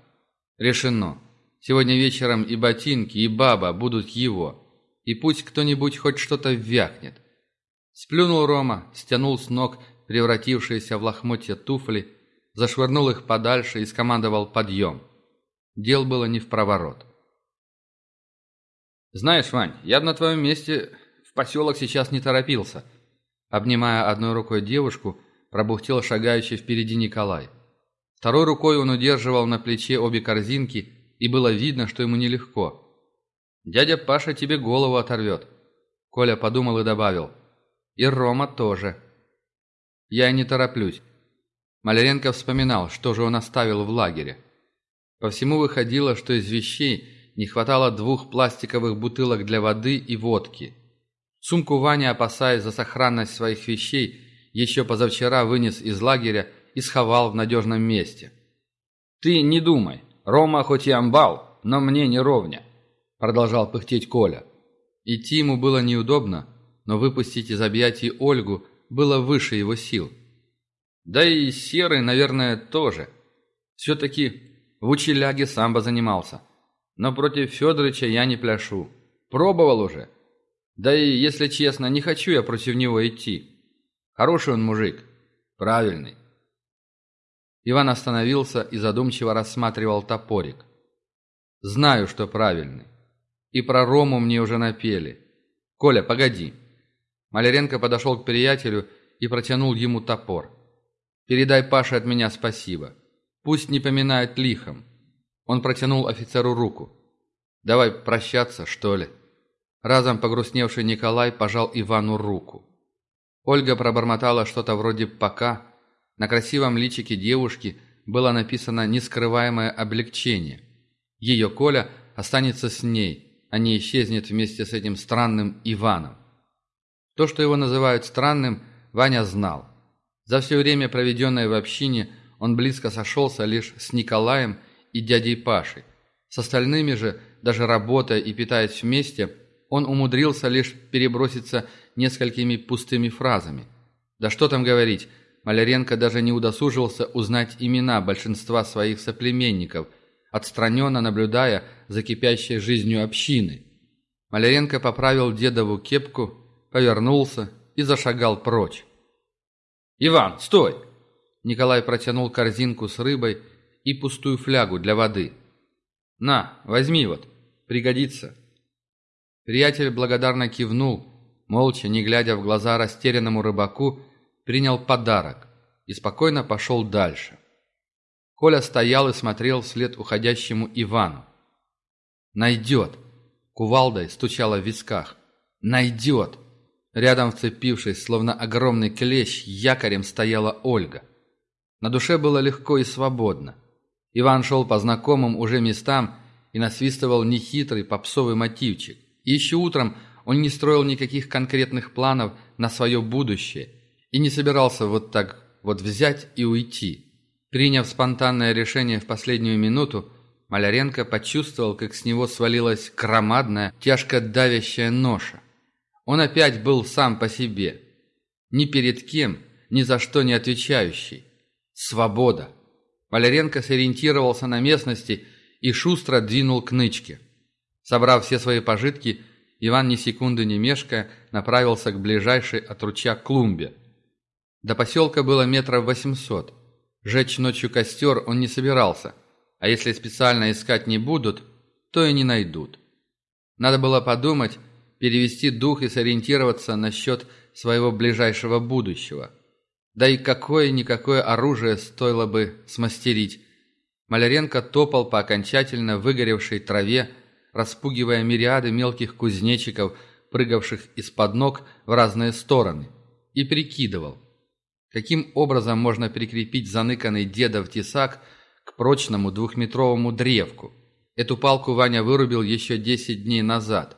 Решено. Сегодня вечером и ботинки, и баба будут его. И пусть кто-нибудь хоть что-то вякнет. Сплюнул Рома, стянул с ног превратившиеся в лохмотья туфли, зашвырнул их подальше и скомандовал подъем. Дел было не в проворот. «Знаешь, Вань, я бы на твоем месте в поселок сейчас не торопился», обнимая одной рукой девушку, пробухтел шагающий впереди Николай. Второй рукой он удерживал на плече обе корзинки и было видно, что ему нелегко. «Дядя Паша тебе голову оторвет», — Коля подумал и добавил. «И Рома тоже». «Я не тороплюсь». Маляренко вспоминал, что же он оставил в лагере. По всему выходило, что из вещей не хватало двух пластиковых бутылок для воды и водки. Сумку Ваня, опасаясь за сохранность своих вещей, еще позавчера вынес из лагеря и сховал в надежном месте. «Ты не думай. Рома хоть и амбал, но мне не ровня», — продолжал пыхтеть Коля. Идти ему было неудобно, но выпустить из объятий Ольгу было выше его сил. Да и Серый, наверное, тоже. Все-таки в учеляге самбо занимался. Но против Федоровича я не пляшу. Пробовал уже. Да и, если честно, не хочу я против него идти. Хороший он мужик. Правильный. Иван остановился и задумчиво рассматривал топорик. «Знаю, что правильный. И про Рому мне уже напели. Коля, погоди». Маляренко подошел к приятелю и протянул ему топор. «Передай Паше от меня спасибо. Пусть не поминает лихом». Он протянул офицеру руку. «Давай прощаться, что ли?» Разом погрустневший Николай пожал Ивану руку. Ольга пробормотала что-то вроде «пока», на красивом личике девушки было написано нескрываемое облегчение. Ее Коля останется с ней, а не исчезнет вместе с этим странным Иваном. То, что его называют странным, Ваня знал. За все время, проведенное в общине, он близко сошелся лишь с Николаем и дядей Пашей. С остальными же, даже работая и питаясь вместе, он умудрился лишь переброситься несколькими пустыми фразами. Да что там говорить, Маляренко даже не удосужился узнать имена большинства своих соплеменников, отстраненно наблюдая за кипящей жизнью общины. Маляренко поправил дедову кепку, повернулся и зашагал прочь. «Иван, стой!» Николай протянул корзинку с рыбой и пустую флягу для воды. «На, возьми вот, пригодится». Приятель благодарно кивнул, молча, не глядя в глаза растерянному рыбаку, принял подарок и спокойно пошел дальше. Коля стоял и смотрел вслед уходящему Ивану. «Найдет!» Кувалдой стучала в висках. «Найдет!» Рядом, вцепившись, словно огромный клещ, якорем стояла Ольга. На душе было легко и свободно. Иван шел по знакомым уже местам и насвистывал нехитрый попсовый мотивчик. И еще утром он не строил никаких конкретных планов на свое будущее и не собирался вот так вот взять и уйти. Приняв спонтанное решение в последнюю минуту, Маляренко почувствовал, как с него свалилась громадная, тяжко давящая ноша. Он опять был сам по себе. Ни перед кем, ни за что не отвечающий. Свобода. Маляренко сориентировался на местности и шустро двинул к нычке. Собрав все свои пожитки, Иван ни секунды не мешкая направился к ближайшей от ручья клумбе. До поселка было метров восемьсот. Жечь ночью костер он не собирался, а если специально искать не будут, то и не найдут. Надо было подумать, перевести дух и сориентироваться насчет своего ближайшего будущего. Да и какое-никакое оружие стоило бы смастерить. Маляренко топал по окончательно выгоревшей траве, распугивая мириады мелких кузнечиков, прыгавших из-под ног в разные стороны, и прикидывал, Каким образом можно прикрепить заныканный дедов тесак к прочному двухметровому древку? Эту палку Ваня вырубил еще десять дней назад.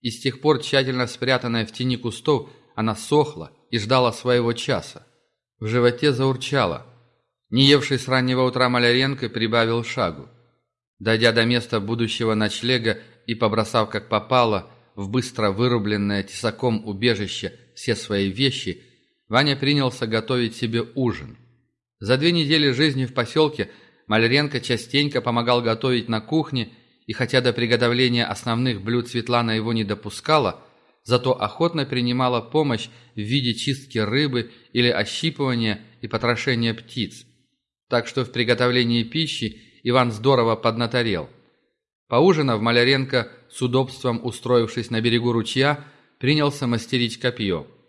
И с тех пор, тщательно спрятанная в тени кустов, она сохла и ждала своего часа. В животе заурчало. Не евший с раннего утра Маляренко прибавил шагу. Дойдя до места будущего ночлега и побросав как попало в быстро вырубленное тесаком убежище все свои вещи – Ваня принялся готовить себе ужин. За две недели жизни в поселке Маляренко частенько помогал готовить на кухне, и хотя до приготовления основных блюд Светлана его не допускала, зато охотно принимала помощь в виде чистки рыбы или ощипывания и потрошения птиц. Так что в приготовлении пищи Иван здорово поднаторел. Поужинав, Маляренко, с удобством устроившись на берегу ручья, принялся мастерить копье –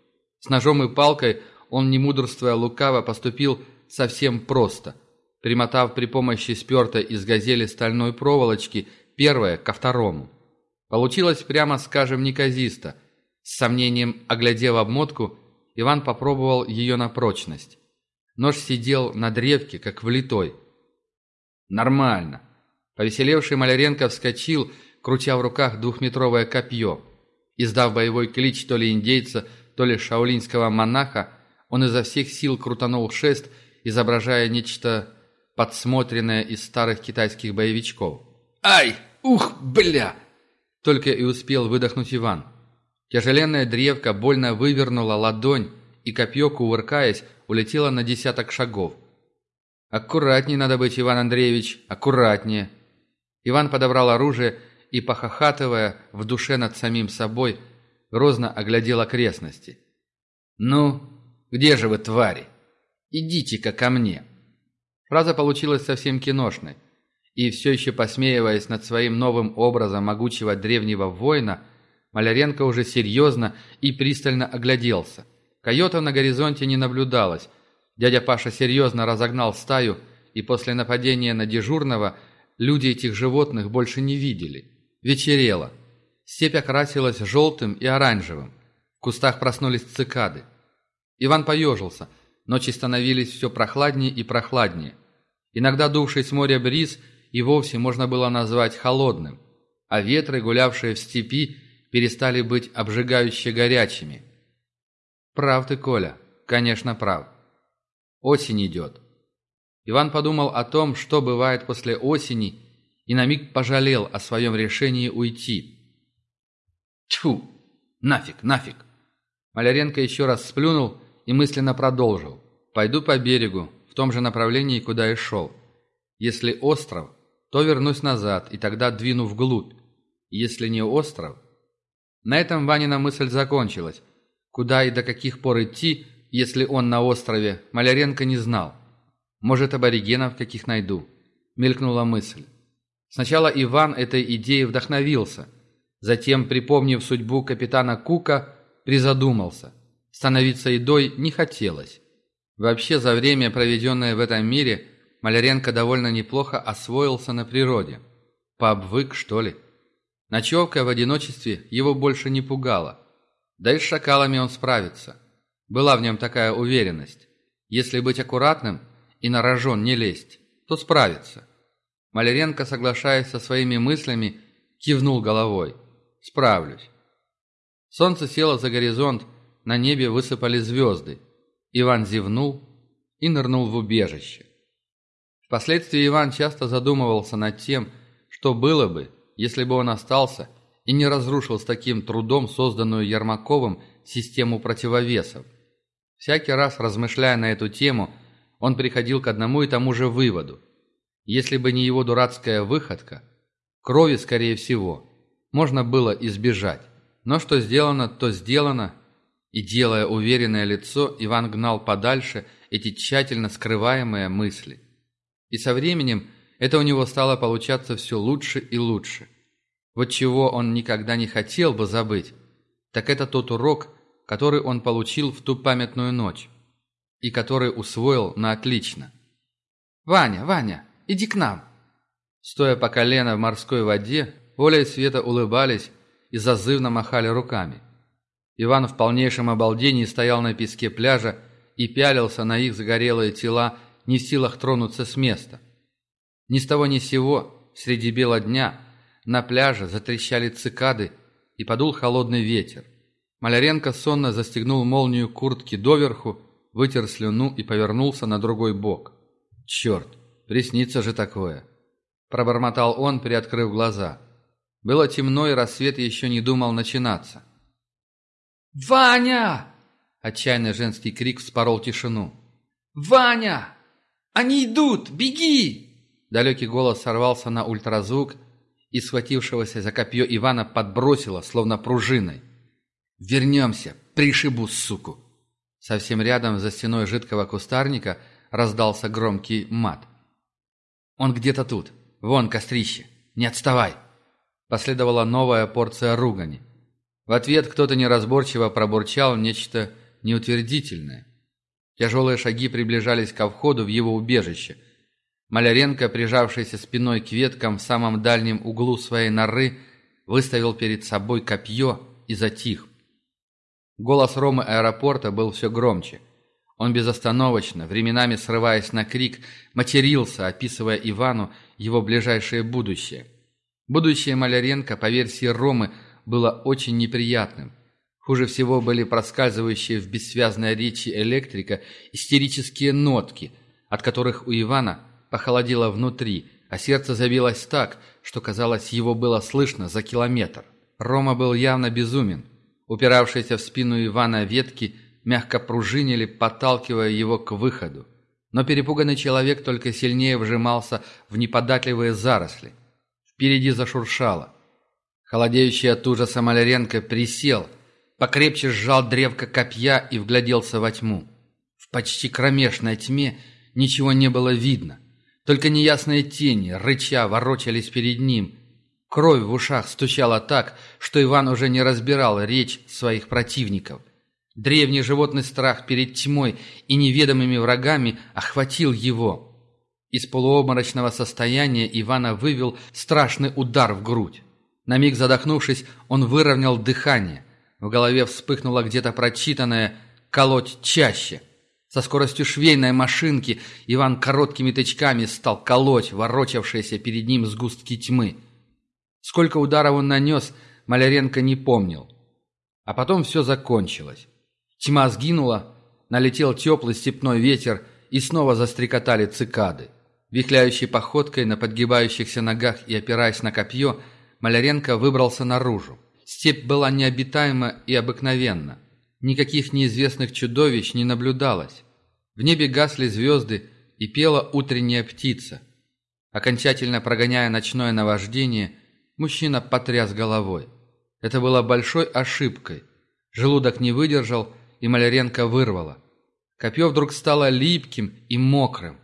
с ножом и палкой он, не мудрствуя лукаво, поступил совсем просто, примотав при помощи спертой из газели стальной проволочки первое ко второму. Получилось, прямо скажем, неказисто. С сомнением оглядев обмотку, Иван попробовал ее на прочность. Нож сидел на древке, как влитой. «Нормально». Повеселевший Маляренко вскочил, крутя в руках двухметровое копье. Издав боевой клич то ли индейца, то ли шаолинского монаха, он изо всех сил крутанул шест, изображая нечто подсмотренное из старых китайских боевичков. «Ай! Ух, бля!» Только и успел выдохнуть Иван. Тяжеленная древка больно вывернула ладонь, и копье, кувыркаясь, улетело на десяток шагов. «Аккуратнее надо быть, Иван Андреевич, аккуратнее!» Иван подобрал оружие и, похохатывая в душе над самим собой, грозно оглядел окрестности. «Ну, где же вы, твари? Идите-ка ко мне!» Фраза получилась совсем киношной, и все еще посмеиваясь над своим новым образом могучего древнего воина, Маляренко уже серьезно и пристально огляделся. Койотов на горизонте не наблюдалось. Дядя Паша серьезно разогнал стаю, и после нападения на дежурного люди этих животных больше не видели. Вечерело. Степь окрасилась желтым и оранжевым. В кустах проснулись цикады. Иван поежился. Ночи становились все прохладнее и прохладнее. Иногда дувший с моря бриз и вовсе можно было назвать холодным, а ветры, гулявшие в степи, перестали быть обжигающе горячими. Прав ты, Коля, конечно, прав. Осень идет. Иван подумал о том, что бывает после осени, и на миг пожалел о своем решении уйти. Тьфу! Нафиг, нафиг! Маляренко еще раз сплюнул и мысленно продолжил. «Пойду по берегу, в том же направлении, куда и шел. Если остров, то вернусь назад, и тогда двину вглубь. Если не остров...» На этом Ванина мысль закончилась. Куда и до каких пор идти, если он на острове, Маляренко не знал. Может, аборигенов каких найду? Мелькнула мысль. Сначала Иван этой идеей вдохновился. Затем, припомнив судьбу капитана Кука, призадумался. Становиться едой не хотелось. Вообще, за время, проведенное в этом мире, Маляренко довольно неплохо освоился на природе. Пообвык, что ли? Ночевка в одиночестве его больше не пугала. Да и с шакалами он справится. Была в нем такая уверенность. Если быть аккуратным и на рожон не лезть, то справится. Маляренко, соглашаясь со своими мыслями, кивнул головой. «Справлюсь». Солнце село за горизонт, на небе высыпали звезды. Иван зевнул и нырнул в убежище. Впоследствии Иван часто задумывался над тем, что было бы, если бы он остался и не разрушил с таким трудом созданную Ермаковым систему противовесов. Всякий раз, размышляя на эту тему, он приходил к одному и тому же выводу. Если бы не его дурацкая выходка, крови, скорее всего, можно было избежать. Но что сделано, то сделано, и, делая уверенное лицо, Иван гнал подальше эти тщательно скрываемые мысли. И со временем это у него стало получаться все лучше и лучше. Вот чего он никогда не хотел бы забыть, так это тот урок, который он получил в ту памятную ночь и который усвоил на отлично. «Ваня, Ваня, иди к нам!» Стоя по колено в морской воде, Оля и Света улыбались и зазывно махали руками. Иван в полнейшем обалдении стоял на песке пляжа и пялился на их загорелые тела, не в силах тронуться с места. Ни с того ни с сего, среди бела дня, на пляже затрещали цикады и подул холодный ветер. Маляренко сонно застегнул молнию куртки доверху, вытер слюну и повернулся на другой бок. «Черт, приснится же такое!» Пробормотал он, приоткрыв глаза. Было темно, и рассвет еще не думал начинаться. «Ваня!» Отчаянный женский крик вспорол тишину. «Ваня! Они идут! Беги!» Далекий голос сорвался на ультразвук и схватившегося за копье Ивана подбросило, словно пружиной. «Вернемся! Пришибу, суку!» Совсем рядом, за стеной жидкого кустарника, раздался громкий мат. «Он где-то тут. Вон кострище. Не отставай!» Последовала новая порция ругани. В ответ кто-то неразборчиво пробурчал нечто неутвердительное. Тяжелые шаги приближались ко входу в его убежище. Маляренко, прижавшийся спиной к веткам в самом дальнем углу своей норы, выставил перед собой копье и затих. Голос Ромы аэропорта был все громче. Он безостановочно, временами срываясь на крик, матерился, описывая Ивану его ближайшее будущее. Будущее Маляренко, по версии Ромы, было очень неприятным. Хуже всего были проскальзывающие в бессвязной речи электрика истерические нотки, от которых у Ивана похолодело внутри, а сердце забилось так, что, казалось, его было слышно за километр. Рома был явно безумен. Упиравшиеся в спину Ивана ветки мягко пружинили, подталкивая его к выходу. Но перепуганный человек только сильнее вжимался в неподатливые заросли. Впереди зашуршало. Холодеющий от ужаса Маляренко присел, покрепче сжал древко копья и вгляделся во тьму. В почти кромешной тьме ничего не было видно. Только неясные тени, рыча, ворочались перед ним. Кровь в ушах стучала так, что Иван уже не разбирал речь своих противников. Древний животный страх перед тьмой и неведомыми врагами охватил его. Из полуобморочного состояния Ивана вывел страшный удар в грудь. На миг задохнувшись, он выровнял дыхание. В голове вспыхнуло где-то прочитанное «колоть чаще». Со скоростью швейной машинки Иван короткими тычками стал колоть ворочавшиеся перед ним сгустки тьмы. Сколько ударов он нанес, Маляренко не помнил. А потом все закончилось. Тьма сгинула, налетел теплый степной ветер, и снова застрекотали цикады. Вихляющей походкой на подгибающихся ногах и опираясь на копье, Маляренко выбрался наружу. Степь была необитаема и обыкновенна. Никаких неизвестных чудовищ не наблюдалось. В небе гасли звезды и пела утренняя птица. Окончательно прогоняя ночное наваждение, мужчина потряс головой. Это было большой ошибкой. Желудок не выдержал, и Маляренко вырвало. Копье вдруг стало липким и мокрым.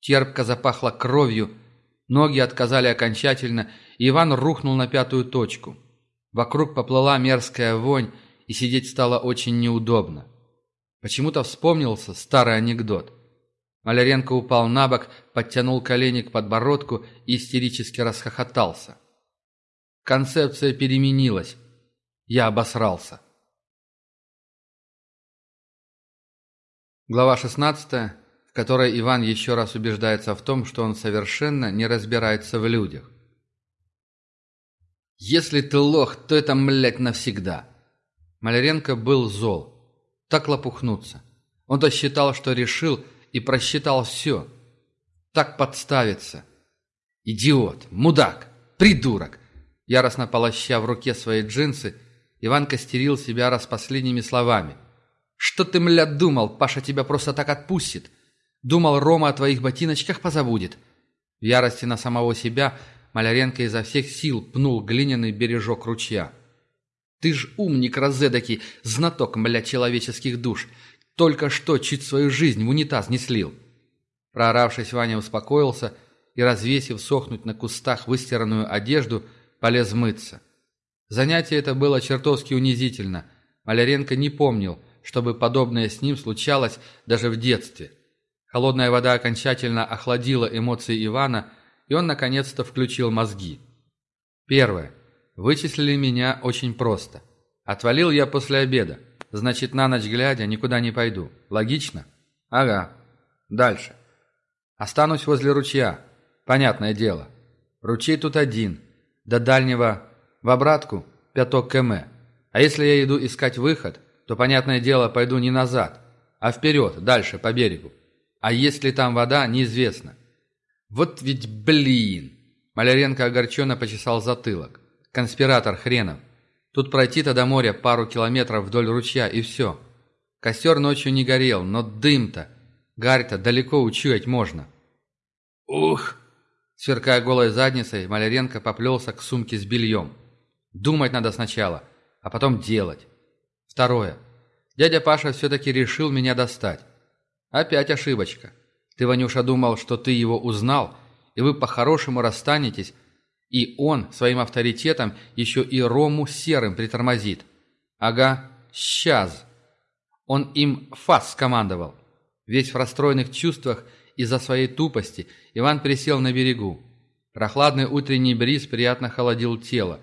Терпко запахло кровью, ноги отказали окончательно, и Иван рухнул на пятую точку. Вокруг поплыла мерзкая вонь, и сидеть стало очень неудобно. Почему-то вспомнился старый анекдот. Маляренко упал на бок, подтянул колени к подбородку и истерически расхохотался. Концепция переменилась. Я обосрался. Глава 16, в которой Иван еще раз убеждается в том, что он совершенно не разбирается в людях. «Если ты лох, то это, млядь, навсегда!» Маляренко был зол. Так лопухнуться. Он-то считал, что решил и просчитал все. Так подставиться. Идиот, мудак, придурок. Яростно полоща в руке свои джинсы, Иван костерил себя раз последними словами. «Что ты, мля, думал, Паша тебя просто так отпустит? Думал, Рома о твоих ботиночках позабудет?» В ярости на самого себя Маляренко изо всех сил пнул глиняный бережок ручья. Ты ж умник разэдакий, знаток, мля, человеческих душ. Только что чуть свою жизнь в унитаз не слил. Прооравшись, Ваня успокоился и, развесив сохнуть на кустах выстиранную одежду, полез мыться. Занятие это было чертовски унизительно. Маляренко не помнил, чтобы подобное с ним случалось даже в детстве. Холодная вода окончательно охладила эмоции Ивана, и он наконец-то включил мозги. Первое. Вычислили меня очень просто. Отвалил я после обеда. Значит, на ночь глядя никуда не пойду. Логично? Ага. Дальше. Останусь возле ручья. Понятное дело. Ручей тут один. До дальнего в обратку пяток км. А если я иду искать выход, то, понятное дело, пойду не назад, а вперед, дальше, по берегу. А есть ли там вода, неизвестно. Вот ведь блин! Маляренко огорченно почесал затылок. Конспиратор хренов. Тут пройти-то до моря пару километров вдоль ручья, и все. Костер ночью не горел, но дым-то. Гарь-то далеко учуять можно. «Ух!» Сверкая голой задницей, Маляренко поплелся к сумке с бельем. Думать надо сначала, а потом делать. Второе. Дядя Паша все-таки решил меня достать. Опять ошибочка. Ты, Ванюша, думал, что ты его узнал, и вы по-хорошему расстанетесь, и он своим авторитетом еще и Рому Серым притормозит. Ага, сейчас. Он им фас скомандовал. Весь в расстроенных чувствах из-за своей тупости Иван присел на берегу. Прохладный утренний бриз приятно холодил тело.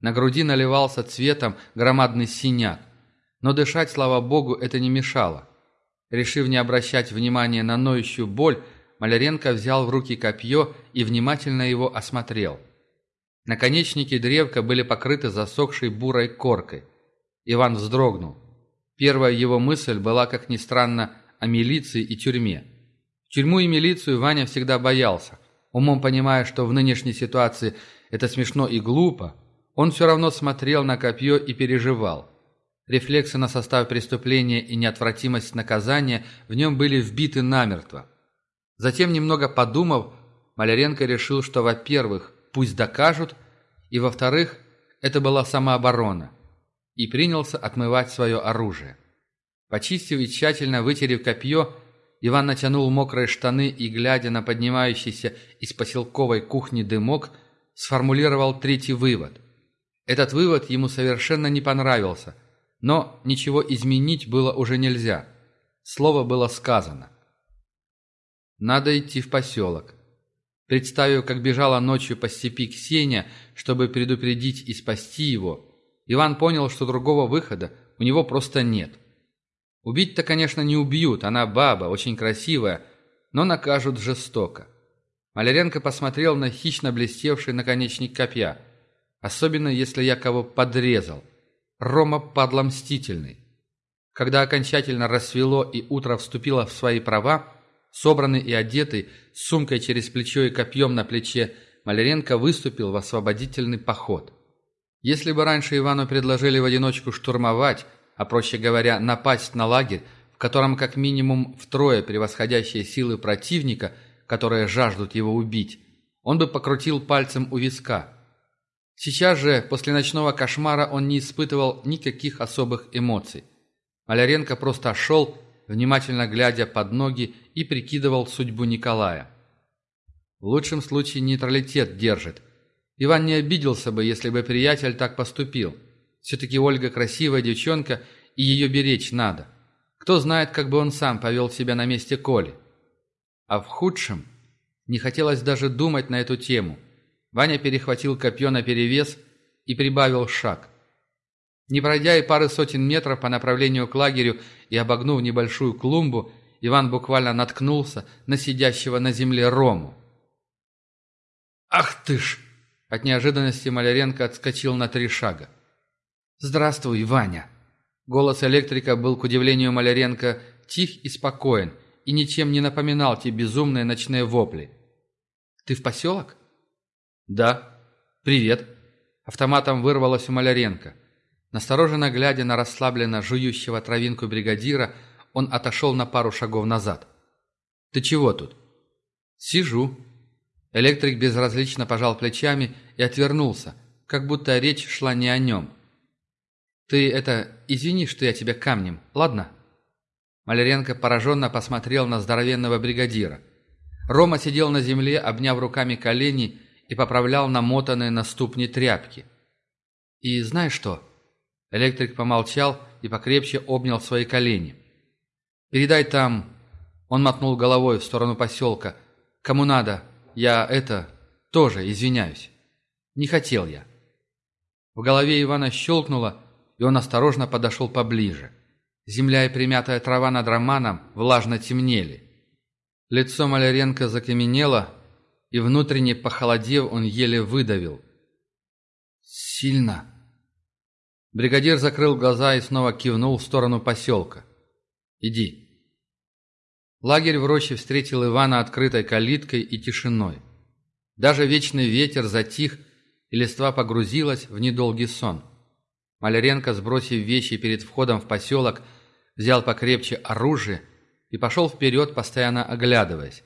На груди наливался цветом громадный синяк. Но дышать, слава богу, это не мешало. Решив не обращать внимания на ноющую боль, Маляренко взял в руки копье и внимательно его осмотрел – Наконечники древка были покрыты засохшей бурой коркой. Иван вздрогнул. Первая его мысль была, как ни странно, о милиции и тюрьме. Тюрьму и милицию Ваня всегда боялся. Умом понимая, что в нынешней ситуации это смешно и глупо, он все равно смотрел на копье и переживал. Рефлексы на состав преступления и неотвратимость наказания в нем были вбиты намертво. Затем, немного подумав, Маляренко решил, что, во-первых, пусть докажут, и, во-вторых, это была самооборона, и принялся отмывать свое оружие. Почистив и тщательно вытерев копье, Иван натянул мокрые штаны и, глядя на поднимающийся из поселковой кухни дымок, сформулировал третий вывод. Этот вывод ему совершенно не понравился, но ничего изменить было уже нельзя. Слово было сказано. «Надо идти в поселок. Представив, как бежала ночью по степи Ксения, чтобы предупредить и спасти его, Иван понял, что другого выхода у него просто нет. Убить-то, конечно, не убьют, она баба, очень красивая, но накажут жестоко. Маляренко посмотрел на хищно блестевший наконечник копья. Особенно, если я кого подрезал. Рома падла мстительный. Когда окончательно рассвело и утро вступило в свои права, собранный и одетый, с сумкой через плечо и копьем на плече, Маляренко выступил в освободительный поход. Если бы раньше Ивану предложили в одиночку штурмовать, а проще говоря, напасть на лагерь, в котором как минимум втрое превосходящие силы противника, которые жаждут его убить, он бы покрутил пальцем у виска. Сейчас же, после ночного кошмара, он не испытывал никаких особых эмоций. Маляренко просто шел, внимательно глядя под ноги и прикидывал судьбу Николая. В лучшем случае нейтралитет держит. Иван не обиделся бы, если бы приятель так поступил. Все-таки Ольга красивая девчонка, и ее беречь надо. Кто знает, как бы он сам повел себя на месте Коли. А в худшем не хотелось даже думать на эту тему. Ваня перехватил копье наперевес и прибавил шаг. Не пройдя и пары сотен метров по направлению к лагерю и обогнув небольшую клумбу, Иван буквально наткнулся на сидящего на земле Рому. «Ах ты ж!» От неожиданности Маляренко отскочил на три шага. «Здравствуй, Ваня!» Голос электрика был, к удивлению Маляренко, тих и спокоен и ничем не напоминал те безумные ночные вопли. «Ты в поселок?» «Да. Привет!» Автоматом вырвалось у Маляренко. Настороженно глядя на расслабленно жующего травинку бригадира, он отошел на пару шагов назад. «Ты чего тут?» «Сижу», Электрик безразлично пожал плечами и отвернулся, как будто речь шла не о нем. «Ты это, извини, что я тебя камнем, ладно?» Маляренко пораженно посмотрел на здоровенного бригадира. Рома сидел на земле, обняв руками колени и поправлял намотанные на ступни тряпки. «И знаешь что?» Электрик помолчал и покрепче обнял свои колени. «Передай там...» Он мотнул головой в сторону поселка. «Кому надо, я это... тоже извиняюсь. Не хотел я». В голове Ивана щелкнуло, и он осторожно подошел поближе. Земля и примятая трава над романом влажно темнели. Лицо Маляренко закаменело, и внутренне похолодев, он еле выдавил. «Сильно». Бригадир закрыл глаза и снова кивнул в сторону поселка. «Иди». Лагерь в роще встретил Ивана открытой калиткой и тишиной. Даже вечный ветер затих, и листва погрузилась в недолгий сон. Маляренко, сбросив вещи перед входом в поселок, взял покрепче оружие и пошел вперед, постоянно оглядываясь.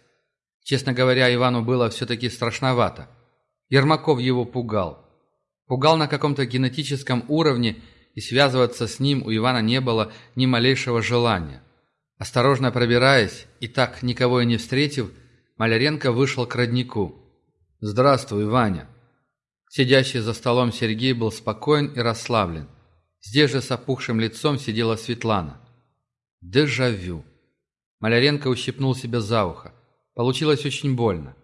Честно говоря, Ивану было все-таки страшновато. Ермаков его пугал. Пугал на каком-то генетическом уровне, и связываться с ним у Ивана не было ни малейшего желания. Осторожно пробираясь и так никого и не встретив, Маляренко вышел к роднику. «Здравствуй, Ваня!» Сидящий за столом Сергей был спокоен и расслаблен. Здесь же с опухшим лицом сидела Светлана. Дежавю. Маляренко ущипнул себя за ухо. Получилось очень больно.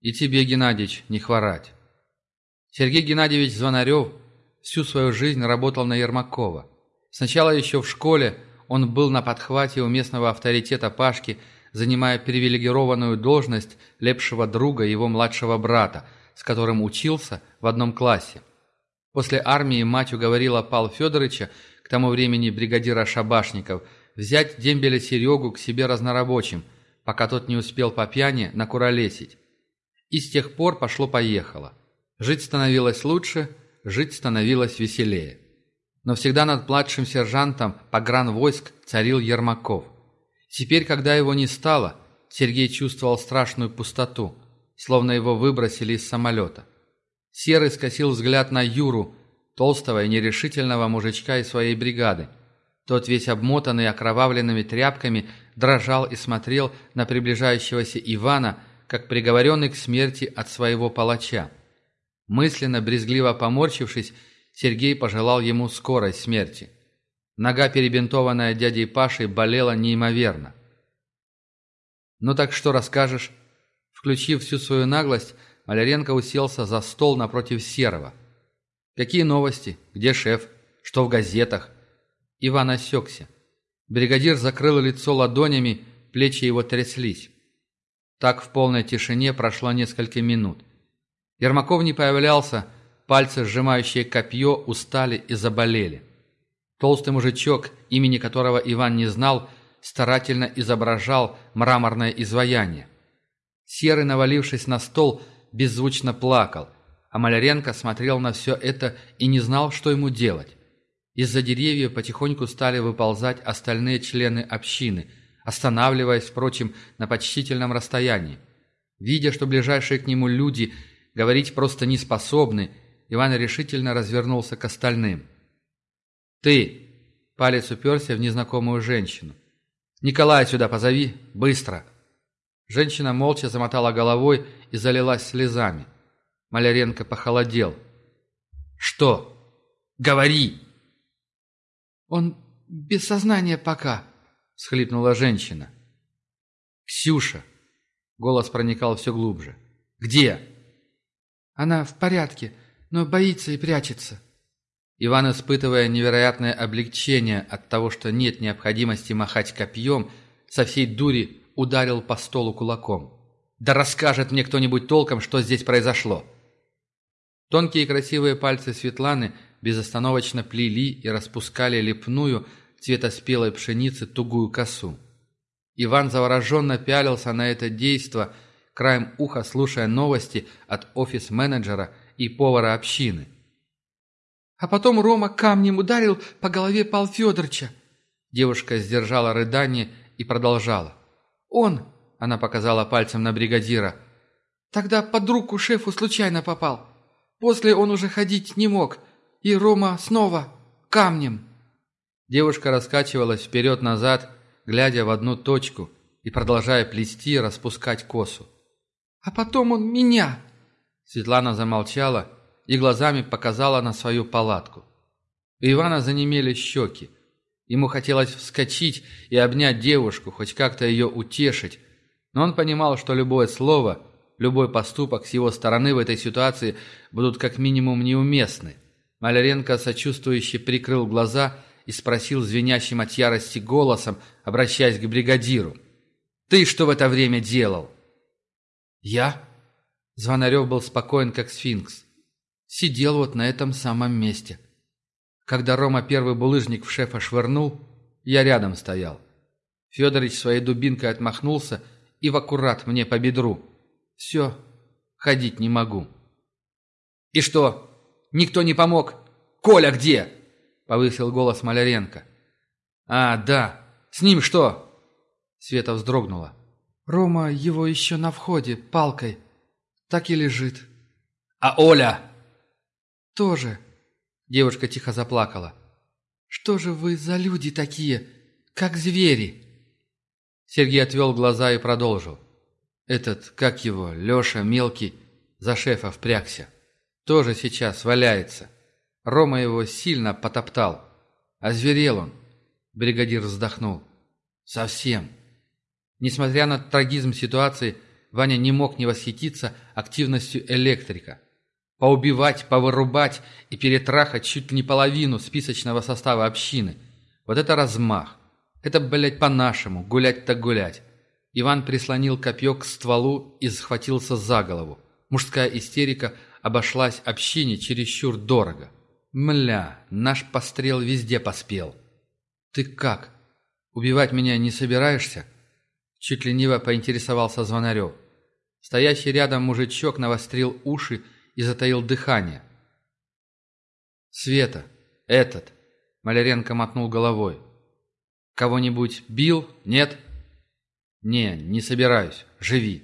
И тебе, Геннадьевич, не хворать. Сергей Геннадьевич Звонарев всю свою жизнь работал на Ермакова. Сначала еще в школе он был на подхвате у местного авторитета Пашки, занимая привилегированную должность лепшего друга его младшего брата, с которым учился в одном классе. После армии мать уговорила Павла Федоровича, к тому времени бригадира шабашников, взять дембеля Серегу к себе разнорабочим, пока тот не успел по пьяни накуролесить. И с тех пор пошло-поехало. Жить становилось лучше, жить становилось веселее. Но всегда над младшим сержантом погранвойск царил Ермаков. Теперь, когда его не стало, Сергей чувствовал страшную пустоту, словно его выбросили из самолета. Серый скосил взгляд на Юру, толстого и нерешительного мужичка из своей бригады. Тот, весь обмотанный окровавленными тряпками, дрожал и смотрел на приближающегося Ивана, как приговоренный к смерти от своего палача. Мысленно, брезгливо поморщившись, Сергей пожелал ему скорой смерти. Нога, перебинтованная дядей Пашей, болела неимоверно. «Ну так что расскажешь?» Включив всю свою наглость, Маляренко уселся за стол напротив Серого. «Какие новости? Где шеф? Что в газетах?» Иван осекся. Бригадир закрыл лицо ладонями, плечи его тряслись. Так в полной тишине прошло несколько минут. Ермаков не появлялся, пальцы, сжимающие копье, устали и заболели. Толстый мужичок, имени которого Иван не знал, старательно изображал мраморное изваяние. Серый, навалившись на стол, беззвучно плакал, а Маляренко смотрел на все это и не знал, что ему делать. Из-за деревьев потихоньку стали выползать остальные члены общины, останавливаясь, впрочем, на почтительном расстоянии. Видя, что ближайшие к нему люди говорить просто не способны, Иван решительно развернулся к остальным. «Ты!» – палец уперся в незнакомую женщину. «Николая сюда позови! Быстро!» Женщина молча замотала головой и залилась слезами. Маляренко похолодел. «Что? Говори!» «Он без сознания пока», — всхлипнула женщина. «Ксюша!» — голос проникал все глубже. «Где?» «Она в порядке, но боится и прячется». Иван, испытывая невероятное облегчение от того, что нет необходимости махать копьем, со всей дури ударил по столу кулаком. «Да расскажет мне кто-нибудь толком, что здесь произошло!» Тонкие красивые пальцы Светланы безостановочно плели и распускали лепную цвета спелой пшеницы тугую косу. Иван завороженно пялился на это действо, краем уха слушая новости от офис-менеджера и повара общины. А потом Рома камнем ударил по голове Пал Федоровича. Девушка сдержала рыдание и продолжала. «Он», — она показала пальцем на бригадира, — «тогда под руку шефу случайно попал. После он уже ходить не мог, и Рома снова камнем». Девушка раскачивалась вперед-назад, глядя в одну точку и продолжая плести и распускать косу. «А потом он меня!» Светлана замолчала и глазами показала на свою палатку. У Ивана занемели щеки. Ему хотелось вскочить и обнять девушку, хоть как-то ее утешить, но он понимал, что любое слово, любой поступок с его стороны в этой ситуации будут как минимум неуместны. Маляренко сочувствующе прикрыл глаза и спросил звенящим от ярости голосом, обращаясь к бригадиру. «Ты что в это время делал?» «Я?» Звонарев был спокоен, как сфинкс. «Сидел вот на этом самом месте. Когда Рома первый булыжник в шефа швырнул, я рядом стоял. Федорович своей дубинкой отмахнулся и в аккурат мне по бедру. Все, ходить не могу. «И что, никто не помог? Коля где?» — повысил голос Маляренко. «А, да. С ним что?» Света вздрогнула. «Рома его еще на входе, палкой. Так и лежит». «А Оля?» «Тоже». Девушка тихо заплакала. «Что же вы за люди такие, как звери?» Сергей отвел глаза и продолжил. «Этот, как его, Леша, мелкий, за шефа впрягся. Тоже сейчас валяется. Рома его сильно потоптал. Озверел он». Бригадир вздохнул. «Совсем». Несмотря на трагизм ситуации, Ваня не мог не восхититься активностью электрика. Поубивать, повырубать и перетрахать чуть не половину списочного состава общины. Вот это размах. Это, блядь, по-нашему, гулять так гулять. Иван прислонил копье к стволу и схватился за голову. Мужская истерика обошлась общине чересчур дорого. Мля, наш пострел везде поспел. «Ты как? Убивать меня не собираешься?» Чуть лениво поинтересовался Звонарев. Стоящий рядом мужичок навострил уши и затаил дыхание. «Света, этот!» — Маляренко мотнул головой. «Кого-нибудь бил? Нет?» «Не, не собираюсь. Живи!»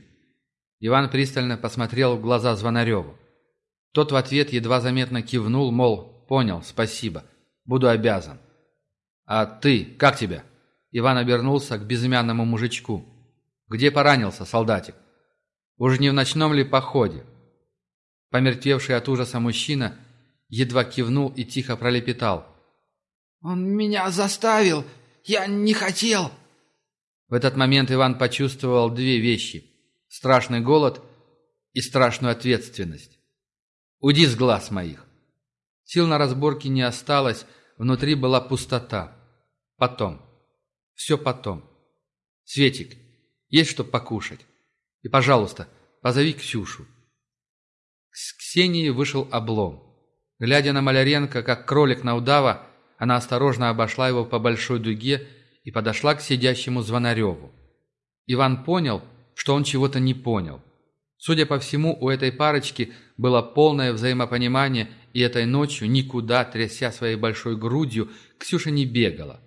Иван пристально посмотрел в глаза Звонареву. Тот в ответ едва заметно кивнул, мол, «Понял, спасибо. Буду обязан». «А ты, как тебя?» Иван обернулся к безымянному мужичку. «Где поранился, солдатик?» «Уж не в ночном ли походе?» Помертвевший от ужаса мужчина едва кивнул и тихо пролепетал. «Он меня заставил! Я не хотел!» В этот момент Иван почувствовал две вещи – страшный голод и страшную ответственность. «Уйди с глаз моих!» Сил на разборки не осталось, внутри была пустота. Потом. Все потом. Светик, есть что покушать. И, пожалуйста, позови Ксюшу. С Ксении вышел облом. Глядя на Маляренко, как кролик на удава, она осторожно обошла его по большой дуге и подошла к сидящему Звонареву. Иван понял, что он чего-то не понял. Судя по всему, у этой парочки было полное взаимопонимание, и этой ночью, никуда, тряся своей большой грудью, Ксюша не бегала.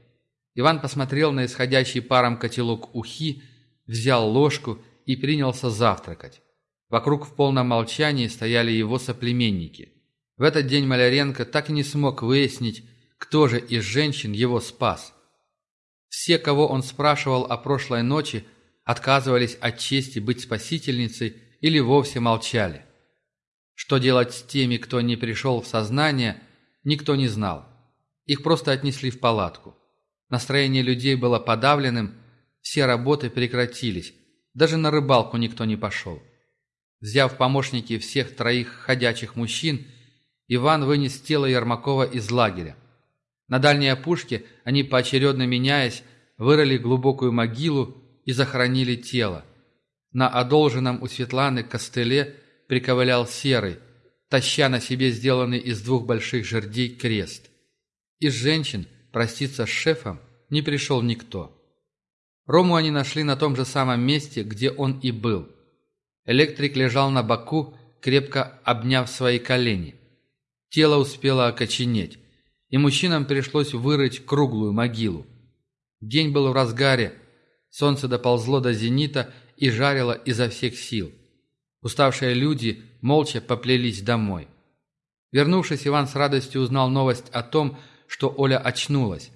Иван посмотрел на исходящий паром котелок ухи, взял ложку и принялся завтракать. Вокруг в полном молчании стояли его соплеменники. В этот день Маляренко так и не смог выяснить, кто же из женщин его спас. Все, кого он спрашивал о прошлой ночи, отказывались от чести быть спасительницей или вовсе молчали. Что делать с теми, кто не пришел в сознание, никто не знал. Их просто отнесли в палатку. Настроение людей было подавленным, все работы прекратились, даже на рыбалку никто не пошел. Взяв помощники всех троих ходячих мужчин, Иван вынес тело Ермакова из лагеря. На дальней опушке они, поочередно меняясь, вырыли глубокую могилу и захоронили тело. На одолженном у Светланы костыле приковылял серый, таща на себе сделанный из двух больших жердей крест. Из женщин проститься с шефом не пришел никто. Рому они нашли на том же самом месте, где он и был. Электрик лежал на боку, крепко обняв свои колени. Тело успело окоченеть, и мужчинам пришлось вырыть круглую могилу. День был в разгаре, солнце доползло до зенита и жарило изо всех сил. Уставшие люди молча поплелись домой. Вернувшись, Иван с радостью узнал новость о том, что Оля очнулась.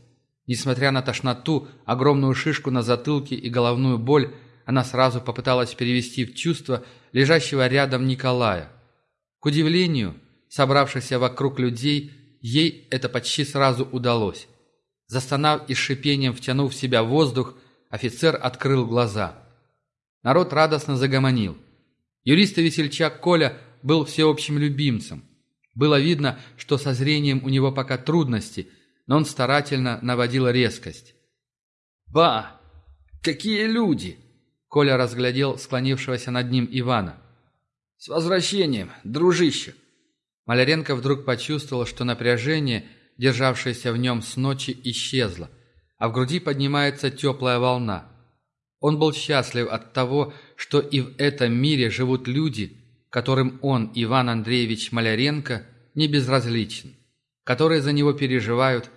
Несмотря на тошноту, огромную шишку на затылке и головную боль, она сразу попыталась перевести в чувство лежащего рядом Николая. К удивлению, собравшихся вокруг людей, ей это почти сразу удалось. Застонав и с шипением втянув в себя воздух, офицер открыл глаза. Народ радостно загомонил. Юрист и весельчак Коля был всеобщим любимцем. Было видно, что со зрением у него пока трудности – но он старательно наводил резкость. «Ба! Какие люди!» Коля разглядел склонившегося над ним Ивана. «С возвращением, дружище!» Маляренко вдруг почувствовал, что напряжение, державшееся в нем с ночи, исчезло, а в груди поднимается теплая волна. Он был счастлив от того, что и в этом мире живут люди, которым он, Иван Андреевич Маляренко, не безразличен которые за него переживают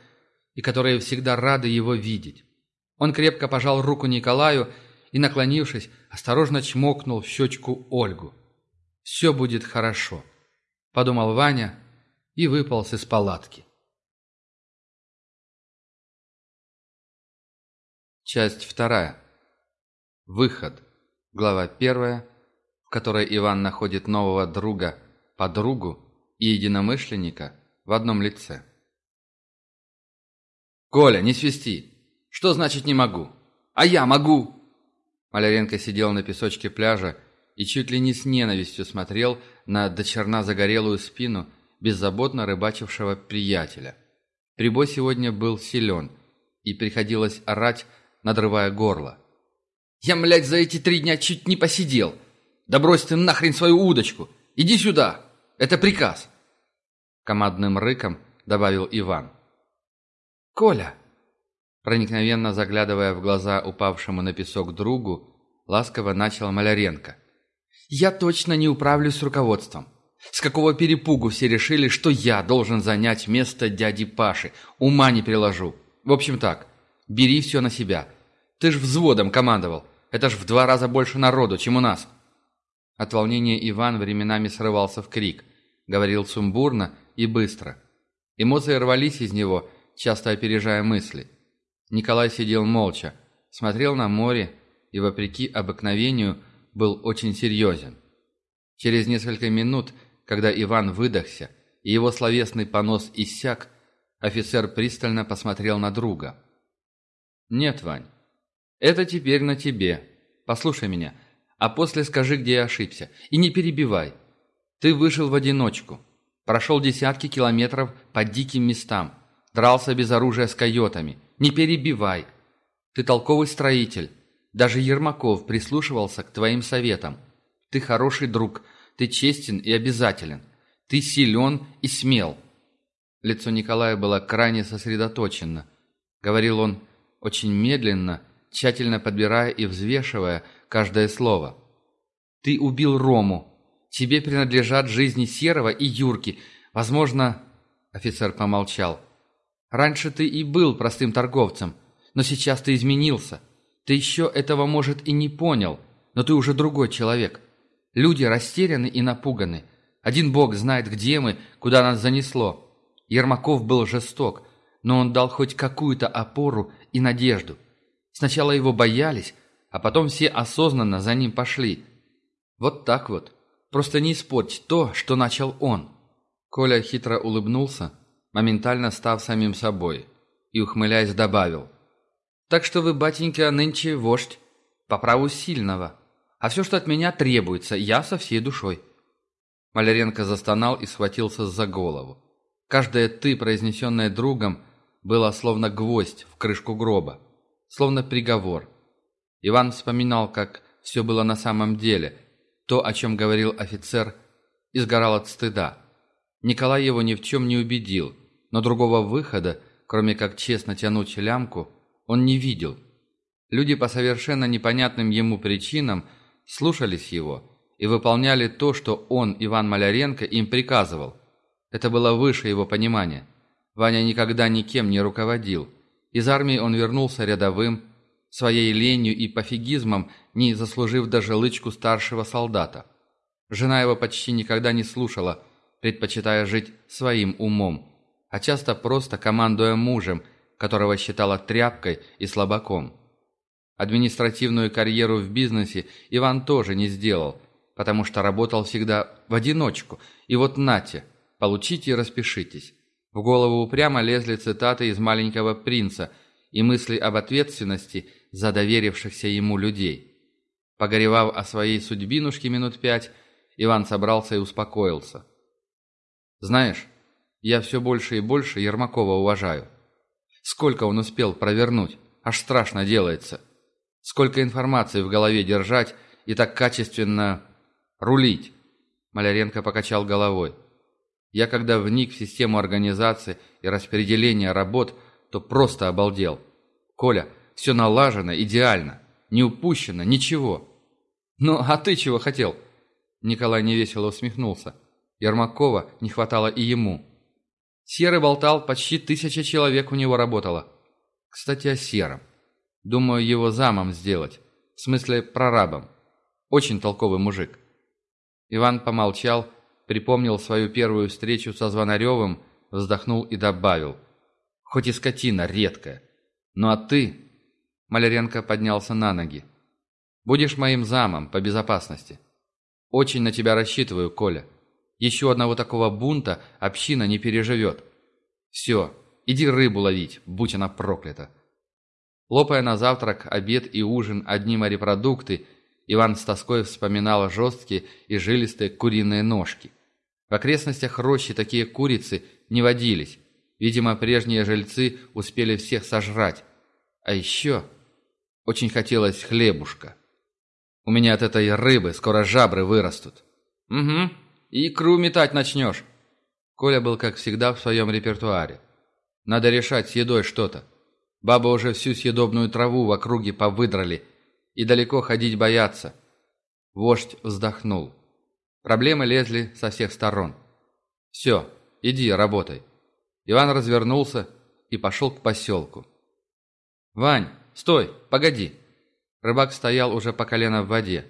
и которые всегда рады его видеть. Он крепко пожал руку Николаю и, наклонившись, осторожно чмокнул в щечку Ольгу. «Все будет хорошо», — подумал Ваня и выполз из палатки. Часть вторая. Выход. Глава первая, в которой Иван находит нового друга, подругу и единомышленника – в одном лице. «Коля, не свисти! Что значит не могу? А я могу!» Маляренко сидел на песочке пляжа и чуть ли не с ненавистью смотрел на дочерна загорелую спину беззаботно рыбачившего приятеля. Прибой сегодня был силен, и приходилось орать, надрывая горло. «Я, млядь, за эти три дня чуть не посидел! Да брось ты нахрен свою удочку! Иди сюда! Это приказ!» командным рыком добавил Иван. «Коля!» Проникновенно заглядывая в глаза упавшему на песок другу, ласково начал Маляренко. «Я точно не управлюсь руководством. С какого перепугу все решили, что я должен занять место дяди Паши? Ума не приложу. В общем так, бери все на себя. Ты ж взводом командовал. Это ж в два раза больше народу, чем у нас». От волнения Иван временами срывался в крик. Говорил сумбурно и быстро. Эмоции рвались из него, часто опережая мысли. Николай сидел молча, смотрел на море и, вопреки обыкновению, был очень серьезен. Через несколько минут, когда Иван выдохся и его словесный понос иссяк, офицер пристально посмотрел на друга. «Нет, Вань, это теперь на тебе. Послушай меня, а после скажи, где я ошибся, и не перебивай. Ты вышел в одиночку, Прошел десятки километров по диким местам. Дрался без оружия с койотами. Не перебивай. Ты толковый строитель. Даже Ермаков прислушивался к твоим советам. Ты хороший друг, ты честен и обязателен. Ты силен и смел». Лицо Николая было крайне сосредоточено. Говорил он очень медленно, тщательно подбирая и взвешивая каждое слово. «Ты убил Рому. Тебе принадлежат жизни Серого и Юрки. Возможно...» Офицер помолчал. «Раньше ты и был простым торговцем, но сейчас ты изменился. Ты еще этого, может, и не понял, но ты уже другой человек. Люди растеряны и напуганы. Один бог знает, где мы, куда нас занесло. Ермаков был жесток, но он дал хоть какую-то опору и надежду. Сначала его боялись, а потом все осознанно за ним пошли. Вот так вот. Просто не испорть то, что начал он. Коля хитро улыбнулся, моментально став самим собой, и, ухмыляясь, добавил. «Так что вы, батенька, нынче вождь, по праву сильного. А все, что от меня требуется, я со всей душой». Маляренко застонал и схватился за голову. Каждое «ты», произнесенное другом, было словно гвоздь в крышку гроба, словно приговор. Иван вспоминал, как все было на самом деле, то, о чем говорил офицер, и сгорал от стыда. Николай его ни в чем не убедил, но другого выхода, кроме как честно тянуть лямку, он не видел. Люди по совершенно непонятным ему причинам слушались его и выполняли то, что он, Иван Маляренко, им приказывал. Это было выше его понимания. Ваня никогда никем не руководил. Из армии он вернулся рядовым, своей ленью и пофигизмом, не заслужив даже лычку старшего солдата. Жена его почти никогда не слушала, предпочитая жить своим умом, а часто просто командуя мужем, которого считала тряпкой и слабаком. Административную карьеру в бизнесе Иван тоже не сделал, потому что работал всегда в одиночку, и вот нате, получите и распишитесь. В голову упрямо лезли цитаты из «Маленького принца» и мысли об ответственности за доверившихся ему людей. Погоревав о своей судьбинушке минут пять, Иван собрался и успокоился. «Знаешь, я все больше и больше Ермакова уважаю. Сколько он успел провернуть, аж страшно делается. Сколько информации в голове держать и так качественно рулить?» Маляренко покачал головой. Я когда вник в систему организации и распределения работ, то просто обалдел. Коля, все налажено, идеально. Не упущено, ничего. Ну, а ты чего хотел? Николай невесело усмехнулся. Ермакова не хватало и ему. Серый болтал, почти тысяча человек у него работало. Кстати, о Сером. Думаю, его замом сделать. В смысле, прорабом. Очень толковый мужик. Иван помолчал припомнил свою первую встречу со Звонаревым, вздохнул и добавил. «Хоть и скотина редкая. Ну а ты...» Маляренко поднялся на ноги. «Будешь моим замом по безопасности. Очень на тебя рассчитываю, Коля. Еще одного такого бунта община не переживет. Все, иди рыбу ловить, будь она проклята». Лопая на завтрак, обед и ужин одни морепродукты, Иван с тоской вспоминал жесткие и жилистые куриные ножки. В окрестностях рощи такие курицы не водились. Видимо, прежние жильцы успели всех сожрать. А еще очень хотелось хлебушка. У меня от этой рыбы скоро жабры вырастут. Угу, и икру метать начнешь. Коля был, как всегда, в своем репертуаре. Надо решать с едой что-то. Бабы уже всю съедобную траву в округе повыдрали, и далеко ходить боятся. Вождь вздохнул. Проблемы лезли со всех сторон. «Все, иди, работай». Иван развернулся и пошел к поселку. «Вань, стой, погоди!» Рыбак стоял уже по колено в воде.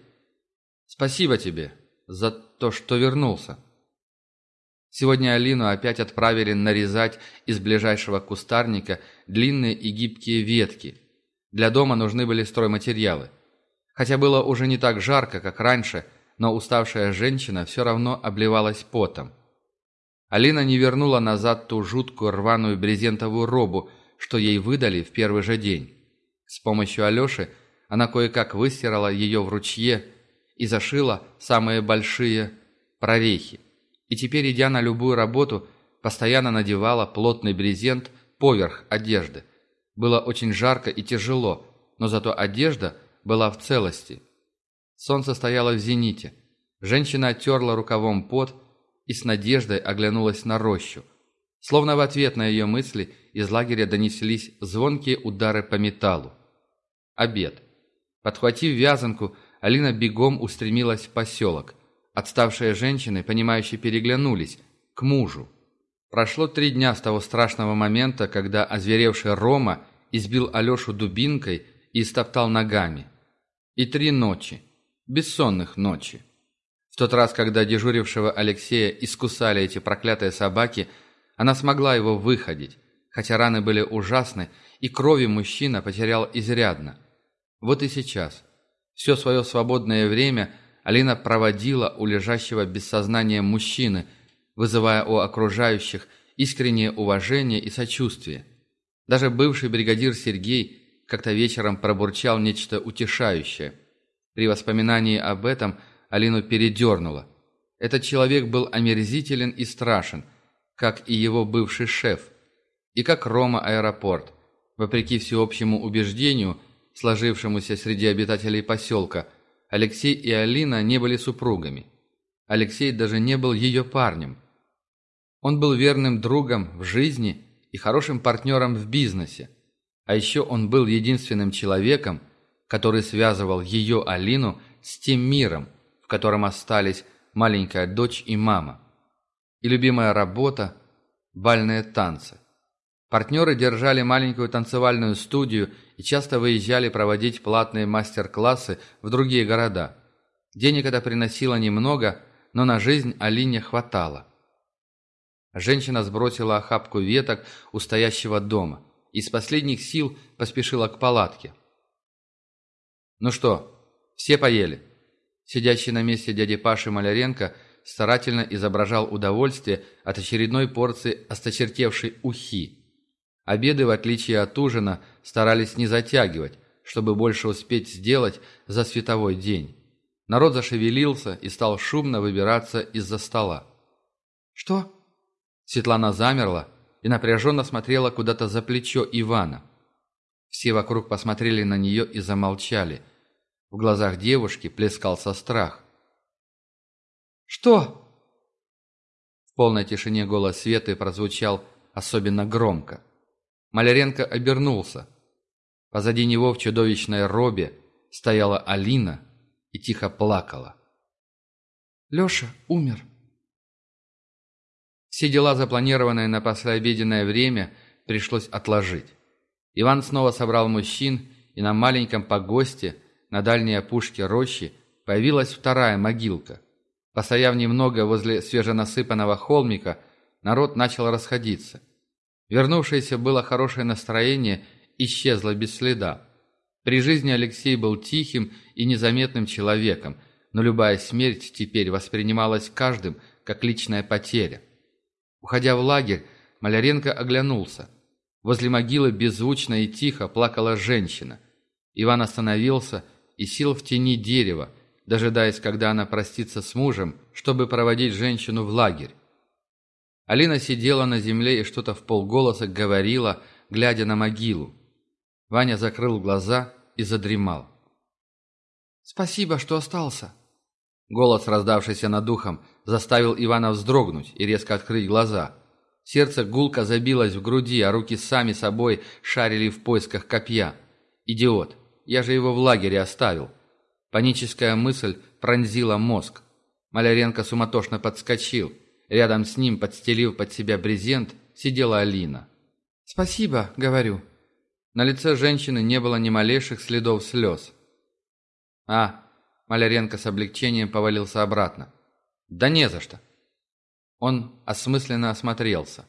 «Спасибо тебе за то, что вернулся». Сегодня Алину опять отправили нарезать из ближайшего кустарника длинные и гибкие ветки. Для дома нужны были стройматериалы. Хотя было уже не так жарко, как раньше – но уставшая женщина все равно обливалась потом. Алина не вернула назад ту жуткую рваную брезентовую робу, что ей выдали в первый же день. С помощью Алеши она кое-как выстирала ее в ручье и зашила самые большие прорехи. И теперь, идя на любую работу, постоянно надевала плотный брезент поверх одежды. Было очень жарко и тяжело, но зато одежда была в целости. Солнце стояло в зените. Женщина оттерла рукавом пот и с надеждой оглянулась на рощу. Словно в ответ на ее мысли из лагеря донеслись звонкие удары по металлу. Обед. Подхватив вязанку, Алина бегом устремилась в поселок. Отставшие женщины, понимающие, переглянулись. К мужу. Прошло три дня с того страшного момента, когда озверевший Рома избил Алешу дубинкой и стоптал ногами. И три ночи. Бессонных ночи. В тот раз, когда дежурившего Алексея искусали эти проклятые собаки, она смогла его выходить, хотя раны были ужасны, и крови мужчина потерял изрядно. Вот и сейчас. Все свое свободное время Алина проводила у лежащего без сознания мужчины, вызывая у окружающих искреннее уважение и сочувствие. Даже бывший бригадир Сергей как-то вечером пробурчал нечто утешающее. При воспоминании об этом Алину передернуло. Этот человек был омерзителен и страшен, как и его бывший шеф, и как Рома Аэропорт. Вопреки всеобщему убеждению – сложившемуся среди обитателей поселка, Алексей и Алина не были супругами. Алексей даже не был ее парнем. Он был верным другом в жизни и хорошим партнером в бизнесе. А еще он был единственным человеком, который связывал ее, Алину, с тем миром, в котором остались маленькая дочь и мама. И любимая работа – бальные танцы. Партнеры держали маленькую танцевальную студию и часто выезжали проводить платные мастер-классы в другие города. Денег это приносило немного, но на жизнь Алине хватало. Женщина сбросила охапку веток у стоящего дома и с последних сил поспешила к палатке. «Ну что, все поели?» Сидящий на месте дяди Паши Маляренко старательно изображал удовольствие от очередной порции осточертевшей ухи. Обеды, в отличие от ужина, старались не затягивать, чтобы больше успеть сделать за световой день. Народ зашевелился и стал шумно выбираться из-за стола. «Что?» Светлана замерла и напряженно смотрела куда-то за плечо Ивана. Все вокруг посмотрели на нее и замолчали. В глазах девушки плескался страх. «Что?» В полной тишине голос Светы прозвучал особенно громко. Маляренко обернулся. Позади него в чудовищной робе стояла Алина и тихо плакала. «Леша умер». Все дела, запланированные на послеобеденное время, пришлось отложить. Иван снова собрал мужчин, и на маленьком погосте на дальней опушке рощи появилась вторая могилка. Постояв немного возле свеженасыпанного холмика, народ начал расходиться. Вернувшееся было хорошее настроение исчезло без следа. При жизни Алексей был тихим и незаметным человеком, но любая смерть теперь воспринималась каждым как личная потеря. Уходя в лагерь, Маляренко оглянулся. Возле могилы беззвучно и тихо плакала женщина. Иван остановился и сел в тени дерева, дожидаясь, когда она простится с мужем, чтобы проводить женщину в лагерь. Алина сидела на земле и что-то в полголоса говорила, глядя на могилу. Ваня закрыл глаза и задремал. «Спасибо, что остался». Голос, раздавшийся над духом, заставил Ивана вздрогнуть и резко открыть глаза. Сердце гулко забилось в груди, а руки сами собой шарили в поисках копья. «Идиот! Я же его в лагере оставил!» Паническая мысль пронзила мозг. Маляренко суматошно подскочил – Рядом с ним, подстелив под себя брезент, сидела Алина. «Спасибо», — говорю. На лице женщины не было ни малейших следов слез. «А», — Маляренко с облегчением повалился обратно. «Да не за что». Он осмысленно осмотрелся.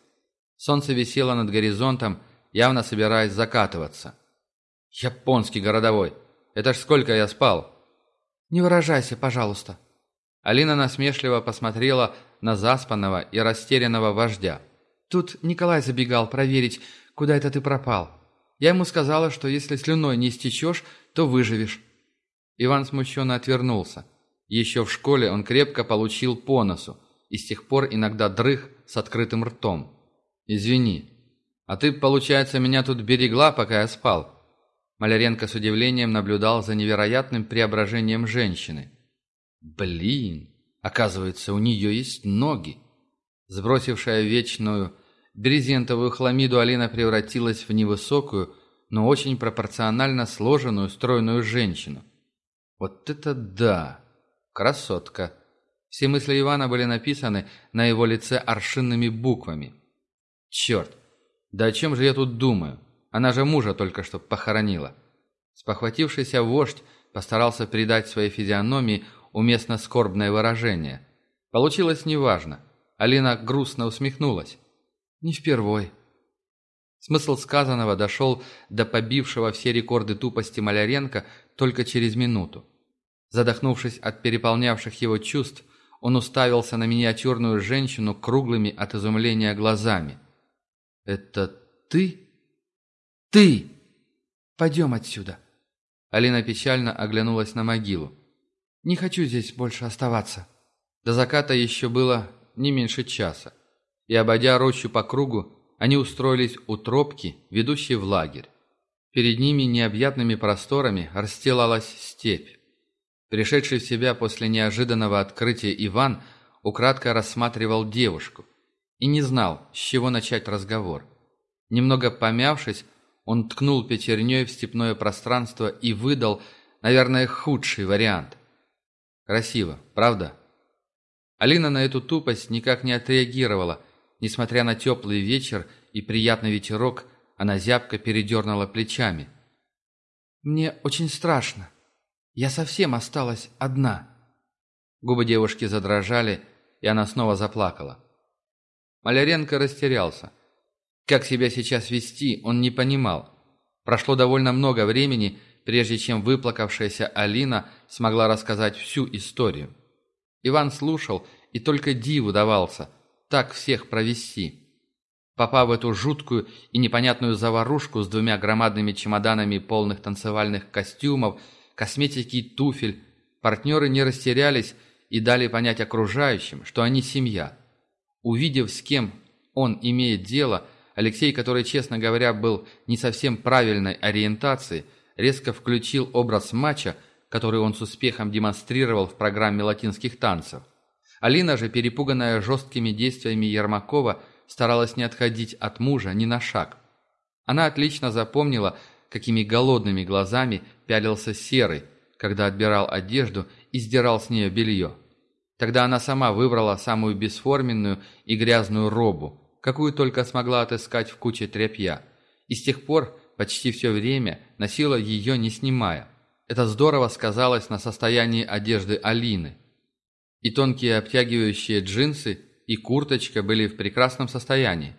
Солнце висело над горизонтом, явно собираясь закатываться. «Японский городовой! Это ж сколько я спал!» «Не выражайся, пожалуйста!» Алина насмешливо посмотрела на заспанного и растерянного вождя. «Тут Николай забегал проверить, куда это ты пропал. Я ему сказала, что если слюной не истечешь, то выживешь». Иван смущенно отвернулся. Еще в школе он крепко получил по носу и с тех пор иногда дрых с открытым ртом. «Извини, а ты, получается, меня тут берегла, пока я спал?» Маляренко с удивлением наблюдал за невероятным преображением женщины. «Блин, оказывается, у нее есть ноги!» Сбросившая вечную брезентовую хламиду, Алина превратилась в невысокую, но очень пропорционально сложенную, стройную женщину. «Вот это да! Красотка!» Все мысли Ивана были написаны на его лице аршинными буквами. «Черт! Да о чем же я тут думаю? Она же мужа только что похоронила». Спохватившийся вождь постарался придать своей физиономии уместно скорбное выражение. Получилось неважно. Алина грустно усмехнулась. «Не впервой». Смысл сказанного дошел до побившего все рекорды тупости Маляренко только через минуту. Задохнувшись от переполнявших его чувств, он уставился на миниатюрную женщину круглыми от изумления глазами. «Это ты? Ты! Пойдем отсюда!» Алина печально оглянулась на могилу. «Не хочу здесь больше оставаться». До заката еще было не меньше часа, и, обойдя рощу по кругу, они устроились у тропки, ведущей в лагерь. Перед ними необъятными просторами расстилалась степь. Пришедший в себя после неожиданного открытия Иван украдко рассматривал девушку и не знал, с чего начать разговор. Немного помявшись, он ткнул пятерней в степное пространство и выдал, наверное, худший вариант. Красиво, правда? Алина на эту тупость никак не отреагировала. Несмотря на теплый вечер и приятный ветерок, она зябко передернула плечами. «Мне очень страшно», я совсем осталась одна». Губы девушки задрожали, и она снова заплакала. Маляренко растерялся. Как себя сейчас вести, он не понимал. Прошло довольно много времени, прежде чем выплакавшаяся Алина смогла рассказать всю историю. Иван слушал и только диву давался, так всех провести. Попав в эту жуткую и непонятную заварушку с двумя громадными чемоданами полных танцевальных костюмов – косметики и туфель, партнеры не растерялись и дали понять окружающим, что они семья. Увидев, с кем он имеет дело, Алексей, который, честно говоря, был не совсем правильной ориентации, резко включил образ матча, который он с успехом демонстрировал в программе латинских танцев. Алина же, перепуганная жесткими действиями Ермакова, старалась не отходить от мужа ни на шаг. Она отлично запомнила, какими голодными глазами пялился Серый, когда отбирал одежду и сдирал с нее белье. Тогда она сама выбрала самую бесформенную и грязную робу, какую только смогла отыскать в куче тряпья, и с тех пор почти все время носила ее не снимая. Это здорово сказалось на состоянии одежды Алины. И тонкие обтягивающие джинсы, и курточка были в прекрасном состоянии.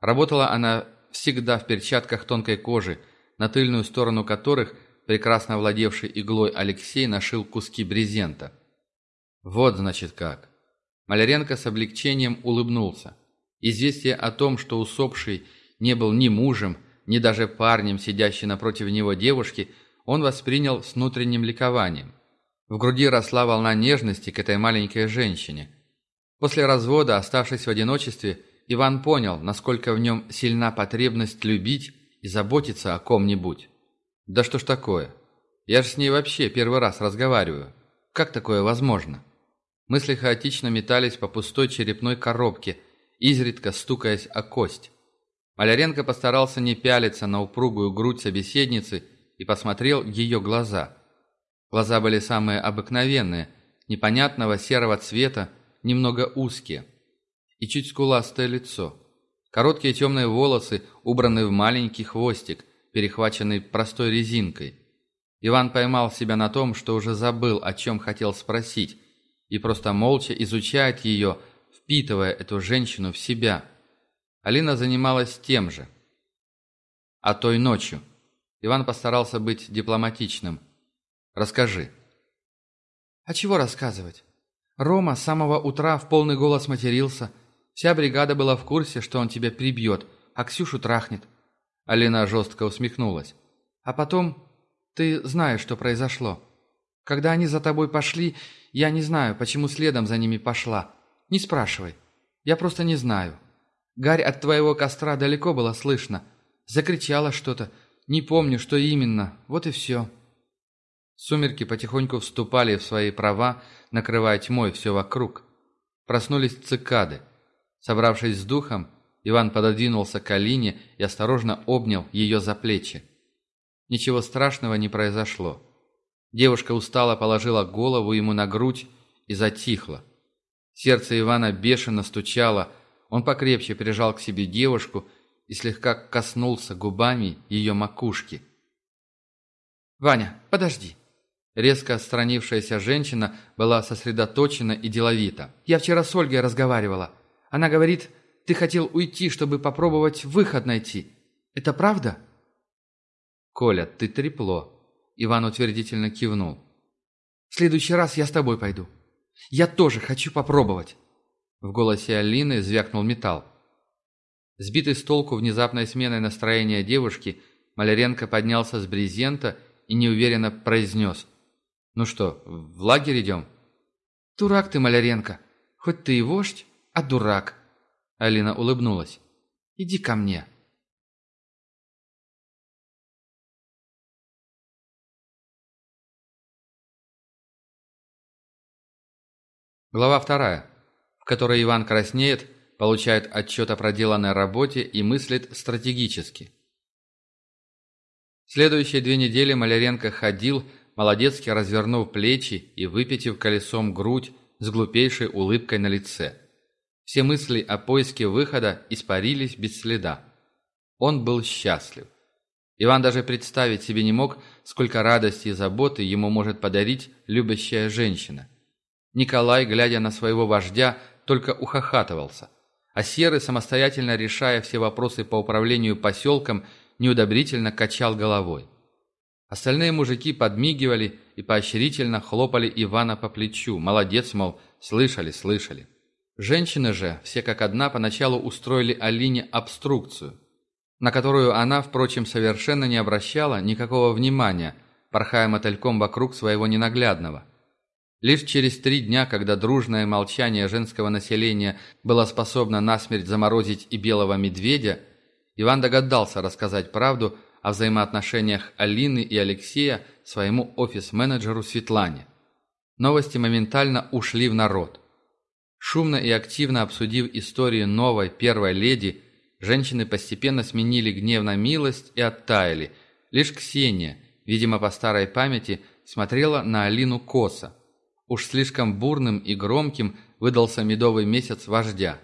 Работала она всегда в перчатках тонкой кожи, на тыльную сторону которых прекрасно владевший иглой Алексей нашил куски брезента. Вот, значит, как. Маляренко с облегчением улыбнулся. Известие о том, что усопший не был ни мужем, ни даже парнем, сидящей напротив него девушки, он воспринял с внутренним ликованием. В груди росла волна нежности к этой маленькой женщине. После развода, оставшись в одиночестве, Иван понял, насколько в нем сильна потребность любить и заботиться о ком-нибудь. Да что ж такое? Я же с ней вообще первый раз разговариваю. Как такое возможно? Мысли хаотично метались по пустой черепной коробке, изредка стукаясь о кость. Маляренко постарался не пялиться на упругую грудь собеседницы и посмотрел в ее глаза. Глаза были самые обыкновенные, непонятного серого цвета, немного узкие. И чуть скуластое лицо. Короткие темные волосы, убранные в маленький хвостик, перехваченный простой резинкой. Иван поймал себя на том, что уже забыл, о чем хотел спросить, и просто молча изучает ее, впитывая эту женщину в себя. Алина занималась тем же. А той ночью. Иван постарался быть дипломатичным. «Расскажи». «А чего рассказывать? Рома с самого утра в полный голос матерился – Вся бригада была в курсе, что он тебя прибьет, а Ксюшу трахнет». Алина жестко усмехнулась. «А потом... Ты знаешь, что произошло. Когда они за тобой пошли, я не знаю, почему следом за ними пошла. Не спрашивай. Я просто не знаю. Гарь от твоего костра далеко было слышно. Закричала что-то. Не помню, что именно. Вот и все». Сумерки потихоньку вступали в свои права, накрывая тьмой все вокруг. Проснулись цикады. Собравшись с духом, Иван пододвинулся к Алине и осторожно обнял ее за плечи. Ничего страшного не произошло. Девушка устало положила голову ему на грудь и затихла. Сердце Ивана бешено стучало, он покрепче прижал к себе девушку и слегка коснулся губами ее макушки. «Ваня, подожди!» Резко отстранившаяся женщина была сосредоточена и деловита. «Я вчера с Ольгой разговаривала. Она говорит, ты хотел уйти, чтобы попробовать выход найти. Это правда?» «Коля, ты трепло», — Иван утвердительно кивнул. «В следующий раз я с тобой пойду. Я тоже хочу попробовать». В голосе Алины звякнул металл. Сбитый с толку внезапной сменой настроения девушки, Маляренко поднялся с брезента и неуверенно произнес. «Ну что, в лагерь идем?» «Дурак ты, Маляренко. Хоть ты и вождь, а дурак». Алина улыбнулась. «Иди ко мне». Глава вторая, в которой Иван краснеет, получает отчет о проделанной работе и мыслит стратегически. Следующие две недели Маляренко ходил, молодецки развернув плечи и выпитив колесом грудь с глупейшей улыбкой на лице. Все мысли о поиске выхода испарились без следа. Он был счастлив. Иван даже представить себе не мог, сколько радости и заботы ему может подарить любящая женщина. Николай, глядя на своего вождя, только ухахатывался. А Серый, самостоятельно решая все вопросы по управлению поселком, неудобрительно качал головой. Остальные мужики подмигивали и поощрительно хлопали Ивана по плечу. Молодец, мол, слышали, слышали. Женщины же, все как одна, поначалу устроили Алине обструкцию, на которую она, впрочем, совершенно не обращала никакого внимания, порхая мотыльком вокруг своего ненаглядного – Лишь через три дня, когда дружное молчание женского населения было способно насмерть заморозить и белого медведя, Иван догадался рассказать правду о взаимоотношениях Алины и Алексея своему офис-менеджеру Светлане. Новости моментально ушли в народ. Шумно и активно обсудив историю новой первой леди, женщины постепенно сменили гнев на милость и оттаяли. Лишь Ксения, видимо по старой памяти, смотрела на Алину косо. Уж слишком бурным и громким выдался медовый месяц вождя.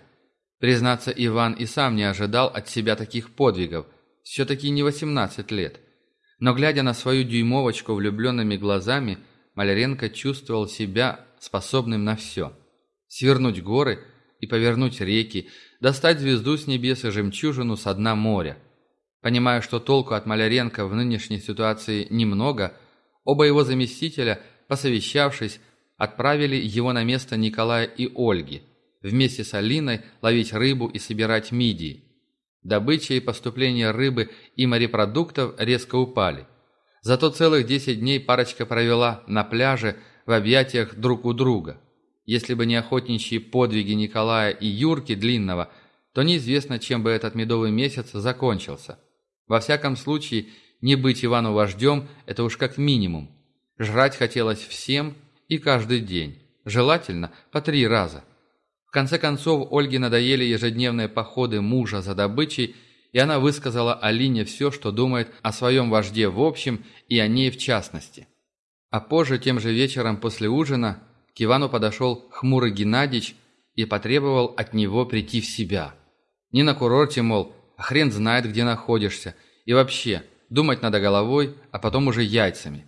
Признаться, Иван и сам не ожидал от себя таких подвигов. Все-таки не 18 лет. Но глядя на свою дюймовочку влюбленными глазами, Маляренко чувствовал себя способным на все. Свернуть горы и повернуть реки, достать звезду с небес и жемчужину с дна моря. Понимая, что толку от Маляренко в нынешней ситуации немного, оба его заместителя, посовещавшись, отправили его на место Николая и Ольги, вместе с Алиной ловить рыбу и собирать мидии. Добыча и поступление рыбы и морепродуктов резко упали. Зато целых 10 дней парочка провела на пляже в объятиях друг у друга. Если бы не охотничьи подвиги Николая и Юрки Длинного, то неизвестно, чем бы этот медовый месяц закончился. Во всяком случае, не быть Ивану вождем – это уж как минимум. Жрать хотелось всем – и каждый день. Желательно по три раза. В конце концов, Ольге надоели ежедневные походы мужа за добычей, и она высказала Алине все, что думает о своем вожде в общем и о ней в частности. А позже, тем же вечером после ужина, к Ивану подошел хмурый Геннадьевич и потребовал от него прийти в себя. Не на курорте, мол, а хрен знает, где находишься, и вообще, думать надо головой, а потом уже яйцами.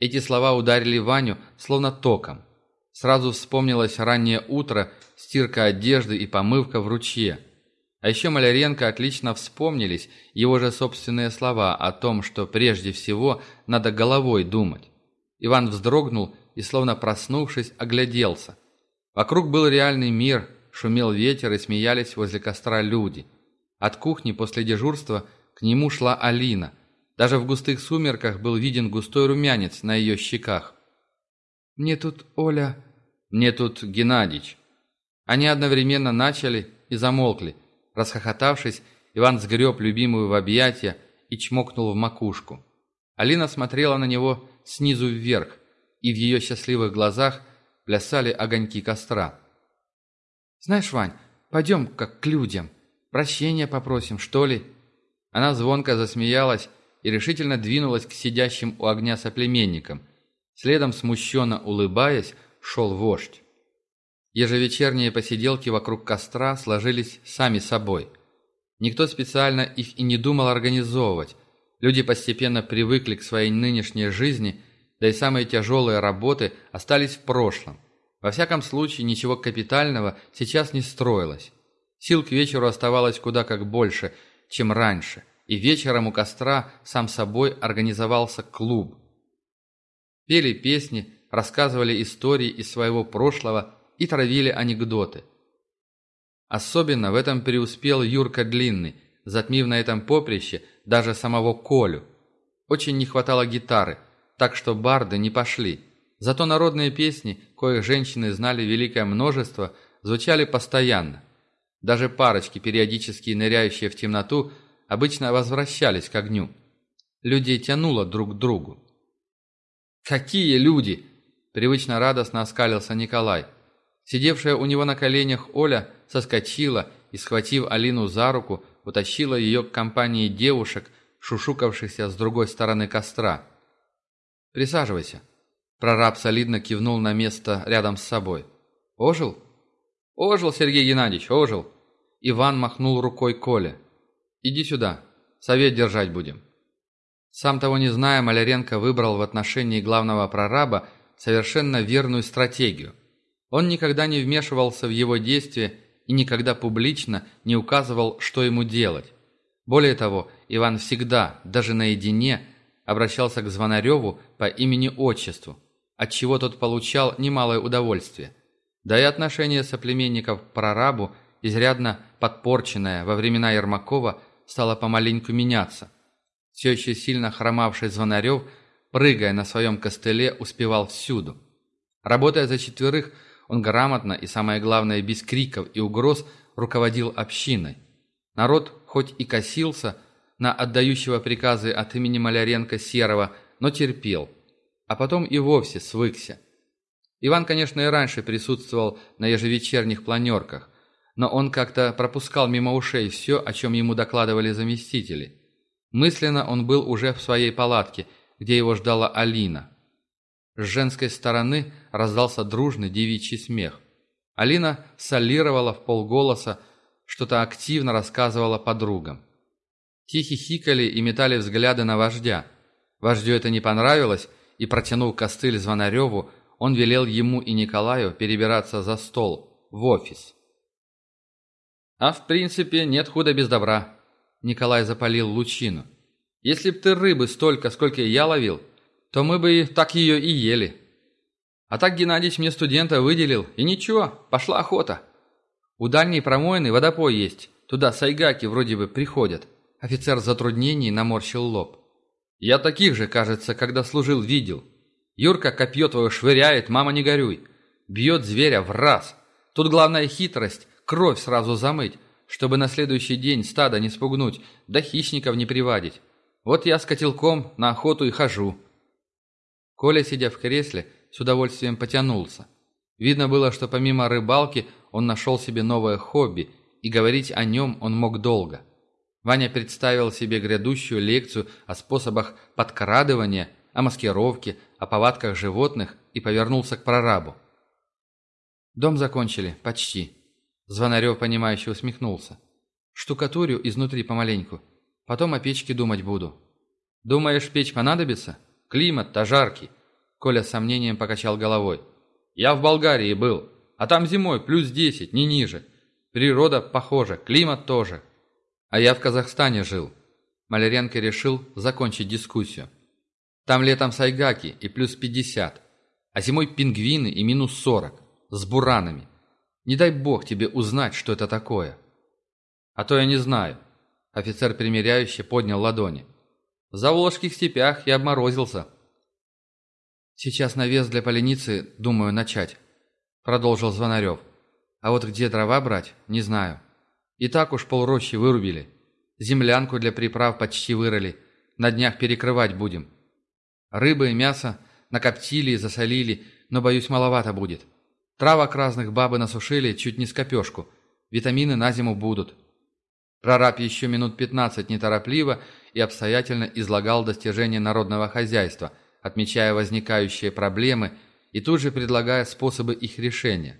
Эти слова ударили Ваню словно током. Сразу вспомнилось раннее утро, стирка одежды и помывка в ручье. А еще Маляренко отлично вспомнились его же собственные слова о том, что прежде всего надо головой думать. Иван вздрогнул и, словно проснувшись, огляделся. Вокруг был реальный мир, шумел ветер и смеялись возле костра люди. От кухни после дежурства к нему шла Алина – даже в густых сумерках был виден густой румянец на ее щеках. «Мне тут Оля...» «Мне тут Геннадич». Они одновременно начали и замолкли. Расхохотавшись, Иван сгреб любимую в объятия и чмокнул в макушку. Алина смотрела на него снизу вверх, и в ее счастливых глазах плясали огоньки костра. «Знаешь, Вань, пойдем как к людям. Прощения попросим, что ли?» Она звонко засмеялась и решительно двинулась к сидящим у огня соплеменникам. Следом, смущенно улыбаясь, шел вождь. Ежевечерние посиделки вокруг костра сложились сами собой. Никто специально их и не думал организовывать. Люди постепенно привыкли к своей нынешней жизни, да и самые тяжелые работы остались в прошлом. Во всяком случае, ничего капитального сейчас не строилось. Сил к вечеру оставалось куда как больше, чем раньше, и вечером у костра сам собой организовался клуб. Пели песни, рассказывали истории из своего прошлого и травили анекдоты. Особенно в этом преуспел Юрка Длинный, затмив на этом поприще даже самого Колю. Очень не хватало гитары, так что барды не пошли. Зато народные песни, коих женщины знали великое множество, звучали постоянно. Даже парочки, периодически ныряющие в темноту, обычно возвращались к огню. Людей тянуло друг к другу. «Какие люди!» – привычно радостно оскалился Николай – Сидевшая у него на коленях Оля соскочила и, схватив Алину за руку, утащила ее к компании девушек, шушукавшихся с другой стороны костра. «Присаживайся». Прораб солидно кивнул на место рядом с собой. «Ожил?» «Ожил, Сергей Геннадьевич, ожил!» Иван махнул рукой Коле. «Иди сюда, совет держать будем». Сам того не зная, Маляренко выбрал в отношении главного прораба совершенно верную стратегию. Он никогда не вмешивался в его действия и никогда публично не указывал, что ему делать. Более того, Иван всегда, даже наедине, обращался к Звонареву по имени-отчеству, от чего тот получал немалое удовольствие. Да и отношение соплеменников к прорабу, изрядно подпорченное во времена Ермакова, стало помаленьку меняться. Все еще сильно хромавший Звонарев, прыгая на своем костыле, успевал всюду. Работая за четверых, он грамотно и, самое главное, без криков и угроз руководил общиной. Народ хоть и косился на отдающего приказы от имени Маляренко Серого, но терпел, а потом и вовсе свыкся. Иван, конечно, и раньше присутствовал на ежевечерних планерках, но он как-то пропускал мимо ушей все, о чем ему докладывали заместители. Мысленно он был уже в своей палатке, где его ждала Алина. С женской стороны раздался дружный девичий смех. Алина солировала в полголоса, что-то активно рассказывала подругам. Тихи хикали и метали взгляды на вождя. Вождю это не понравилось, и, протянув костыль Звонареву, он велел ему и Николаю перебираться за стол, в офис. «А в принципе, нет худа без добра», — Николай запалил лучину. «Если б ты рыбы столько, сколько я ловил, то мы бы так ее и ели. А так Геннадьевич мне студента выделил, и ничего, пошла охота. У дальней промоины водопой есть, туда сайгаки вроде бы приходят. Офицер затруднений наморщил лоб. Я таких же, кажется, когда служил, видел. Юрка копье твое швыряет, мама не горюй. Бьет зверя в раз. Тут главная хитрость – кровь сразу замыть, чтобы на следующий день стадо не спугнуть, да хищников не приводить. Вот я с котелком на охоту и хожу. Коля, сидя в кресле, с удовольствием потянулся. Видно было, что помимо рыбалки он нашел себе новое хобби, и говорить о нем он мог долго. Ваня представил себе грядущую лекцию о способах подкрадывания, о маскировке, о повадках животных и повернулся к прорабу. «Дом закончили, почти». Звонарев, понимающе усмехнулся. «Штукатурю изнутри помаленьку. Потом о печке думать буду». «Думаешь, печь понадобится?» Климат-то жаркий. Коля с сомнением покачал головой. Я в Болгарии был, а там зимой плюс десять, не ниже. Природа похожа, климат тоже. А я в Казахстане жил. Маляренко решил закончить дискуссию. Там летом сайгаки и плюс пятьдесят, а зимой пингвины и минус сорок, с буранами. Не дай бог тебе узнать, что это такое. А то я не знаю. Офицер примиряюще поднял ладони. В Заволжских степях я обморозился. Сейчас навес для поленицы, думаю, начать, продолжил Звонарев. А вот где дрова брать, не знаю. И так уж полрощи вырубили. Землянку для приправ почти вырыли. На днях перекрывать будем. Рыбы и мясо накоптили и засолили, но, боюсь, маловато будет. Травок разных бабы насушили чуть не с копешку. Витамины на зиму будут. Прораб еще минут пятнадцать неторопливо и обстоятельно излагал достижения народного хозяйства, отмечая возникающие проблемы и тут же предлагая способы их решения.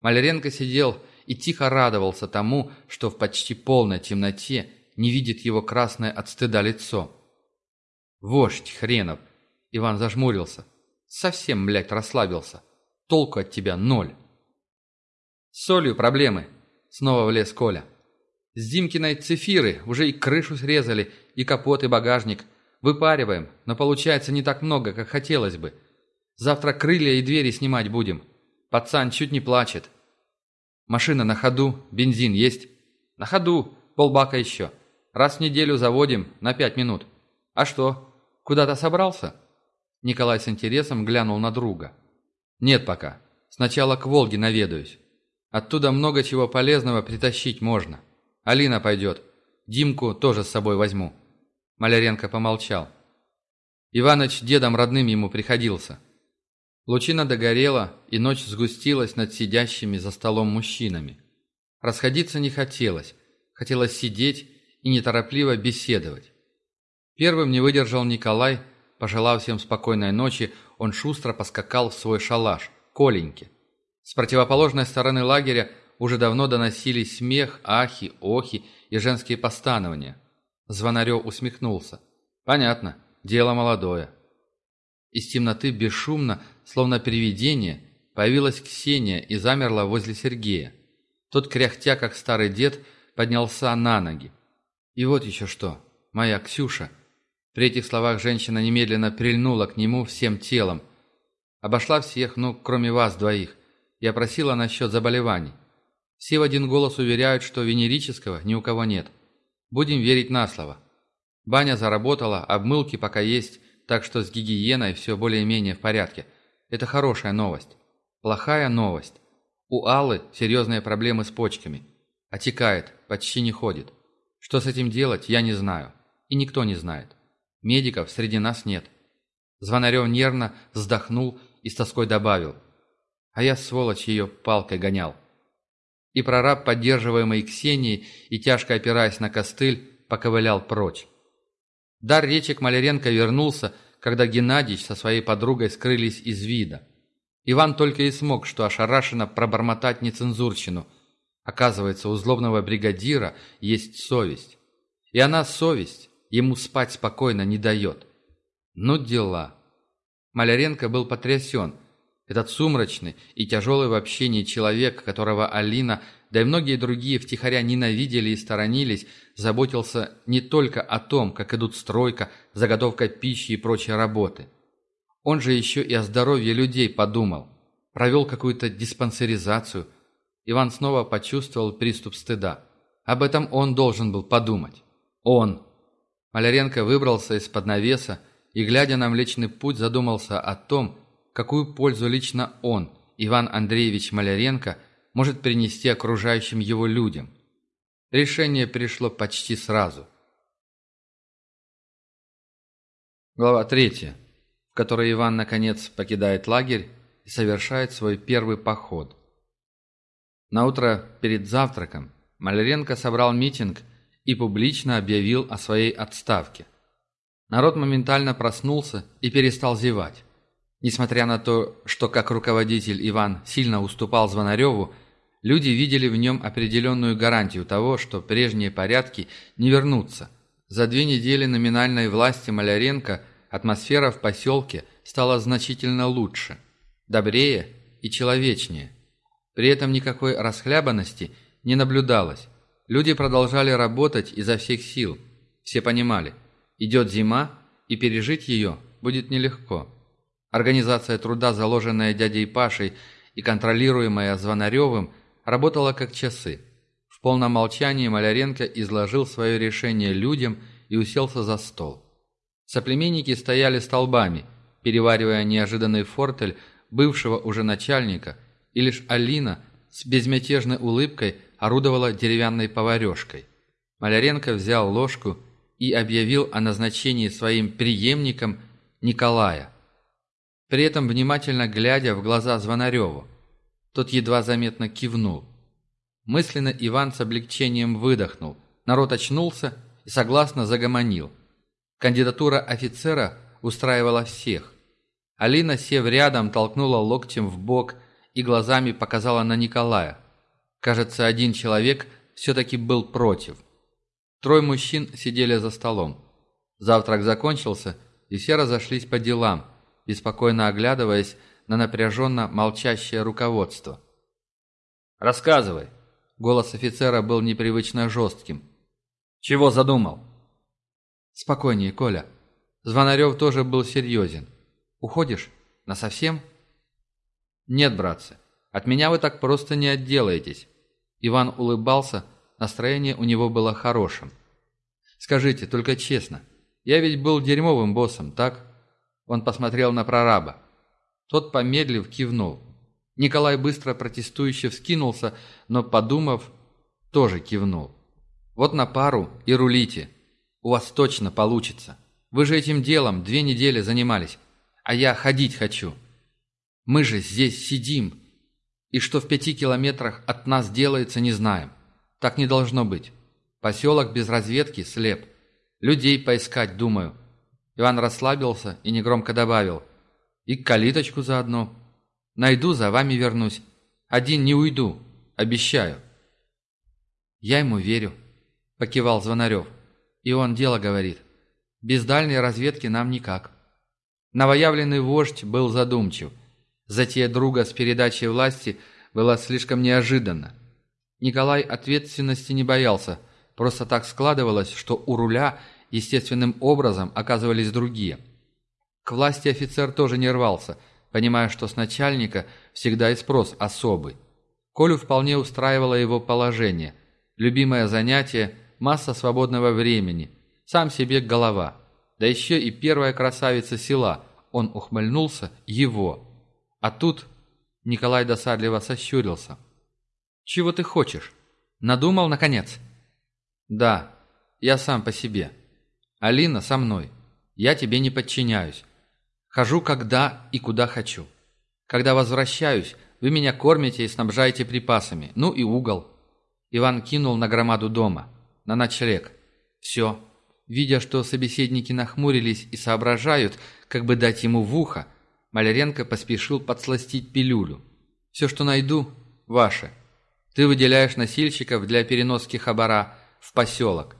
Маляренко сидел и тихо радовался тому, что в почти полной темноте не видит его красное от стыда лицо. «Вождь хренов!» Иван зажмурился. «Совсем, блядь, расслабился. Толку от тебя ноль». «С солью проблемы», — снова влез Коля. «С Димкиной цифиры уже и крышу срезали, и капот, и багажник. Выпариваем, но получается не так много, как хотелось бы. Завтра крылья и двери снимать будем. Пацан чуть не плачет. Машина на ходу, бензин есть? На ходу, полбака еще. Раз в неделю заводим на пять минут. А что, куда-то собрался?» Николай с интересом глянул на друга. «Нет пока. Сначала к Волге наведаюсь. Оттуда много чего полезного притащить можно. Алина пойдет. Димку тоже с собой возьму». Маляренко помолчал. Иваныч дедом родным ему приходился. Лучина догорела, и ночь сгустилась над сидящими за столом мужчинами. Расходиться не хотелось. Хотелось сидеть и неторопливо беседовать. Первым не выдержал Николай, пожелав всем спокойной ночи, он шустро поскакал в свой шалаш, Коленьке. С противоположной стороны лагеря уже давно доносились смех, ахи, охи и женские постанования. Звонарев усмехнулся. «Понятно, дело молодое». Из темноты бесшумно, словно привидение, появилась Ксения и замерла возле Сергея. Тот, кряхтя, как старый дед, поднялся на ноги. И вот еще что, моя Ксюша. При этих словах женщина немедленно прильнула к нему всем телом. Обошла всех, ну, кроме вас двоих. Я просила насчет заболеваний. Все в один голос уверяют, что венерического ни у кого нет. Будем верить на слово. Баня заработала, обмылки пока есть, так что с гигиеной все более-менее в порядке. Это хорошая новость. Плохая новость. У Аллы серьезные проблемы с почками. Отекает, почти не ходит. Что с этим делать, я не знаю. И никто не знает. Медиков среди нас нет. Звонарев нервно вздохнул и с тоской добавил. А я, сволочь, ее палкой гонял. И прораб, поддерживаемый Ксенией и тяжко опираясь на костыль, поковылял прочь. Дар речи к Маляренко вернулся, когда Геннадьевич со своей подругой скрылись из вида. Иван только и смог, что ошарашенно пробормотать нецензурщину – Оказывается, у злобного бригадира есть совесть. И она, совесть, ему спать спокойно не дает. Ну дела. Маляренко был потрясен. Этот сумрачный и тяжелый в общении человек, которого Алина, да и многие другие втихаря ненавидели и сторонились, заботился не только о том, как идут стройка, заготовка пищи и прочие работы. Он же еще и о здоровье людей подумал. Провел какую-то диспансеризацию – Иван снова почувствовал приступ стыда. Об этом он должен был подумать. Он. Маляренко выбрался из-под навеса и, глядя на Млечный Путь, задумался о том, какую пользу лично он, Иван Андреевич Маляренко, может принести окружающим его людям. Решение пришло почти сразу. Глава третья, в которой Иван, наконец, покидает лагерь и совершает свой первый поход – на утро перед завтраком Маляренко собрал митинг и публично объявил о своей отставке. Народ моментально проснулся и перестал зевать. Несмотря на то, что как руководитель Иван сильно уступал Звонареву, люди видели в нем определенную гарантию того, что прежние порядки не вернутся. За две недели номинальной власти Маляренко атмосфера в поселке стала значительно лучше, добрее и человечнее. При этом никакой расхлябанности не наблюдалось. Люди продолжали работать изо всех сил. Все понимали, идет зима, и пережить ее будет нелегко. Организация труда, заложенная дядей Пашей и контролируемая Звонаревым, работала как часы. В полном молчании Маляренко изложил свое решение людям и уселся за стол. Соплеменники стояли столбами, переваривая неожиданный фортель бывшего уже начальника – и лишь Алина с безмятежной улыбкой орудовала деревянной поварешкой. Маляренко взял ложку и объявил о назначении своим преемником Николая. При этом внимательно глядя в глаза Звонареву. Тот едва заметно кивнул. Мысленно Иван с облегчением выдохнул. Народ очнулся и согласно загомонил. Кандидатура офицера устраивала всех. Алина, сев рядом, толкнула локтем в бок и глазами показала на Николая. Кажется, один человек все-таки был против. Трое мужчин сидели за столом. Завтрак закончился, и все разошлись по делам, беспокойно оглядываясь на напряженно молчащее руководство. «Рассказывай!» Голос офицера был непривычно жестким. «Чего задумал?» «Спокойнее, Коля». Звонарев тоже был серьезен. «Уходишь? Насовсем?» «Нет, братцы, от меня вы так просто не отделаетесь». Иван улыбался, настроение у него было хорошим. «Скажите, только честно, я ведь был дерьмовым боссом, так?» Он посмотрел на прораба. Тот, помедлив, кивнул. Николай быстро протестующе вскинулся, но, подумав, тоже кивнул. «Вот на пару и рулите. У вас точно получится. Вы же этим делом две недели занимались, а я ходить хочу. Мы же здесь сидим, и что в пяти километрах от нас делается, не знаем. Так не должно быть. Поселок без разведки слеп. Людей поискать, думаю». Иван расслабился и негромко добавил. «И калиточку заодно». Найду, за вами вернусь. Один не уйду, обещаю». «Я ему верю», — покивал Звонарев. «И он дело говорит. Без дальней разведки нам никак». Новоявленный вождь был задумчив. Затея друга с передачей власти была слишком неожиданна. Николай ответственности не боялся, просто так складывалось, что у руля естественным образом оказывались другие. К власти офицер тоже не рвался — понимая, что с начальника всегда и спрос особый. Колю вполне устраивало его положение. Любимое занятие, масса свободного времени, сам себе голова. Да еще и первая красавица села, он ухмыльнулся, его. А тут Николай досадливо сощурился. «Чего ты хочешь? Надумал, наконец?» «Да, я сам по себе. Алина со мной. Я тебе не подчиняюсь. Хожу когда и куда хочу. Когда возвращаюсь, вы меня кормите и снабжаете припасами. Ну и угол». Иван кинул на громаду дома. На ночлег. «Все». Видя, что собеседники нахмурились и соображают, как бы дать ему в ухо, Маляренко поспешил подсластить пилюлю. «Все, что найду, ваше. Ты выделяешь носильщиков для переноски хабара в поселок.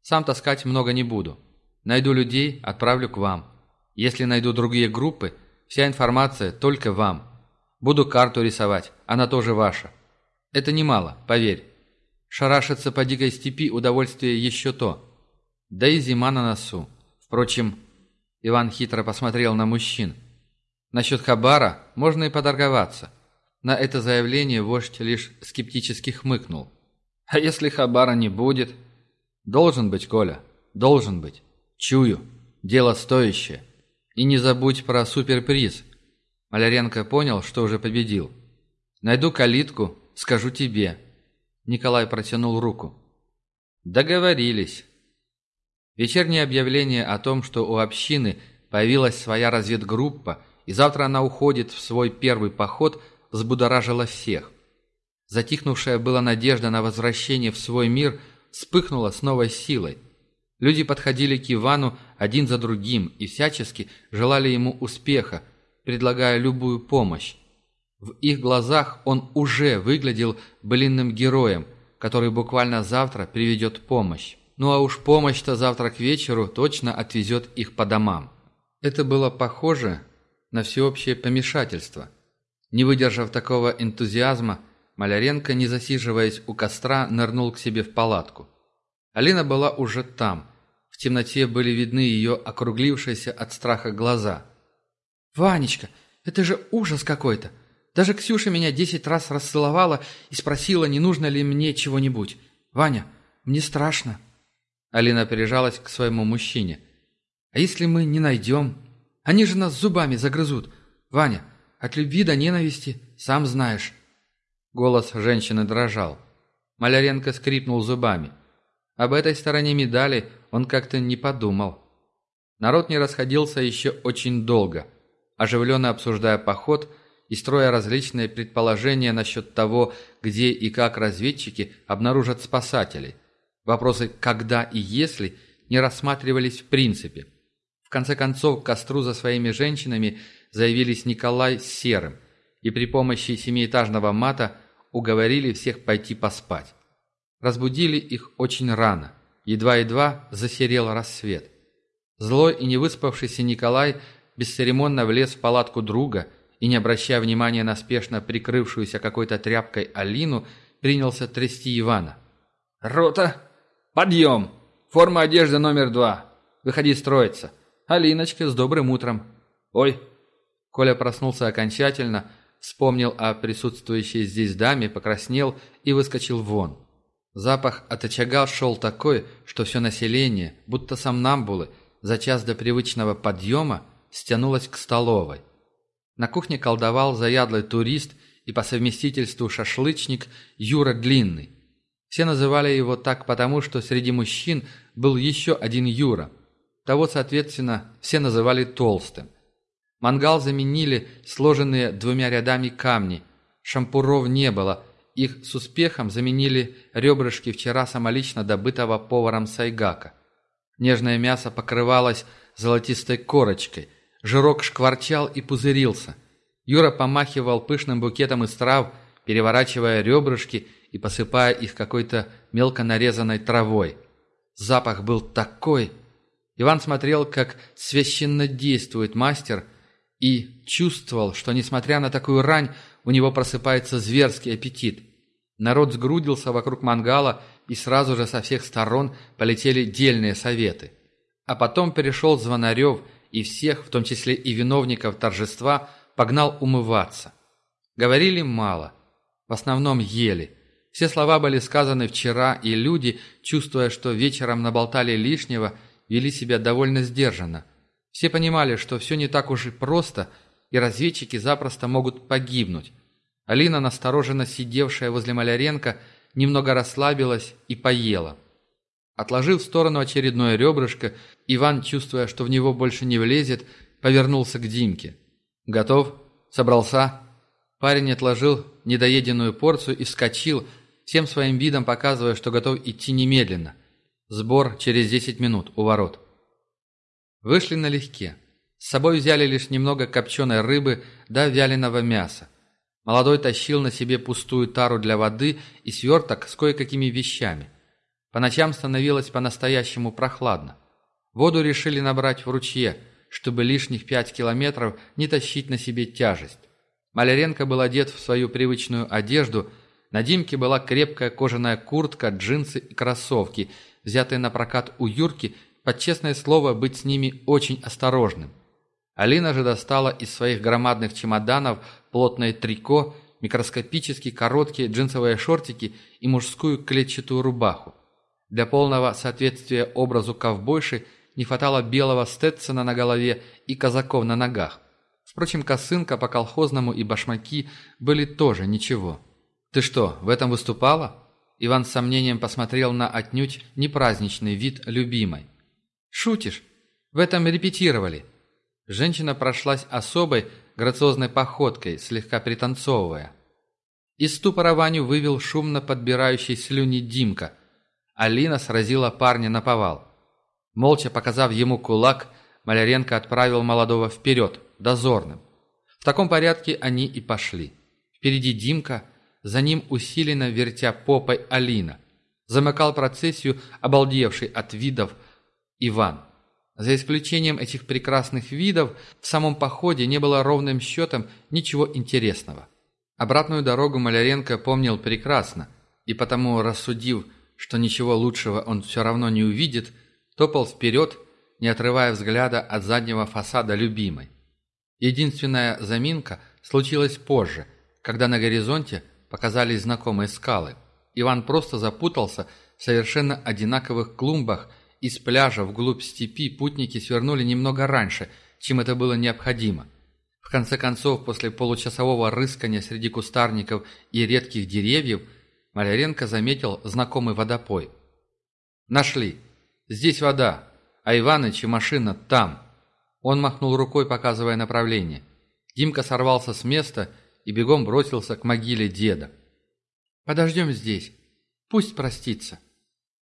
Сам таскать много не буду. Найду людей, отправлю к вам. Если найду другие группы, вся информация только вам. Буду карту рисовать, она тоже ваша. Это немало, поверь. Шарашиться по дикой степи удовольствие еще то. Да и зима на носу. Впрочем, Иван хитро посмотрел на мужчин. Насчет Хабара можно и подорговаться. На это заявление вождь лишь скептически хмыкнул. А если Хабара не будет? Должен быть, Коля, должен быть. Чую, дело стоящее. И не забудь про суперприз. Маляренко понял, что уже победил. Найду калитку, скажу тебе. Николай протянул руку. Договорились. Вечернее объявление о том, что у общины появилась своя разведгруппа, и завтра она уходит в свой первый поход, взбудоражило всех. Затихнувшая была надежда на возвращение в свой мир вспыхнула с новой силой. Люди подходили к Ивану один за другим и всячески желали ему успеха, предлагая любую помощь. В их глазах он уже выглядел блинным героем, который буквально завтра приведет помощь. Ну а уж помощь-то завтра к вечеру точно отвезет их по домам. Это было похоже на всеобщее помешательство. Не выдержав такого энтузиазма, Маляренко, не засиживаясь у костра, нырнул к себе в палатку. Алина была уже там. В темноте были видны ее округлившиеся от страха глаза. «Ванечка, это же ужас какой-то! Даже Ксюша меня десять раз расцеловала и спросила, не нужно ли мне чего-нибудь. Ваня, мне страшно». Алина прижалась к своему мужчине. «А если мы не найдем? Они же нас зубами загрызут. Ваня, от любви до ненависти, сам знаешь». Голос женщины дрожал. Маляренко скрипнул зубами. Об этой стороне медали он как-то не подумал. Народ не расходился еще очень долго, оживленно обсуждая поход и строя различные предположения насчет того, где и как разведчики обнаружат спасателей. Вопросы «когда» и «если» не рассматривались в принципе. В конце концов, к костру за своими женщинами заявились Николай с Серым и при помощи семиэтажного мата уговорили всех пойти поспать. Разбудили их очень рано. Едва-едва засерел рассвет. Злой и невыспавшийся Николай бесцеремонно влез в палатку друга и, не обращая внимания на спешно прикрывшуюся какой-то тряпкой Алину, принялся трясти Ивана. «Рота! Подъем! Форма одежды номер два. Выходи строиться. Алиночка, с добрым утром. Ой!» Коля проснулся окончательно, вспомнил о присутствующей здесь даме, покраснел и выскочил вон. Запах от очага шел такой, что все население, будто сомнамбулы, за час до привычного подъема стянулось к столовой. На кухне колдовал заядлый турист и по совместительству шашлычник Юра Длинный. Все называли его так потому, что среди мужчин был еще один Юра. Того, соответственно, все называли Толстым. Мангал заменили сложенные двумя рядами камни. Шампуров не было, их с успехом заменили ребрышки вчера самолично добытого поваром сайгака. Нежное мясо покрывалось золотистой корочкой. Жирок шкварчал и пузырился. Юра помахивал пышным букетом из трав, переворачивая ребрышки и посыпая их какой-то мелко нарезанной травой. Запах был такой. Иван смотрел, как священно действует мастер, и чувствовал, что, несмотря на такую рань, у него просыпается зверский аппетит. Народ сгрудился вокруг мангала, и сразу же со всех сторон полетели дельные советы. А потом перешел Звонарев и всех, в том числе и виновников торжества, погнал умываться. Говорили мало, в основном ели. Все слова были сказаны вчера, и люди, чувствуя, что вечером наболтали лишнего, вели себя довольно сдержанно. Все понимали, что все не так уж и просто, и разведчики запросто могут погибнуть. Алина, настороженно сидевшая возле Маляренко, немного расслабилась и поела. Отложив в сторону очередное ребрышко, Иван, чувствуя, что в него больше не влезет, повернулся к Димке. «Готов? Собрался?» Парень отложил недоеденную порцию и вскочил, всем своим видом показывая, что готов идти немедленно. Сбор через десять минут у ворот. Вышли налегке. С собой взяли лишь немного копченой рыбы да вяленого мяса. Молодой тащил на себе пустую тару для воды и сверток с кое-какими вещами. По ночам становилось по-настоящему прохладно. Воду решили набрать в ручье, чтобы лишних пять километров не тащить на себе тяжесть. Маляренко был одет в свою привычную одежду, на Димке была крепкая кожаная куртка, джинсы и кроссовки, взятые на прокат у Юрки, под честное слово быть с ними очень осторожным. Алина же достала из своих громадных чемоданов плотное трико, микроскопические короткие джинсовые шортики и мужскую клетчатую рубаху. Для полного соответствия образу ковбойши не хватало белого стетсона на голове и казаков на ногах. Впрочем, косынка по колхозному и башмаки были тоже ничего. «Ты что, в этом выступала?» Иван с сомнением посмотрел на отнюдь непраздничный вид любимой. «Шутишь? В этом репетировали. Женщина прошлась особой, грациозной походкой, слегка пританцовывая. Из ступора Ваню вывел шумно подбирающий слюни Димка. Алина сразила парня на повал. Молча показав ему кулак, Маляренко отправил молодого вперед, дозорным. В таком порядке они и пошли. Впереди Димка, за ним усиленно вертя попой Алина. Замыкал процессию, обалдевший от видов, Иван. За исключением этих прекрасных видов, в самом походе не было ровным счетом ничего интересного. Обратную дорогу Маляренко помнил прекрасно, и потому, рассудив, что ничего лучшего он все равно не увидит, топал вперед, не отрывая взгляда от заднего фасада любимой. Единственная заминка случилась позже, когда на горизонте показались знакомые скалы. Иван просто запутался в совершенно одинаковых клумбах из пляжа вглубь степи путники свернули немного раньше, чем это было необходимо. В конце концов, после получасового рыскания среди кустарников и редких деревьев, Маляренко заметил знакомый водопой. «Нашли. Здесь вода, а Иваныч и машина там». Он махнул рукой, показывая направление. Димка сорвался с места и бегом бросился к могиле деда. «Подождем здесь. Пусть простится».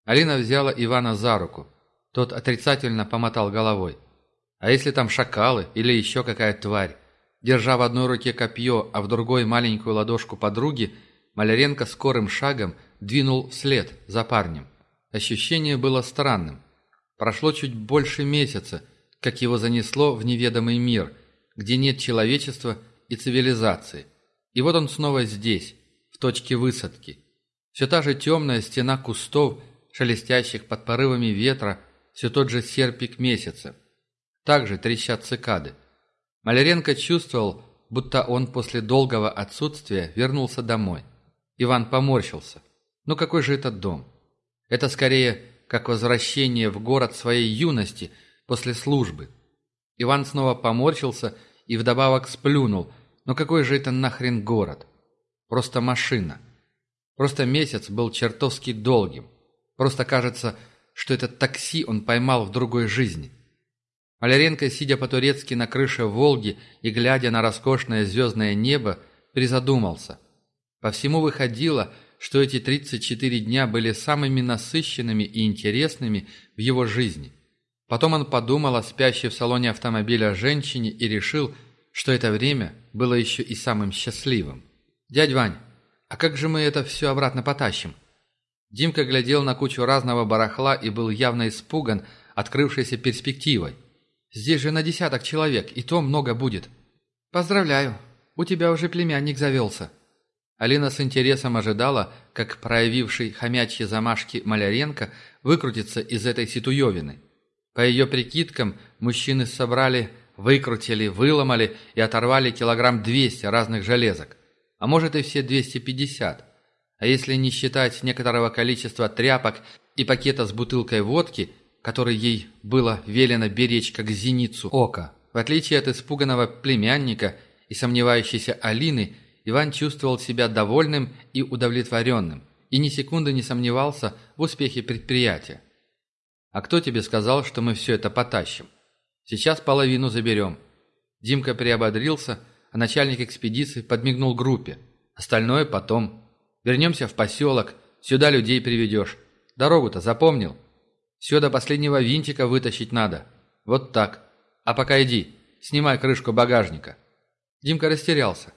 Алина взяла Ивана за руку. Тот отрицательно помотал головой. «А если там шакалы или еще какая тварь?» Держа в одной руке копье, а в другой маленькую ладошку подруги, Маляренко скорым шагом двинул вслед за парнем. Ощущение было странным. Прошло чуть больше месяца, как его занесло в неведомый мир, где нет человечества и цивилизации. И вот он снова здесь, в точке высадки. Все та же темная стена кустов, шелестящих под порывами ветра, все тот же серпик месяца. Также трещат цикады. Маляренко чувствовал, будто он после долгого отсутствия вернулся домой. Иван поморщился. Ну какой же это дом? Это скорее как возвращение в город своей юности после службы. Иван снова поморщился и вдобавок сплюнул. Но какой же это нахрен город? Просто машина. Просто месяц был чертовски долгим. Просто кажется, что этот такси он поймал в другой жизни. Маляренко, сидя по-турецки на крыше «Волги» и глядя на роскошное звездное небо, призадумался. По всему выходило, что эти 34 дня были самыми насыщенными и интересными в его жизни. Потом он подумал о спящей в салоне автомобиля женщине и решил, что это время было еще и самым счастливым. «Дядь Вань, а как же мы это все обратно потащим?» Димка глядел на кучу разного барахла и был явно испуган открывшейся перспективой. «Здесь же на десяток человек, и то много будет». «Поздравляю, у тебя уже племянник завелся». Алина с интересом ожидала, как проявивший хомячьи замашки Маляренко выкрутится из этой ситуевины. По ее прикидкам, мужчины собрали, выкрутили, выломали и оторвали килограмм 200 разных железок. А может и все 250. А если не считать некоторого количества тряпок и пакета с бутылкой водки, который ей было велено беречь как зеницу ока. В отличие от испуганного племянника и сомневающейся Алины, Иван чувствовал себя довольным и удовлетворенным, и ни секунды не сомневался в успехе предприятия. «А кто тебе сказал, что мы все это потащим? Сейчас половину заберем». Димка приободрился, а начальник экспедиции подмигнул группе. «Остальное потом». Вернемся в поселок, сюда людей приведешь. Дорогу-то запомнил? Все до последнего винтика вытащить надо. Вот так. А пока иди, снимай крышку багажника». Димка растерялся.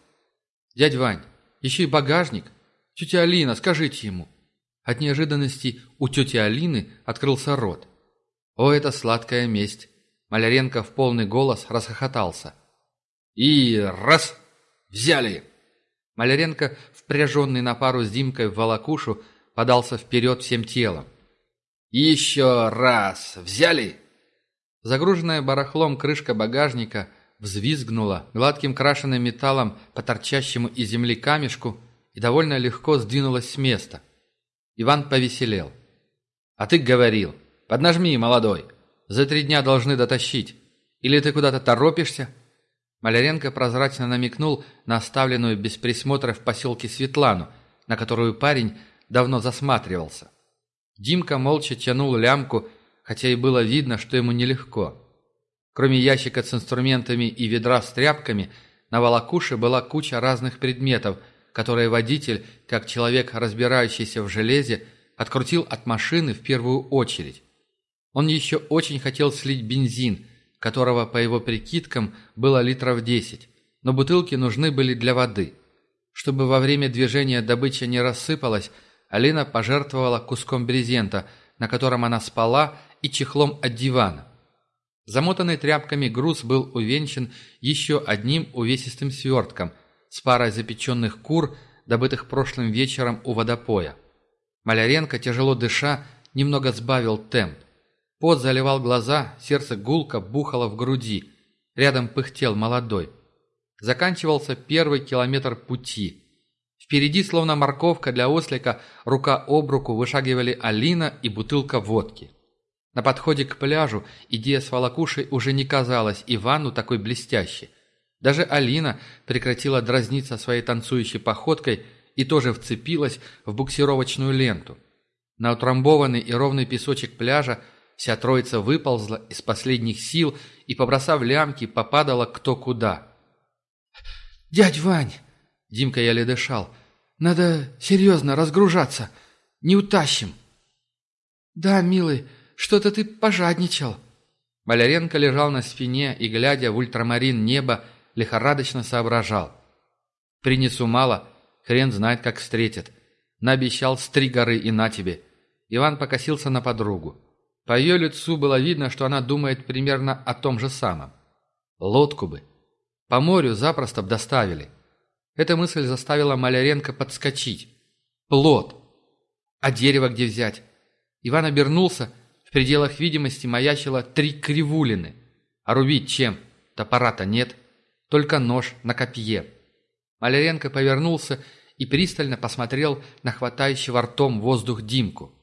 «Дядь Вань, еще и багажник? Тетя Алина, скажите ему». От неожиданности у тети Алины открылся рот. «О, это сладкая месть!» Маляренко в полный голос расхохотался. «И раз! Взяли!» Маляренко, впряженный на пару с Димкой в волокушу, подался вперед всем телом. «Еще раз! Взяли!» Загруженная барахлом крышка багажника взвизгнула гладким крашеным металлом по торчащему из земли камешку и довольно легко сдвинулась с места. Иван повеселел. «А ты говорил. Поднажми, молодой. За три дня должны дотащить. Или ты куда-то торопишься?» Маляренко прозрачно намекнул на оставленную без присмотра в поселке Светлану, на которую парень давно засматривался. Димка молча тянул лямку, хотя и было видно, что ему нелегко. Кроме ящика с инструментами и ведра с тряпками, на волокуше была куча разных предметов, которые водитель, как человек, разбирающийся в железе, открутил от машины в первую очередь. Он еще очень хотел слить бензин – которого, по его прикидкам, было литров 10, но бутылки нужны были для воды. Чтобы во время движения добыча не рассыпалась, Алина пожертвовала куском брезента, на котором она спала, и чехлом от дивана. Замотанный тряпками груз был увенчан еще одним увесистым свертком с парой запеченных кур, добытых прошлым вечером у водопоя. Маляренко, тяжело дыша, немного сбавил темп. Пот заливал глаза, сердце гулко бухало в груди. Рядом пыхтел молодой. Заканчивался первый километр пути. Впереди, словно морковка для ослика, рука об руку вышагивали Алина и бутылка водки. На подходе к пляжу идея с волокушей уже не казалась Ивану такой блестящей. Даже Алина прекратила дразниться своей танцующей походкой и тоже вцепилась в буксировочную ленту. На утрамбованный и ровный песочек пляжа вся троица выползла из последних сил и, побросав лямки, попадала кто куда. «Дядь Вань!» — Димка еле дышал. «Надо серьезно разгружаться. Не утащим». «Да, милый, что-то ты пожадничал». Маляренко лежал на спине и, глядя в ультрамарин неба, лихорадочно соображал. «Принесу мало, хрен знает, как встретит. Наобещал с три горы и на тебе». Иван покосился на подругу. По ее лицу было видно, что она думает примерно о том же самом. Лодку бы. По морю запросто б доставили. Эта мысль заставила Маляренко подскочить. Плод. А дерево где взять? Иван обернулся. В пределах видимости маячило три кривулины. А рубить чем? Топора-то нет. Только нож на копье. Маляренко повернулся и пристально посмотрел на хватающего ртом воздух Димку.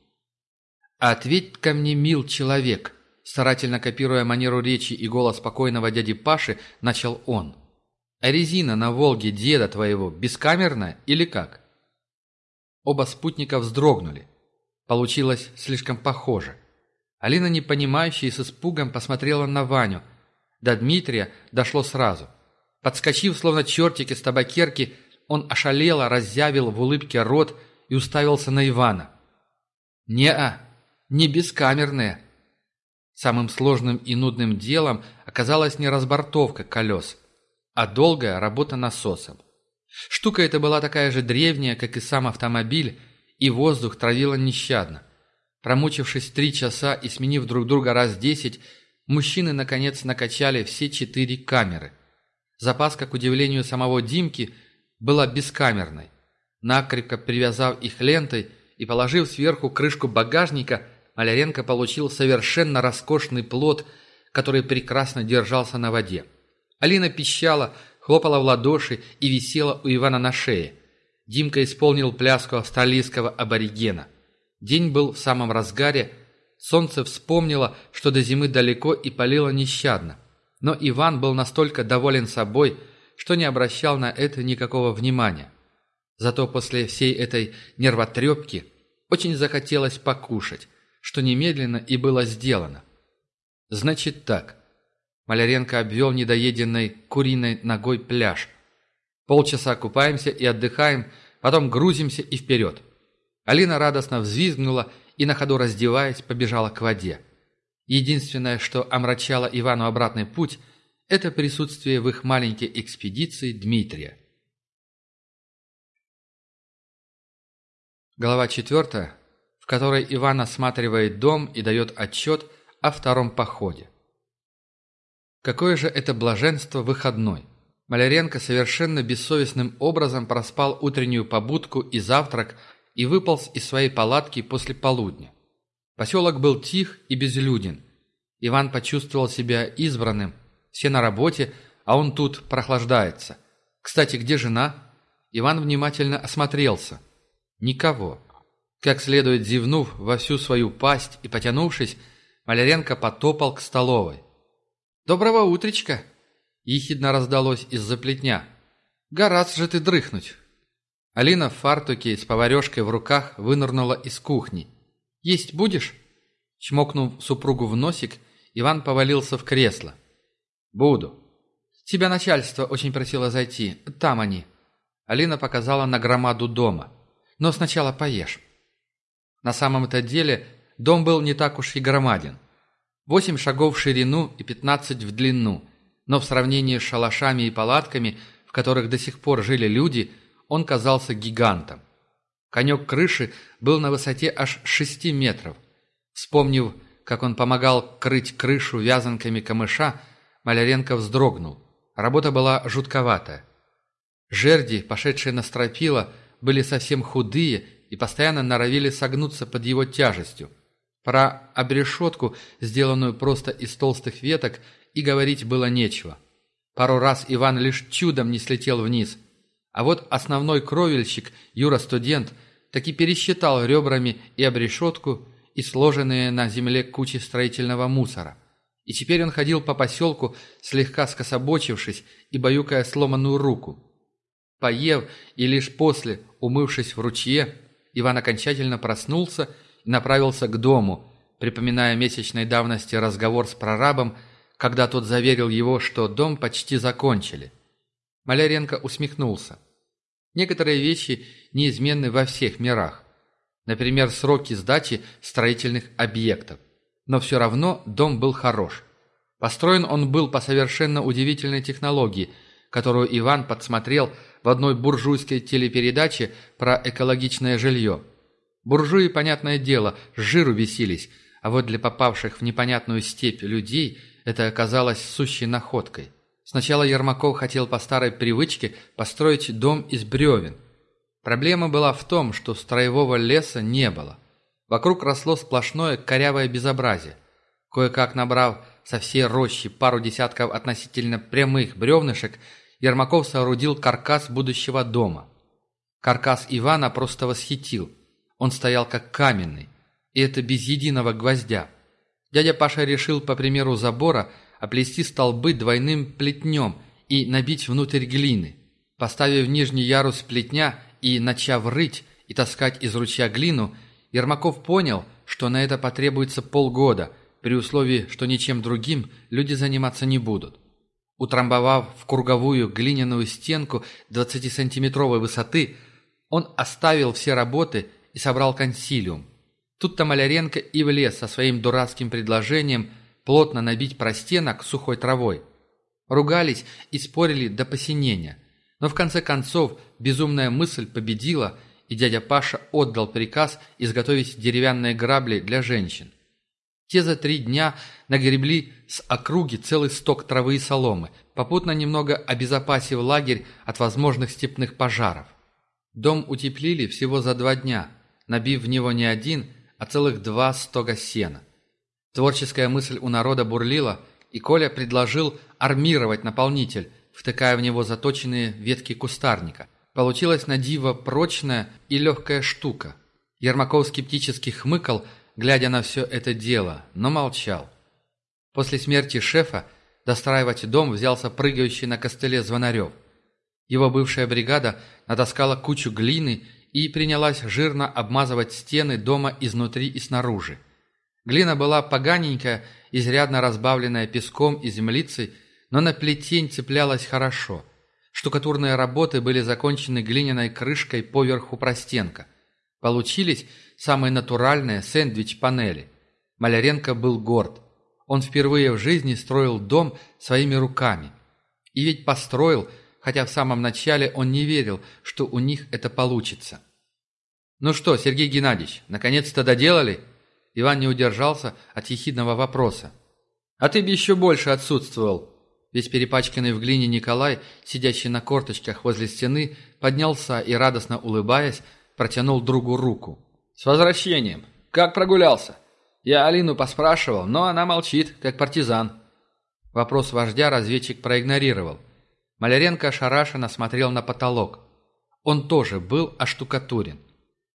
«Ответь ко мне, мил человек!» Старательно копируя манеру речи и голос спокойного дяди Паши, начал он. «А резина на «Волге» деда твоего бескамерная или как?» Оба спутника вздрогнули. Получилось слишком похоже. Алина, непонимающая и с испугом, посмотрела на Ваню. До Дмитрия дошло сразу. Подскочив, словно чертик из табакерки, он ошалело разъявил в улыбке рот и уставился на Ивана. «Не-а!» Не бескамерные. Самым сложным и нудным делом оказалась не разбортовка колес, а долгая работа насосом. Штука эта была такая же древняя, как и сам автомобиль, и воздух травила нещадно. Промучившись три часа и сменив друг друга раз десять, мужчины, наконец, накачали все четыре камеры. Запаска, к удивлению самого Димки, была бескамерной. Накрепко привязав их лентой и положив сверху крышку багажника – Маляренко получил совершенно роскошный плод, который прекрасно держался на воде. Алина пищала, хлопала в ладоши и висела у Ивана на шее. Димка исполнил пляску австралийского аборигена. День был в самом разгаре, солнце вспомнило, что до зимы далеко и палило нещадно. Но Иван был настолько доволен собой, что не обращал на это никакого внимания. Зато после всей этой нервотрепки очень захотелось покушать что немедленно и было сделано. Значит так. Маляренко обвел недоеденной куриной ногой пляж. Полчаса купаемся и отдыхаем, потом грузимся и вперед. Алина радостно взвизгнула и на ходу раздеваясь побежала к воде. Единственное, что омрачало Ивану обратный путь, это присутствие в их маленькой экспедиции Дмитрия. Глава четвертая в которой Иван осматривает дом и дает отчет о втором походе. Какое же это блаженство выходной! Маляренко совершенно бессовестным образом проспал утреннюю побудку и завтрак и выполз из своей палатки после полудня. Поселок был тих и безлюден. Иван почувствовал себя избранным. Все на работе, а он тут прохлаждается. Кстати, где жена? Иван внимательно осмотрелся. Никого. Как следует зевнув во всю свою пасть и потянувшись, Маляренко потопал к столовой. «Доброго утречка!» – ехидно раздалось из-за плетня. «Горац же ты дрыхнуть!» Алина в фартуке с поварешкой в руках вынырнула из кухни. «Есть будешь?» Чмокнув супругу в носик, Иван повалился в кресло. «Буду». «Тебя начальство очень просило зайти. Там они». Алина показала на громаду дома. «Но сначала поешь». На самом-то деле дом был не так уж и громаден. Восемь шагов в ширину и пятнадцать в длину, но в сравнении с шалашами и палатками, в которых до сих пор жили люди, он казался гигантом. Конек крыши был на высоте аж шести метров. Вспомнив, как он помогал крыть крышу вязанками камыша, Маляренко вздрогнул. Работа была жутковатая. Жерди, пошедшие на стропила, были совсем худые и постоянно норовили согнуться под его тяжестью. Про обрешетку, сделанную просто из толстых веток, и говорить было нечего. Пару раз Иван лишь чудом не слетел вниз. А вот основной кровельщик, Юра-студент, таки пересчитал ребрами и обрешетку, и сложенные на земле кучи строительного мусора. И теперь он ходил по поселку, слегка скособочившись и баюкая сломанную руку. Поев и лишь после, умывшись в ручье, Иван окончательно проснулся и направился к дому, припоминая месячной давности разговор с прорабом, когда тот заверил его, что дом почти закончили. Маляренко усмехнулся. Некоторые вещи неизменны во всех мирах. Например, сроки сдачи строительных объектов. Но все равно дом был хорош. Построен он был по совершенно удивительной технологии, которую Иван подсмотрел в одной буржуйской телепередаче про экологичное жилье. Буржуи, понятное дело, с жиру бесились, а вот для попавших в непонятную степь людей это оказалось сущей находкой. Сначала Ермаков хотел по старой привычке построить дом из бревен. Проблема была в том, что строевого леса не было. Вокруг росло сплошное корявое безобразие. Кое-как набрав со всей рощи пару десятков относительно прямых бревнышек, Ермаков соорудил каркас будущего дома. Каркас Ивана просто восхитил. Он стоял как каменный, и это без единого гвоздя. Дядя Паша решил, по примеру забора, оплести столбы двойным плетнем и набить внутрь глины. Поставив нижний ярус плетня и начав рыть и таскать из ручья глину, Ермаков понял, что на это потребуется полгода, при условии, что ничем другим люди заниматься не будут. Утрамбовав в круговую глиняную стенку 20-сантиметровой высоты, он оставил все работы и собрал консилиум. Тут-то Маляренко и влез со своим дурацким предложением плотно набить простенок сухой травой. Ругались и спорили до посинения. Но в конце концов безумная мысль победила, и дядя Паша отдал приказ изготовить деревянные грабли для женщин. Те за три дня нагребли с округи целый сток травы и соломы, попутно немного обезопасив лагерь от возможных степных пожаров. Дом утеплили всего за два дня, набив в него не один, а целых два стога сена. Творческая мысль у народа бурлила, и Коля предложил армировать наполнитель, втыкая в него заточенные ветки кустарника. Получилась на диво прочная и легкая штука. Ермаков скептически хмыкал, глядя на все это дело, но молчал. После смерти шефа достраивать дом взялся прыгающий на костыле Звонарев. Его бывшая бригада натаскала кучу глины и принялась жирно обмазывать стены дома изнутри и снаружи. Глина была поганенькая, изрядно разбавленная песком и землицей, но на плетень цеплялась хорошо. Штукатурные работы были закончены глиняной крышкой поверху простенка. Получились самые натуральные сэндвич-панели. Маляренко был горд. Он впервые в жизни строил дом своими руками. И ведь построил, хотя в самом начале он не верил, что у них это получится. «Ну что, Сергей Геннадьевич, наконец-то доделали?» Иван не удержался от ехидного вопроса. «А ты бы еще больше отсутствовал!» Весь перепачканный в глине Николай, сидящий на корточках возле стены, поднялся и, радостно улыбаясь, протянул другу руку. «С возвращением! Как прогулялся?» Я Алину поспрашивал, но она молчит, как партизан. Вопрос вождя разведчик проигнорировал. Маляренко ошарашенно смотрел на потолок. Он тоже был оштукатурен.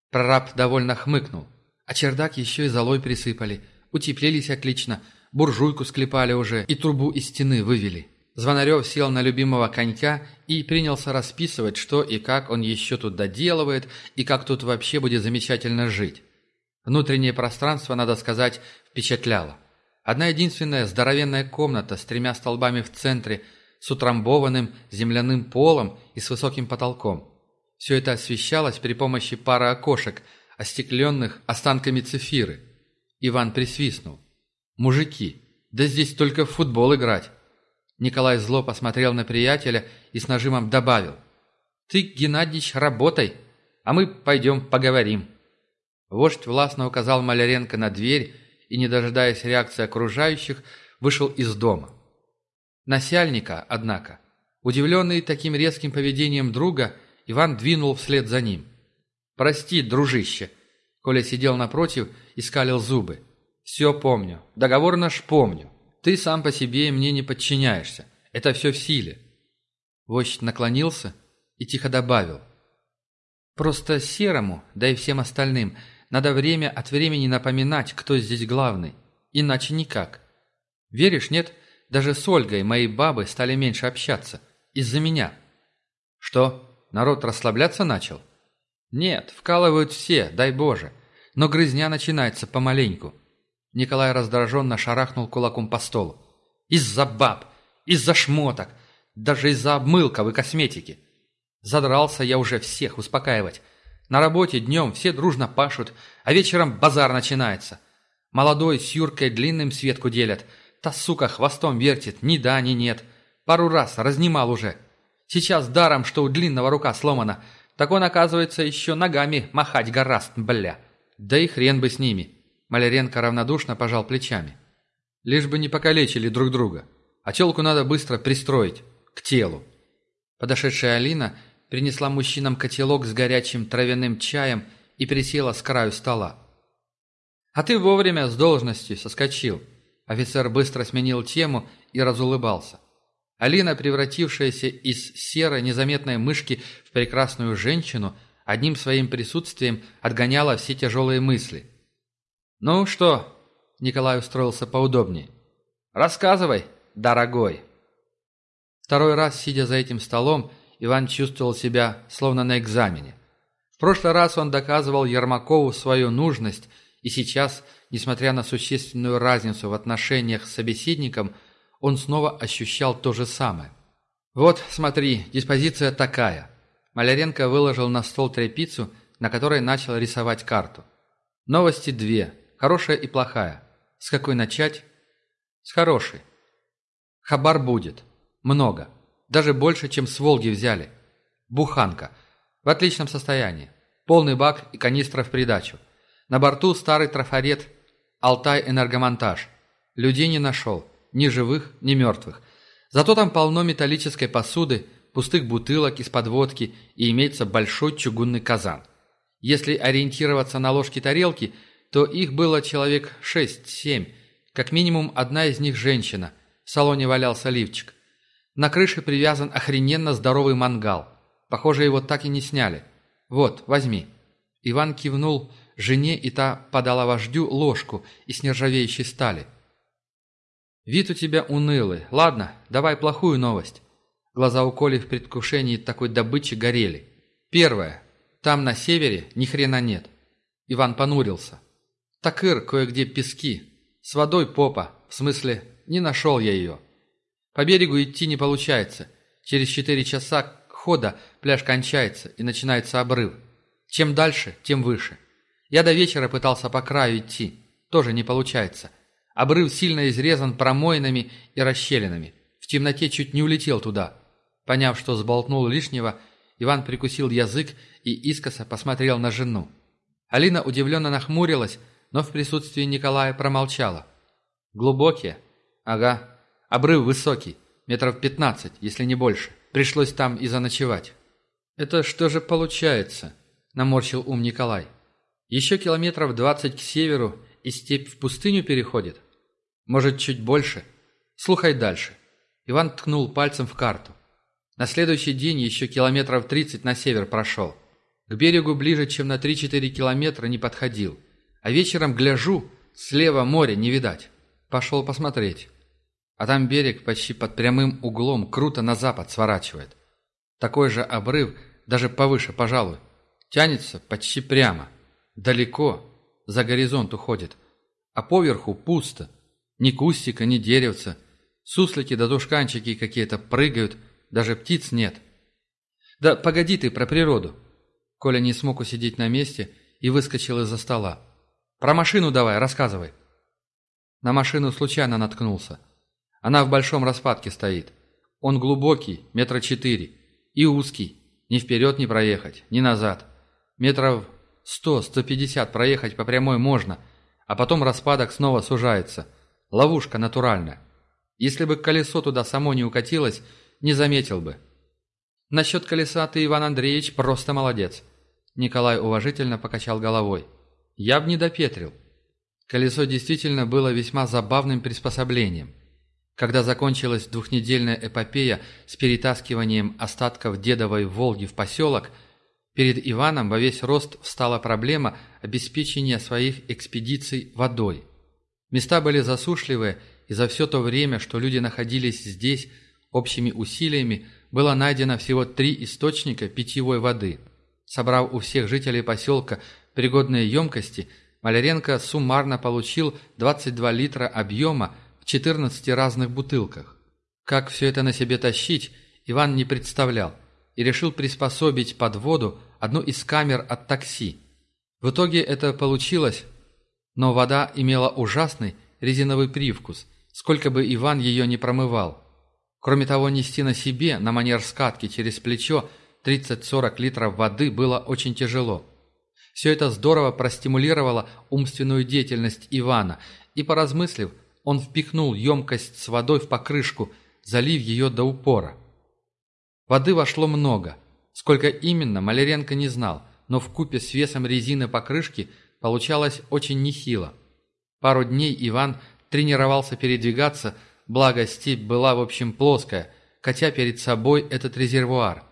Прораб довольно хмыкнул. А чердак еще и золой присыпали. Утеплились отлично. Буржуйку склепали уже и трубу из стены вывели. Звонарев сел на любимого конька и принялся расписывать, что и как он еще тут доделывает, и как тут вообще будет замечательно жить. Внутреннее пространство, надо сказать, впечатляло. Одна единственная здоровенная комната с тремя столбами в центре, с утрамбованным земляным полом и с высоким потолком. Все это освещалось при помощи пары окошек, остекленных останками цифиры. Иван присвистнул. «Мужики, да здесь только в футбол играть!» Николай зло посмотрел на приятеля и с нажимом добавил. «Ты, Геннадьевич, работай, а мы пойдем поговорим». Вождь властно указал Маляренко на дверь и, не дожидаясь реакции окружающих, вышел из дома. Насяльника, однако, удивленный таким резким поведением друга, Иван двинул вслед за ним. «Прости, дружище!» Коля сидел напротив и скалил зубы. «Все помню. Договор наш помню. Ты сам по себе и мне не подчиняешься. Это все в силе». Вождь наклонился и тихо добавил. «Просто Серому, да и всем остальным – надо время от времени напоминать, кто здесь главный. Иначе никак. Веришь, нет? Даже с Ольгой, моей бабой, стали меньше общаться. Из-за меня. Что, народ расслабляться начал? Нет, вкалывают все, дай Боже. но грызня начинается помаленьку. Николай раздраженно шарахнул кулаком по столу. «Из-за баб! Из-за шмоток! Даже из-за обмылков и косметики! Задрался я уже всех успокаивать. На работе днем все дружно пашут, а вечером базар начинается. Молодой с Юркой длинным светку делят. Та сука хвостом вертит, ни да, ни нет. Пару раз разнимал уже. Сейчас даром, что у длинного рука сломана, так он, оказывается, еще ногами махать гораст, бля. Да и хрен бы с ними. Маляренко равнодушно пожал плечами. Лишь бы не покалечили друг друга. А телку надо быстро пристроить. К телу. Подошедшая Алина принесла мужчинам котелок с горячим травяным чаем и присела с краю стола. «А ты вовремя с должности соскочил». Офицер быстро сменил тему и разулыбался. Алина, превратившаяся из серой незаметной мышки в прекрасную женщину, одним своим присутствием отгоняла все тяжелые мысли. «Ну что?» – Николай устроился поудобнее. «Рассказывай, дорогой». Второй раз, сидя за этим столом, Иван чувствовал себя словно на экзамене. В прошлый раз он доказывал Ермакову свою нужность, и сейчас, несмотря на существенную разницу в отношениях с собеседником, он снова ощущал то же самое. «Вот, смотри, диспозиция такая». Маляренко выложил на стол тряпицу, на которой начал рисовать карту. «Новости две, хорошая и плохая. С какой начать?» «С хорошей. Хабар будет. Много. Даже больше, чем с Волги взяли. Буханка. В отличном состоянии. Полный бак и канистра в придачу. На борту старый трафарет «Алтай Энергомонтаж». Людей не нашел. Ни живых, ни мертвых. Зато там полно металлической посуды, пустых бутылок из-под водки и имеется большой чугунный казан. Если ориентироваться на ложки-тарелки, то их было человек 6-7. Как минимум одна из них женщина. В салоне валялся лифчик. На крыше привязан охрененно здоровый мангал. Похоже, его так и не сняли. Вот, возьми». Иван кивнул жене, и та подала вождю ложку из нержавеющей стали. «Вид у тебя унылый. Ладно, давай плохую новость». Глаза у Коли в предвкушении такой добычи горели. «Первое. Там, на севере, ни хрена нет». Иван понурился. «Такыр, кое-где пески. С водой попа. В смысле, не нашел я ее. По берегу идти не получается. Через четыре часа хода пляж кончается и начинается обрыв. Чем дальше, тем выше. Я до вечера пытался по краю идти. Тоже не получается. Обрыв сильно изрезан промоинами и расщелинами. В темноте чуть не улетел туда. Поняв, что сболтнул лишнего, Иван прикусил язык и искоса посмотрел на жену. Алина удивленно нахмурилась, но в присутствии Николая промолчала. «Глубокие?» «Ага. Обрыв высокий, метров пятнадцать, если не больше. Пришлось там и заночевать». «Это что же получается?» – наморщил ум Николай. «Еще километров двадцать к северу и степь в пустыню переходит? Может, чуть больше? Слухай дальше». Иван ткнул пальцем в карту. На следующий день еще километров тридцать на север прошел. К берегу ближе, чем на три-четыре километра не подходил. А вечером гляжу, слева море не видать. Пошел посмотреть. А там берег почти под прямым углом круто на запад сворачивает. Такой же обрыв, даже повыше, пожалуй. Тянется почти прямо. Далеко, за горизонт уходит. А поверху пусто. Ни кустика, ни деревца. Суслики да тушканчики какие-то прыгают, даже птиц нет. Да погоди ты про природу. Коля не смог усидеть на месте и выскочил из-за стола. Про машину давай, рассказывай. На машину случайно наткнулся. Она в большом распадке стоит. Он глубокий, метра четыре. И узкий. Ни вперед не проехать, ни назад. Метров сто-сто пятьдесят проехать по прямой можно, а потом распадок снова сужается. Ловушка натуральная. Если бы колесо туда само не укатилось, не заметил бы. Насчет колеса ты, Иван Андреевич, просто молодец. Николай уважительно покачал головой. Я б не допетрил. Колесо действительно было весьма забавным приспособлением. Когда закончилась двухнедельная эпопея с перетаскиванием остатков дедовой «Волги» в поселок, перед Иваном во весь рост встала проблема обеспечения своих экспедиций водой. Места были засушливые, и за все то время, что люди находились здесь, общими усилиями было найдено всего три источника питьевой воды. Собрав у всех жителей поселка пригодные емкости, Маляренко суммарно получил 22 литра объема в 14 разных бутылках. Как все это на себе тащить, Иван не представлял и решил приспособить под воду одну из камер от такси. В итоге это получилось, но вода имела ужасный резиновый привкус, сколько бы Иван ее не промывал. Кроме того, нести на себе, на манер скатки через плечо, 30-40 литров воды было очень тяжело. Все это здорово простимулировало умственную деятельность Ивана, и, поразмыслив, он впихнул емкость с водой в покрышку, залив ее до упора. Воды вошло много. Сколько именно, Маляренко не знал, но в купе с весом резины покрышки получалось очень нехило. Пару дней Иван тренировался передвигаться, благо степь была в общем плоская, хотя перед собой этот резервуар.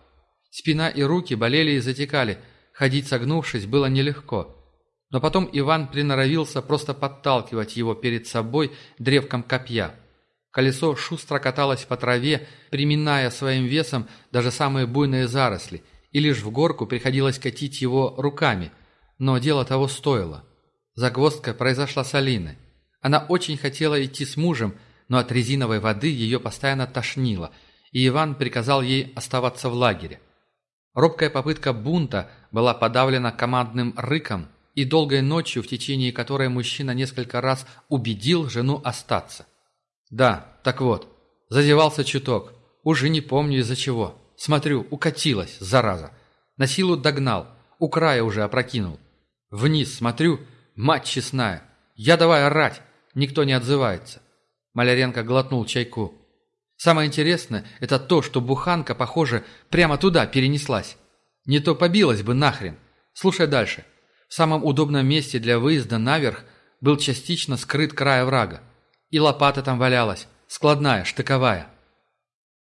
Спина и руки болели и затекали, ходить согнувшись было нелегко. Но потом Иван приноровился просто подталкивать его перед собой древком копья. Колесо шустро каталось по траве, приминая своим весом даже самые буйные заросли, и лишь в горку приходилось катить его руками. Но дело того стоило. Загвоздка произошла с Алиной. Она очень хотела идти с мужем, но от резиновой воды ее постоянно тошнило, и Иван приказал ей оставаться в лагере. Робкая попытка бунта была подавлена командным рыком и долгой ночью, в течение которой мужчина несколько раз убедил жену остаться. Да, так вот, зазевался чуток, уже не помню из-за чего. Смотрю, укатилась, зараза. На силу догнал, у края уже опрокинул. Вниз смотрю, мать честная. Я давай орать, никто не отзывается. Маляренко глотнул чайку. Самое интересное, это то, что буханка, похоже, прямо туда перенеслась. Не то побилась бы нахрен. Слушай дальше. В самом удобном месте для выезда наверх был частично скрыт край врага. И лопата там валялась, складная, штыковая.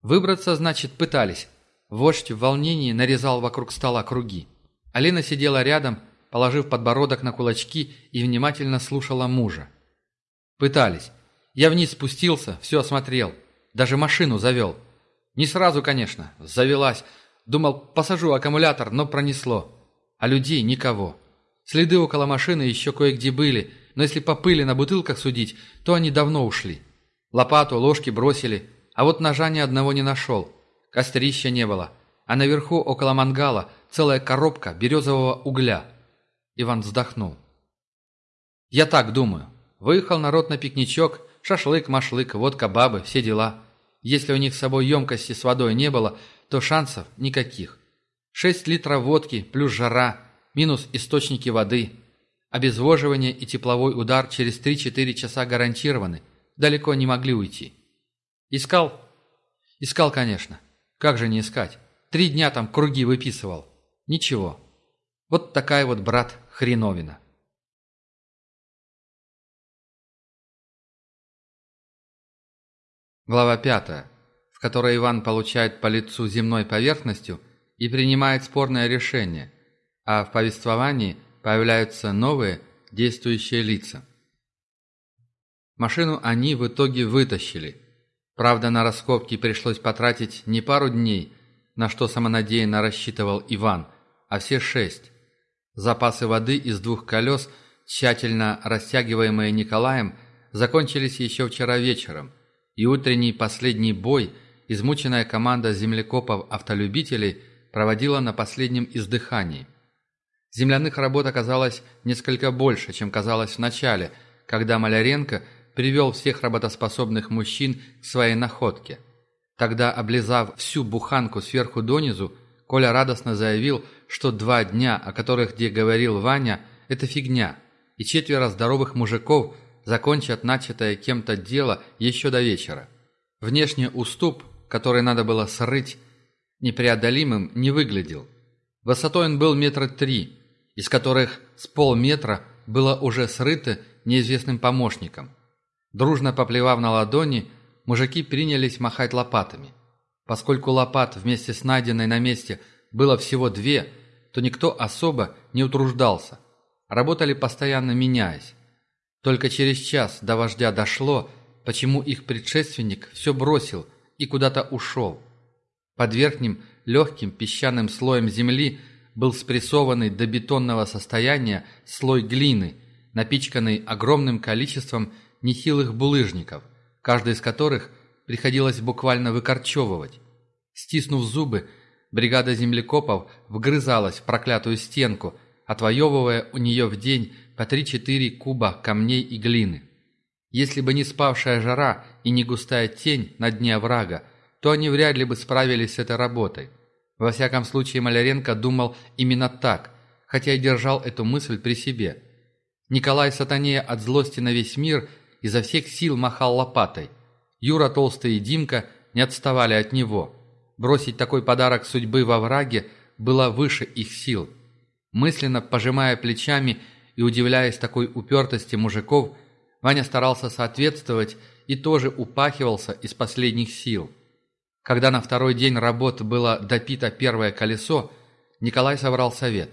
Выбраться, значит, пытались. Вождь в волнении нарезал вокруг стола круги. Алина сидела рядом, положив подбородок на кулачки и внимательно слушала мужа. Пытались. Я вниз спустился, все осмотрел. Даже машину завел. Не сразу, конечно. Завелась. Думал, посажу аккумулятор, но пронесло. А людей никого. Следы около машины еще кое-где были, но если по пыли на бутылках судить, то они давно ушли. Лопату, ложки бросили, а вот ножа ни одного не нашел. Кострища не было, а наверху, около мангала, целая коробка березового угля. Иван вздохнул. «Я так думаю. Выехал народ на пикничок, шашлык-машлык, водка, бабы, все дела. Если у них с собой емкости с водой не было, то шансов никаких. Шесть литров водки плюс жара, минус источники воды. Обезвоживание и тепловой удар через 3-4 часа гарантированы. Далеко не могли уйти. Искал? Искал, конечно. Как же не искать? Три дня там круги выписывал. Ничего. Вот такая вот, брат, хреновина. Глава пятая, в которой Иван получает по лицу земной поверхностью и принимает спорное решение, а в повествовании появляются новые действующие лица. Машину они в итоге вытащили. Правда, на раскопки пришлось потратить не пару дней, на что самонадеянно рассчитывал Иван, а все шесть. Запасы воды из двух колес, тщательно растягиваемые Николаем, закончились еще вчера вечером – и утренний последний бой измученная команда землекопов-автолюбителей проводила на последнем издыхании. Земляных работ оказалось несколько больше, чем казалось в начале, когда Маляренко привел всех работоспособных мужчин к своей находке. Тогда, облизав всю буханку сверху донизу, Коля радостно заявил, что два дня, о которых где говорил Ваня, это фигня, и четверо здоровых мужиков – закончат начатое кем-то дело еще до вечера. Внешний уступ, который надо было срыть, непреодолимым не выглядел. Высотой он был метра три, из которых с полметра было уже срыто неизвестным помощником. Дружно поплевав на ладони, мужики принялись махать лопатами. Поскольку лопат вместе с найденной на месте было всего две, то никто особо не утруждался. Работали постоянно меняясь. Только через час до вождя дошло, почему их предшественник все бросил и куда-то ушел. Под верхним легким песчаным слоем земли был спрессованный до бетонного состояния слой глины, напичканный огромным количеством нехилых булыжников, каждый из которых приходилось буквально выкорчевывать. Стиснув зубы, бригада землекопов вгрызалась в проклятую стенку, отвоевывая у нее в день по 3-4 куба камней и глины. Если бы не спавшая жара и не густая тень на дне оврага, то они вряд ли бы справились с этой работой. Во всяком случае, Маляренко думал именно так, хотя и держал эту мысль при себе. Николай Сатанея от злости на весь мир изо всех сил махал лопатой. Юра Толстый и Димка не отставали от него. Бросить такой подарок судьбы во враге было выше их сил. Мысленно пожимая плечами и удивляясь такой упертости мужиков, Ваня старался соответствовать и тоже упахивался из последних сил. Когда на второй день работ было допито первое колесо, Николай собрал совет.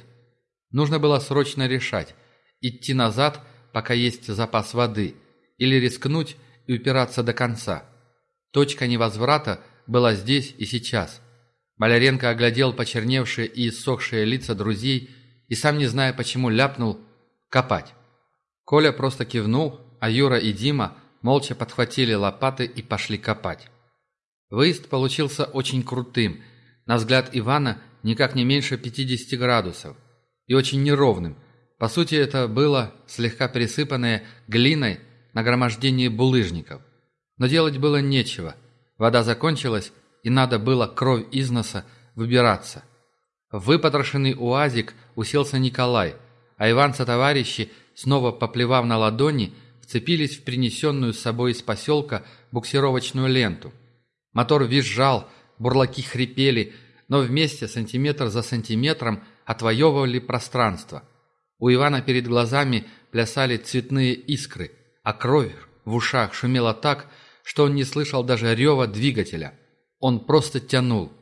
Нужно было срочно решать, идти назад, пока есть запас воды, или рискнуть и упираться до конца. Точка невозврата была здесь и сейчас. Маляренко оглядел почерневшие и иссохшие лица друзей и, сам не зная почему, ляпнул «копать». Коля просто кивнул, а Юра и Дима молча подхватили лопаты и пошли копать. Выезд получился очень крутым, на взгляд Ивана никак не меньше 50 градусов, и очень неровным. По сути, это было слегка присыпанное глиной нагромождение булыжников. Но делать было нечего. Вода закончилась, и надо было кровь из носа выбираться. В выпотрошенный уазик уселся Николай, а Иван со товарищи, снова поплевав на ладони, вцепились в принесенную с собой из поселка буксировочную ленту – Мотор визжал, бурлаки хрипели, но вместе, сантиметр за сантиметром, отвоевывали пространство. У Ивана перед глазами плясали цветные искры, а кровь в ушах шумела так, что он не слышал даже рева двигателя. Он просто тянул.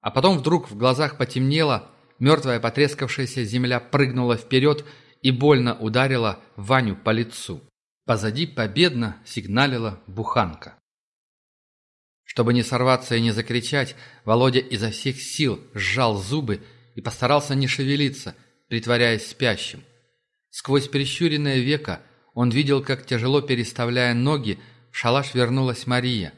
А потом вдруг в глазах потемнело, мертвая потрескавшаяся земля прыгнула вперед и больно ударила Ваню по лицу. Позади победно сигналила буханка. Чтобы не сорваться и не закричать, Володя изо всех сил сжал зубы и постарался не шевелиться, притворяясь спящим. Сквозь прищуренное веко он видел, как, тяжело переставляя ноги, в шалаш вернулась Мария.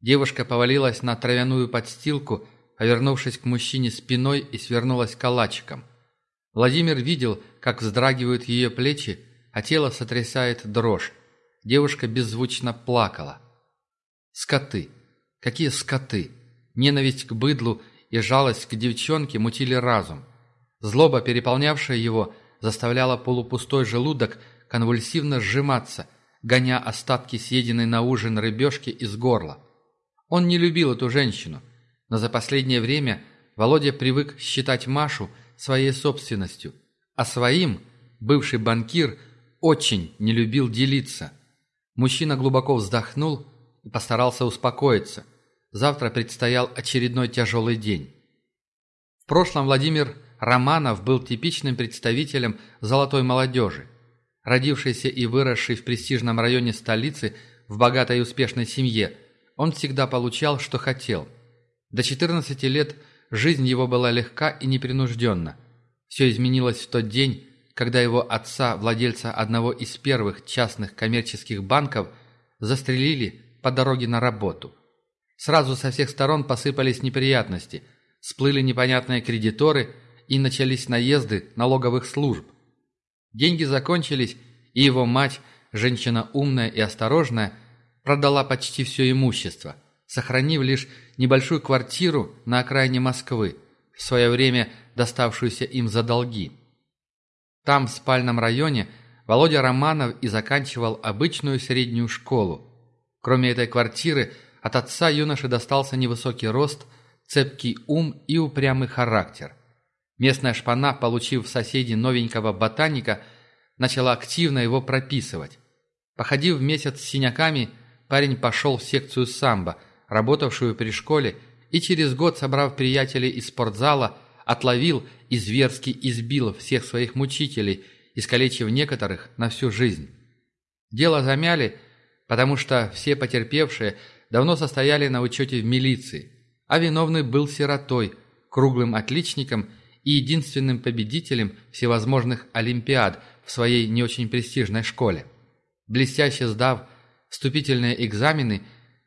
Девушка повалилась на травяную подстилку, повернувшись к мужчине спиной и свернулась калачиком. Владимир видел, как вздрагивают ее плечи, а тело сотрясает дрожь. Девушка беззвучно плакала. Скоты. Какие скоты! Ненависть к быдлу и жалость к девчонке мутили разум. Злоба, переполнявшая его, заставляла полупустой желудок конвульсивно сжиматься, гоня остатки съеденной на ужин рыбешки из горла. Он не любил эту женщину, но за последнее время Володя привык считать Машу своей собственностью, а своим бывший банкир очень не любил делиться. Мужчина глубоко вздохнул и постарался успокоиться. Завтра предстоял очередной тяжелый день. В прошлом Владимир Романов был типичным представителем золотой молодежи. Родившийся и выросший в престижном районе столицы в богатой и успешной семье, он всегда получал, что хотел. До 14 лет жизнь его была легка и непринужденна. Все изменилось в тот день, когда его отца, владельца одного из первых частных коммерческих банков, застрелили по дороге на работу – Сразу со всех сторон посыпались неприятности, всплыли непонятные кредиторы и начались наезды налоговых служб. Деньги закончились, и его мать, женщина умная и осторожная, продала почти все имущество, сохранив лишь небольшую квартиру на окраине Москвы, в свое время доставшуюся им за долги. Там, в спальном районе, Володя Романов и заканчивал обычную среднюю школу. Кроме этой квартиры, от отца юноше достался невысокий рост, цепкий ум и упрямый характер. Местная шпана, получив в соседи новенького ботаника, начала активно его прописывать. Походив месяц с синяками, парень пошел в секцию самбо, работавшую при школе, и через год, собрав приятелей из спортзала, отловил и зверски избил всех своих мучителей, искалечив некоторых на всю жизнь. Дело замяли, потому что все потерпевшие – давно состояли на учете в милиции, а виновный был сиротой, круглым отличником и единственным победителем всевозможных олимпиад в своей не очень престижной школе. Блестяще сдав вступительные экзамены,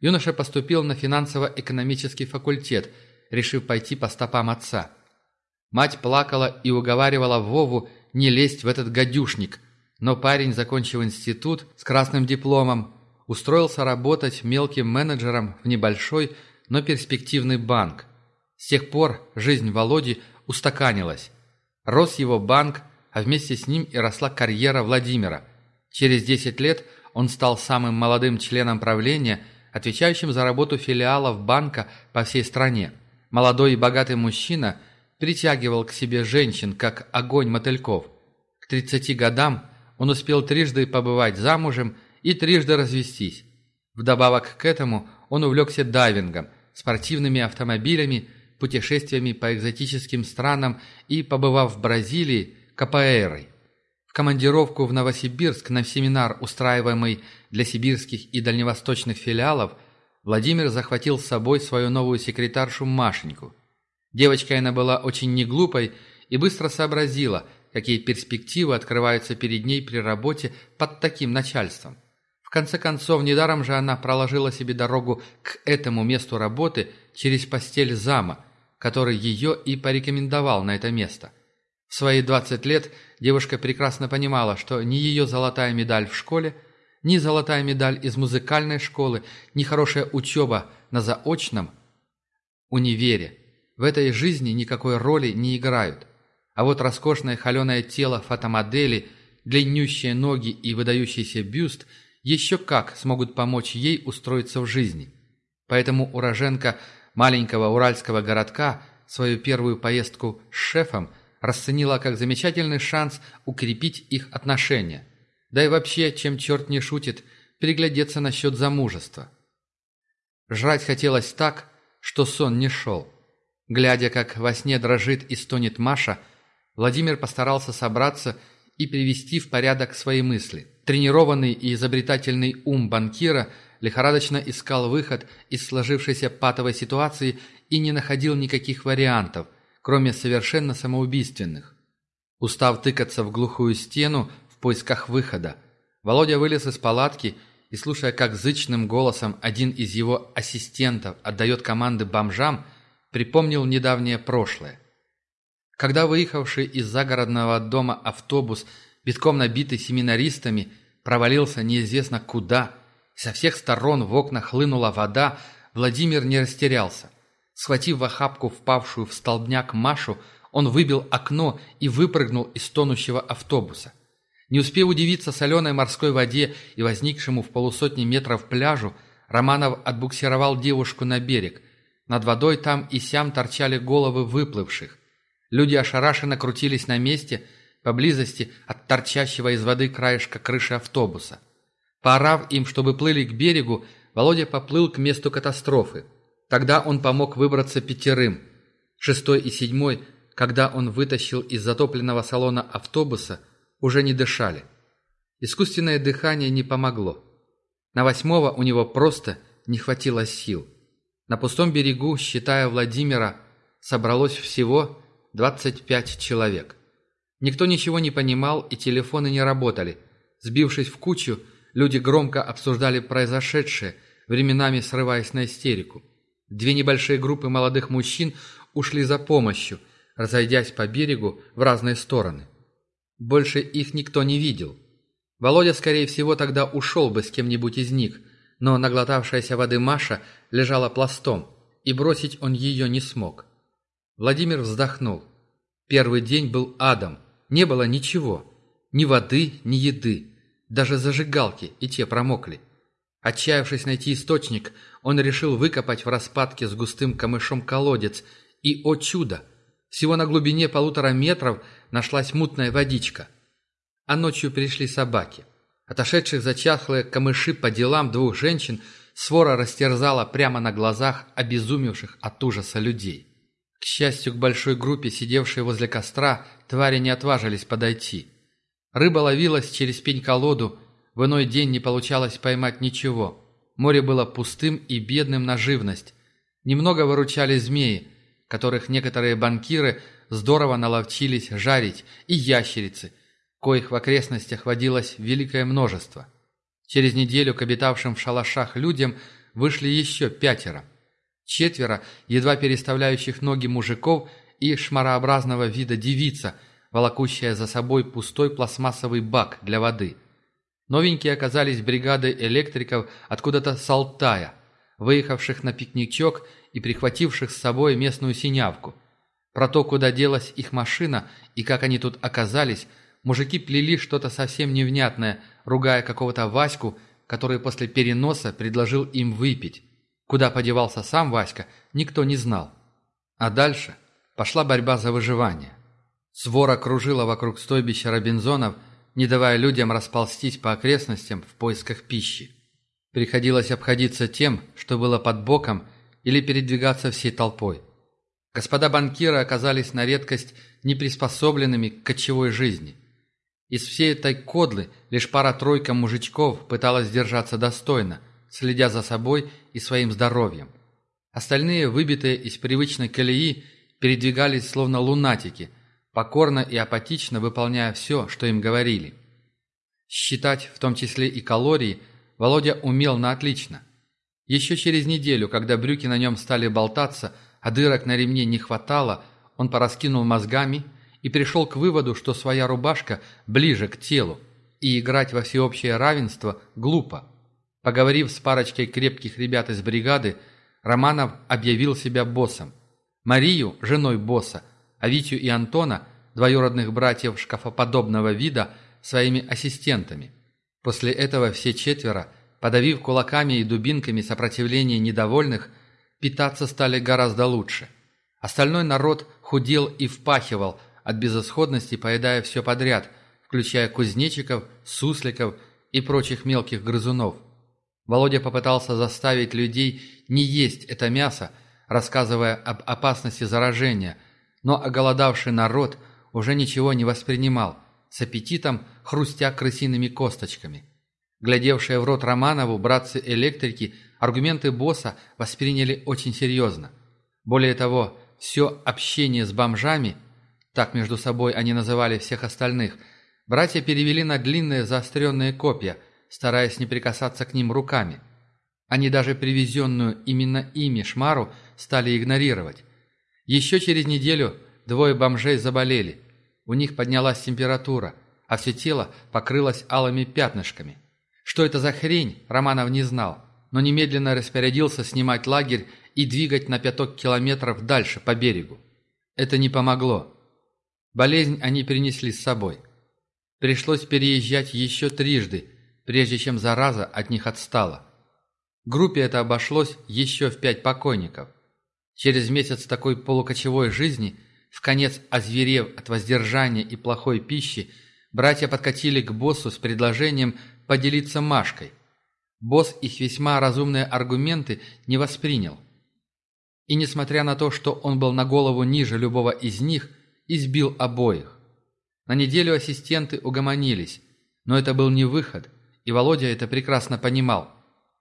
юноша поступил на финансово-экономический факультет, решив пойти по стопам отца. Мать плакала и уговаривала Вову не лезть в этот гадюшник, но парень, закончив институт с красным дипломом, устроился работать мелким менеджером в небольшой, но перспективный банк. С тех пор жизнь Володи устаканилась. Рос его банк, а вместе с ним и росла карьера Владимира. Через 10 лет он стал самым молодым членом правления, отвечающим за работу филиалов банка по всей стране. Молодой и богатый мужчина притягивал к себе женщин, как огонь мотыльков. К 30 годам он успел трижды побывать замужем и трижды развестись. Вдобавок к этому он увлекся дайвингом, спортивными автомобилями, путешествиями по экзотическим странам и, побывав в Бразилии, капоэйрой. В командировку в Новосибирск на семинар, устраиваемый для сибирских и дальневосточных филиалов, Владимир захватил с собой свою новую секретаршу Машеньку. Девочка она была очень неглупой и быстро сообразила, какие перспективы открываются перед ней при работе под таким начальством конце концов, недаром же она проложила себе дорогу к этому месту работы через постель зама, который ее и порекомендовал на это место. В свои 20 лет девушка прекрасно понимала, что ни ее золотая медаль в школе, ни золотая медаль из музыкальной школы, ни хорошая учеба на заочном универе в этой жизни никакой роли не играют. А вот роскошное холеное тело фотомодели, длиннющие ноги и выдающийся бюст – еще как смогут помочь ей устроиться в жизни. Поэтому уроженка маленького уральского городка свою первую поездку с шефом расценила как замечательный шанс укрепить их отношения. Да и вообще, чем черт не шутит, переглядеться насчет замужества. Жрать хотелось так, что сон не шел. Глядя, как во сне дрожит и стонет Маша, Владимир постарался собраться и привести в порядок свои мысли – Тренированный и изобретательный ум банкира лихорадочно искал выход из сложившейся патовой ситуации и не находил никаких вариантов, кроме совершенно самоубийственных. Устав тыкаться в глухую стену поисках выхода, Володя вылез из палатки и, слушая, как зычным голосом один из его ассистентов отдает команды бомжам, припомнил недавнее прошлое. Когда выехавший из загородного дома автобус – битком набитый семинаристами, провалился неизвестно куда, со всех сторон в окна хлынула вода, Владимир не растерялся. Схватив в охапку впавшую в столбняк Машу, он выбил окно и выпрыгнул из тонущего автобуса. Не успев удивиться соленой морской воде и возникшему в полусотни метров пляжу, Романов отбуксировал девушку на берег. Над водой там и сям торчали головы выплывших. Люди ошарашенно крутились на месте – поблизости от торчащего из воды краешка крыши автобуса. Поорав им, чтобы плыли к берегу, Володя поплыл к месту катастрофы. Тогда он помог выбраться пятерым. Шестой и седьмой, когда он вытащил из затопленного салона автобуса, уже не дышали. Искусственное дыхание не помогло. На восьмого у него просто не хватило сил. На пустом берегу, считая Владимира, собралось всего 25 человек. Никто ничего не понимал, и телефоны не работали. Сбившись в кучу, люди громко обсуждали произошедшее, временами срываясь на истерику. Две небольшие группы молодых мужчин ушли за помощью, разойдясь по берегу в разные стороны. Больше их никто не видел. Володя, скорее всего, тогда ушел бы с кем-нибудь из них, но наглотавшаяся воды Маша лежала пластом, и бросить он ее не смог. Владимир вздохнул. Первый день был адом. Не было ничего. Ни воды, ни еды. Даже зажигалки, и те промокли. Отчаявшись найти источник, он решил выкопать в распадке с густым камышом колодец. И, о чудо! Всего на глубине полутора метров нашлась мутная водичка. А ночью пришли собаки. Отошедших за чахлые камыши по делам двух женщин свора растерзала прямо на глазах обезумевших от ужаса людей. К счастью, к большой группе, сидевшей возле костра, твари не отважились подойти. Рыба ловилась через пень-колоду, в иной день не получалось поймать ничего. Море было пустым и бедным на живность. Немного выручали змеи, которых некоторые банкиры здорово наловчились жарить, и ящерицы, коих в окрестностях водилось великое множество. Через неделю к обитавшим в шалашах людям вышли еще пятеро. Четверо, едва переставляющих ноги мужиков и шмарообразного вида девица, волокущая за собой пустой пластмассовый бак для воды. Новенькие оказались бригадой электриков откуда-то с Алтая, выехавших на пикничок и прихвативших с собой местную синявку. Про то, куда делась их машина и как они тут оказались, мужики плели что-то совсем невнятное, ругая какого-то Ваську, который после переноса предложил им выпить. Куда подевался сам Васька, никто не знал. А дальше пошла борьба за выживание. Свора кружила вокруг стойбища Робинзонов, не давая людям расползтись по окрестностям в поисках пищи. Приходилось обходиться тем, что было под боком, или передвигаться всей толпой. Господа банкиры оказались на редкость неприспособленными к кочевой жизни. Из всей этой кодлы лишь пара-тройка мужичков пыталась держаться достойно, следя за собой и своим здоровьем. Остальные, выбитые из привычной колеи, передвигались словно лунатики, покорно и апатично выполняя все, что им говорили. Считать, в том числе и калории, Володя умел на отлично – еще через неделю, когда брюки на нем стали болтаться, а дырок на ремне не хватало, он пораскинул мозгами и пришел к выводу, что своя рубашка ближе к телу, и играть во всеобщее равенство глупо. Поговорив с парочкой крепких ребят из бригады, Романов объявил себя боссом. Марию – женой босса, а Витю и Антона, двоюродных братьев шкафоподобного вида, своими ассистентами. После этого все четверо – Подавив кулаками и дубинками сопротивление недовольных, питаться стали гораздо лучше. Остальной народ худел и впахивал, от безысходности поедая все подряд, включая кузнечиков, сусликов и прочих мелких грызунов. Володя попытался заставить людей не есть это мясо, рассказывая об опасности заражения, но оголодавший народ уже ничего не воспринимал, с аппетитом хрустя крысиными косточками. Глядевшие в рот Романову братцы-электрики аргументы босса восприняли очень серьезно. Более того, все общение с бомжами, так между собой они называли всех остальных, братья перевели на длинные заостренные копья, стараясь не прикасаться к ним руками. Они даже привезенную именно ими шмару стали игнорировать. Еще через неделю двое бомжей заболели. У них поднялась температура, а все тело покрылось алыми пятнышками. Что это за хрень, Романов не знал, но немедленно распорядился снимать лагерь и двигать на пяток километров дальше, по берегу. Это не помогло. Болезнь они принесли с собой. Пришлось переезжать еще трижды, прежде чем зараза от них отстала. Группе это обошлось еще в пять покойников. Через месяц такой полукочевой жизни, в конец озверев от воздержания и плохой пищи, братья подкатили к боссу с предложением поделиться Машкой. Босс их весьма разумные аргументы не воспринял. И несмотря на то, что он был на голову ниже любого из них, избил обоих. На неделю ассистенты угомонились, но это был не выход, и Володя это прекрасно понимал.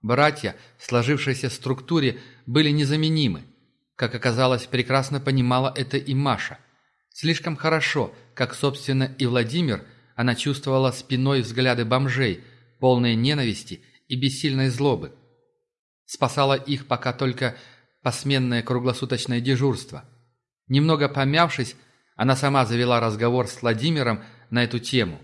Братья в сложившейся структуре были незаменимы. Как оказалось, прекрасно понимала это и Маша. Слишком хорошо, как, собственно, и Владимир, она чувствовала спиной взгляды бомжей – полные ненависти и бессильной злобы. Спасало их пока только посменное круглосуточное дежурство. Немного помявшись, она сама завела разговор с Владимиром на эту тему.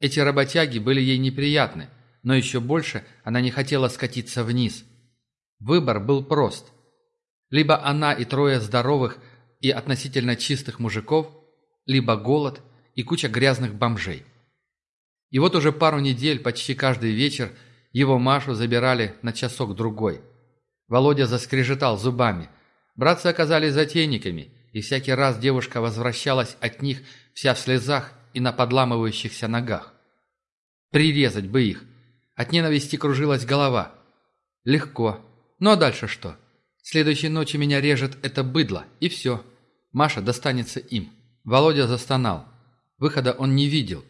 Эти работяги были ей неприятны, но еще больше она не хотела скатиться вниз. Выбор был прост. Либо она и трое здоровых и относительно чистых мужиков, либо голод и куча грязных бомжей. И вот уже пару недель, почти каждый вечер, его Машу забирали на часок-другой. Володя заскрежетал зубами. Братцы оказались затейниками, и всякий раз девушка возвращалась от них вся в слезах и на подламывающихся ногах. Прирезать бы их. От ненависти кружилась голова. Легко. Ну а дальше что? Следующей ночью меня режет это быдло, и все. Маша достанется им. Володя застонал. Выхода он не видел.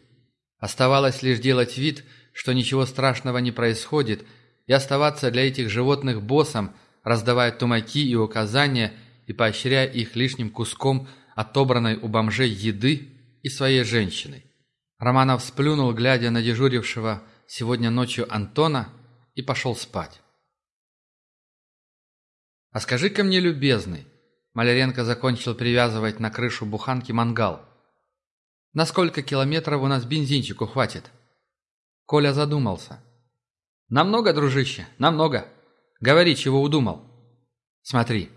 Оставалось лишь делать вид, что ничего страшного не происходит, и оставаться для этих животных боссом, раздавая тумаки и указания и поощряя их лишним куском отобранной у бомжей еды и своей женщиной. Романов сплюнул, глядя на дежурившего сегодня ночью Антона, и пошел спать. «А скажи-ка мне, любезный», — Маляренко закончил привязывать на крышу буханки мангал, «на сколько километров у нас бензинчику хватит?» Коля задумался. «Намного, дружище, намного. Говори, чего удумал». «Смотри».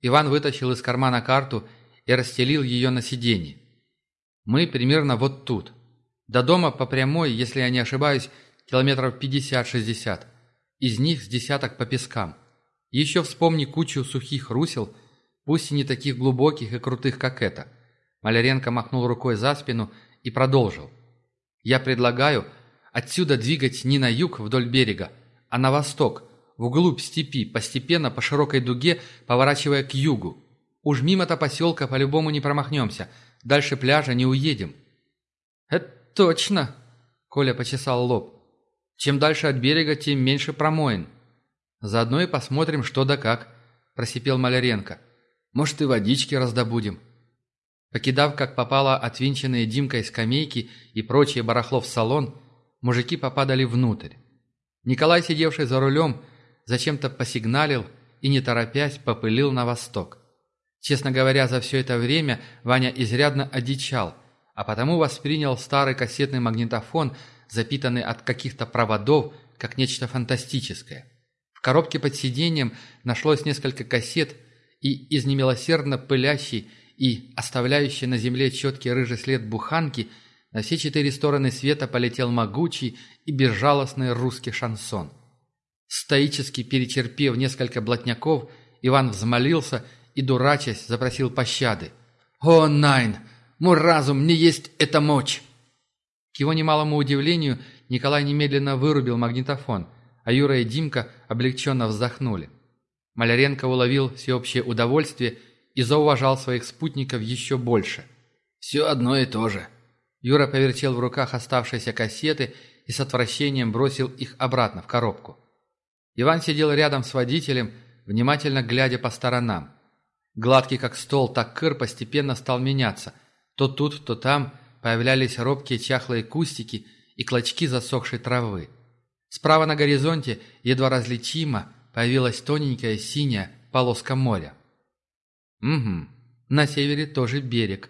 Иван вытащил из кармана карту и расстелил ее на сиденье. «Мы примерно вот тут. До дома по прямой, если я не ошибаюсь, километров 50-60. Из них с десяток по пескам. Еще вспомни кучу сухих русел, пусть и не таких глубоких и крутых, как это». Маляренко махнул рукой за спину и продолжил. «Я предлагаю отсюда двигать не на юг вдоль берега, а на восток, вглубь степи, постепенно по широкой дуге, поворачивая к югу. Уж мимо-то поселка по-любому не промахнемся, дальше пляжа не уедем». «Это точно!» — Коля почесал лоб. «Чем дальше от берега, тем меньше промоин. Заодно и посмотрим, что да как», — просипел Маляренко. «Может, и водички раздобудем». Покидав, как попало, отвинченные Димкой скамейки и прочее барахло в салон, мужики попадали внутрь. Николай, сидевший за рулем, зачем-то посигналил и, не торопясь, попылил на восток. Честно говоря, за все это время Ваня изрядно одичал, а потому воспринял старый кассетный магнитофон, запитанный от каких-то проводов, как нечто фантастическое. В коробке под сиденьем нашлось несколько кассет, и из немилосердно пылящей и, оставляющий на земле четкий рыжий след буханки, на все четыре стороны света полетел могучий и безжалостный русский шансон. Стоически перечерпев несколько блатняков, Иван взмолился и, дурачась, запросил пощады. «О, Найн! Мой разум, не есть эта мочь!» К его немалому удивлению, Николай немедленно вырубил магнитофон, а Юра и Димка облегченно вздохнули. Маляренко уловил всеобщее удовольствие и зауважал своих спутников еще больше. «Все одно и то же». Юра повертел в руках оставшиеся кассеты и с отвращением бросил их обратно в коробку. Иван сидел рядом с водителем, внимательно глядя по сторонам. Гладкий как стол, так кыр постепенно стал меняться. То тут, то там появлялись робкие чахлые кустики и клочки засохшей травы. Справа на горизонте, едва различимо, появилась тоненькая синяя полоска моря. Угу. На севере тоже берег.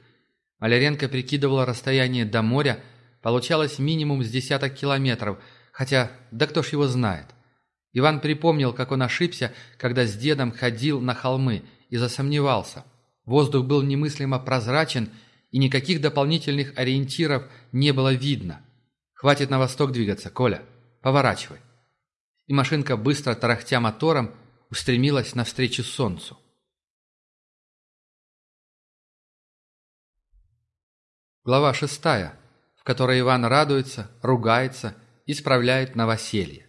Маляренко прикидывала расстояние до моря, получалось минимум с десяток километров, хотя, да кто ж его знает. Иван припомнил, как он ошибся, когда с дедом ходил на холмы и засомневался. Воздух был немыслимо прозрачен, и никаких дополнительных ориентиров не было видно. «Хватит на восток двигаться, Коля. Поворачивай». И машинка, быстро тарахтя мотором, устремилась навстречу солнцу. Глава шестая, в которой Иван радуется, ругается, исправляет новоселье.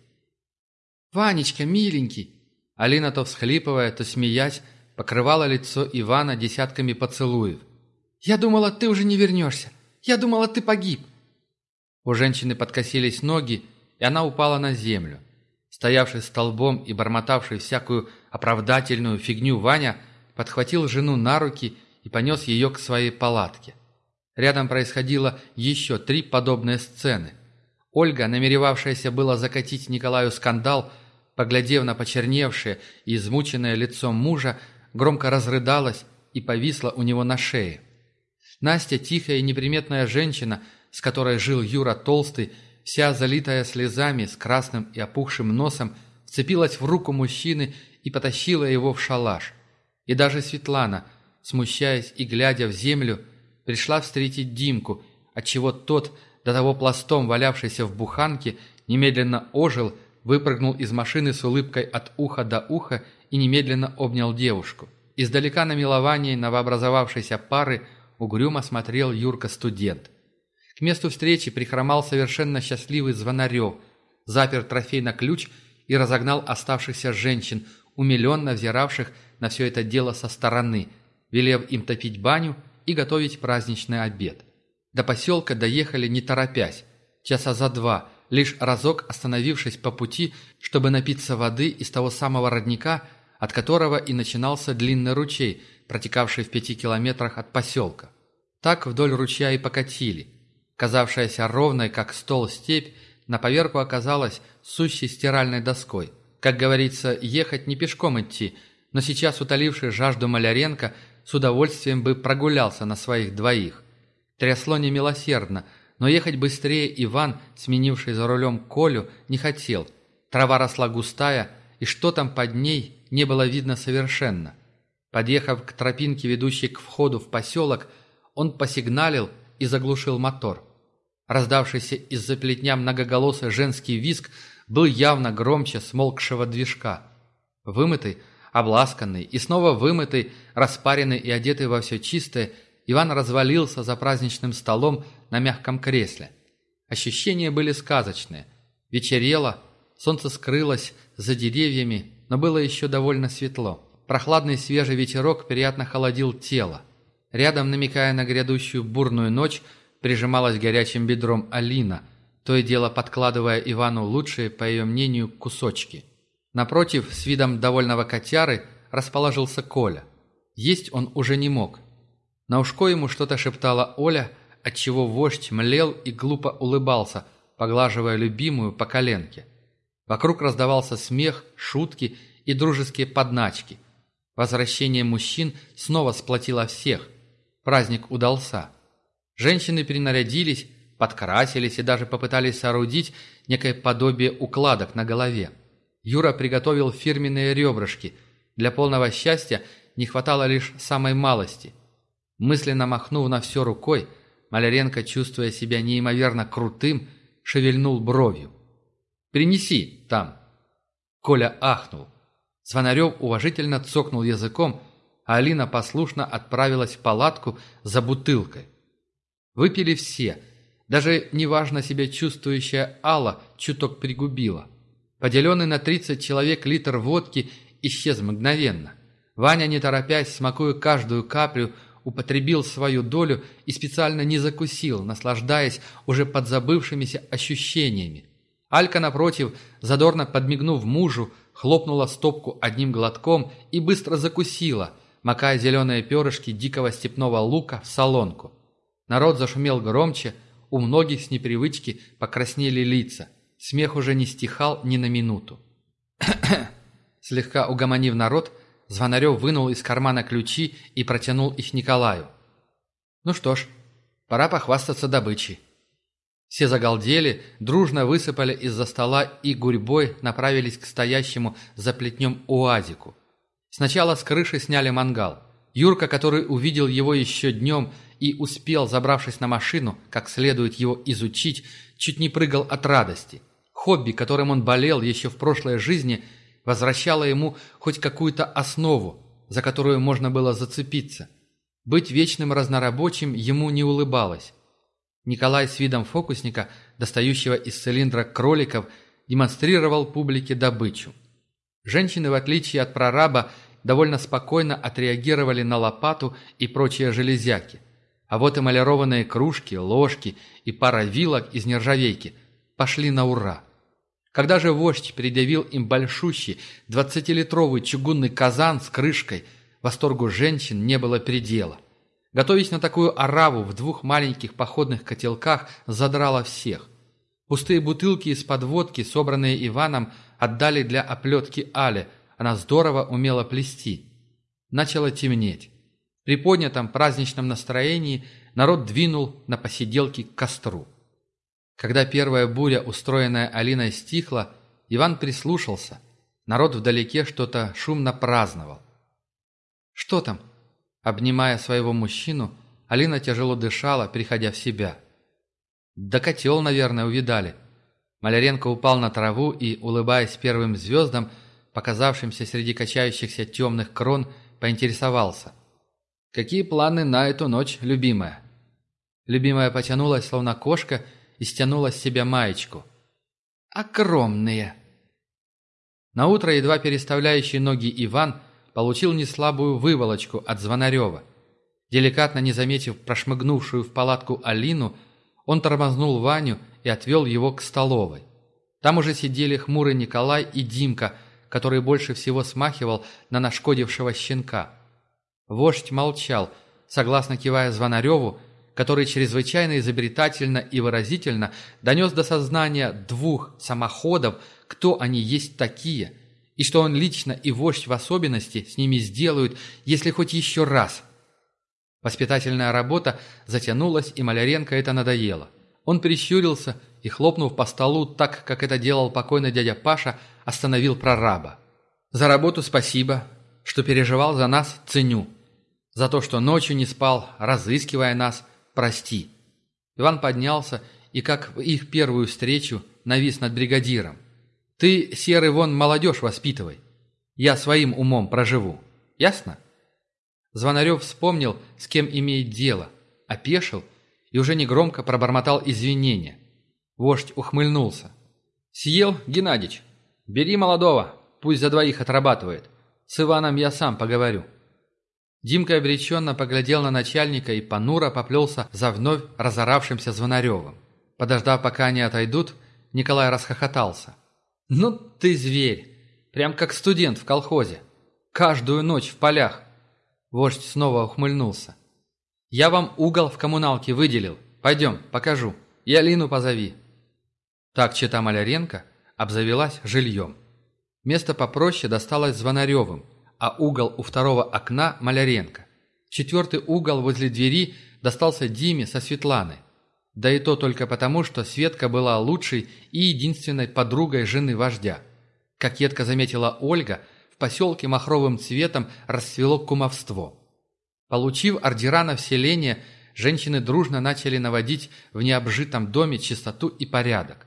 «Ванечка, миленький!» Алина то всхлипывая, то смеясь, покрывала лицо Ивана десятками поцелуев. «Я думала, ты уже не вернешься! Я думала, ты погиб!» У женщины подкосились ноги, и она упала на землю. Стоявший столбом и бормотавший всякую оправдательную фигню Ваня подхватил жену на руки и понес ее к своей палатке. Рядом происходило еще три подобные сцены. Ольга, намеревавшаяся было закатить Николаю скандал, поглядев на почерневшее и измученное лицо мужа, громко разрыдалась и повисла у него на шее. Настя, тихая и неприметная женщина, с которой жил Юра Толстый, вся залитая слезами, с красным и опухшим носом, вцепилась в руку мужчины и потащила его в шалаш. И даже Светлана, смущаясь и глядя в землю, пришла встретить Димку, отчего тот, до того пластом валявшийся в буханке, немедленно ожил, выпрыгнул из машины с улыбкой от уха до уха и немедленно обнял девушку. Издалека на миловании новообразовавшейся пары угрюмо смотрел Юрка-студент. К месту встречи прихромал совершенно счастливый Звонарев, запер трофей на ключ и разогнал оставшихся женщин, умиленно взиравших на все это дело со стороны, велев им топить баню и готовить праздничный обед. До поселка доехали не торопясь, часа за два, лишь разок остановившись по пути, чтобы напиться воды из того самого родника, от которого и начинался длинный ручей, протекавшей в пяти километрах от поселка. Так вдоль ручья и покатили. Казавшаяся ровной, как стол степь, на поверку оказалась сущей стиральной доской. Как говорится, ехать не пешком идти, но сейчас утоливший жажду Маляренко с удовольствием бы прогулялся на своих двоих. Трясло немилосердно, но ехать быстрее Иван, сменивший за рулем Колю, не хотел. Трава росла густая, и что там под ней, не было видно совершенно. Подъехав к тропинке, ведущей к входу в поселок, он посигналил и заглушил мотор. Раздавшийся из-за плетня многоголосый женский визг был явно громче смолкшего движка. Вымытый, обласканный и снова вымытый, распаренный и одетый во все чистое, Иван развалился за праздничным столом на мягком кресле. Ощущения были сказочные. Вечерело, солнце скрылось за деревьями, но было еще довольно светло. Прохладный свежий ветерок приятно холодил тело. Рядом, намекая на грядущую бурную ночь, прижималась горячим бедром Алина, то и дело подкладывая Ивану лучшие, по ее мнению, кусочки. Напротив, с видом довольного котяры, расположился Коля. Есть он уже не мог. На ушко ему что-то шептала Оля, отчего вождь млел и глупо улыбался, поглаживая любимую по коленке. Вокруг раздавался смех, шутки и дружеские подначки. Возвращение мужчин снова сплотило всех. Праздник удался. Женщины перенарядились, подкрасились и даже попытались соорудить некое подобие укладок на голове. Юра приготовил фирменные ребрышки. Для полного счастья не хватало лишь самой малости. Мысленно махнув на все рукой, Маляренко, чувствуя себя неимоверно крутым, шевельнул бровью. «Принеси там!» Коля ахнул. Звонарев уважительно цокнул языком, а Алина послушно отправилась в палатку за бутылкой. Выпили все. Даже неважно себя чувствующая Алла чуток пригубила. Поделенный на 30 человек литр водки исчез мгновенно. Ваня, не торопясь, смакуя каждую каплю, употребил свою долю и специально не закусил, наслаждаясь уже подзабывшимися ощущениями. Алька, напротив, задорно подмигнув мужу, хлопнула стопку одним глотком и быстро закусила, макая зеленые перышки дикого степного лука в солонку. Народ зашумел громче, у многих с непривычки покраснели лица. Смех уже не стихал ни на минуту. Слегка угомонив народ, Звонарев вынул из кармана ключи и протянул их Николаю. «Ну что ж, пора похвастаться добычей». Все загалдели, дружно высыпали из-за стола и гурьбой направились к стоящему за плетнем уазику. Сначала с крыши сняли мангал. Юрка, который увидел его еще днем и успел, забравшись на машину, как следует его изучить, чуть не прыгал от радости. Хобби, которым он болел еще в прошлой жизни, возвращало ему хоть какую-то основу, за которую можно было зацепиться. Быть вечным разнорабочим ему не улыбалось. Николай с видом фокусника, достающего из цилиндра кроликов, демонстрировал публике добычу. Женщины, в отличие от прораба, довольно спокойно отреагировали на лопату и прочие железяки. А вот эмалированные кружки, ложки и пара вилок из нержавейки пошли на ура. Когда же вождь предъявил им большущий двадцатилитровый чугунный казан с крышкой, восторгу женщин не было предела. Готовясь на такую ораву в двух маленьких походных котелках, задрало всех. Пустые бутылки из-под водки, собранные Иваном, отдали для оплетки Але, она здорово умела плести. Начало темнеть. При поднятом праздничном настроении народ двинул на посиделки к костру. Когда первая буря, устроенная Алиной, стихла, Иван прислушался. Народ вдалеке что-то шумно праздновал. «Что там?» Обнимая своего мужчину, Алина тяжело дышала, приходя в себя. «Да котел, наверное, увидали». Маляренко упал на траву и, улыбаясь первым звездам, показавшимся среди качающихся темных крон, поинтересовался – «Какие планы на эту ночь, любимая?» Любимая потянулась, словно кошка, и стянула с себя маечку. «Огромные!» Наутро, едва переставляющий ноги Иван, получил неслабую выволочку от Звонарева. Деликатно не заметив прошмыгнувшую в палатку Алину, он тормознул Ваню и отвел его к столовой. Там уже сидели хмурый Николай и Димка, который больше всего смахивал на нашкодившего щенка. Вождь молчал, согласно кивая Звонареву, который чрезвычайно изобретательно и выразительно донес до сознания двух самоходов, кто они есть такие, и что он лично и вождь в особенности с ними сделают, если хоть еще раз. Воспитательная работа затянулась, и Маляренко это надоело. Он прищурился и, хлопнув по столу так, как это делал покойный дядя Паша, остановил прораба. «За работу спасибо, что переживал за нас, ценю. За то, что ночью не спал, разыскивая нас, прости». Иван поднялся и, как в их первую встречу, навис над бригадиром. «Ты, серый вон, молодежь воспитывай. Я своим умом проживу. Ясно?» Звонарев вспомнил, с кем имеет дело, опешил и уже негромко пробормотал извинения. Вождь ухмыльнулся. «Съел, Геннадич? Бери молодого, пусть за двоих отрабатывает. С Иваном я сам поговорю». Димка обреченно поглядел на начальника и понуро поплелся за вновь разоравшимся Звонаревым. Подождав, пока они отойдут, Николай расхохотался. «Ну ты зверь! Прям как студент в колхозе. Каждую ночь в полях!» Вождь снова ухмыльнулся. Я вам угол в коммуналке выделил. Пойдем, покажу. И Алину позови». Так чита Маляренко обзавелась жильем. Место попроще досталось Звонаревым, а угол у второго окна – Маляренко. Четвертый угол возле двери достался Диме со Светланой. Да и то только потому, что Светка была лучшей и единственной подругой жены вождя. Как едко заметила Ольга, в поселке махровым цветом расцвело кумовство – Получив ордера на вселение, женщины дружно начали наводить в необжитом доме чистоту и порядок.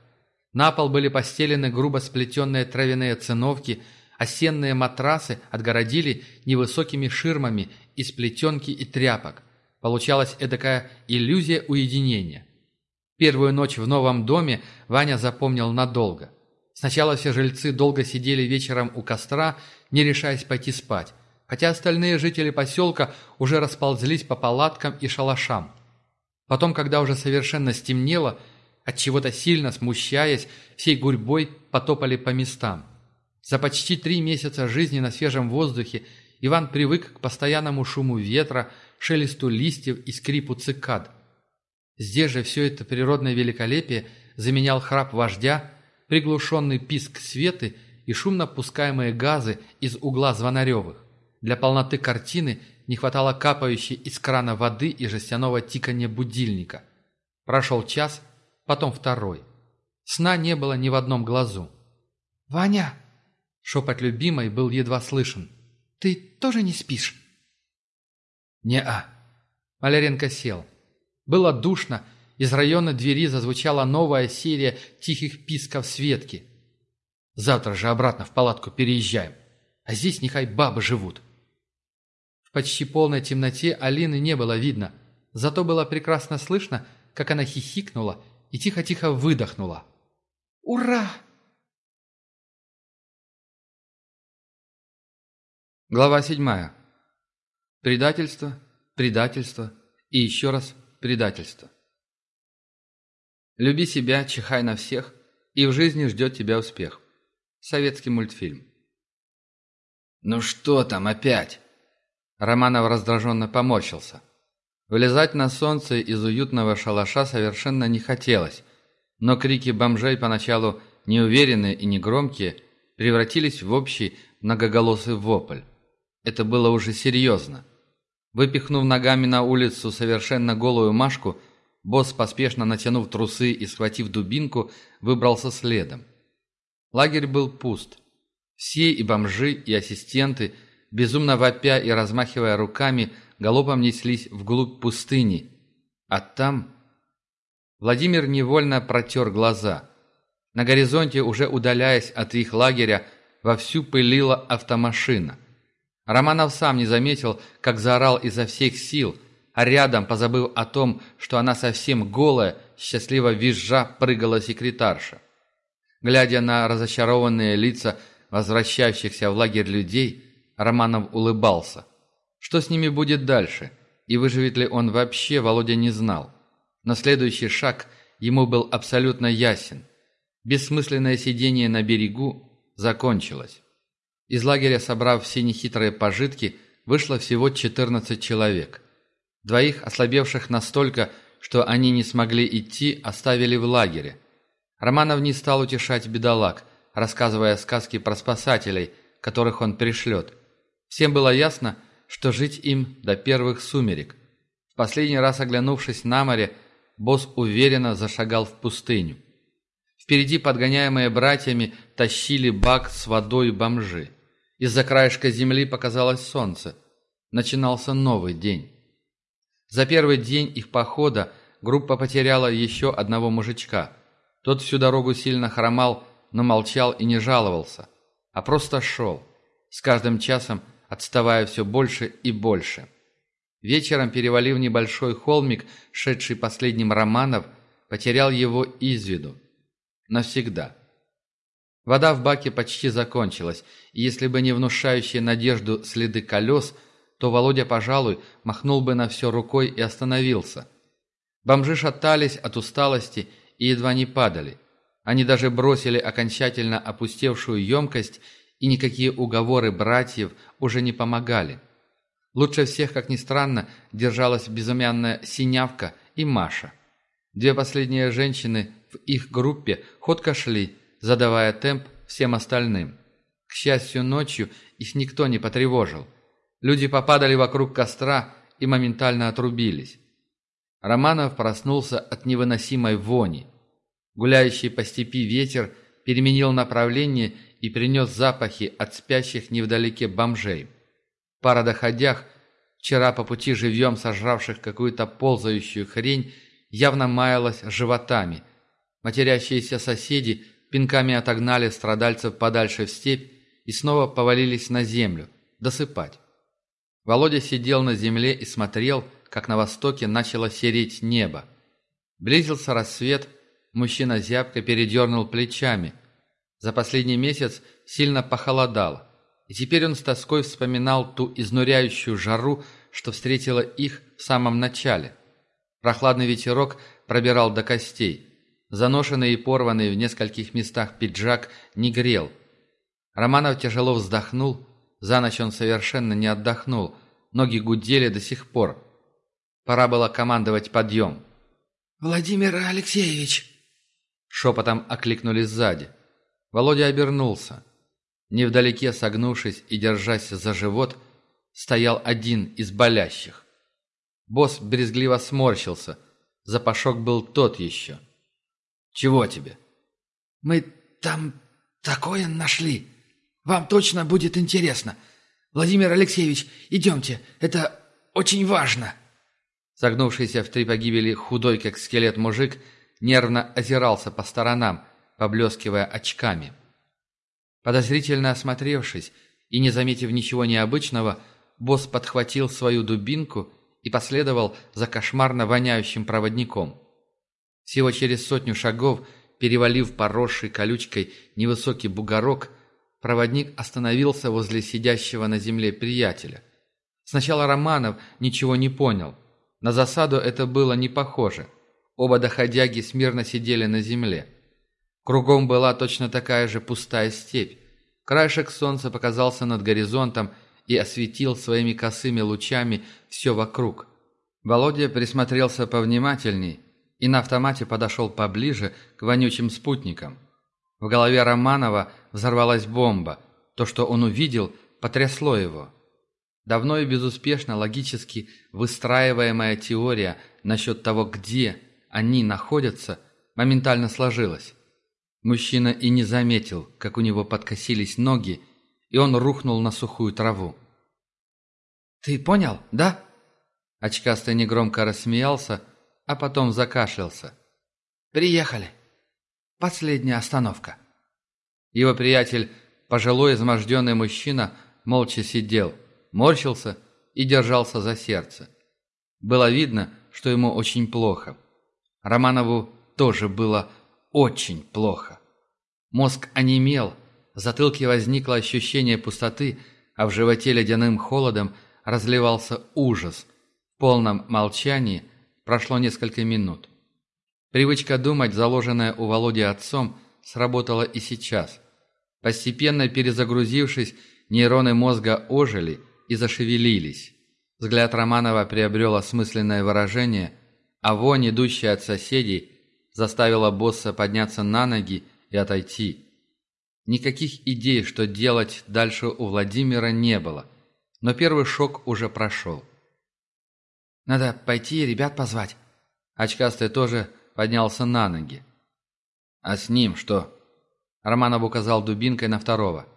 На пол были постелены грубо сплетенные травяные циновки, осенные матрасы отгородили невысокими ширмами из плетенки и тряпок. Получалась эдакая иллюзия уединения. Первую ночь в новом доме Ваня запомнил надолго. Сначала все жильцы долго сидели вечером у костра, не решаясь пойти спать хотя остальные жители поселка уже расползлись по палаткам и шалашам. Потом, когда уже совершенно стемнело, от чего то сильно смущаясь, всей гурьбой потопали по местам. За почти три месяца жизни на свежем воздухе Иван привык к постоянному шуму ветра, шелесту листьев и скрипу цикад. Здесь же все это природное великолепие заменял храп вождя, приглушенный писк светы и шумно пускаемые газы из угла Звонаревых. Для полноты картины не хватало капающей из крана воды и жестяного тикания будильника. Прошел час, потом второй. Сна не было ни в одном глазу. «Ваня!» Шепот любимой был едва слышен. «Ты тоже не спишь?» «Не-а». Маляренко сел. Было душно, из района двери зазвучала новая серия тихих писков Светки. «Завтра же обратно в палатку переезжаем, а здесь нехай бабы живут». В почти полной темноте Алины не было видно, зато было прекрасно слышно, как она хихикнула и тихо-тихо выдохнула. «Ура!» Глава седьмая. Предательство, предательство и еще раз предательство. Люби себя, чихай на всех, и в жизни ждет тебя успех. Советский мультфильм. «Ну что там опять?» Романов раздраженно поморщился. Вылезать на солнце из уютного шалаша совершенно не хотелось, но крики бомжей поначалу неуверенные и негромкие превратились в общий многоголосый вопль. Это было уже серьезно. Выпихнув ногами на улицу совершенно голую Машку, босс, поспешно натянув трусы и схватив дубинку, выбрался следом. Лагерь был пуст. Все и бомжи, и ассистенты – безумно вопя и размахивая руками, галопом неслись вглубь пустыни. А там... Владимир невольно протер глаза. На горизонте, уже удаляясь от их лагеря, вовсю пылила автомашина. Романов сам не заметил, как заорал изо всех сил, а рядом, позабыв о том, что она совсем голая, счастливо визжа прыгала секретарша. Глядя на разочарованные лица возвращающихся в лагерь людей, Романов улыбался. Что с ними будет дальше? И выживет ли он вообще, Володя не знал. Но следующий шаг ему был абсолютно ясен. Бессмысленное сидение на берегу закончилось. Из лагеря, собрав все нехитрые пожитки, вышло всего 14 человек. Двоих, ослабевших настолько, что они не смогли идти, оставили в лагере. Романов не стал утешать бедолаг, рассказывая сказки про спасателей, которых он пришлет. Всем было ясно, что жить им до первых сумерек. В последний раз оглянувшись на море, босс уверенно зашагал в пустыню. Впереди, подгоняемые братьями, тащили бак с водой бомжи. Из-за краешка земли показалось солнце. Начинался новый день. За первый день их похода группа потеряла еще одного мужичка. Тот всю дорогу сильно хромал, но молчал и не жаловался, а просто шел, с каждым часом отставая все больше и больше. Вечером, перевалив небольшой холмик, шедший последним Романов, потерял его из виду. Навсегда. Вода в баке почти закончилась, и если бы не внушающие надежду следы колес, то Володя, пожалуй, махнул бы на все рукой и остановился. Бомжи шатались от усталости и едва не падали. Они даже бросили окончательно опустевшую емкость, и никакие уговоры братьев уже не помогали. Лучше всех, как ни странно, держалась безымянная Синявка и Маша. Две последние женщины в их группе ходко шли, задавая темп всем остальным. К счастью, ночью их никто не потревожил. Люди попадали вокруг костра и моментально отрубились. Романов проснулся от невыносимой вони. Гуляющий по степи ветер переменил направление и принес запахи от спящих невдалеке бомжей. Пара доходях, вчера по пути живьем сожравших какую-то ползающую хрень, явно маялась животами. Матерящиеся соседи пинками отогнали страдальцев подальше в степь и снова повалились на землю, досыпать. Володя сидел на земле и смотрел, как на востоке начало сереть небо. Близился рассвет, мужчина зябко передернул плечами. За последний месяц сильно похолодало, и теперь он с тоской вспоминал ту изнуряющую жару, что встретила их в самом начале. Прохладный ветерок пробирал до костей. Заношенный и порванный в нескольких местах пиджак не грел. Романов тяжело вздохнул. За ночь он совершенно не отдохнул. Ноги гудели до сих пор. Пора было командовать подъем. «Владимир Алексеевич!» Шепотом окликнули сзади. Володя обернулся. Невдалеке, согнувшись и держась за живот, стоял один из болящих. Босс брезгливо сморщился. Запашок был тот еще. «Чего тебе?» «Мы там такое нашли. Вам точно будет интересно. Владимир Алексеевич, идемте, это очень важно». Согнувшийся в три погибели худой, как скелет мужик, нервно озирался по сторонам, поблескивая очками. Подозрительно осмотревшись и не заметив ничего необычного, босс подхватил свою дубинку и последовал за кошмарно воняющим проводником. Всего через сотню шагов, перевалив поросший колючкой невысокий бугорок, проводник остановился возле сидящего на земле приятеля. Сначала Романов ничего не понял. На засаду это было не похоже. Оба доходяги смирно сидели на земле. Кругом была точно такая же пустая степь. Краешек солнца показался над горизонтом и осветил своими косыми лучами все вокруг. Володя присмотрелся повнимательней и на автомате подошел поближе к вонючим спутникам. В голове Романова взорвалась бомба. То, что он увидел, потрясло его. Давно и безуспешно логически выстраиваемая теория насчет того, где они находятся, моментально сложилась. Мужчина и не заметил, как у него подкосились ноги, и он рухнул на сухую траву. «Ты понял, да?» Очкастый негромко рассмеялся, а потом закашлялся. «Приехали. Последняя остановка». Его приятель, пожилой изможденный мужчина, молча сидел, морщился и держался за сердце. Было видно, что ему очень плохо. Романову тоже было очень плохо. Мозг онемел, в затылке возникло ощущение пустоты, а в животе ледяным холодом разливался ужас. В полном молчании Прошло несколько минут. Привычка думать, заложенная у Володи отцом, сработала и сейчас. Постепенно перезагрузившись, нейроны мозга ожили и зашевелились. Взгляд Романова приобрел осмысленное выражение, а вонь, идущая от соседей, заставила босса подняться на ноги и отойти. Никаких идей, что делать дальше у Владимира не было, но первый шок уже прошел. «Надо пойти и ребят позвать». Очкастый тоже поднялся на ноги. «А с ним что?» Романов указал дубинкой на второго.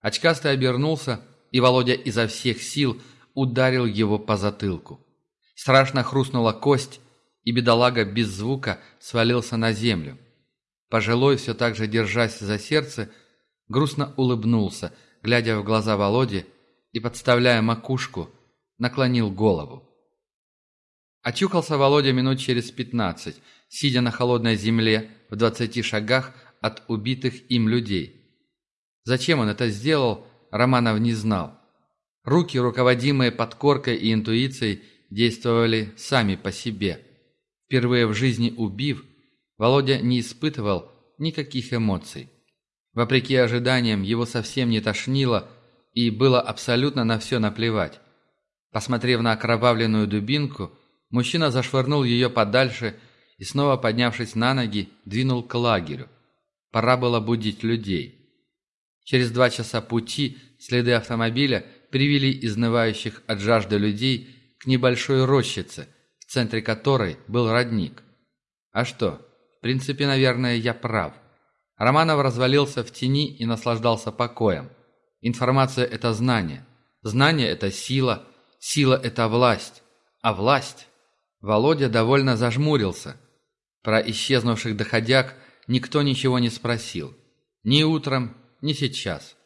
Очкастый обернулся, и Володя изо всех сил ударил его по затылку. Страшно хрустнула кость, и бедолага без звука свалился на землю. Пожилой, все так же держась за сердце, грустно улыбнулся, глядя в глаза Володе и, подставляя макушку, наклонил голову. Очухался Володя минут через пятнадцать, сидя на холодной земле в двадцати шагах от убитых им людей. Зачем он это сделал, Романов не знал. Руки, руководимые подкоркой и интуицией, действовали сами по себе. Впервые в жизни убив, Володя не испытывал никаких эмоций. Вопреки ожиданиям, его совсем не тошнило, и было абсолютно на все наплевать. Посмотрев на окровавленную дубинку, мужчина зашвырнул ее подальше и, снова поднявшись на ноги, двинул к лагерю. Пора было будить людей. Через два часа пути следы автомобиля привели изнывающих от жажды людей к небольшой рощице, в центре которой был родник. А что, в принципе, наверное, я прав. Романов развалился в тени и наслаждался покоем. Информация – это знание. Знание – это сила. Сила – это власть. А власть? Володя довольно зажмурился. Про исчезнувших доходяг никто ничего не спросил. Ни утром, ни сейчас.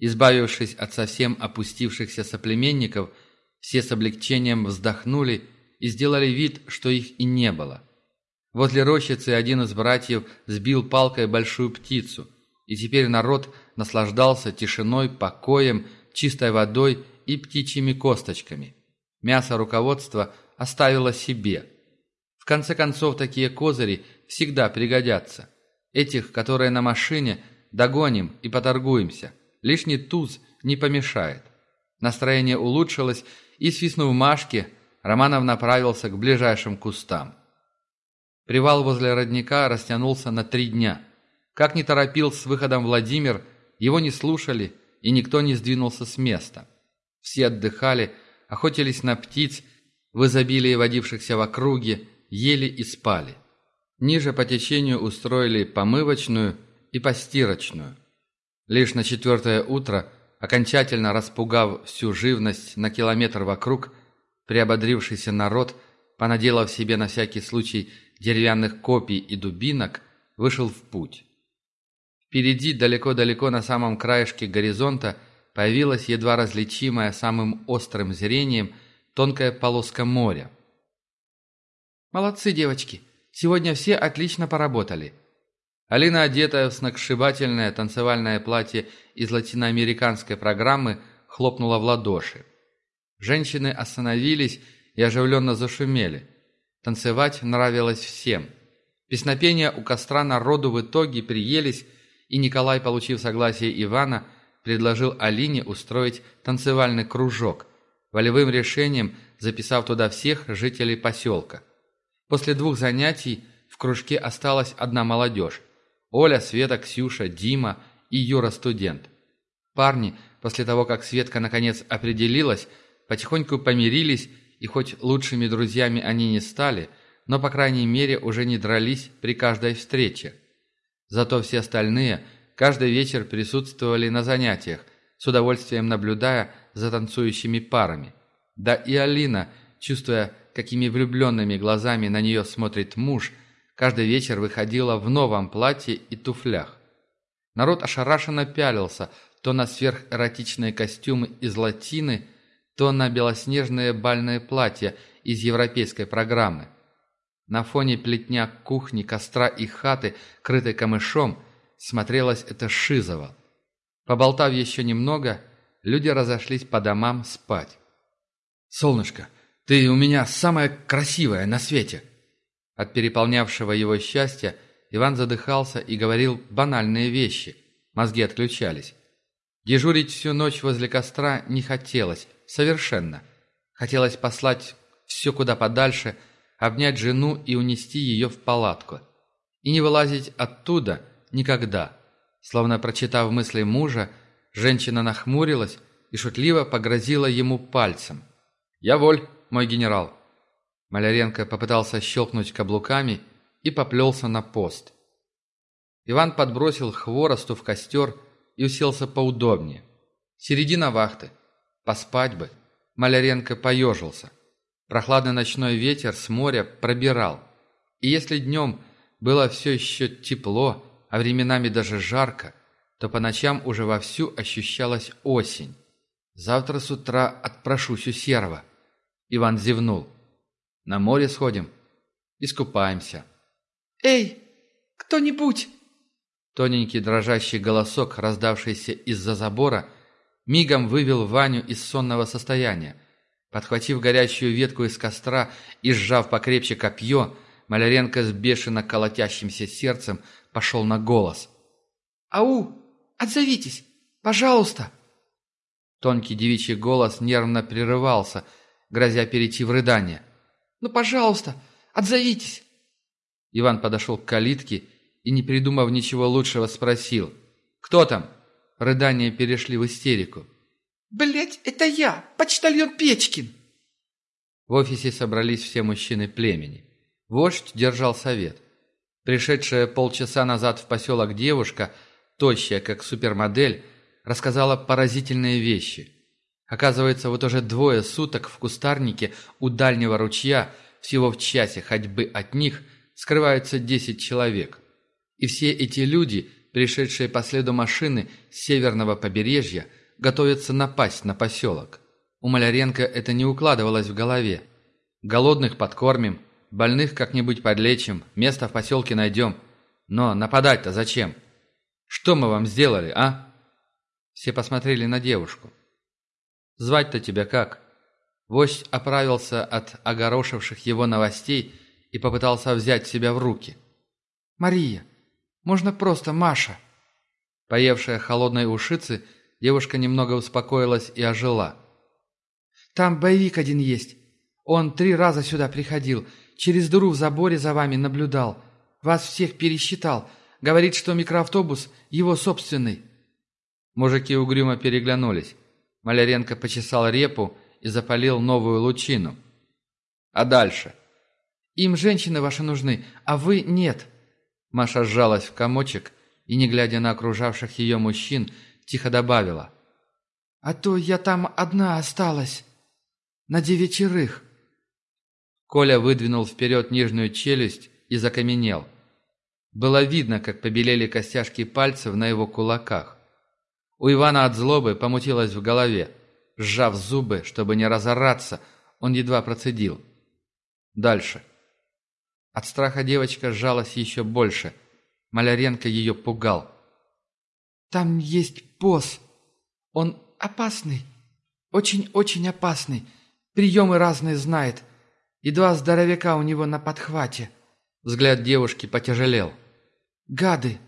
Избавившись от совсем опустившихся соплеменников, все с облегчением вздохнули и сделали вид, что их и не было. Возле рощицы один из братьев сбил палкой большую птицу, и теперь народ наслаждался тишиной, покоем, чистой водой и птичьими косточками. Мясо руководства оставило себе. В конце концов, такие козыри всегда пригодятся. Этих, которые на машине, догоним и поторгуемся. Лишний туз не помешает. Настроение улучшилось, и, свистнув Машке, Романов направился к ближайшим кустам. Привал возле родника растянулся на три дня. Как ни торопил с выходом Владимир, его не слушали, и никто не сдвинулся с места. Все отдыхали, охотились на птиц, в изобилии водившихся в округе, ели и спали. Ниже по течению устроили помывочную и постирочную. Лишь на четвертое утро, окончательно распугав всю живность на километр вокруг, приободрившийся народ, понаделав себе на всякий случай деревянных копий и дубинок, вышел в путь. Впереди, далеко-далеко на самом краешке горизонта, появилась едва различимая самым острым зрением тонкая полоска моря. «Молодцы, девочки!» Сегодня все отлично поработали». Алина, одетая в сногсшибательное танцевальное платье из латиноамериканской программы, хлопнула в ладоши. Женщины остановились и оживленно зашумели. Танцевать нравилось всем. Песнопения у костра народу в итоге приелись, и Николай, получив согласие Ивана, предложил Алине устроить танцевальный кружок, волевым решением записав туда всех жителей поселка. После двух занятий в кружке осталась одна молодежь. Оля, Света, Ксюша, Дима и Юра-студент. Парни, после того, как Светка наконец определилась, потихоньку помирились, и хоть лучшими друзьями они не стали, но, по крайней мере, уже не дрались при каждой встрече. Зато все остальные каждый вечер присутствовали на занятиях, с удовольствием наблюдая за танцующими парами. Да и Алина, чувствуя какими влюбленными глазами на нее смотрит муж, каждый вечер выходила в новом платье и туфлях. Народ ошарашенно пялился то на сверхэротичные костюмы из латины, то на белоснежные бальные платья из европейской программы. На фоне плетня кухни, костра и хаты, крытой камышом, смотрелось это шизово. Поболтав еще немного, люди разошлись по домам спать. «Солнышко, ты у меня самая красивая на свете!» От переполнявшего его счастья Иван задыхался и говорил банальные вещи. Мозги отключались. Дежурить всю ночь возле костра не хотелось, совершенно. Хотелось послать все куда подальше, обнять жену и унести ее в палатку. И не вылазить оттуда никогда. Словно прочитав мысли мужа, женщина нахмурилась и шутливо погрозила ему пальцем. «Я воль, мой генерал». Маляренко попытался щелкнуть каблуками и поплелся на пост. Иван подбросил хворосту в костер и уселся поудобнее. Середина вахты. Поспать бы. Маляренко поежился. Прохладный ночной ветер с моря пробирал. И если днем было все еще тепло, а временами даже жарко, то по ночам уже вовсю ощущалась осень. «Завтра с утра отпрошусь у Серого». Иван зевнул. «На море сходим. Искупаемся». «Эй, кто-нибудь!» Тоненький дрожащий голосок, раздавшийся из-за забора, мигом вывел Ваню из сонного состояния. Подхватив горячую ветку из костра и сжав покрепче копье, Маляренко с бешено колотящимся сердцем пошел на голос. «Ау! Отзовитесь! Пожалуйста!» Тонкий девичий голос нервно прерывался, грозя перейти в рыдание. «Ну, пожалуйста, отзовитесь!» Иван подошел к калитке и, не придумав ничего лучшего, спросил. «Кто там?» Рыдания перешли в истерику. «Блядь, это я, почтальон Печкин!» В офисе собрались все мужчины племени. Вождь держал совет. Пришедшая полчаса назад в поселок девушка, тощая как супермодель, рассказала поразительные вещи. Оказывается, вот уже двое суток в кустарнике у дальнего ручья, всего в часе ходьбы от них, скрываются десять человек. И все эти люди, пришедшие по следу машины с северного побережья, готовятся напасть на поселок. У Маляренко это не укладывалось в голове. Голодных подкормим, больных как-нибудь подлечим, место в поселке найдем. Но нападать-то зачем? Что мы вам сделали, а? Все посмотрели на девушку. Звать-то тебя как? Вождь оправился от огорошивших его новостей и попытался взять себя в руки. «Мария, можно просто Маша». Поевшая холодной ушицы, девушка немного успокоилась и ожила. «Там боевик один есть. Он три раза сюда приходил, через дыру в заборе за вами наблюдал. Вас всех пересчитал. Говорит, что микроавтобус его собственный». Мужики угрюмо переглянулись. Маляренко почесал репу и запалил новую лучину. «А дальше?» «Им женщины ваши нужны, а вы нет». Маша сжалась в комочек и, не глядя на окружавших ее мужчин, тихо добавила. «А то я там одна осталась. На девятерых». Коля выдвинул вперед нижнюю челюсть и закаменел. Было видно, как побелели костяшки пальцев на его кулаках. У Ивана от злобы помутилось в голове. Сжав зубы, чтобы не разораться, он едва процедил. Дальше. От страха девочка сжалась еще больше. Маляренко ее пугал. «Там есть босс. Он опасный. Очень-очень опасный. Приемы разные знает. И два здоровяка у него на подхвате». Взгляд девушки потяжелел. «Гады.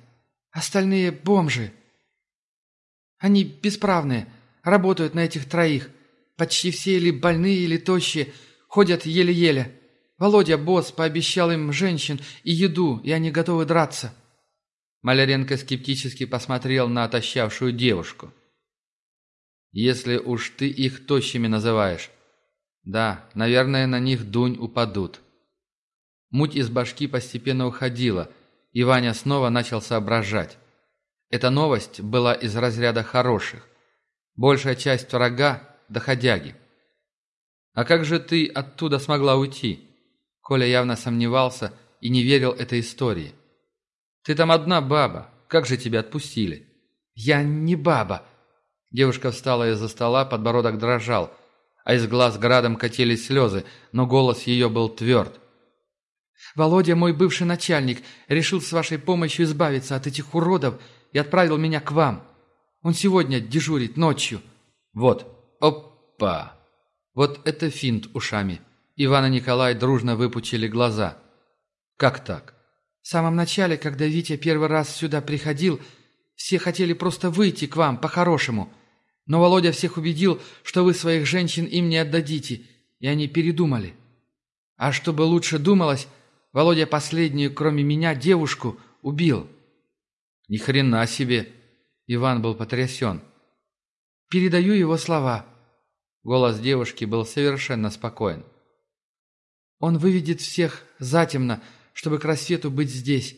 Остальные бомжи. Они бесправные. Работают на этих троих. Почти все или больные, или тощие. Ходят еле-еле. Володя, босс, пообещал им женщин и еду, и они готовы драться». Маляренко скептически посмотрел на отощавшую девушку. «Если уж ты их тощими называешь. Да, наверное, на них дунь упадут». Муть из башки постепенно уходила, и Ваня снова начал соображать. Эта новость была из разряда хороших. Большая часть врага – доходяги. «А как же ты оттуда смогла уйти?» Коля явно сомневался и не верил этой истории. «Ты там одна баба. Как же тебя отпустили?» «Я не баба». Девушка встала из-за стола, подбородок дрожал, а из глаз градом катились слезы, но голос ее был тверд. «Володя, мой бывший начальник, решил с вашей помощью избавиться от этих уродов и отправил меня к вам. Он сегодня дежурит ночью». «Вот. Опа!» Вот это финт ушами. Иван и Николай дружно выпучили глаза. «Как так?» «В самом начале, когда Витя первый раз сюда приходил, Все хотели просто выйти к вам по-хорошему. Но Володя всех убедил, что вы своих женщин им не отдадите, и они передумали. А чтобы лучше думалось, Володя последнюю, кроме меня, девушку убил». «Ни хрена себе!» Иван был потрясен. «Передаю его слова». Голос девушки был совершенно спокоен. «Он выведет всех затемно, чтобы к рассвету быть здесь.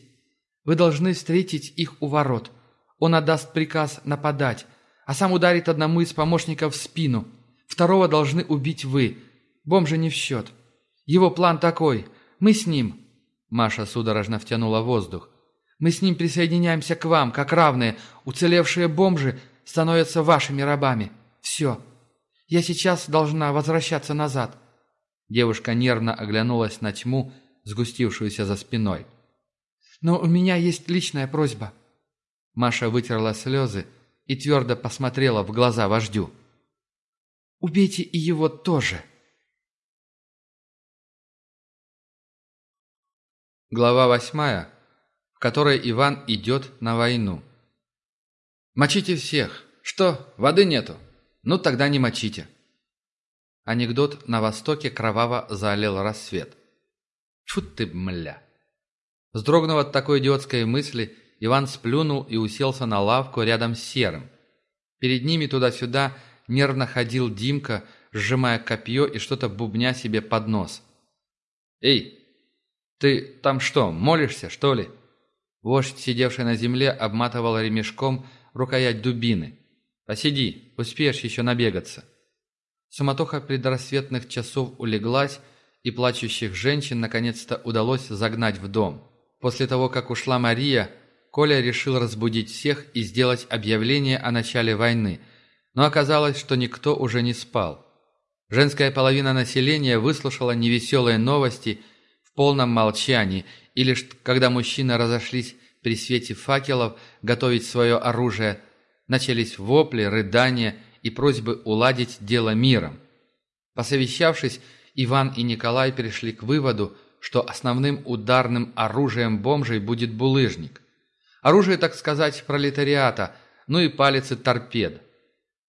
Вы должны встретить их у ворот. Он отдаст приказ нападать, а сам ударит одному из помощников в спину. Второго должны убить вы. Бомжа не в счет. Его план такой. Мы с ним...» Маша судорожно втянула воздух. «Мы с ним присоединяемся к вам, как равные. Уцелевшие бомжи становятся вашими рабами. Все. Я сейчас должна возвращаться назад». Девушка нервно оглянулась на тьму, сгустившуюся за спиной. «Но у меня есть личная просьба». Маша вытерла слезы и твердо посмотрела в глаза вождю. «Убейте и его тоже». Глава восьмая, в которой Иван идет на войну. «Мочите всех! Что, воды нету? Ну тогда не мочите!» Анекдот «На востоке кроваво залил рассвет». Чу ты, мля! Вздрогнув от такой идиотской мысли, Иван сплюнул и уселся на лавку рядом с Серым. Перед ними туда-сюда нервно ходил Димка, сжимая копье и что-то бубня себе под нос. «Эй, ты там что, молишься, что ли?» Вождь, сидевший на земле, обматывал ремешком рукоять дубины. «Посиди, успеешь еще набегаться». Суматоха предрассветных часов улеглась, и плачущих женщин наконец-то удалось загнать в дом. После того, как ушла Мария, Коля решил разбудить всех и сделать объявление о начале войны, но оказалось, что никто уже не спал. Женская половина населения выслушала невеселые новости в полном молчании, и лишь когда мужчины разошлись при свете факелов готовить свое оружие, начались вопли, рыдания и просьбы уладить дело миром. Посовещавшись, Иван и Николай пришли к выводу, что основным ударным оружием бомжей будет булыжник. Оружие, так сказать, пролетариата, ну и палец и торпед.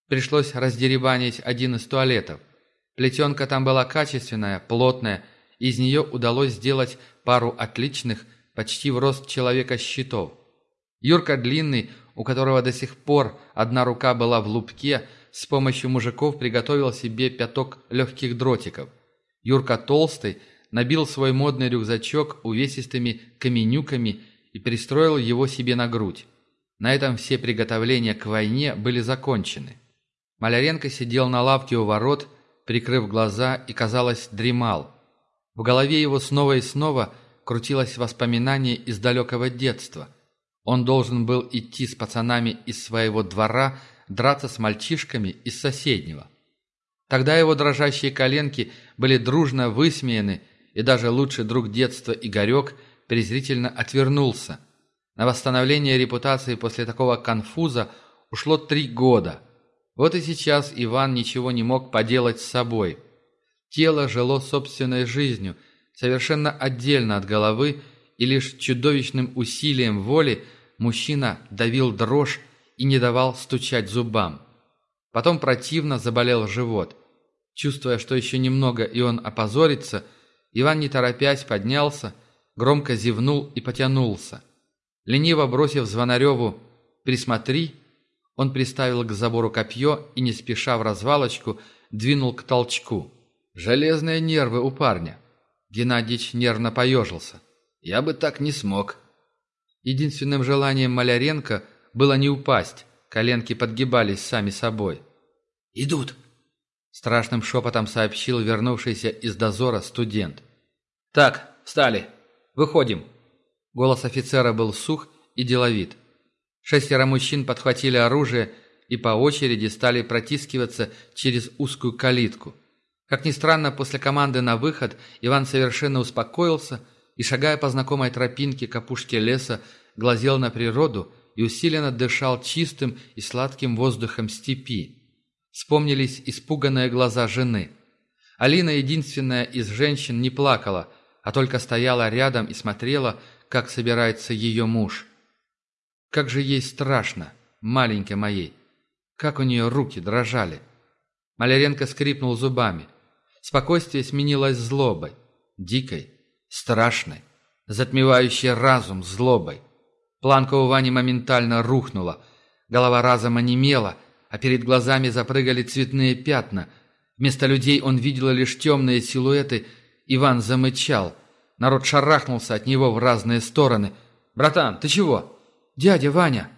Пришлось раздеребанить один из туалетов. Плетенка там была качественная, плотная, из нее удалось сделать пару отличных, почти в рост человека щитов. Юрка Длинный, у которого до сих пор одна рука была в лупке, с помощью мужиков приготовил себе пяток легких дротиков. Юрка Толстый набил свой модный рюкзачок увесистыми каменюками и пристроил его себе на грудь. На этом все приготовления к войне были закончены. Маляренко сидел на лавке у ворот, прикрыв глаза и, казалось, дремал. В голове его снова и снова крутилось воспоминание из далекого детства. Он должен был идти с пацанами из своего двора, драться с мальчишками из соседнего. Тогда его дрожащие коленки были дружно высмеяны, и даже лучший друг детства Игорек – презрительно отвернулся. На восстановление репутации после такого конфуза ушло три года. Вот и сейчас Иван ничего не мог поделать с собой. Тело жило собственной жизнью, совершенно отдельно от головы, и лишь чудовищным усилием воли мужчина давил дрожь и не давал стучать зубам. Потом противно заболел живот. Чувствуя, что еще немного и он опозорится, Иван, не торопясь, поднялся громко зевнул и потянулся. Лениво бросив Звонареву «Присмотри», он приставил к забору копье и, не спеша в развалочку, двинул к толчку. Железные нервы у парня. Геннадьевич нервно поежился. «Я бы так не смог». Единственным желанием Маляренко было не упасть, коленки подгибались сами собой. «Идут!» — страшным шепотом сообщил вернувшийся из дозора студент. «Так, встали!» Выходим!» Голос офицера был сух и деловит. Шестеро мужчин подхватили оружие и по очереди стали протискиваться через узкую калитку. Как ни странно, после команды на выход Иван совершенно успокоился и, шагая по знакомой тропинке к опушке леса, глазел на природу и усиленно дышал чистым и сладким воздухом степи. Вспомнились испуганные глаза жены. Алина, единственная из женщин, не плакала – а только стояла рядом и смотрела, как собирается ее муж. Как же ей страшно, маленькой моей. Как у нее руки дрожали. Маляренко скрипнул зубами. Спокойствие сменилось злобой. Дикой, страшной, затмевающей разум злобой. Планка у Вани моментально рухнула. Голова разом онемела, а перед глазами запрыгали цветные пятна. Вместо людей он видел лишь темные силуэты. Иван замычал. Народ шарахнулся от него в разные стороны. «Братан, ты чего?» «Дядя Ваня!»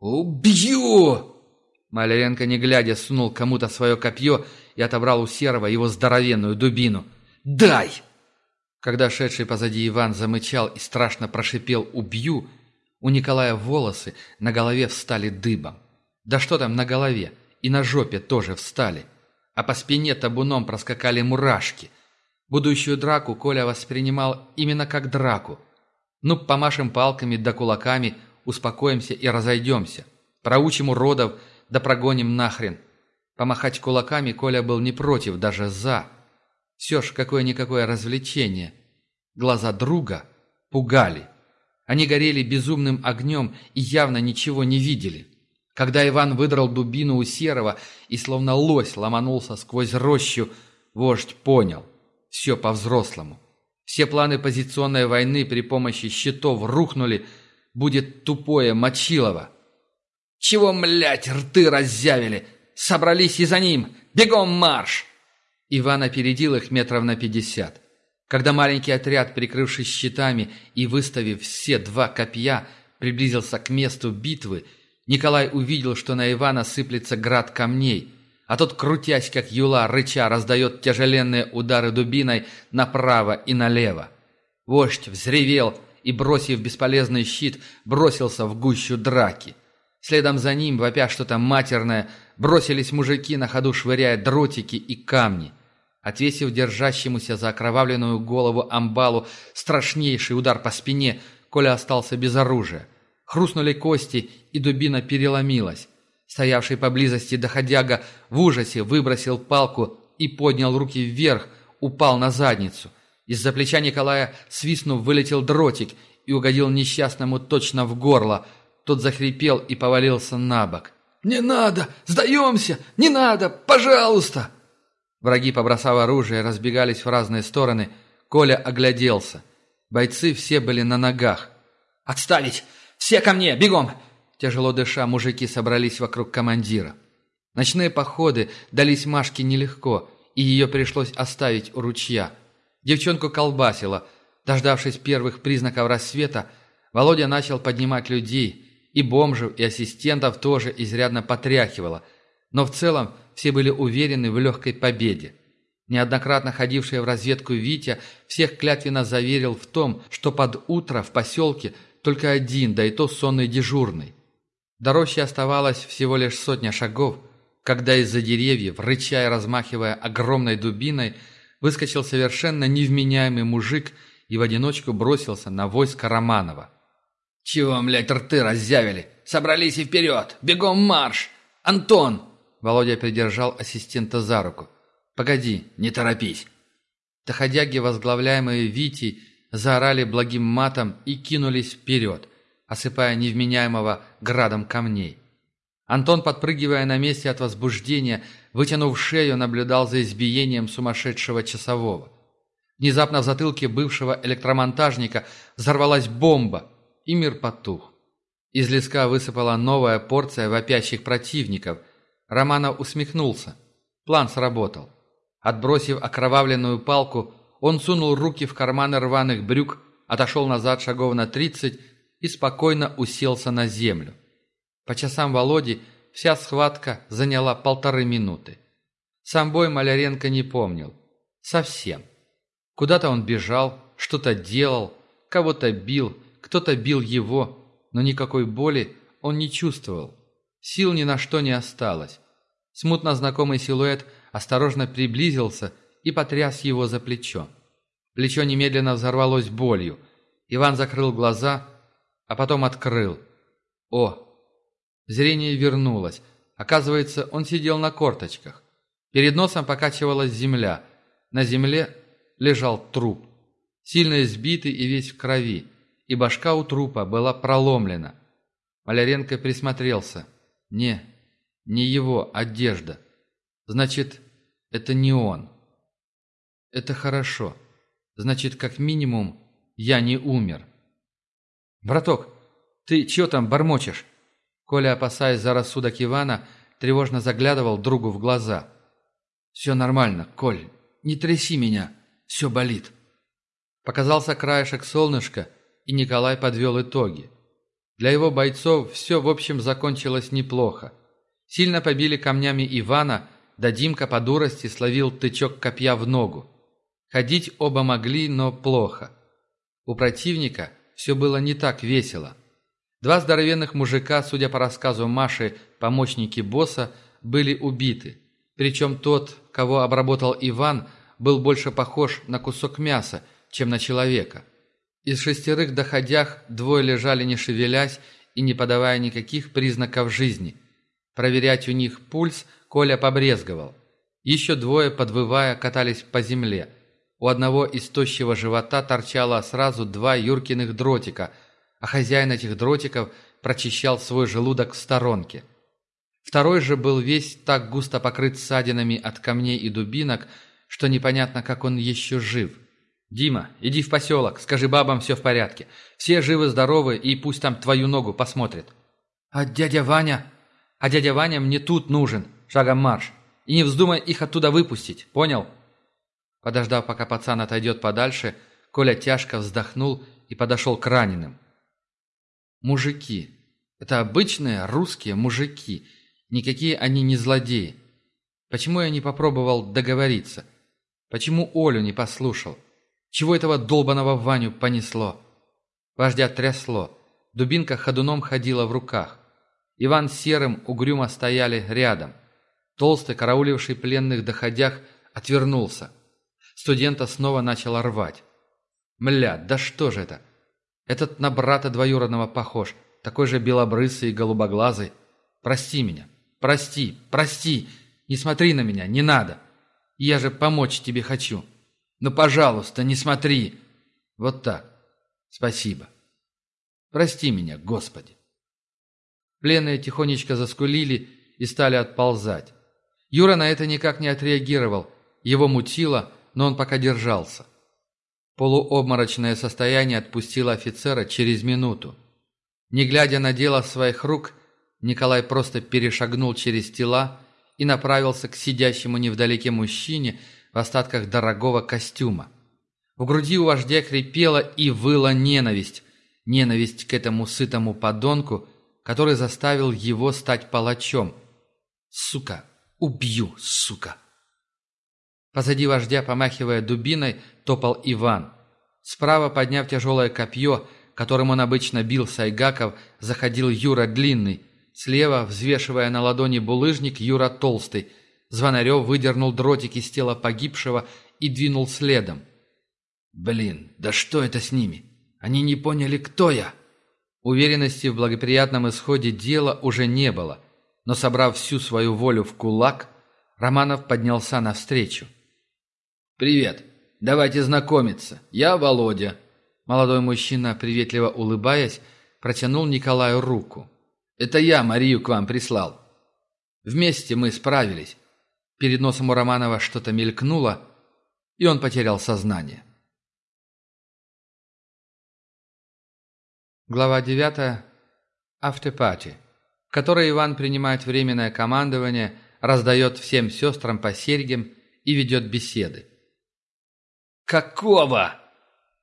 «Убью!» Маляренко, не глядя, сунул кому-то свое копье и отобрал у Серого его здоровенную дубину. «Дай!» Когда шедший позади Иван замычал и страшно прошипел «убью», у Николая волосы на голове встали дыбом. Да что там на голове, и на жопе тоже встали. А по спине табуном проскакали мурашки. Будущую драку Коля воспринимал именно как драку. Ну, помашем палками да кулаками, успокоимся и разойдемся. Проучим уродов, да прогоним нахрен. Помахать кулаками Коля был не против, даже за. Все ж какое-никакое развлечение. Глаза друга пугали. Они горели безумным огнем и явно ничего не видели. Когда Иван выдрал дубину у Серого и словно лось ломанулся сквозь рощу, вождь понял. Все по-взрослому. Все планы позиционной войны при помощи щитов рухнули, будет тупое Мочилово. «Чего, млять, рты раззявили? Собрались и за ним! Бегом марш!» Иван опередил их метров на пятьдесят. Когда маленький отряд, прикрывшись щитами и выставив все два копья, приблизился к месту битвы, Николай увидел, что на Ивана сыплется град камней, а тот, крутясь как юла, рыча, раздает тяжеленные удары дубиной направо и налево. Вождь взревел и, бросив бесполезный щит, бросился в гущу драки. Следом за ним, вопя что-то матерное, бросились мужики, на ходу швыряя дротики и камни. Отвесив держащемуся за окровавленную голову амбалу страшнейший удар по спине, Коля остался без оружия. Хрустнули кости, и дубина переломилась. Стоявший поблизости доходяга в ужасе выбросил палку и поднял руки вверх, упал на задницу. Из-за плеча Николая, свистнув, вылетел дротик и угодил несчастному точно в горло. Тот захрипел и повалился на бок. «Не надо! Сдаемся! Не надо! Пожалуйста!» Враги, побросав оружие, разбегались в разные стороны. Коля огляделся. Бойцы все были на ногах. «Отставить! Все ко мне! Бегом!» Тяжело дыша, мужики собрались вокруг командира. Ночные походы дались Машке нелегко, и ее пришлось оставить у ручья. Девчонку колбасило. Дождавшись первых признаков рассвета, Володя начал поднимать людей, и бомжев, и ассистентов тоже изрядно потряхивало. Но в целом все были уверены в легкой победе. Неоднократно ходивший в разведку Витя всех клятвенно заверил в том, что под утро в поселке только один, да и то сонный дежурный. До рощи оставалось всего лишь сотня шагов, когда из-за деревьев, рыча и размахивая огромной дубиной, выскочил совершенно невменяемый мужик и в одиночку бросился на войско Романова. «Чего, млядь, рты раззявили? Собрались и вперед! Бегом марш! Антон!» Володя придержал ассистента за руку. «Погоди, не торопись». Доходяги, возглавляемые Витей, заорали благим матом и кинулись вперед, осыпая невменяемого градом камней. Антон, подпрыгивая на месте от возбуждения, вытянув шею, наблюдал за избиением сумасшедшего часового. Внезапно в затылке бывшего электромонтажника взорвалась бомба, и мир потух. Из леска высыпала новая порция вопящих противников – Романов усмехнулся. План сработал. Отбросив окровавленную палку, он сунул руки в карманы рваных брюк, отошел назад шагов на тридцать и спокойно уселся на землю. По часам Володи вся схватка заняла полторы минуты. Сам бой Маляренко не помнил. Совсем. Куда-то он бежал, что-то делал, кого-то бил, кто-то бил его, но никакой боли он не чувствовал. Сил ни на что не осталось. Смутно знакомый силуэт осторожно приблизился и потряс его за плечо. Плечо немедленно взорвалось болью. Иван закрыл глаза, а потом открыл. О! Зрение вернулось. Оказывается, он сидел на корточках. Перед носом покачивалась земля. На земле лежал труп. Сильно избитый и весь в крови. И башка у трупа была проломлена. Маляренко присмотрелся. Не, не его одежда. Значит, это не он. Это хорошо. Значит, как минимум, я не умер. «Браток, ты чё там бормочешь?» Коля, опасаясь за рассудок Ивана, тревожно заглядывал другу в глаза. «Все нормально, Коль, не тряси меня, все болит». Показался краешек солнышка, и Николай подвел итоги. Для его бойцов все, в общем, закончилось неплохо. Сильно побили камнями Ивана, да Димка по дурости словил тычок копья в ногу. Ходить оба могли, но плохо. У противника все было не так весело. Два здоровенных мужика, судя по рассказу Маши, помощники босса, были убиты. Причем тот, кого обработал Иван, был больше похож на кусок мяса, чем на человека. Из шестерых доходях двое лежали не шевелясь и не подавая никаких признаков жизни. Проверять у них пульс Коля побрезговал. Еще двое, подвывая, катались по земле – у одного из тощего живота торчало сразу два юркиных дротика, а хозяин этих дротиков прочищал свой желудок в сторонке. Второй же был весь так густо покрыт ссадинами от камней и дубинок, что непонятно, как он еще жив. «Дима, иди в поселок, скажи бабам, все в порядке. Все живы-здоровы, и пусть там твою ногу посмотрят». «А дядя Ваня?» «А дядя Ваня мне тут нужен, шагом марш. И не вздумай их оттуда выпустить, понял?» Подождав, пока пацан отойдет подальше, Коля тяжко вздохнул и подошел к раненым. Мужики. Это обычные русские мужики. Никакие они не злодеи. Почему я не попробовал договориться? Почему Олю не послушал? Чего этого долбаного Ваню понесло? Вождя трясло. Дубинка ходуном ходила в руках. Иван с Серым угрюмо стояли рядом. Толстый, карауливший пленных доходях, отвернулся. Студента снова начала рвать. «Мля, да что же это? Этот на брата двоюродного похож, такой же белобрысый и голубоглазый. Прости меня, прости, прости, не смотри на меня, не надо. Я же помочь тебе хочу. Ну, пожалуйста, не смотри. Вот так. Спасибо. Прости меня, Господи». Пленные тихонечко заскулили и стали отползать. Юра на это никак не отреагировал. Его мутило, но он пока держался. Полуобморочное состояние отпустило офицера через минуту. Не глядя на дело своих рук, Николай просто перешагнул через тела и направился к сидящему невдалеке мужчине в остатках дорогого костюма. В груди у вождя хрипела и выла ненависть. Ненависть к этому сытому подонку, который заставил его стать палачом. «Сука! Убью, сука!» Позади вождя, помахивая дубиной, топал Иван. Справа, подняв тяжелое копье, которым он обычно бил Сайгаков, заходил Юра Длинный. Слева, взвешивая на ладони булыжник, Юра Толстый. Звонарев выдернул дротик из тела погибшего и двинул следом. «Блин, да что это с ними? Они не поняли, кто я!» Уверенности в благоприятном исходе дела уже не было, но, собрав всю свою волю в кулак, Романов поднялся навстречу. «Привет. Давайте знакомиться. Я Володя». Молодой мужчина, приветливо улыбаясь, протянул Николаю руку. «Это я Марию к вам прислал. Вместе мы справились». Перед носом у Романова что-то мелькнуло, и он потерял сознание. Глава 9. Автопати, в которой Иван принимает временное командование, раздает всем сестрам по серьгам и ведет беседы. «Какого?»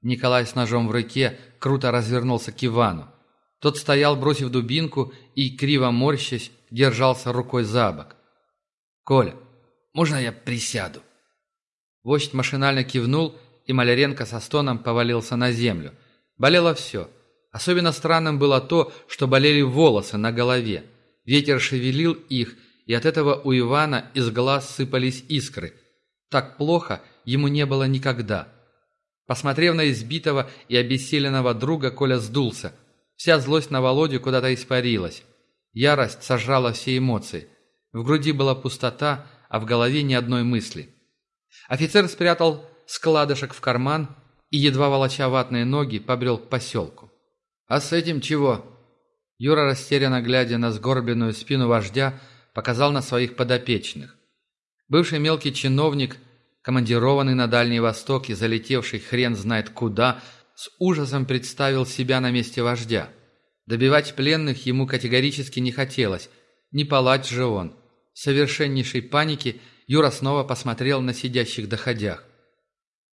Николай с ножом в руке круто развернулся к Ивану. Тот стоял, бросив дубинку, и, криво морщась, держался рукой за бок. «Коля, можно я присяду?» Вождь машинально кивнул, и Маляренко со стоном повалился на землю. Болело все. Особенно странным было то, что болели волосы на голове. Ветер шевелил их, и от этого у Ивана из глаз сыпались искры. Так плохо, ему не было никогда. Посмотрев на избитого и обессиленного друга, Коля сдулся. Вся злость на Володю куда-то испарилась. Ярость сожрала все эмоции. В груди была пустота, а в голове ни одной мысли. Офицер спрятал складышек в карман и, едва волоча ватные ноги, побрел к поселку. «А с этим чего?» Юра, растерянно глядя на сгорбленную спину вождя, показал на своих подопечных. Бывший мелкий чиновник, командированный на Дальний Восток и залетевший хрен знает куда, с ужасом представил себя на месте вождя. Добивать пленных ему категорически не хотелось, не палач же он. В совершеннейшей панике Юра снова посмотрел на сидящих доходях.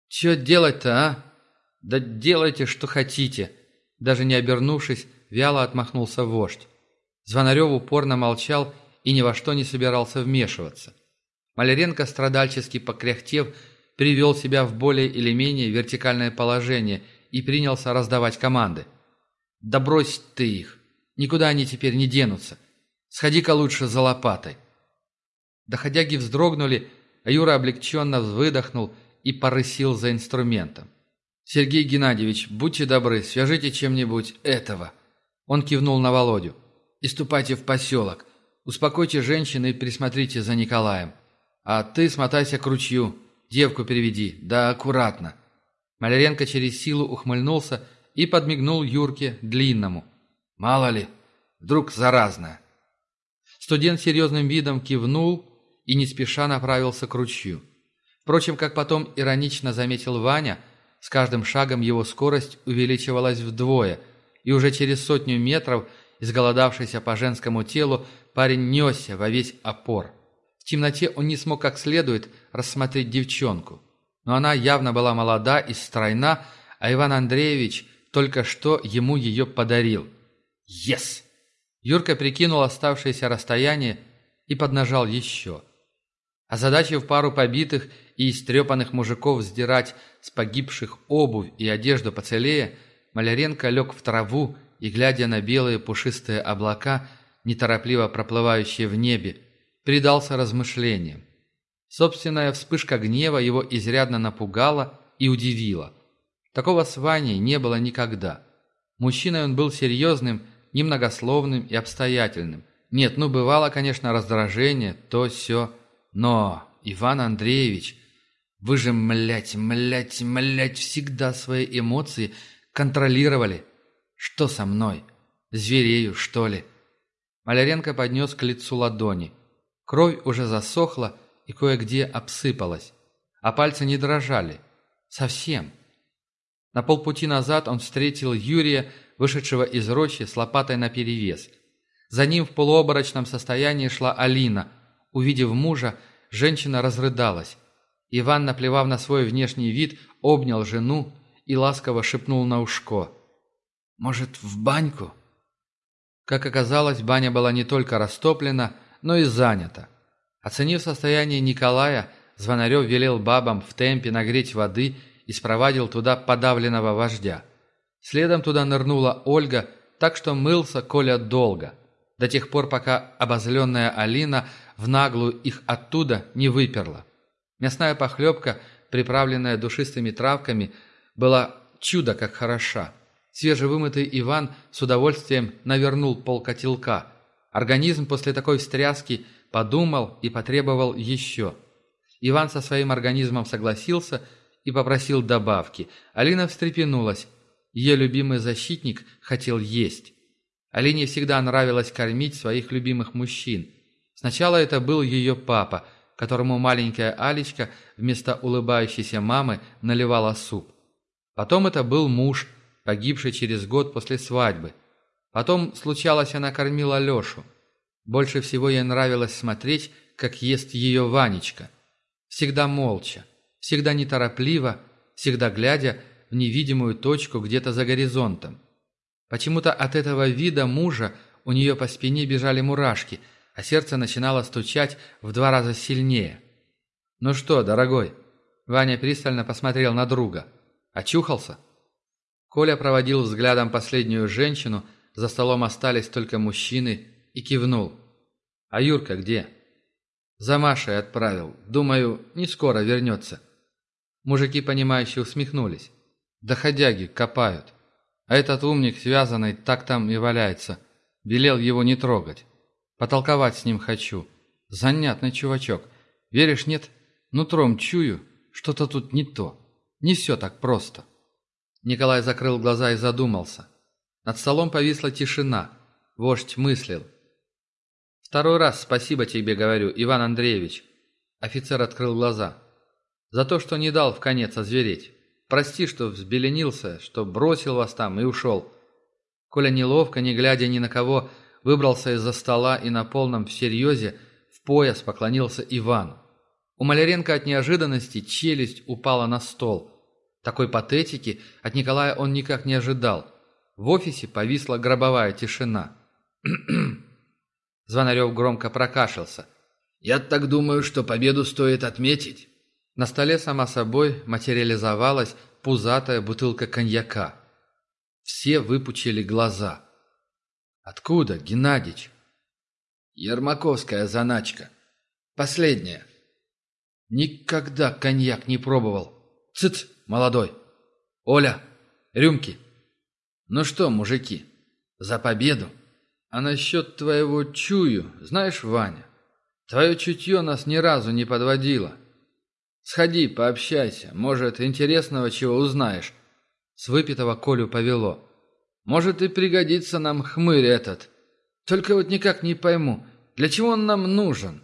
«Чё делать-то, а? Да делайте, что хотите!» Даже не обернувшись, вяло отмахнулся вождь. Звонарев упорно молчал и ни во что не собирался вмешиваться. Маляренко, страдальчески покряхтев, привел себя в более или менее вертикальное положение и принялся раздавать команды. «Да брось ты их! Никуда они теперь не денутся! Сходи-ка лучше за лопатой!» Доходяги вздрогнули, а Юра облегченно выдохнул и порысил за инструментом. «Сергей Геннадьевич, будьте добры, свяжите чем-нибудь этого!» Он кивнул на Володю. «И ступайте в поселок. Успокойте женщин и присмотрите за Николаем. А ты смотайся к ручью, девку переведи, да аккуратно». Маляренко через силу ухмыльнулся и подмигнул Юрке длинному. «Мало ли, вдруг заразная». Студент серьезным видом кивнул и не спеша направился к ручью. Впрочем, как потом иронично заметил Ваня, с каждым шагом его скорость увеличивалась вдвое, и уже через сотню метров, изголодавшийся по женскому телу, парень несся во весь опор. В темноте он не смог как следует рассмотреть девчонку. Но она явно была молода и стройна, а Иван Андреевич только что ему ее подарил. «Ес!» Юрка прикинул оставшееся расстояние и поднажал еще – Озадачив пару побитых и истрепанных мужиков сдирать с погибших обувь и одежду поцелее, Маляренко лег в траву и, глядя на белые пушистые облака, неторопливо проплывающие в небе, предался размышлениям. Собственная вспышка гнева его изрядно напугала и удивила. Такого с Ваней не было никогда. Мужчиной он был серьезным, немногословным и обстоятельным. Нет, ну бывало, конечно, раздражение, то все но, Иван Андреевич, вы же, млять, млять, млять, всегда свои эмоции контролировали. Что со мной? Зверею, что ли?» Маляренко поднес к лицу ладони. Кровь уже засохла и кое-где обсыпалась, а пальцы не дрожали. Совсем. На полпути назад он встретил Юрия, вышедшего из рощи с лопатой наперевес. За ним в полуоборочном состоянии шла Алина – Увидев мужа, женщина разрыдалась. Иван, наплевав на свой внешний вид, обнял жену и ласково шепнул на ушко. «Может, в баньку?» Как оказалось, баня была не только растоплена, но и занята. Оценив состояние Николая, Звонарев велел бабам в темпе нагреть воды и спровадил туда подавленного вождя. Следом туда нырнула Ольга, так что мылся Коля долго, до тех пор, пока обозленная Алина в наглую их оттуда не выперла. Мясная похлебка, приправленная душистыми травками, была чудо как хороша. Свежевымытый Иван с удовольствием навернул полкотелка. Организм после такой встряски подумал и потребовал еще. Иван со своим организмом согласился и попросил добавки. Алина встрепенулась. Ее любимый защитник хотел есть. Алине всегда нравилось кормить своих любимых мужчин. Сначала это был ее папа, которому маленькая Алечка вместо улыбающейся мамы наливала суп. Потом это был муж, погибший через год после свадьбы. Потом, случалось, она кормила Лешу. Больше всего ей нравилось смотреть, как ест ее Ванечка. Всегда молча, всегда неторопливо, всегда глядя в невидимую точку где-то за горизонтом. Почему-то от этого вида мужа у нее по спине бежали мурашки – а сердце начинало стучать в два раза сильнее. «Ну что, дорогой?» Ваня пристально посмотрел на друга. «Очухался?» Коля проводил взглядом последнюю женщину, за столом остались только мужчины, и кивнул. «А Юрка где?» «За Машей отправил. Думаю, не скоро вернется». Мужики, понимающие, усмехнулись. «Доходяги копают. А этот умник, связанный, так там и валяется. Велел его не трогать». Потолковать с ним хочу. Занятный чувачок. Веришь, нет? Нутром чую, что-то тут не то. Не все так просто». Николай закрыл глаза и задумался. Над столом повисла тишина. Вождь мыслил. «Второй раз спасибо тебе говорю, Иван Андреевич». Офицер открыл глаза. «За то, что не дал в конец озвереть. Прости, что взбеленился, что бросил вас там и ушел». Коля неловко, не глядя ни на кого, выбрался из-за стола и на полном всерьезе в пояс поклонился Ивану. У Маляренко от неожиданности челюсть упала на стол. Такой патетики от Николая он никак не ожидал. В офисе повисла гробовая тишина. Звонарев громко прокашлялся. «Я так думаю, что победу стоит отметить». На столе сама собой материализовалась пузатая бутылка коньяка. Все выпучили глаза. «Откуда, Геннадич?» «Ермаковская заначка. Последняя». «Никогда коньяк не пробовал. Цыц, молодой. Оля, рюмки». «Ну что, мужики, за победу?» «А насчет твоего чую, знаешь, Ваня, твое чутье нас ни разу не подводило. Сходи, пообщайся, может, интересного чего узнаешь». С выпитого Колю повело. «Может, и пригодится нам хмырь этот. Только вот никак не пойму, для чего он нам нужен?»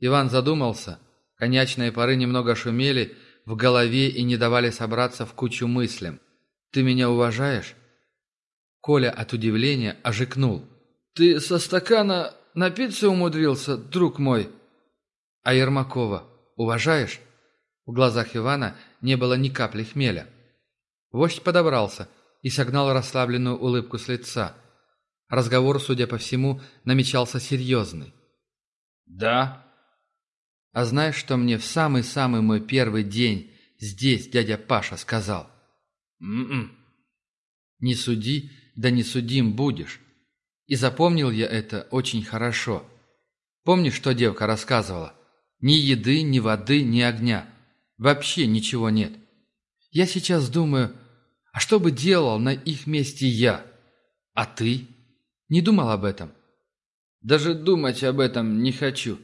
Иван задумался. Конячные пары немного шумели в голове и не давали собраться в кучу мыслям. «Ты меня уважаешь?» Коля от удивления ожикнул. «Ты со стакана напиться умудрился, друг мой?» «А Ермакова уважаешь?» В глазах Ивана не было ни капли хмеля. Вождь подобрался и согнал расслабленную улыбку с лица. Разговор, судя по всему, намечался серьезный. «Да?» «А знаешь, что мне в самый-самый мой первый день здесь дядя Паша сказал?» «М-м». «Не суди, да не судим будешь. И запомнил я это очень хорошо. Помнишь, что девка рассказывала? Ни еды, ни воды, ни огня. Вообще ничего нет. Я сейчас думаю, а что бы делал на их месте я? А ты? Не думал об этом? Даже думать об этом не хочу.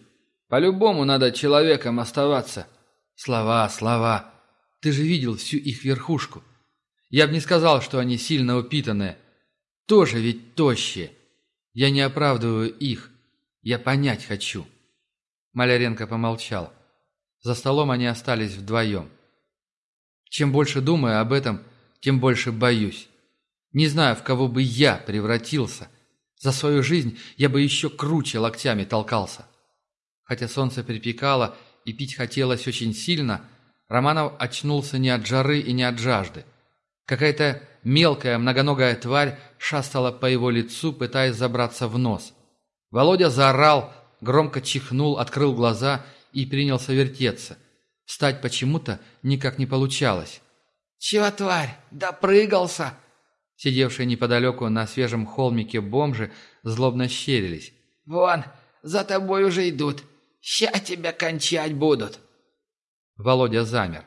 По-любому надо человеком оставаться. Слова, слова. Ты же видел всю их верхушку. Я бы не сказал, что они сильно упитанные. Тоже ведь тощие. Я не оправдываю их. Я понять хочу». Маляренко помолчал. За столом они остались вдвоем. Чем больше думаю об этом, тем больше боюсь. Не знаю, в кого бы я превратился. За свою жизнь я бы еще круче локтями толкался. Хотя солнце припекало и пить хотелось очень сильно, Романов очнулся не от жары и не от жажды. Какая-то мелкая многоногая тварь шастала по его лицу, пытаясь забраться в нос. Володя заорал, громко чихнул, открыл глаза и принялся вертеться. Встать почему-то никак не получалось. «Чего, тварь, допрыгался?» Сидевшие неподалеку на свежем холмике бомжи злобно щерились. «Вон, за тобой уже идут. Ща тебя кончать будут!» Володя замер.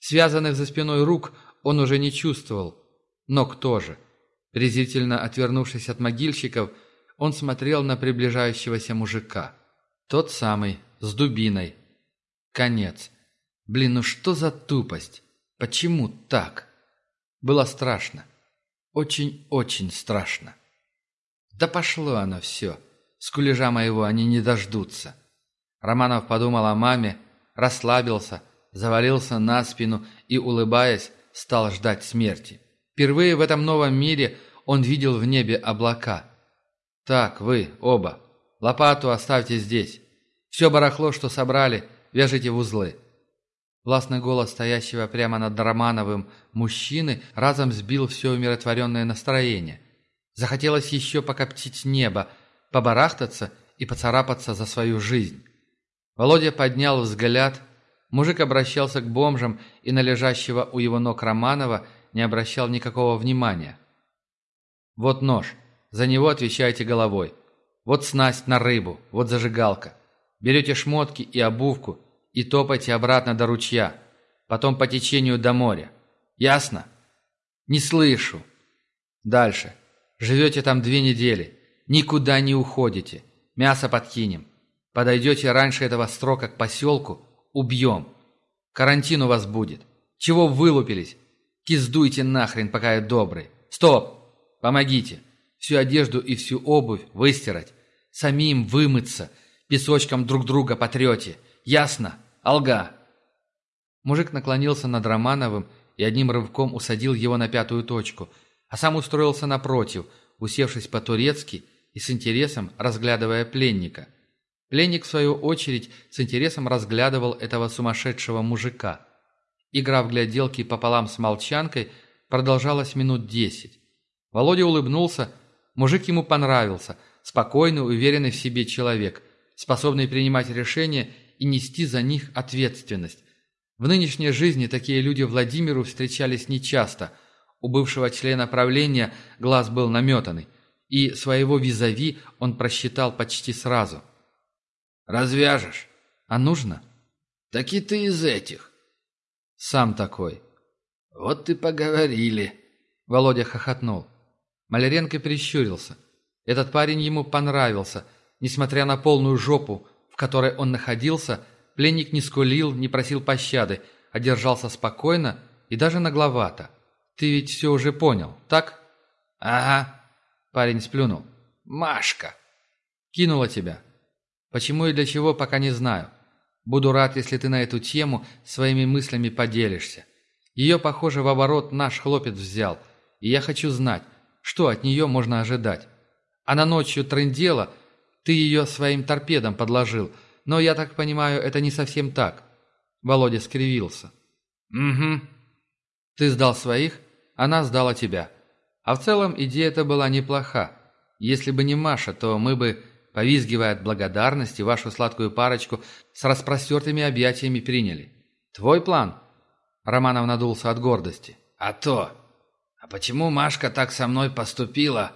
Связанных за спиной рук он уже не чувствовал. Ног тоже. Презрительно отвернувшись от могильщиков, он смотрел на приближающегося мужика. Тот самый, с дубиной. Конец. Блин, ну что за тупость? Почему так? Было страшно. Очень-очень страшно. Да пошло оно все. Скулежа моего они не дождутся. Романов подумал о маме, расслабился, завалился на спину и, улыбаясь, стал ждать смерти. Впервые в этом новом мире он видел в небе облака. «Так, вы, оба, лопату оставьте здесь. Все барахло, что собрали, вяжите в узлы». Властный голос стоящего прямо над Романовым мужчины разом сбил все умиротворенное настроение. Захотелось еще покоптить небо, побарахтаться и поцарапаться за свою жизнь. Володя поднял взгляд. Мужик обращался к бомжам и на лежащего у его ног Романова не обращал никакого внимания. «Вот нож. За него отвечайте головой. Вот снасть на рыбу. Вот зажигалка. Берете шмотки и обувку и топайте обратно до ручья. Потом по течению до моря. Ясно? Не слышу. Дальше. Живете там две недели. Никуда не уходите. Мясо подкинем. Подойдете раньше этого срока к поселку – убьем. Карантин у вас будет. Чего вылупились? Киздуйте нахрен, пока я добрый. Стоп! Помогите. всю одежду и всю обувь выстирать, самим вымыться, песочком друг друга потрете. Ясно? Алга!» Мужик наклонился над Романовым и одним рывком усадил его на пятую точку, а сам устроился напротив, усевшись по-турецки и с интересом разглядывая пленника. Пленник, в свою очередь, с интересом разглядывал этого сумасшедшего мужика. Игра в гляделки пополам с молчанкой продолжалась минут десять. Володя улыбнулся, мужик ему понравился, спокойный, уверенный в себе человек, способный принимать решения и нести за них ответственность. В нынешней жизни такие люди Владимиру встречались нечасто. У бывшего члена правления глаз был наметанный, и своего визави он просчитал почти сразу. «Развяжешь? А нужно?» «Так и ты из этих». «Сам такой». «Вот ты поговорили». Володя хохотнул. Маляренко прищурился. Этот парень ему понравился. Несмотря на полную жопу, в которой он находился, Пленник не скулил, не просил пощады, а держался спокойно и даже нагловато. Ты ведь все уже понял, так? Ага. Парень сплюнул. Машка. Кинула тебя. Почему и для чего, пока не знаю. Буду рад, если ты на эту тему своими мыслями поделишься. Ее, похоже, в оборот наш хлопец взял, и я хочу знать, что от нее можно ожидать. Она ночью трындела, ты ее своим торпедом подложил, но я так понимаю, это не совсем так». Володя скривился. «Угу». «Ты сдал своих, она сдала тебя. А в целом идея эта была неплоха. Если бы не Маша, то мы бы, повизгивая от благодарности, вашу сладкую парочку с распростертыми объятиями приняли. Твой план?» Романов надулся от гордости. «А то! А почему Машка так со мной поступила?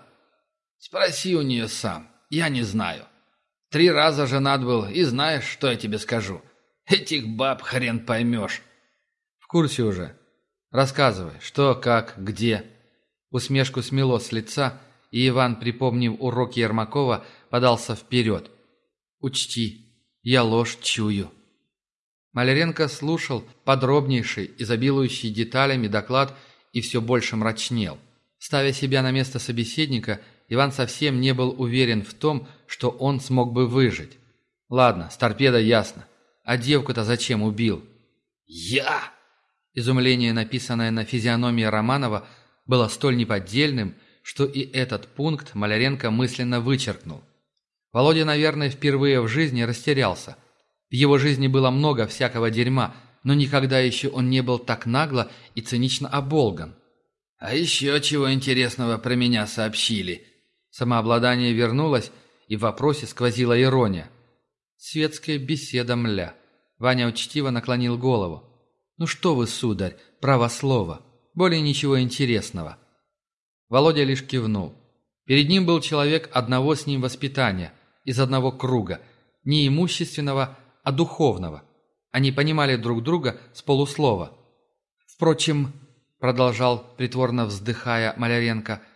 Спроси у нее сам. Я не знаю. Три раза женат был, и знаешь, что я тебе скажу? Этих баб хрен поймешь. В курсе уже. Рассказывай, что, как, где. Усмешку смело с лица, и Иван, припомнив уроки Ермакова, подался вперед. Учти, я ложь чую. Маляренко слушал подробнейший, изобилующий деталями доклад и все больше мрачнел. Ставя себя на место собеседника, Иван совсем не был уверен в том, что он смог бы выжить. Ладно, с торпедой ясно. А девку-то зачем убил? «Я!» Изумление, написанное на физиономии Романова, было столь неподдельным, что и этот пункт Маляренко мысленно вычеркнул. Володя, наверное, впервые в жизни растерялся. В его жизни было много всякого дерьма, но никогда еще он не был так нагло и цинично оболган. «А еще чего интересного про меня сообщили?» Самообладание вернулось, и в вопросе сквозила ирония. «Светская беседа, мля». Ваня учтиво наклонил голову. «Ну что вы, сударь, право слова. Более ничего интересного». Володя лишь кивнул. Перед ним был человек одного с ним воспитания, из одного круга, не имущественного, а духовного. Они понимали друг друга с полуслова. «Впрочем», — продолжал, притворно вздыхая Маляренко, —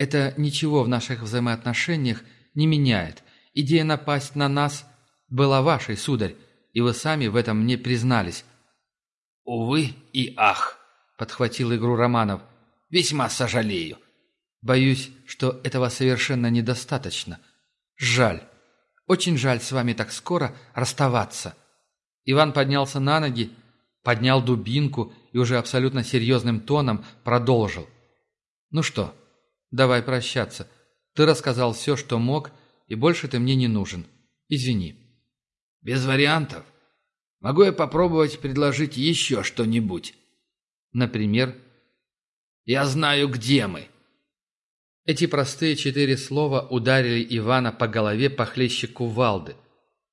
это ничего в наших взаимоотношениях не меняет. Идея напасть на нас была вашей, сударь, и вы сами в этом мне признались». «Увы и ах», — подхватил игру Романов. «Весьма сожалею». «Боюсь, что этого совершенно недостаточно. Жаль. Очень жаль с вами так скоро расставаться». Иван поднялся на ноги, поднял дубинку и уже абсолютно серьезным тоном продолжил. «Ну что, Давай прощаться. Ты рассказал все, что мог, и больше ты мне не нужен. Извини». «Без вариантов. Могу я попробовать предложить еще что-нибудь?» «Например?» «Я знаю, где мы». Эти простые четыре слова ударили Ивана по голове похлеще кувалды.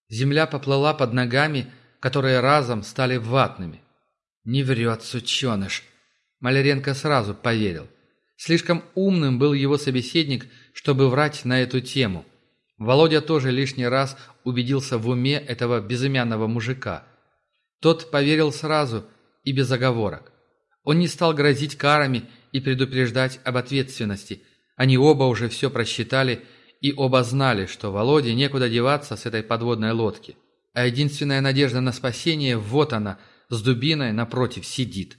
Земля поплыла под ногами, которые разом стали ватными. «Не врет, сученыш!» Маляренко сразу поверил. Слишком умным был его собеседник, чтобы врать на эту тему. Володя тоже лишний раз убедился в уме этого безымянного мужика. Тот поверил сразу и без оговорок. Он не стал грозить карами и предупреждать об ответственности. Они оба уже все просчитали и оба знали, что Володе некуда деваться с этой подводной лодки. А единственная надежда на спасение – вот она, с дубиной напротив сидит.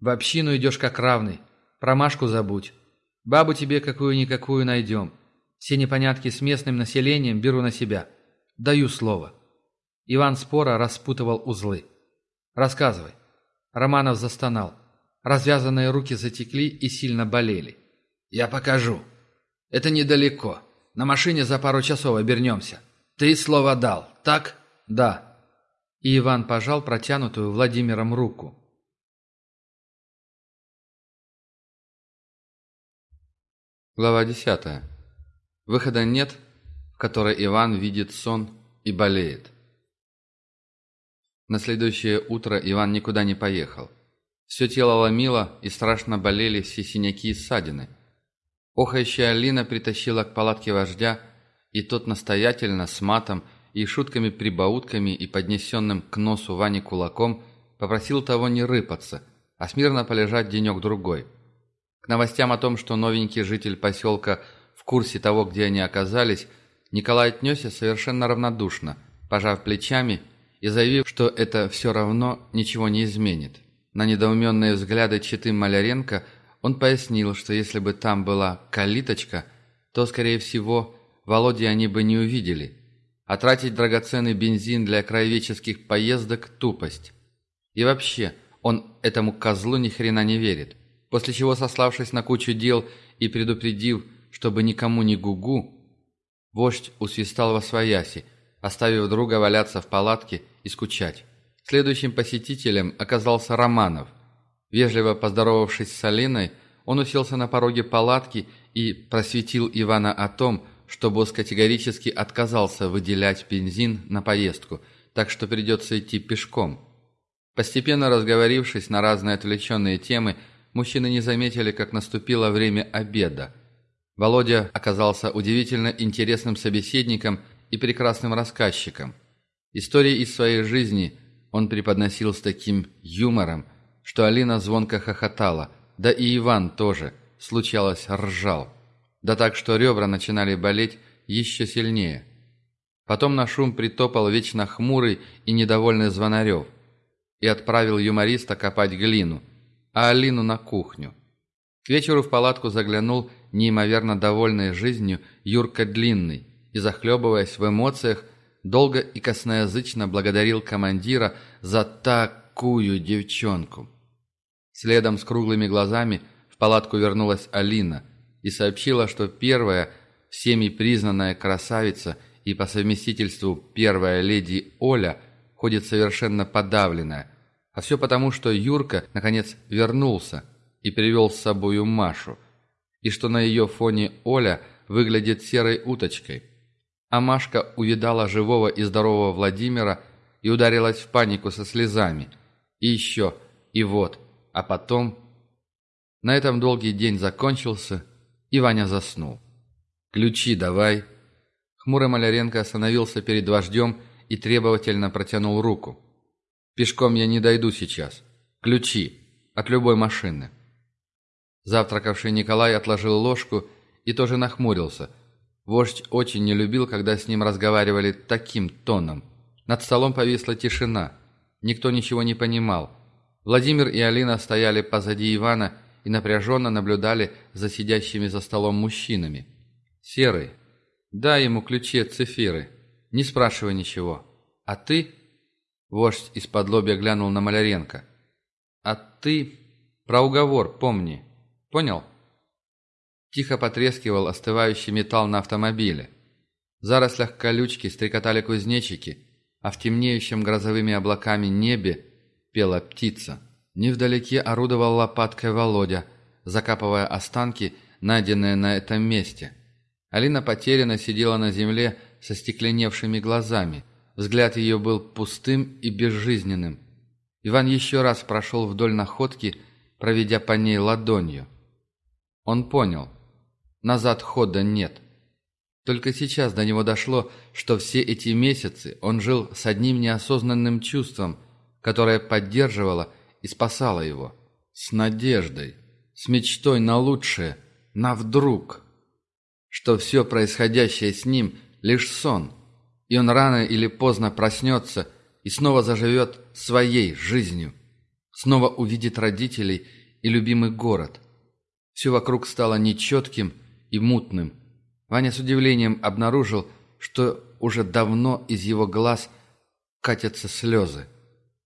В общину идешь как равный, Промашку забудь. Бабу тебе какую-никакую найдем. Все непонятки с местным населением беру на себя. Даю слово». Иван спора распутывал узлы. «Рассказывай». Романов застонал. Развязанные руки затекли и сильно болели. «Я покажу. Это недалеко. На машине за пару часов обернемся. Ты слово дал, так?» «Да». И Иван пожал протянутую Владимиром руку. Глава десятая. Выхода нет, в которой Иван видит сон и болеет. На следующее утро Иван никуда не поехал. Все тело ломило и страшно болели все синяки и ссадины. Охающая Алина притащила к палатке вождя, и тот настоятельно, с матом и шутками-прибаутками и поднесенным к носу Вани кулаком попросил того не рыпаться, а смирно полежать денек-другой – к новостям о том, что новенький житель поселка в курсе того, где они оказались, Николай отнесся совершенно равнодушно, пожав плечами и заявив, что это все равно ничего не изменит. На недоуменные взгляды Читы Маляренко он пояснил, что если бы там была калиточка, то, скорее всего, Володе они бы не увидели. А тратить драгоценный бензин для краеведческих поездок – тупость. И вообще, он этому козлу ни хрена не верит после чего, сославшись на кучу дел и предупредив, чтобы никому не гугу, вождь усвистал во свояси, оставив друга валяться в палатке и скучать. Следующим посетителем оказался Романов. Вежливо поздоровавшись с Алиной, он уселся на пороге палатки и просветил Ивана о том, что босс категорически отказался выделять бензин на поездку, так что придется идти пешком. Постепенно разговорившись на разные отвлеченные темы, мужчины не заметили, как наступило время обеда. Володя оказался удивительно интересным собеседником и прекрасным рассказчиком. Истории из своей жизни он преподносил с таким юмором, что Алина звонко хохотала, да и Иван тоже, случалось, ржал. Да так, что ребра начинали болеть еще сильнее. Потом на шум притопал вечно хмурый и недовольный Звонарев и отправил юмориста копать глину – а Алину на кухню. К вечеру в палатку заглянул неимоверно довольный жизнью Юрка Длинный и, захлебываясь в эмоциях, долго и косноязычно благодарил командира за такую девчонку. Следом с круглыми глазами в палатку вернулась Алина и сообщила, что первая, всеми признанная красавица и по совместительству первая леди Оля ходит совершенно подавленная, а все потому, что Юрка, наконец, вернулся и привел с собою Машу, и что на ее фоне Оля выглядит серой уточкой. А Машка увидала живого и здорового Владимира и ударилась в панику со слезами. И еще, и вот, а потом... На этом долгий день закончился, и Ваня заснул. «Ключи давай!» Хмурый Маляренко остановился перед вождем и требовательно протянул руку. Пешком я не дойду сейчас. Ключи. От любой машины». Завтракавший Николай отложил ложку и тоже нахмурился. Вождь очень не любил, когда с ним разговаривали таким тоном. Над столом повисла тишина. Никто ничего не понимал. Владимир и Алина стояли позади Ивана и напряженно наблюдали за сидящими за столом мужчинами. «Серый, дай ему ключи от цифиры. Не спрашивай ничего. А ты Вождь из-под лобья глянул на Маляренко. «А ты про уговор помни. Понял?» Тихо потрескивал остывающий металл на автомобиле. В зарослях колючки стрекотали кузнечики, а в темнеющем грозовыми облаками небе пела птица. Невдалеке орудовал лопаткой Володя, закапывая останки, найденные на этом месте. Алина потерянно сидела на земле со стекленевшими глазами – Взгляд ее был пустым и безжизненным. Иван еще раз прошел вдоль находки, проведя по ней ладонью. Он понял. Назад хода нет. Только сейчас до него дошло, что все эти месяцы он жил с одним неосознанным чувством, которое поддерживало и спасало его. С надеждой, с мечтой на лучшее, на вдруг. Что все происходящее с ним — лишь сон — и он рано или поздно проснется и снова заживет своей жизнью, снова увидит родителей и любимый город. Все вокруг стало нечетким и мутным. Ваня с удивлением обнаружил, что уже давно из его глаз катятся слезы.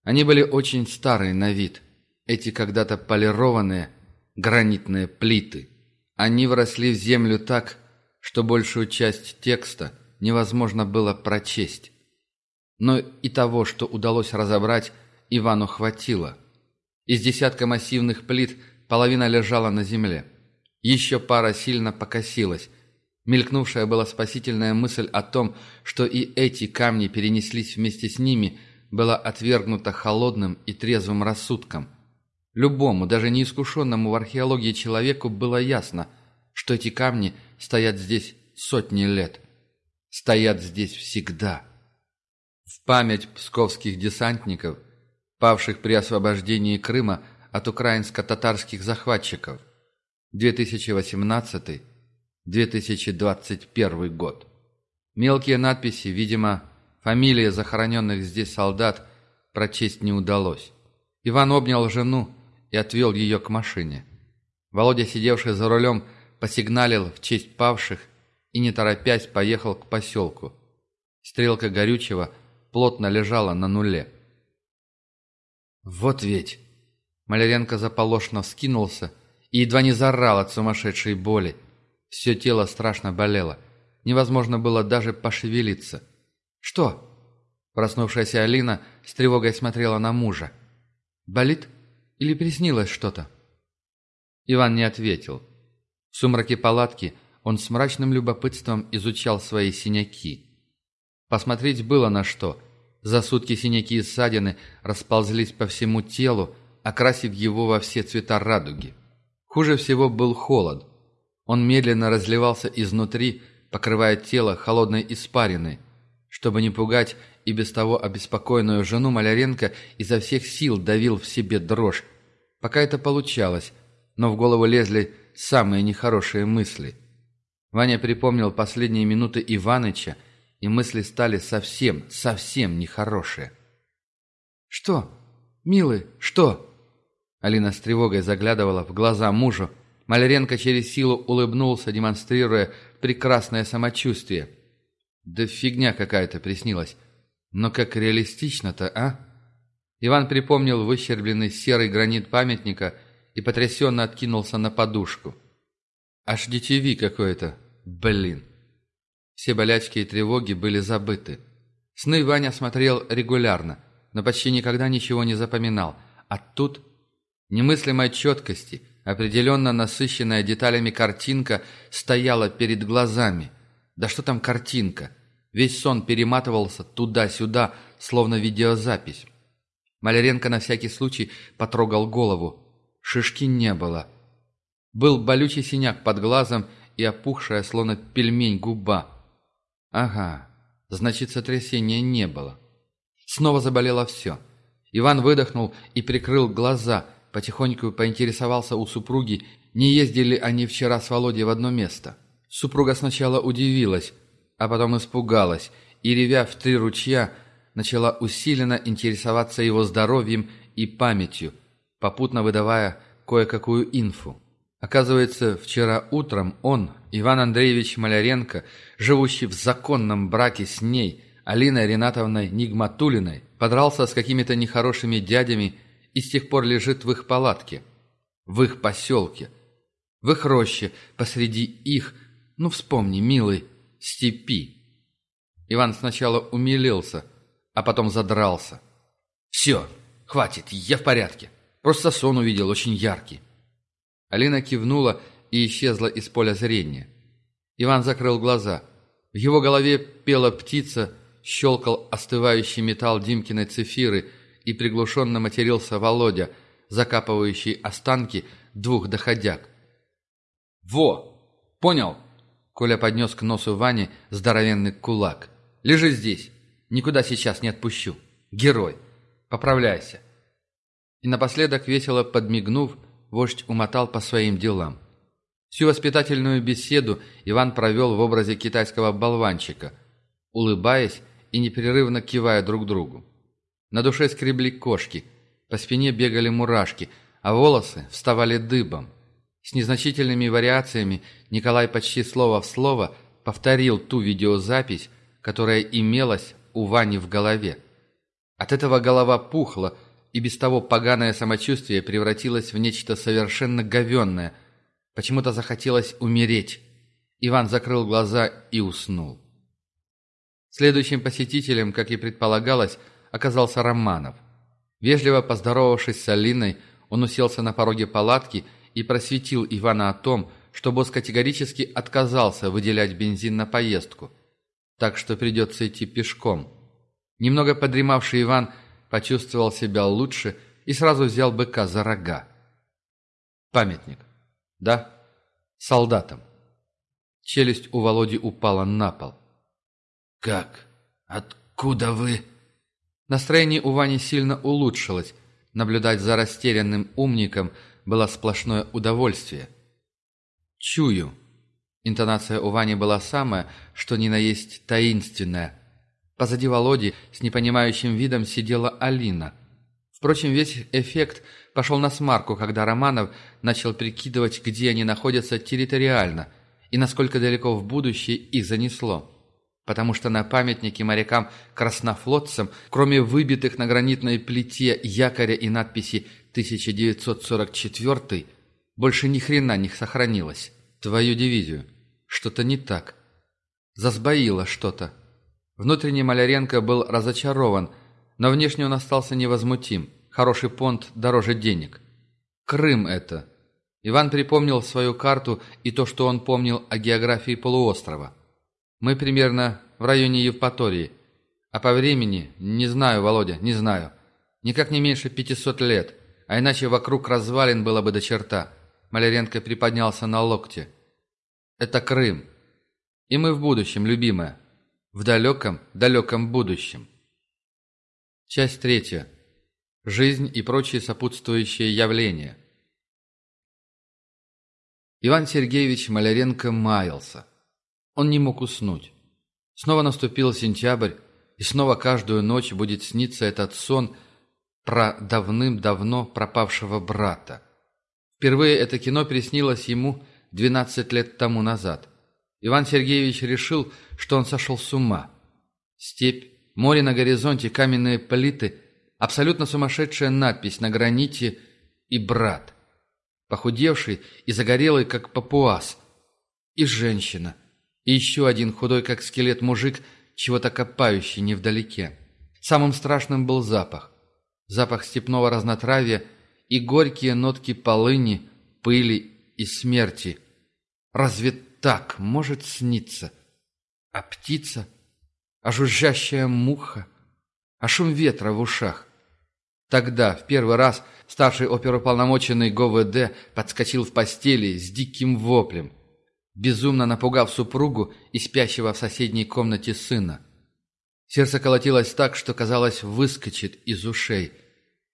Они были очень старые на вид. Эти когда-то полированные гранитные плиты. Они вросли в землю так, что большую часть текста невозможно было прочесть. Но и того, что удалось разобрать, Ивану хватило. Из десятка массивных плит половина лежала на земле. Еще пара сильно покосилась. Мелькнувшая была спасительная мысль о том, что и эти камни перенеслись вместе с ними, была отвергнута холодным и трезвым рассудком. Любому, даже неискушенному в археологии человеку было ясно, что эти камни стоят здесь сотни лет. Стоят здесь всегда. В память псковских десантников, павших при освобождении Крыма от украинско-татарских захватчиков. 2018-2021 год. Мелкие надписи, видимо, фамилии захороненных здесь солдат прочесть не удалось. Иван обнял жену и отвел ее к машине. Володя, сидевший за рулем, посигналил в честь павших и, не торопясь, поехал к поселку. Стрелка горючего плотно лежала на нуле. «Вот ведь!» Маляренко заполошно вскинулся и едва не заорал от сумасшедшей боли. Все тело страшно болело. Невозможно было даже пошевелиться. «Что?» Проснувшаяся Алина с тревогой смотрела на мужа. «Болит? Или приснилось что-то?» Иван не ответил. В сумраке палатки он с мрачным любопытством изучал свои синяки. Посмотреть было на что. За сутки синяки и ссадины расползлись по всему телу, окрасив его во все цвета радуги. Хуже всего был холод. Он медленно разливался изнутри, покрывая тело холодной испариной. Чтобы не пугать и без того обеспокоенную жену Маляренко изо всех сил давил в себе дрожь. Пока это получалось, но в голову лезли самые нехорошие мысли. Ваня припомнил последние минуты Иваныча, и мысли стали совсем, совсем нехорошие. «Что? Милый, что?» Алина с тревогой заглядывала в глаза мужу. Маляренко через силу улыбнулся, демонстрируя прекрасное самочувствие. «Да фигня какая-то приснилась. Но как реалистично-то, а?» Иван припомнил выщербленный серый гранит памятника и потрясенно откинулся на подушку. «Аж DTV какое-то. Блин!» Все болячки и тревоги были забыты. Сны Ваня смотрел регулярно, но почти никогда ничего не запоминал. А тут Немыслимой четкости, определенно насыщенная деталями картинка стояла перед глазами. Да что там картинка? Весь сон перематывался туда-сюда, словно видеозапись. Маляренко на всякий случай потрогал голову. Шишки не было. Был болючий синяк под глазом и опухшая, словно пельмень, губа. Ага, значит, сотрясения не было. Снова заболело все. Иван выдохнул и прикрыл глаза – Потихоньку поинтересовался у супруги, не ездили они вчера с Володей в одно место. Супруга сначала удивилась, а потом испугалась и, ревя в три ручья, начала усиленно интересоваться его здоровьем и памятью, попутно выдавая кое-какую инфу. Оказывается, вчера утром он, Иван Андреевич Маляренко, живущий в законном браке с ней, Алиной Ринатовной Нигматулиной, подрался с какими-то нехорошими дядями и с тех пор лежит в их палатке, в их поселке, в их роще, посреди их, ну вспомни, милый, степи. Иван сначала умилился, а потом задрался. «Все, хватит, я в порядке. Просто сон увидел очень яркий». Алина кивнула и исчезла из поля зрения. Иван закрыл глаза. В его голове пела птица, щелкал остывающий металл Димкиной цифиры – и приглушенно матерился Володя, закапывающий останки двух доходяг. «Во! Понял?» Коля поднес к носу Вани здоровенный кулак. «Лежи здесь. Никуда сейчас не отпущу. Герой. Поправляйся». И напоследок, весело подмигнув, вождь умотал по своим делам. Всю воспитательную беседу Иван провел в образе китайского болванчика, улыбаясь и непрерывно кивая друг другу. На душе скребли кошки, по спине бегали мурашки, а волосы вставали дыбом. С незначительными вариациями Николай почти слово в слово повторил ту видеозапись, которая имелась у Вани в голове. От этого голова пухла, и без того поганое самочувствие превратилось в нечто совершенно говенное. Почему-то захотелось умереть. Иван закрыл глаза и уснул. Следующим посетителем, как и предполагалось, оказался Романов. Вежливо поздоровавшись с Алиной, он уселся на пороге палатки и просветил Ивана о том, что босс категорически отказался выделять бензин на поездку, так что придется идти пешком. Немного подремавший Иван почувствовал себя лучше и сразу взял быка за рога. Памятник. Да? Солдатам. Челюсть у Володи упала на пол. «Как? Откуда вы?» Настроение у Вани сильно улучшилось. Наблюдать за растерянным умником было сплошное удовольствие. «Чую». Интонация у Вани была самая, что ни на есть таинственная. Позади Володи с непонимающим видом сидела Алина. Впрочем, весь эффект пошел на смарку, когда Романов начал прикидывать, где они находятся территориально и насколько далеко в будущее их занесло потому что на памятнике морякам-краснофлотцам, кроме выбитых на гранитной плите якоря и надписи 1944, больше ни хрена не сохранилось. Твою дивизию. Что-то не так. Засбоило что-то. Внутренне Маляренко был разочарован, но внешне он остался невозмутим. Хороший понт дороже денег. Крым это. Иван припомнил свою карту и то, что он помнил о географии полуострова. Мы примерно в районе Евпатории. А по времени, не знаю, Володя, не знаю. Никак не меньше пятисот лет. А иначе вокруг развалин было бы до черта. Маляренко приподнялся на локте. Это Крым. И мы в будущем, любимая. В далеком, далеком будущем. Часть третья. Жизнь и прочие сопутствующие явления. Иван Сергеевич Маляренко маялся. Он не мог уснуть. Снова наступил сентябрь, и снова каждую ночь будет сниться этот сон про давным-давно пропавшего брата. Впервые это кино приснилось ему 12 лет тому назад. Иван Сергеевич решил, что он сошел с ума. Степь, море на горизонте, каменные плиты, абсолютно сумасшедшая надпись на граните и брат. Похудевший и загорелый, как папуас. И женщина – и еще один худой, как скелет мужик, чего-то копающий невдалеке. Самым страшным был запах. Запах степного разнотравья и горькие нотки полыни, пыли и смерти. Разве так может сниться? А птица? А жужжащая муха? А шум ветра в ушах? Тогда, в первый раз, старший оперуполномоченный ГОВД подскочил в постели с диким воплем безумно напугав супругу и спящего в соседней комнате сына. Сердце колотилось так, что, казалось, выскочит из ушей.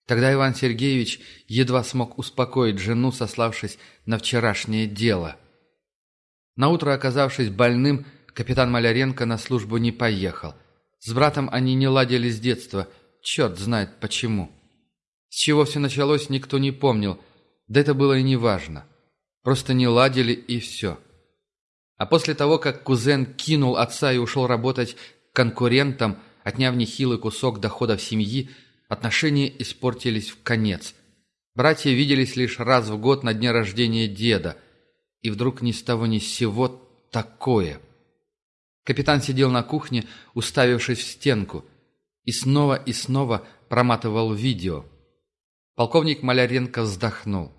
Тогда Иван Сергеевич едва смог успокоить жену, сославшись на вчерашнее дело. Наутро, оказавшись больным, капитан Маляренко на службу не поехал. С братом они не ладили с детства, черт знает почему. С чего все началось, никто не помнил, да это было и не важно. Просто не ладили и все. А после того, как кузен кинул отца и ушел работать конкурентом, отняв нехилый кусок доходов семьи, отношения испортились в конец. Братья виделись лишь раз в год на дне рождения деда. И вдруг ни с того ни с сего такое. Капитан сидел на кухне, уставившись в стенку, и снова и снова проматывал видео. Полковник Маляренко вздохнул.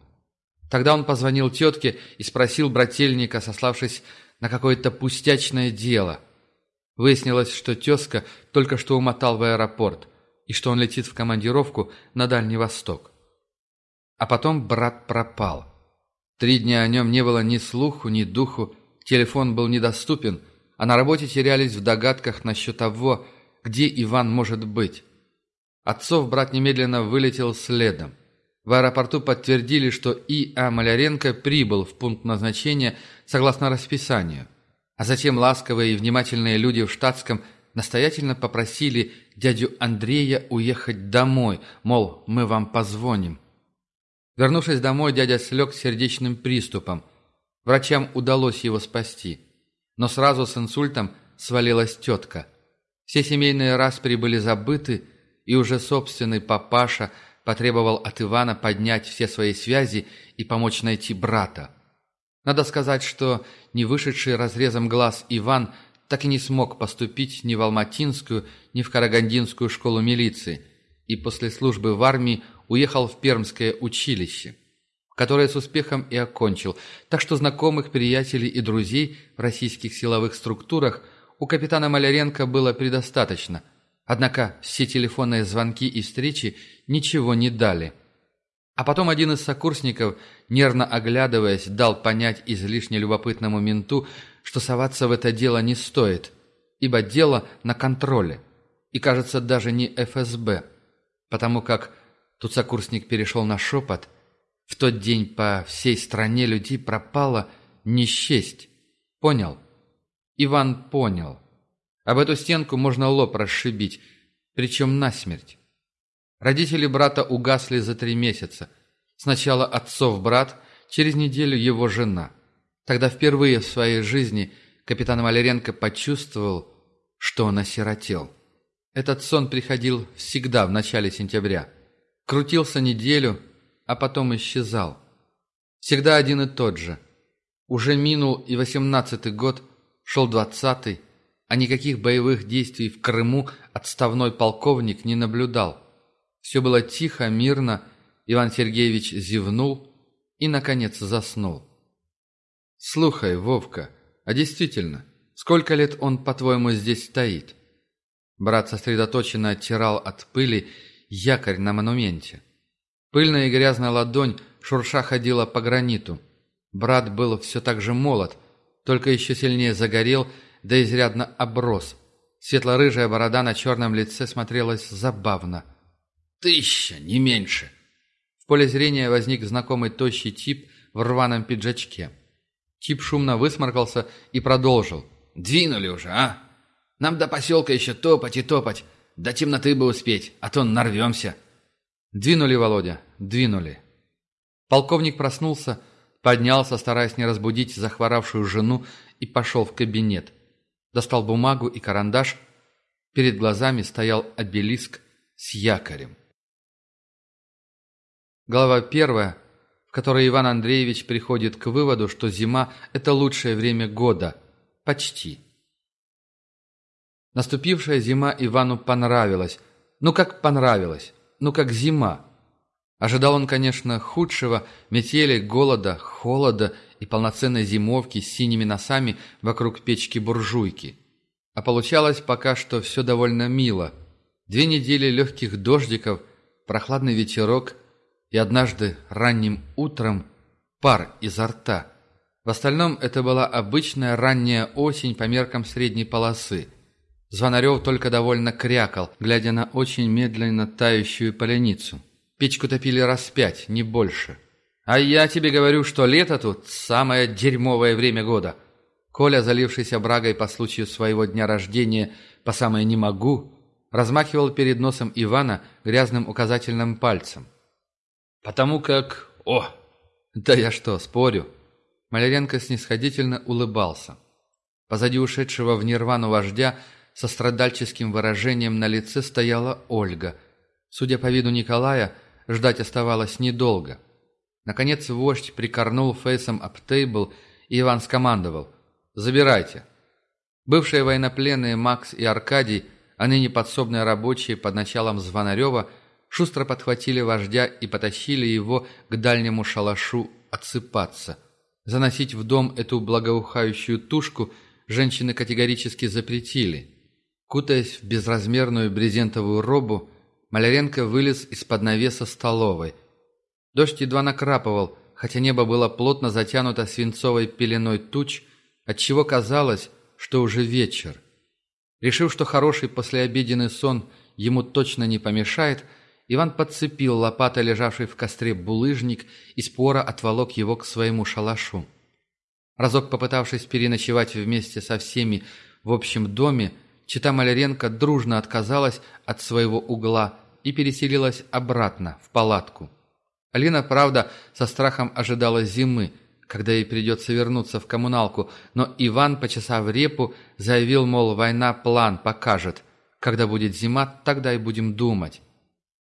Тогда он позвонил тетке и спросил брательника, сославшись на какое-то пустячное дело. Выяснилось, что тезка только что умотал в аэропорт и что он летит в командировку на Дальний Восток. А потом брат пропал. Три дня о нем не было ни слуху, ни духу, телефон был недоступен, а на работе терялись в догадках насчет того, где Иван может быть. Отцов брат немедленно вылетел следом. В аэропорту подтвердили, что И.А. Маляренко прибыл в пункт назначения согласно расписанию. А затем ласковые и внимательные люди в штатском настоятельно попросили дядю Андрея уехать домой, мол, мы вам позвоним. Вернувшись домой, дядя слег с сердечным приступом. Врачам удалось его спасти. Но сразу с инсультом свалилась тетка. Все семейные распри были забыты, и уже собственный папаша потребовал от Ивана поднять все свои связи и помочь найти брата. Надо сказать, что не вышедший разрезом глаз Иван так и не смог поступить ни в Алматинскую, ни в Карагандинскую школу милиции, и после службы в армии уехал в Пермское училище, которое с успехом и окончил, так что знакомых, приятелей и друзей в российских силовых структурах у капитана Маляренко было предостаточно – Однако все телефонные звонки и встречи ничего не дали. А потом один из сокурсников, нервно оглядываясь, дал понять излишне любопытному менту, что соваться в это дело не стоит, ибо дело на контроле. И, кажется, даже не ФСБ, потому как, тут сокурсник перешел на шепот, в тот день по всей стране людей пропало не. Понял? Иван понял. Об эту стенку можно лоб расшибить, причем насмерть. Родители брата угасли за три месяца. Сначала отцов брат, через неделю его жена. Тогда впервые в своей жизни капитан Маляренко почувствовал, что он осиротел. Этот сон приходил всегда в начале сентября. Крутился неделю, а потом исчезал. Всегда один и тот же. Уже минул и восемнадцатый год, шел двадцатый, а никаких боевых действий в Крыму отставной полковник не наблюдал. Все было тихо, мирно, Иван Сергеевич зевнул и, наконец, заснул. «Слухай, Вовка, а действительно, сколько лет он, по-твоему, здесь стоит?» Брат сосредоточенно оттирал от пыли якорь на монументе. Пыльная и грязная ладонь шурша ходила по граниту. Брат был все так же молод, только еще сильнее загорел да изрядно оброс. Светло-рыжая борода на черном лице смотрелась забавно. «Тысяча, не меньше!» В поле зрения возник знакомый тощий тип в рваном пиджачке. Тип шумно высморкался и продолжил. «Двинули уже, а? Нам до поселка еще топать и топать. До темноты бы успеть, а то нарвемся». «Двинули, Володя, двинули». Полковник проснулся, поднялся, стараясь не разбудить захворавшую жену, и пошел в кабинет достал бумагу и карандаш. Перед глазами стоял обелиск с якорем. Глава первая, в которой Иван Андреевич приходит к выводу, что зима – это лучшее время года. Почти. Наступившая зима Ивану понравилась. Ну как понравилась? Ну как зима. Ожидал он, конечно, худшего – метели, голода, холода и полноценной зимовки с синими носами вокруг печки-буржуйки. А получалось пока что все довольно мило. Две недели легких дождиков, прохладный ветерок и однажды ранним утром пар изо рта. В остальном это была обычная ранняя осень по меркам средней полосы. Звонарев только довольно крякал, глядя на очень медленно тающую поляницу. Печку топили раз пять, не больше. А я тебе говорю, что лето тут самое дерьмовое время года. Коля, залившийся брагой по случаю своего дня рождения по самое «не могу», размахивал перед носом Ивана грязным указательным пальцем. Потому как... О! Да я что, спорю? Маляренко снисходительно улыбался. Позади ушедшего в нирвану вождя со страдальческим выражением на лице стояла Ольга. Судя по виду Николая, ждать оставалось недолго. Наконец вождь прикорнул фейсом об тейбл, и Иван скомандовал «Забирайте». Бывшие военнопленные Макс и Аркадий, а ныне подсобные рабочие под началом Звонарева, шустро подхватили вождя и потащили его к дальнему шалашу отсыпаться. Заносить в дом эту благоухающую тушку женщины категорически запретили. Кутаясь в безразмерную брезентовую робу, Маляренко вылез из-под навеса столовой – Дождь едва накрапывал, хотя небо было плотно затянуто свинцовой пеленой туч, отчего казалось, что уже вечер. Решив, что хороший послеобеденный сон ему точно не помешает, Иван подцепил лопатой лежавший в костре булыжник и спора отволок его к своему шалашу. Разок попытавшись переночевать вместе со всеми в общем доме, Чита Маляренко дружно отказалась от своего угла и переселилась обратно, в палатку. Алина, правда, со страхом ожидала зимы, когда ей придется вернуться в коммуналку, но Иван, почесав репу, заявил, мол, война план покажет. Когда будет зима, тогда и будем думать.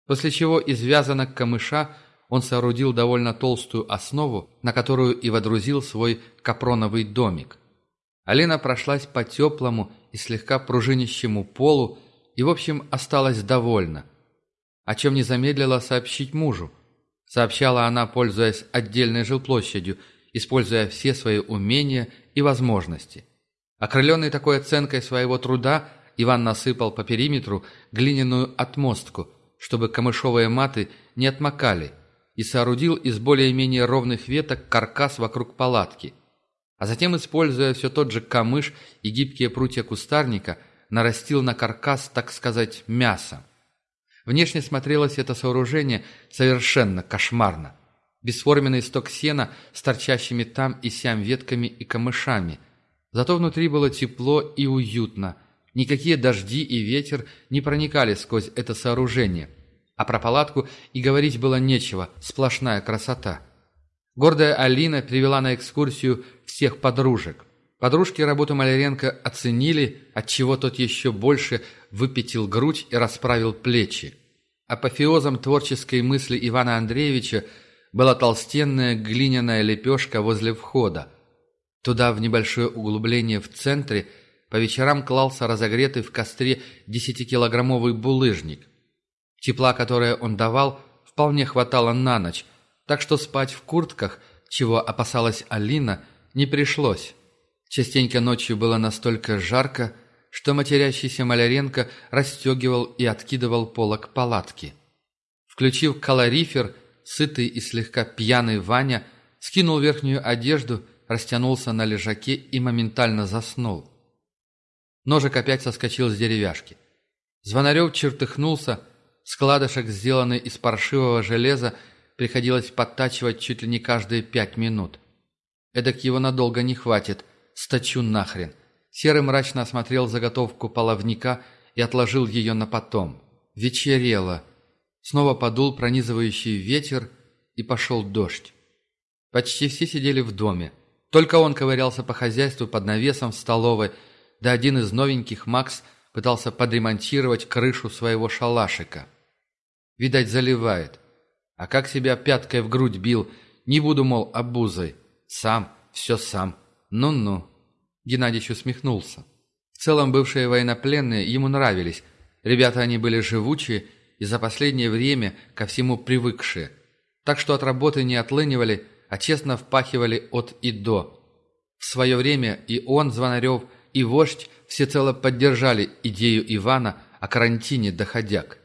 После чего из вязанок камыша он соорудил довольно толстую основу, на которую и водрузил свой капроновый домик. Алина прошлась по теплому и слегка пружинищему полу и, в общем, осталась довольна. О чем не замедлила сообщить мужу. Сообщала она, пользуясь отдельной жилплощадью, используя все свои умения и возможности. Окрыленный такой оценкой своего труда, Иван насыпал по периметру глиняную отмостку, чтобы камышовые маты не отмокали, и соорудил из более-менее ровных веток каркас вокруг палатки. А затем, используя все тот же камыш и гибкие прутья кустарника, нарастил на каркас, так сказать, мясо. Внешне смотрелось это сооружение совершенно кошмарно. Бесформенный сток сена с торчащими там и сям ветками и камышами. Зато внутри было тепло и уютно. Никакие дожди и ветер не проникали сквозь это сооружение. А про палатку и говорить было нечего, сплошная красота. Гордая Алина привела на экскурсию всех подружек. Подружки работу Маляренко оценили, отчего тот еще больше выпятил грудь и расправил плечи. Апофеозом творческой мысли Ивана Андреевича была толстенная глиняная лепешка возле входа. Туда, в небольшое углубление в центре, по вечерам клался разогретый в костре десятикилограммовый булыжник. Тепла, которое он давал, вполне хватало на ночь, так что спать в куртках, чего опасалась Алина, не пришлось. Частенько ночью было настолько жарко, что матерящийся Маляренко расстегивал и откидывал полок палатки. Включив калорифер, сытый и слегка пьяный Ваня скинул верхнюю одежду, растянулся на лежаке и моментально заснул. Ножик опять соскочил с деревяшки. Звонарев чертыхнулся, складышек, сделанный из паршивого железа, приходилось подтачивать чуть ли не каждые пять минут. Эдак его надолго не хватит – Стачу нахрен. Серый мрачно осмотрел заготовку половника и отложил ее на потом. Вечерело. Снова подул пронизывающий ветер, и пошел дождь. Почти все сидели в доме. Только он ковырялся по хозяйству под навесом в столовой, да один из новеньких, Макс, пытался подремонтировать крышу своего шалашика. Видать, заливает. А как себя пяткой в грудь бил, не буду, мол, обузой. Сам, все сам. «Ну-ну». Геннадьевич усмехнулся. В целом бывшие военнопленные ему нравились. Ребята они были живучие и за последнее время ко всему привыкшие. Так что от работы не отлынивали, а честно впахивали от и до. В свое время и он, Звонарев, и вождь всецело поддержали идею Ивана о карантине доходяг.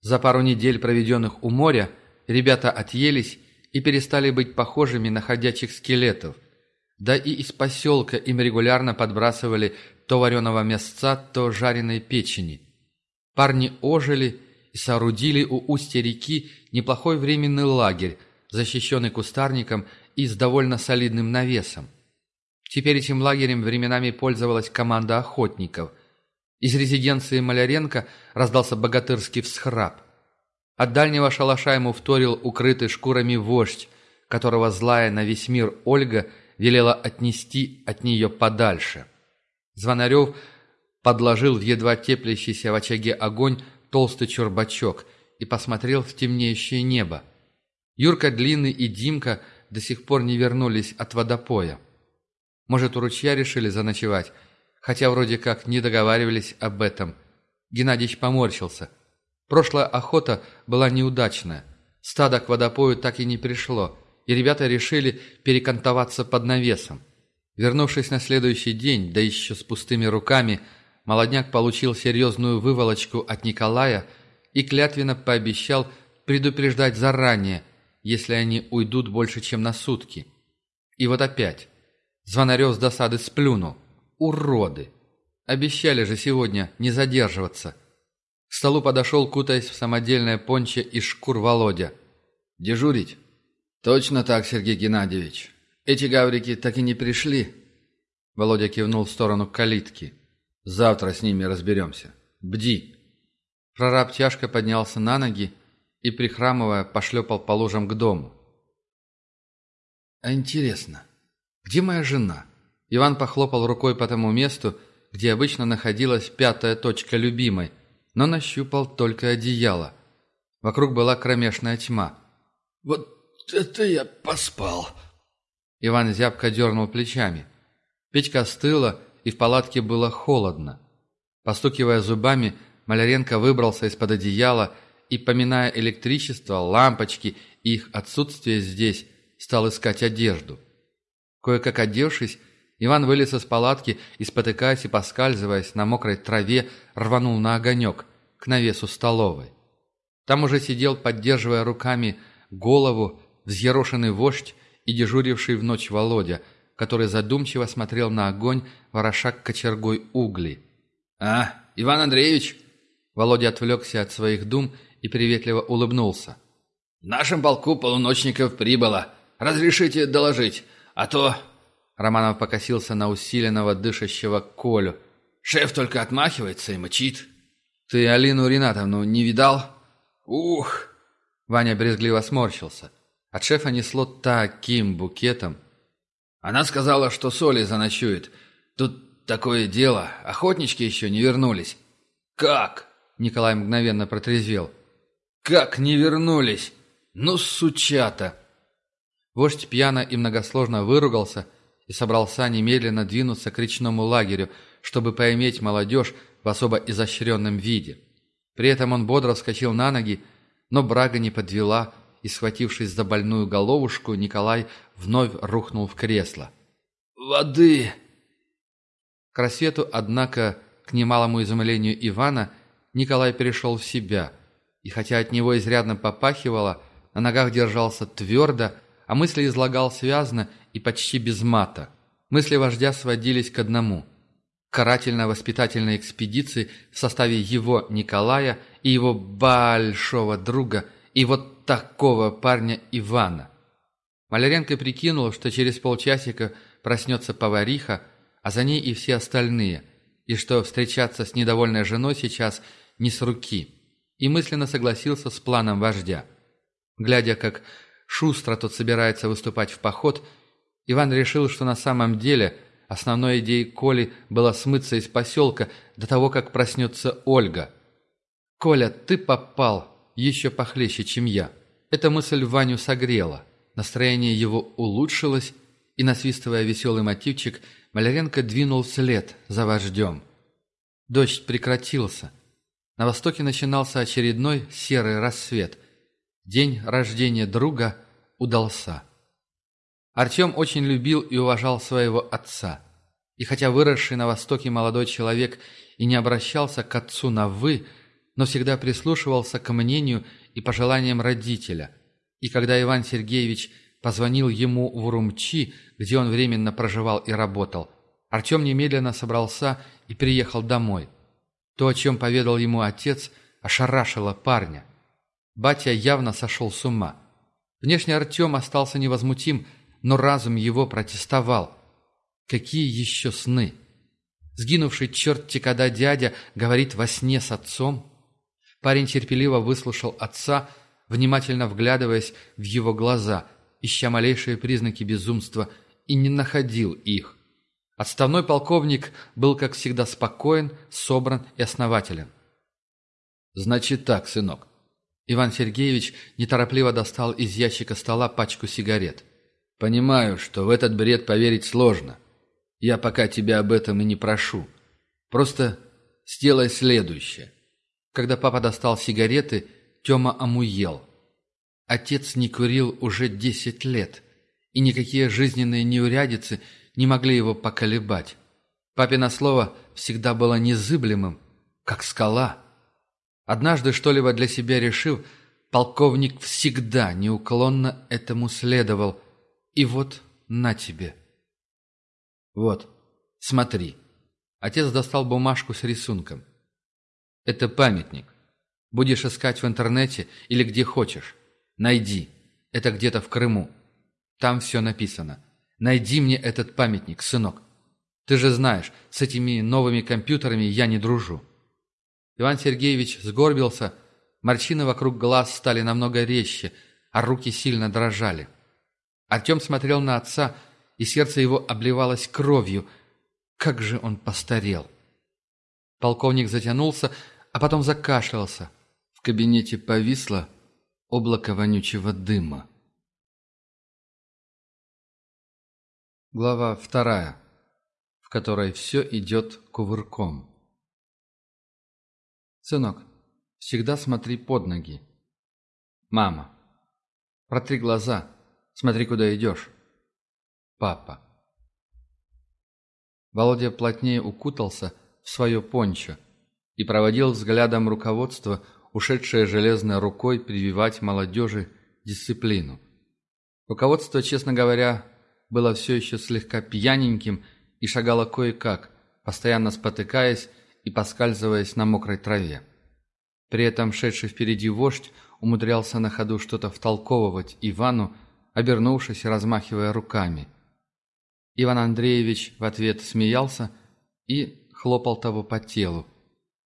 За пару недель, проведенных у моря, ребята отъелись и перестали быть похожими на ходячих скелетов. Да и из поселка им регулярно подбрасывали то вареного мясца, то жареной печени. Парни ожили и соорудили у устья реки неплохой временный лагерь, защищенный кустарником и с довольно солидным навесом. Теперь этим лагерем временами пользовалась команда охотников. Из резиденции Маляренко раздался богатырский всхрап. От дальнего шалаша ему вторил укрытый шкурами вождь, которого злая на весь мир Ольга – велела отнести от нее подальше. Звонарев подложил в едва теплящийся в очаге огонь толстый чурбачок и посмотрел в темнеющее небо. Юрка Длинный и Димка до сих пор не вернулись от водопоя. Может, у ручья решили заночевать, хотя вроде как не договаривались об этом. Геннадьевич поморщился. Прошлая охота была неудачная. Стадо к водопою так и не пришло – и ребята решили перекантоваться под навесом. Вернувшись на следующий день, да еще с пустыми руками, молодняк получил серьезную выволочку от Николая и клятвенно пообещал предупреждать заранее, если они уйдут больше, чем на сутки. И вот опять. Звонарев с досады сплюнул. Уроды! Обещали же сегодня не задерживаться. К столу подошел, кутаясь в самодельное понче из шкур Володя. «Дежурить?» «Точно так, Сергей Геннадьевич. Эти гаврики так и не пришли». Володя кивнул в сторону калитки. «Завтра с ними разберемся. Бди». Прораб тяжко поднялся на ноги и, прихрамывая, пошлепал по лужам к дому. «А интересно, где моя жена?» Иван похлопал рукой по тому месту, где обычно находилась пятая точка любимой, но нащупал только одеяло. Вокруг была кромешная тьма. «Вот это я поспал!» Иван зябко дернул плечами. Печка остыла, и в палатке было холодно. Постукивая зубами, Маляренко выбрался из-под одеяла и, поминая электричество, лампочки и их отсутствие здесь, стал искать одежду. Кое-как одевшись, Иван вылез из палатки и, спотыкаясь и поскальзываясь на мокрой траве, рванул на огонек, к навесу столовой. Там уже сидел, поддерживая руками голову, взъерошенный вождь и дежуривший в ночь Володя, который задумчиво смотрел на огонь, вороша кочергой угли. «А, Иван Андреевич!» Володя отвлекся от своих дум и приветливо улыбнулся. «В нашем полку полуночников прибыло. Разрешите доложить, а то Романов покосился на усиленного дышащего Колю. «Шеф только отмахивается и мычит». «Ты Алину Ринатовну не видал?» «Ух!» Ваня брезгливо сморщился. От шефа несло таким букетом. «Она сказала, что соли заночует. Тут такое дело. Охотнички еще не вернулись». «Как?» Николай мгновенно протрезвел. «Как не вернулись? Ну, сучата!» Вождь пьяно и многосложно выругался, и собрался немедленно двинуться к речному лагерю, чтобы поиметь молодежь в особо изощренном виде. При этом он бодро вскочил на ноги, но брага не подвела, и, схватившись за больную головушку, Николай вновь рухнул в кресло. «Воды!» К рассвету, однако, к немалому изумлению Ивана, Николай перешел в себя, и хотя от него изрядно попахивало, на ногах держался твердо, а мысли излагал связно и почти без мата. Мысли вождя сводились к одному – карательно-воспитательной экспедиции в составе его Николая и его большого друга и вот такого парня Ивана. Маляренко прикинул, что через полчасика проснется повариха, а за ней и все остальные, и что встречаться с недовольной женой сейчас не с руки, и мысленно согласился с планом вождя. Глядя, как шустро тот собирается выступать в поход – Иван решил, что на самом деле основной идеей Коли было смыться из поселка до того, как проснется Ольга. «Коля, ты попал еще похлеще, чем я». Эта мысль Ваню согрела. Настроение его улучшилось, и, насвистывая веселый мотивчик, Маляренко двинул вслед за вождем. Дождь прекратился. На востоке начинался очередной серый рассвет. День рождения друга удался. Артем очень любил и уважал своего отца. И хотя выросший на Востоке молодой человек и не обращался к отцу на «вы», но всегда прислушивался к мнению и пожеланиям родителя. И когда Иван Сергеевич позвонил ему в Урумчи, где он временно проживал и работал, Артем немедленно собрался и приехал домой. То, о чем поведал ему отец, ошарашило парня. Батя явно сошел с ума. Внешне Артем остался невозмутим, но разум его протестовал. Какие еще сны? Сгинувший черт когда дядя говорит во сне с отцом? Парень терпеливо выслушал отца, внимательно вглядываясь в его глаза, ища малейшие признаки безумства, и не находил их. Отставной полковник был, как всегда, спокоен, собран и основателен. «Значит так, сынок». Иван Сергеевич неторопливо достал из ящика стола пачку сигарет. Понимаю, что в этот бред поверить сложно. Я пока тебя об этом и не прошу. Просто сделай следующее. Когда папа достал сигареты, Тёма омуел. Отец не курил уже десять лет, и никакие жизненные неурядицы не могли его поколебать. Папино слово всегда было незыблемым, как скала. Однажды, что-либо для себя решив, полковник всегда неуклонно этому следовал – и вот на тебе. Вот, смотри. Отец достал бумажку с рисунком. Это памятник. Будешь искать в интернете или где хочешь. Найди. Это где-то в Крыму. Там все написано. Найди мне этот памятник, сынок. Ты же знаешь, с этими новыми компьютерами я не дружу. Иван Сергеевич сгорбился, Морщины вокруг глаз стали намного резче, а руки сильно дрожали. Артем смотрел на отца, и сердце его обливалось кровью. Как же он постарел! Полковник затянулся, а потом закашлялся. В кабинете повисло облако вонючего дыма. Глава вторая, в которой все идет кувырком. «Сынок, всегда смотри под ноги». «Мама, протри глаза, смотри, куда идешь». «Папа». Володя плотнее укутался в свое пончо и проводил взглядом руководство, ушедшее железной рукой прививать молодежи дисциплину. Руководство, честно говоря, было все еще слегка пьяненьким и шагало кое-как, постоянно спотыкаясь и поскальзываясь на мокрой траве. При этом шедший впереди вождь умудрялся на ходу что-то втолковывать Ивану, обернувшись размахивая руками. Иван Андреевич в ответ смеялся и хлопал того по телу.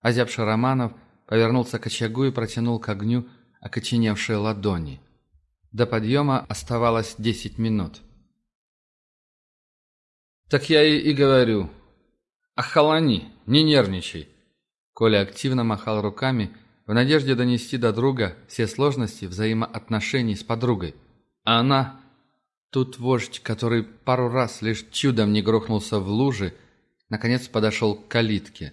Озябший Романов повернулся к очагу и протянул к огню окоченевшие ладони. До подъема оставалось десять минут. «Так я и, и говорю. Охолони, не нервничай». Коля активно махал руками в надежде донести до друга все сложности взаимоотношений с подругой. А она... Тут вождь, который пару раз лишь чудом не грохнулся в лужи, наконец подошел к калитке.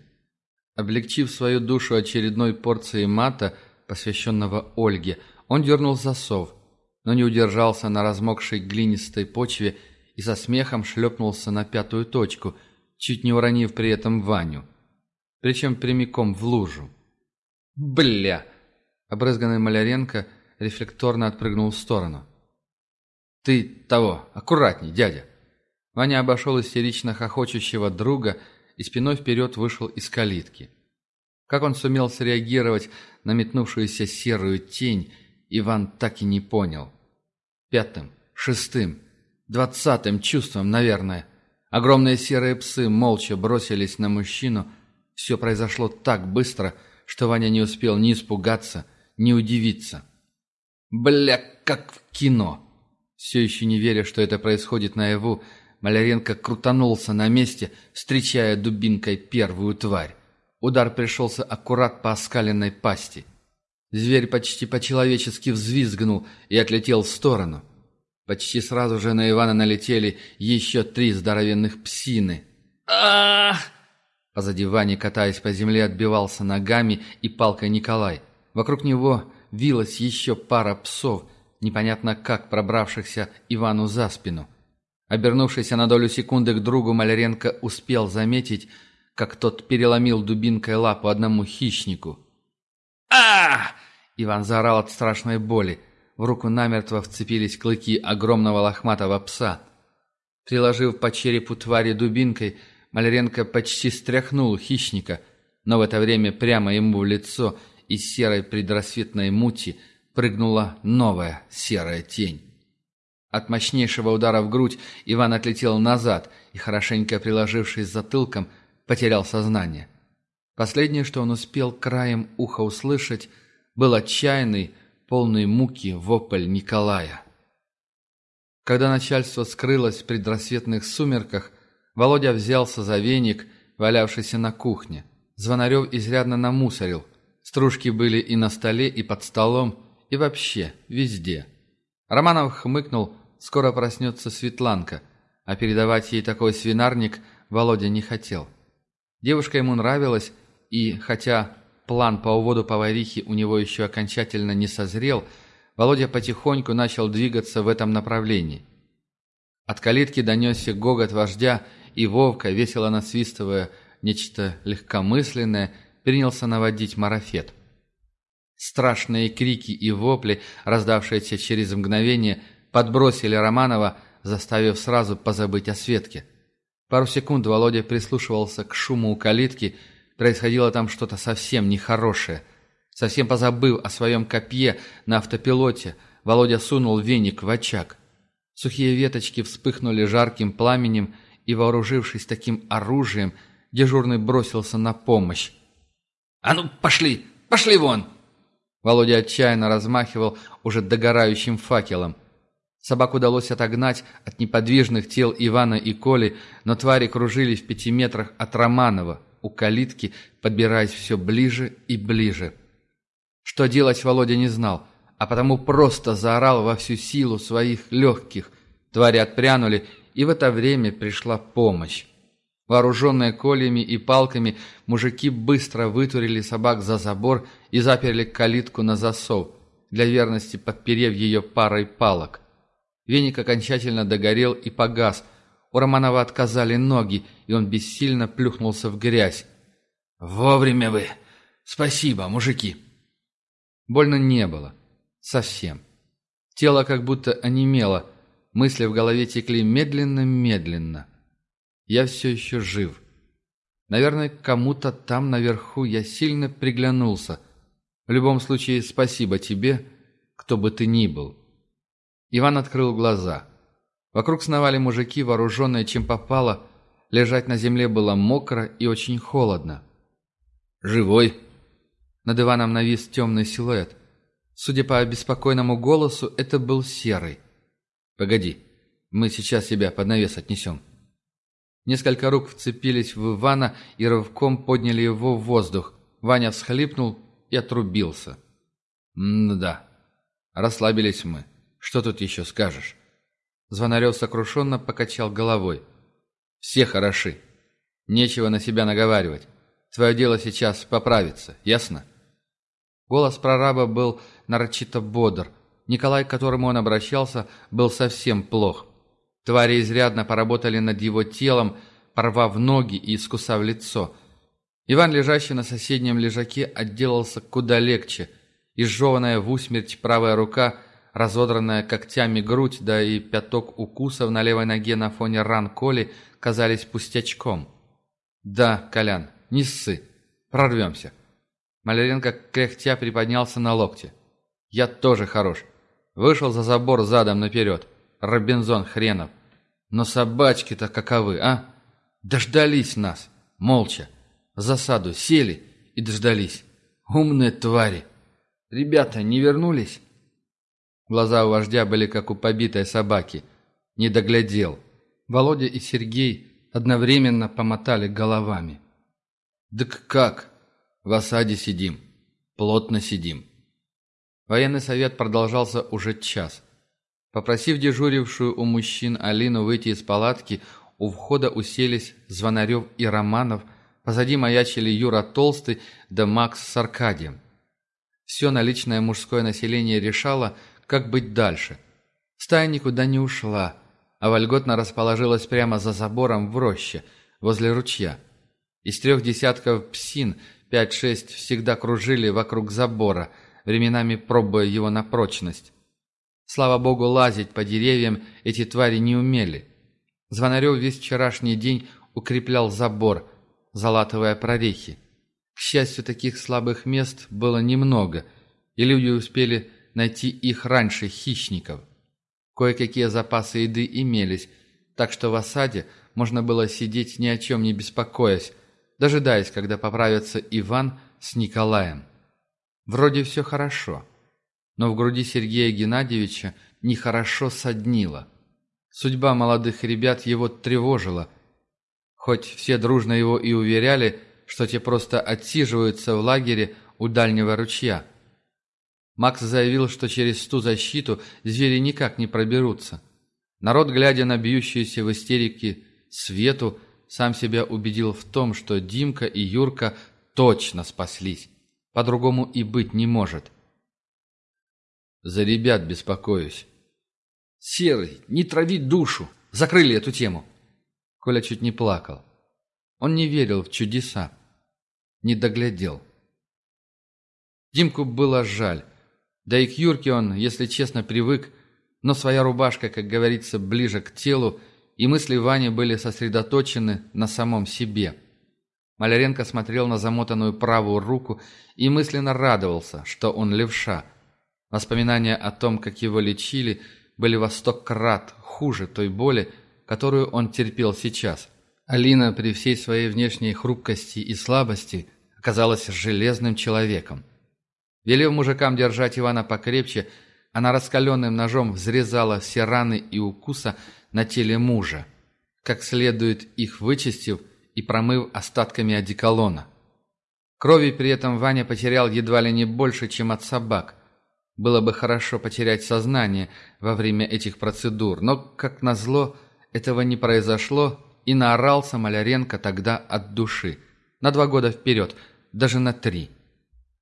Облегчив свою душу очередной порцией мата, посвященного Ольге, он дернул засов, но не удержался на размокшей глинистой почве и со смехом шлепнулся на пятую точку, чуть не уронив при этом Ваню. Причем прямиком в лужу. «Бля!» Обрызганный Маляренко рефлекторно отпрыгнул в сторону. «Ты того, аккуратней, дядя!» Ваня обошел истерично хохочущего друга и спиной вперед вышел из калитки. Как он сумел среагировать на метнувшуюся серую тень, Иван так и не понял. Пятым, шестым, двадцатым чувством, наверное. Огромные серые псы молча бросились на мужчину. Все произошло так быстро, что Ваня не успел ни испугаться, ни удивиться. «Бля, как в кино!» Все еще не веря, что это происходит наяву, Маляренко крутанулся на месте, встречая дубинкой первую тварь. Удар пришелся аккурат по оскаленной пасти. Зверь почти по-человечески взвизгнул и отлетел в сторону. Почти сразу же на Ивана налетели еще три здоровенных псины. а Позади Вани, катаясь по земле, отбивался ногами и палкой Николай. Вокруг него вилась еще пара псов, непонятно как пробравшихся Ивану за спину. Обернувшись на долю секунды к другу, Маляренко успел заметить, как тот переломил дубинкой лапу одному хищнику. а Иван заорал от страшной боли. В руку намертво вцепились клыки огромного лохматого пса. Приложив по черепу твари дубинкой, Маляренко почти стряхнул хищника, но в это время прямо ему в лицо из серой предрассветной мути прыгнула новая серая тень. От мощнейшего удара в грудь Иван отлетел назад и, хорошенько приложившись затылком, потерял сознание. Последнее, что он успел краем уха услышать, был отчаянный, полный муки вопль Николая. Когда начальство скрылось в предрассветных сумерках, Володя взялся за веник, валявшийся на кухне. Звонарев изрядно намусорил. Стружки были и на столе, и под столом, и вообще, везде. Романов хмыкнул, скоро проснется Светланка, а передавать ей такой свинарник Володя не хотел. Девушка ему нравилась, и, хотя план по уводу поварихи у него еще окончательно не созрел, Володя потихоньку начал двигаться в этом направлении. От калитки донесся гогот вождя, и Вовка, весело насвистывая нечто легкомысленное, принялся наводить марафет. Страшные крики и вопли, раздавшиеся через мгновение, подбросили Романова, заставив сразу позабыть о Светке. Пару секунд Володя прислушивался к шуму у калитки, Происходило там что-то совсем нехорошее. Совсем позабыв о своем копье на автопилоте, Володя сунул веник в очаг. Сухие веточки вспыхнули жарким пламенем, и, вооружившись таким оружием, дежурный бросился на помощь. «А ну, пошли! Пошли вон!» Володя отчаянно размахивал уже догорающим факелом. Собак удалось отогнать от неподвижных тел Ивана и Коли, но твари кружились в пяти метрах от Романова, у калитки, подбираясь все ближе и ближе. Что делать Володя не знал, а потому просто заорал во всю силу своих легких. Твари отпрянули, и в это время пришла помощь. Вооруженные кольями и палками, мужики быстро вытурили собак за забор и заперли калитку на засов, для верности подперев ее парой палок. Веник окончательно догорел и погас. У Романова отказали ноги, и он бессильно плюхнулся в грязь. «Вовремя вы! Спасибо, мужики!» Больно не было. Совсем. Тело как будто онемело, мысли в голове текли медленно-медленно. Я все еще жив. Наверное, кому-то там наверху я сильно приглянулся. В любом случае, спасибо тебе, кто бы ты ни был. Иван открыл глаза. Вокруг сновали мужики, вооруженные чем попало. Лежать на земле было мокро и очень холодно. «Живой?» Над Иваном навис темный силуэт. Судя по беспокойному голосу, это был серый. «Погоди, мы сейчас себя под навес отнесем». Несколько рук вцепились в Ивана и рывком подняли его в воздух. Ваня всхлипнул и отрубился. «М-да, расслабились мы. Что тут еще скажешь?» Звонарев сокрушенно покачал головой. «Все хороши. Нечего на себя наговаривать. Твое дело сейчас поправиться, ясно?» Голос прораба был нарочито бодр. Николай, к которому он обращался, был совсем плох. Твари изрядно поработали над его телом, порвав ноги и искусав лицо. Иван, лежащий на соседнем лежаке, отделался куда легче. Изжеванная в усмерть правая рука, разодранная когтями грудь, да и пяток укусов на левой ноге на фоне ран Коли казались пустячком. «Да, Колян, не ссы. Прорвемся». Маляренко кряхтя приподнялся на локте. «Я тоже хорош. Вышел за забор задом наперед. Робинзон хренов. Но собачки-то каковы, а? Дождались нас, молча. Засаду сели и дождались. Умные твари. Ребята не вернулись? Глаза у вождя были как у побитой собаки. Не доглядел. Володя и Сергей одновременно помотали головами. «Так как? В осаде сидим. Плотно сидим». Военный совет продолжался уже час. Попросив дежурившую у мужчин Алину выйти из палатки, у входа уселись Звонарев и Романов, позади маячили Юра Толстый да Макс с Аркадием. Все наличное мужское население решало, как быть дальше. Стая никуда не ушла, а вольготно расположилась прямо за забором в роще, возле ручья. Из трех десятков псин пять-шесть всегда кружили вокруг забора, временами пробуя его на прочность. Слава богу, лазить по деревьям эти твари не умели. Звонарев весь вчерашний день укреплял забор, залатывая прорехи. К счастью, таких слабых мест было немного, и люди успели найти их раньше хищников. Кое-какие запасы еды имелись, так что в осаде можно было сидеть ни о чем не беспокоясь, дожидаясь, когда поправятся Иван с Николаем. Вроде все хорошо но в груди Сергея Геннадьевича нехорошо соднило. Судьба молодых ребят его тревожила. Хоть все дружно его и уверяли, что те просто отсиживаются в лагере у дальнего ручья. Макс заявил, что через ту защиту звери никак не проберутся. Народ, глядя на бьющуюся в истерике Свету, сам себя убедил в том, что Димка и Юрка точно спаслись. По-другому и быть не может. За ребят беспокоюсь. Серый, не трави душу. Закрыли эту тему. Коля чуть не плакал. Он не верил в чудеса. Не доглядел. Димку было жаль. Да и к Юрке он, если честно, привык, но своя рубашка, как говорится, ближе к телу, и мысли Вани были сосредоточены на самом себе. Маляренко смотрел на замотанную правую руку и мысленно радовался, что он левша – Воспоминания о том, как его лечили, были во сто крат хуже той боли, которую он терпел сейчас. Алина при всей своей внешней хрупкости и слабости оказалась железным человеком. Велев мужикам держать Ивана покрепче, она раскаленным ножом взрезала все раны и укуса на теле мужа, как следует их вычистив и промыв остатками одеколона. Крови при этом Ваня потерял едва ли не больше, чем от собак. Было бы хорошо потерять сознание во время этих процедур, но, как назло, этого не произошло, и наорался Маляренко тогда от души. На два года вперед, даже на три.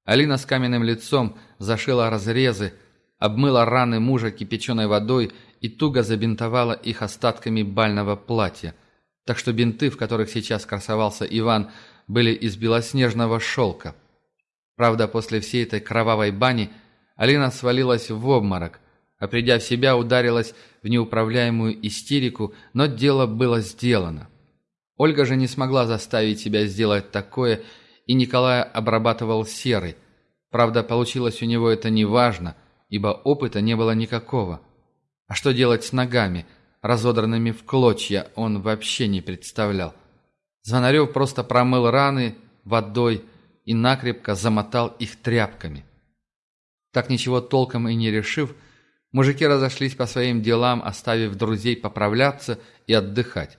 Алина с каменным лицом зашила разрезы, обмыла раны мужа кипяченой водой и туго забинтовала их остатками бального платья. Так что бинты, в которых сейчас красовался Иван, были из белоснежного шелка. Правда, после всей этой кровавой бани Алина свалилась в обморок, а придя в себя, ударилась в неуправляемую истерику, но дело было сделано. Ольга же не смогла заставить себя сделать такое, и Николай обрабатывал серой. Правда, получилось у него это неважно, ибо опыта не было никакого. А что делать с ногами, разодранными в клочья, он вообще не представлял. Звонарев просто промыл раны водой и накрепко замотал их тряпками. Так ничего толком и не решив, мужики разошлись по своим делам, оставив друзей поправляться и отдыхать.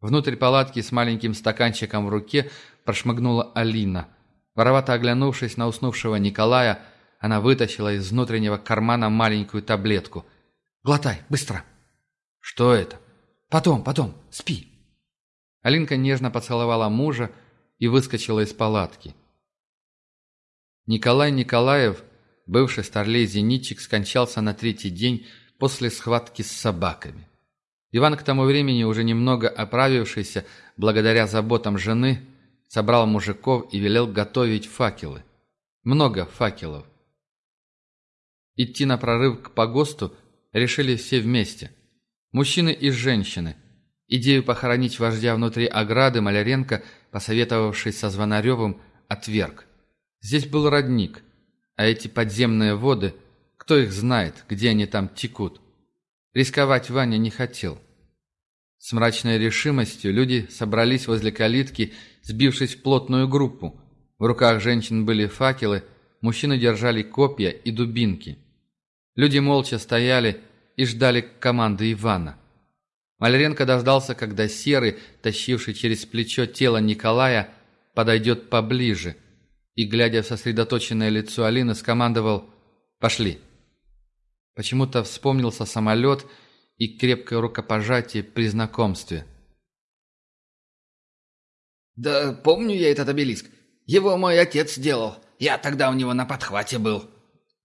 Внутрь палатки с маленьким стаканчиком в руке прошмыгнула Алина. Воровато оглянувшись на уснувшего Николая, она вытащила из внутреннего кармана маленькую таблетку. «Глотай, быстро!» «Что это?» «Потом, потом, спи!» Алинка нежно поцеловала мужа и выскочила из палатки. Николай Николаев, бывший старлей-зенитчик, скончался на третий день после схватки с собаками. Иван к тому времени, уже немного оправившийся, благодаря заботам жены, собрал мужиков и велел готовить факелы. Много факелов. Идти на прорыв к погосту решили все вместе. Мужчины и женщины – Идею похоронить вождя внутри ограды Маляренко, посоветовавшись со Звонаревым, отверг. Здесь был родник, а эти подземные воды, кто их знает, где они там текут. Рисковать Ваня не хотел. С мрачной решимостью люди собрались возле калитки, сбившись в плотную группу. В руках женщин были факелы, мужчины держали копья и дубинки. Люди молча стояли и ждали команды Ивана. Маляренко дождался, когда Серый, тащивший через плечо тело Николая, подойдет поближе, и, глядя в сосредоточенное лицо Алины, скомандовал «Пошли». Почему-то вспомнился самолет и крепкое рукопожатие при знакомстве. «Да помню я этот обелиск. Его мой отец сделал. Я тогда у него на подхвате был».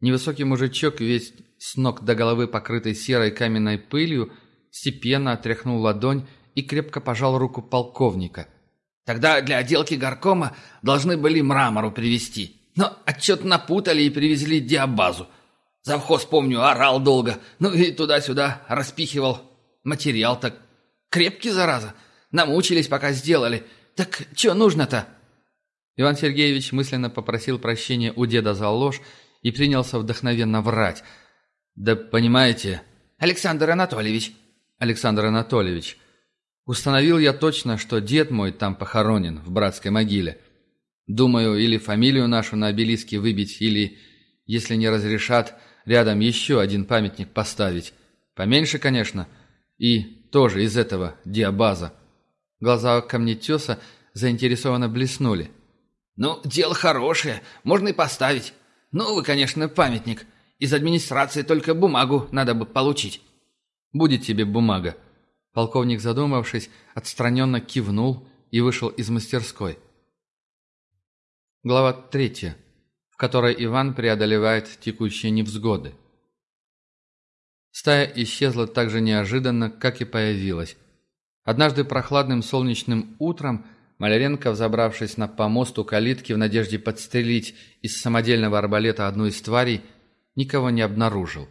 Невысокий мужичок, весь с ног до головы покрытый серой каменной пылью, степенно отряхнул ладонь и крепко пожал руку полковника. «Тогда для отделки горкома должны были мрамору привезти. Но отчет напутали и привезли диабазу. Завхоз, помню, орал долго, ну и туда-сюда распихивал. Материал так крепкий, зараза. Намучились, пока сделали. Так что нужно-то?» Иван Сергеевич мысленно попросил прощения у деда за ложь и принялся вдохновенно врать. «Да понимаете...» «Александр Анатольевич, Александр Анатольевич, установил я точно, что дед мой там похоронен, в братской могиле. Думаю, или фамилию нашу на обелиске выбить, или, если не разрешат, рядом еще один памятник поставить. Поменьше, конечно, и тоже из этого диабаза. Глаза камнетеса заинтересованно блеснули. «Ну, дело хорошее, можно и поставить. Ну, вы, конечно, памятник. Из администрации только бумагу надо бы получить». Будет тебе бумага». Полковник, задумавшись, отстраненно кивнул и вышел из мастерской. Глава третья, в которой Иван преодолевает текущие невзгоды. Стая исчезла так же неожиданно, как и появилась. Однажды прохладным солнечным утром Маляренко, взобравшись на помост у калитки в надежде подстрелить из самодельного арбалета одну из тварей, никого не обнаружил.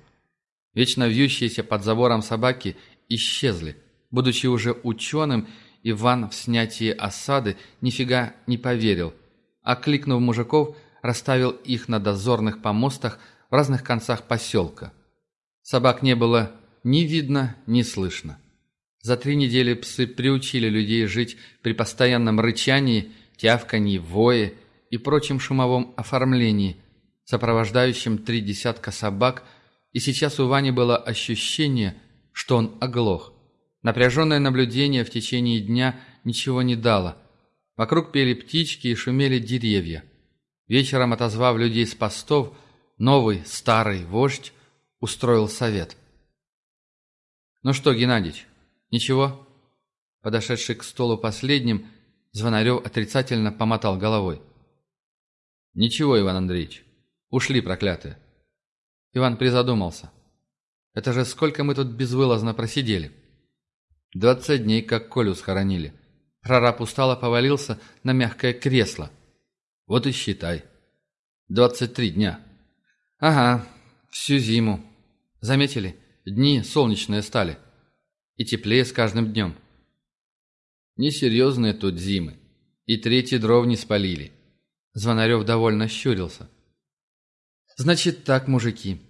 Вечно вьющиеся под забором собаки исчезли. Будучи уже ученым, Иван в снятии осады нифига не поверил. Окликнув мужиков, расставил их на дозорных помостах в разных концах поселка. Собак не было ни видно, ни слышно. За три недели псы приучили людей жить при постоянном рычании, тявканье, вое и прочем шумовом оформлении. сопровождающим три десятка собак, и сейчас у Вани было ощущение, что он оглох. Напряженное наблюдение в течение дня ничего не дало. Вокруг пели птички и шумели деревья. Вечером, отозвав людей с постов, новый старый вождь устроил совет. «Ну что, Геннадьевич, ничего?» Подошедший к столу последним, Звонарев отрицательно помотал головой. «Ничего, Иван Андреевич. Ушли, проклятые». Иван призадумался. «Это же сколько мы тут безвылазно просидели?» «Двадцать дней, как Колю схоронили». Прораб устало повалился на мягкое кресло. «Вот и считай. Двадцать три дня». «Ага, всю зиму. Заметили? Дни солнечные стали. И теплее с каждым днем». Несерьезные тут зимы. И третий дров не спалили. Звонарев довольно щурился. «Значит так, мужики.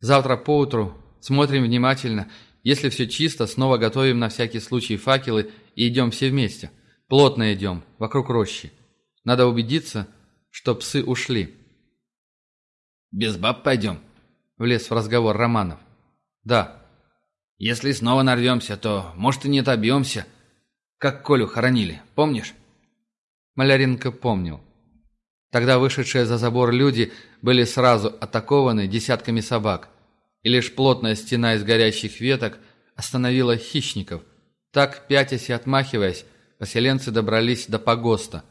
Завтра поутру смотрим внимательно. Если все чисто, снова готовим на всякий случай факелы и идем все вместе. Плотно идем, вокруг рощи. Надо убедиться, что псы ушли». «Без баб пойдем?» — влез в разговор Романов. «Да». «Если снова нарвемся, то, может, и не отобьемся. Как Колю хоронили, помнишь?» Маляренко помнил. Тогда вышедшие за забор люди были сразу атакованы десятками собак, и лишь плотная стена из горящих веток остановила хищников. Так, пятясь и отмахиваясь, поселенцы добрались до погоста.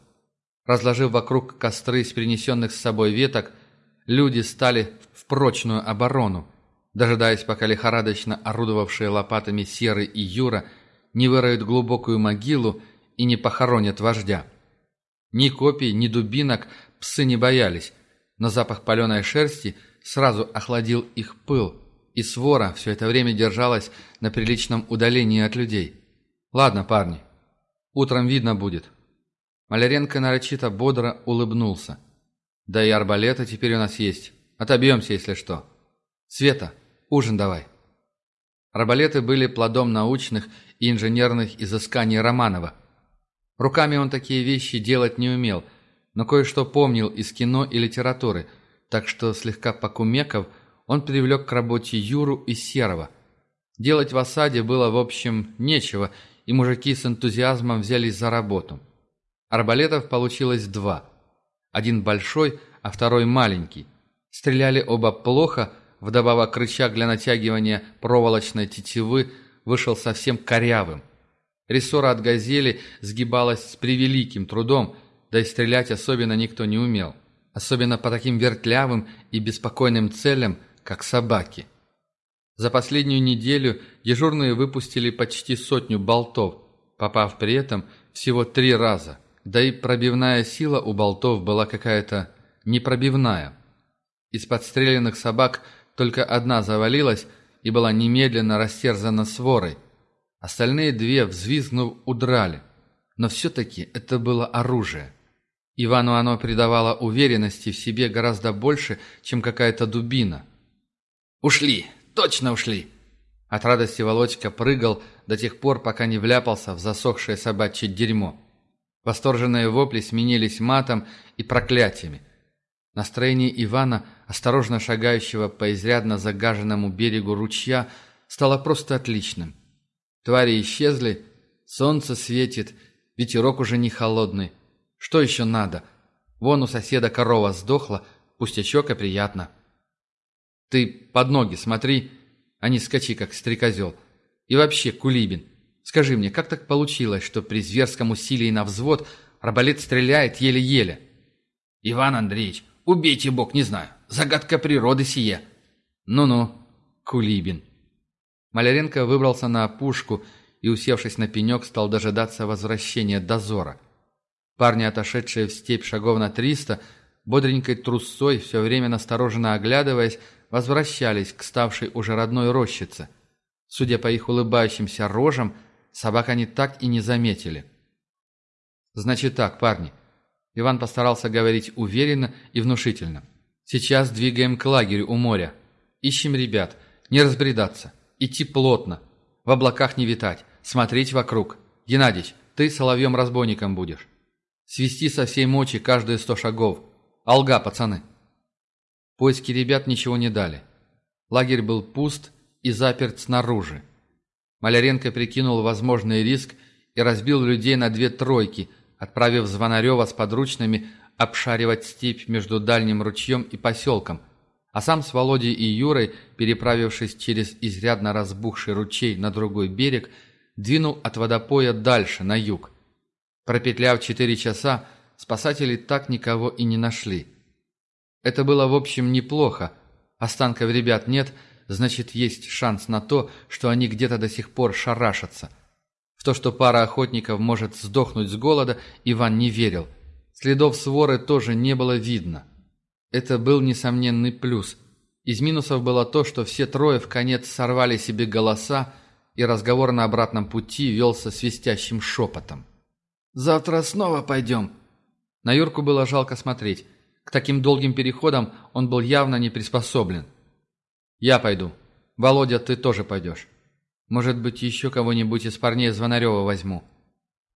Разложив вокруг костры из принесенных с собой веток, люди стали в прочную оборону, дожидаясь, пока лихорадочно орудовавшие лопатами Серый и Юра не выроют глубокую могилу и не похоронят вождя. Ни копий, ни дубинок псы не боялись, но запах паленой шерсти сразу охладил их пыл, и свора все это время держалась на приличном удалении от людей. «Ладно, парни, утром видно будет». Маляренко нарочито бодро улыбнулся. «Да и арбалеты теперь у нас есть. Отобьемся, если что. Света, ужин давай». Арбалеты были плодом научных и инженерных изысканий Романова – Руками он такие вещи делать не умел, но кое-что помнил из кино и литературы, так что, слегка покумеков, он привлек к работе Юру и Серого. Делать в осаде было, в общем, нечего, и мужики с энтузиазмом взялись за работу. Арбалетов получилось два. Один большой, а второй маленький. Стреляли оба плохо, вдобавок рычаг для натягивания проволочной тетивы вышел совсем корявым – Рессора от «Газели» сгибалась с превеликим трудом, да и стрелять особенно никто не умел. Особенно по таким вертлявым и беспокойным целям, как собаки. За последнюю неделю дежурные выпустили почти сотню болтов, попав при этом всего три раза. Да и пробивная сила у болтов была какая-то непробивная. Из подстреленных собак только одна завалилась и была немедленно растерзана сворой, Остальные две, взвизгнув, удрали. Но все-таки это было оружие. Ивану оно придавало уверенности в себе гораздо больше, чем какая-то дубина. «Ушли! Точно ушли!» От радости Володька прыгал до тех пор, пока не вляпался в засохшее собачье дерьмо. Восторженные вопли сменились матом и проклятиями. Настроение Ивана, осторожно шагающего по изрядно загаженному берегу ручья, стало просто отличным – Твари исчезли, солнце светит, ветерок уже не холодный. Что еще надо? Вон у соседа корова сдохла, пустячок и приятно. Ты под ноги смотри, а не скачи, как стрекозел. И вообще, Кулибин, скажи мне, как так получилось, что при зверском усилии на взвод арбалет стреляет еле-еле? Иван Андреевич, убейте бог, не знаю. Загадка природы сие. Ну-ну, Кулибин. Маляренко выбрался на опушку и, усевшись на пенек, стал дожидаться возвращения дозора. Парни, отошедшие в степь шагов на триста, бодренькой трусцой, все время настороженно оглядываясь, возвращались к ставшей уже родной рощице. Судя по их улыбающимся рожам, собак они так и не заметили. «Значит так, парни». Иван постарался говорить уверенно и внушительно. «Сейчас двигаем к лагерю у моря. Ищем ребят. Не разбредаться. Идти плотно. В облаках не витать. Смотреть вокруг. Геннадич, ты соловьем-разбойником будешь. Свести со всей мочи каждые сто шагов. Алга, пацаны. Поиски ребят ничего не дали. Лагерь был пуст и заперт снаружи. Маляренко прикинул возможный риск и разбил людей на две тройки, отправив Звонарева с подручными обшаривать степь между дальним ручьем и поселком, а сам с Володей и Юрой, переправившись через изрядно разбухший ручей на другой берег, двинул от водопоя дальше, на юг. Пропетляв четыре часа, спасатели так никого и не нашли. Это было, в общем, неплохо. Останков ребят нет, значит, есть шанс на то, что они где-то до сих пор шарашатся. В то, что пара охотников может сдохнуть с голода, Иван не верил. Следов своры тоже не было видно. Это был несомненный плюс. Из минусов было то, что все трое в конец сорвали себе голоса, и разговор на обратном пути велся свистящим шепотом. «Завтра снова пойдем». На Юрку было жалко смотреть. К таким долгим переходам он был явно не приспособлен. «Я пойду. Володя, ты тоже пойдешь. Может быть, еще кого-нибудь из парней Звонарева возьму».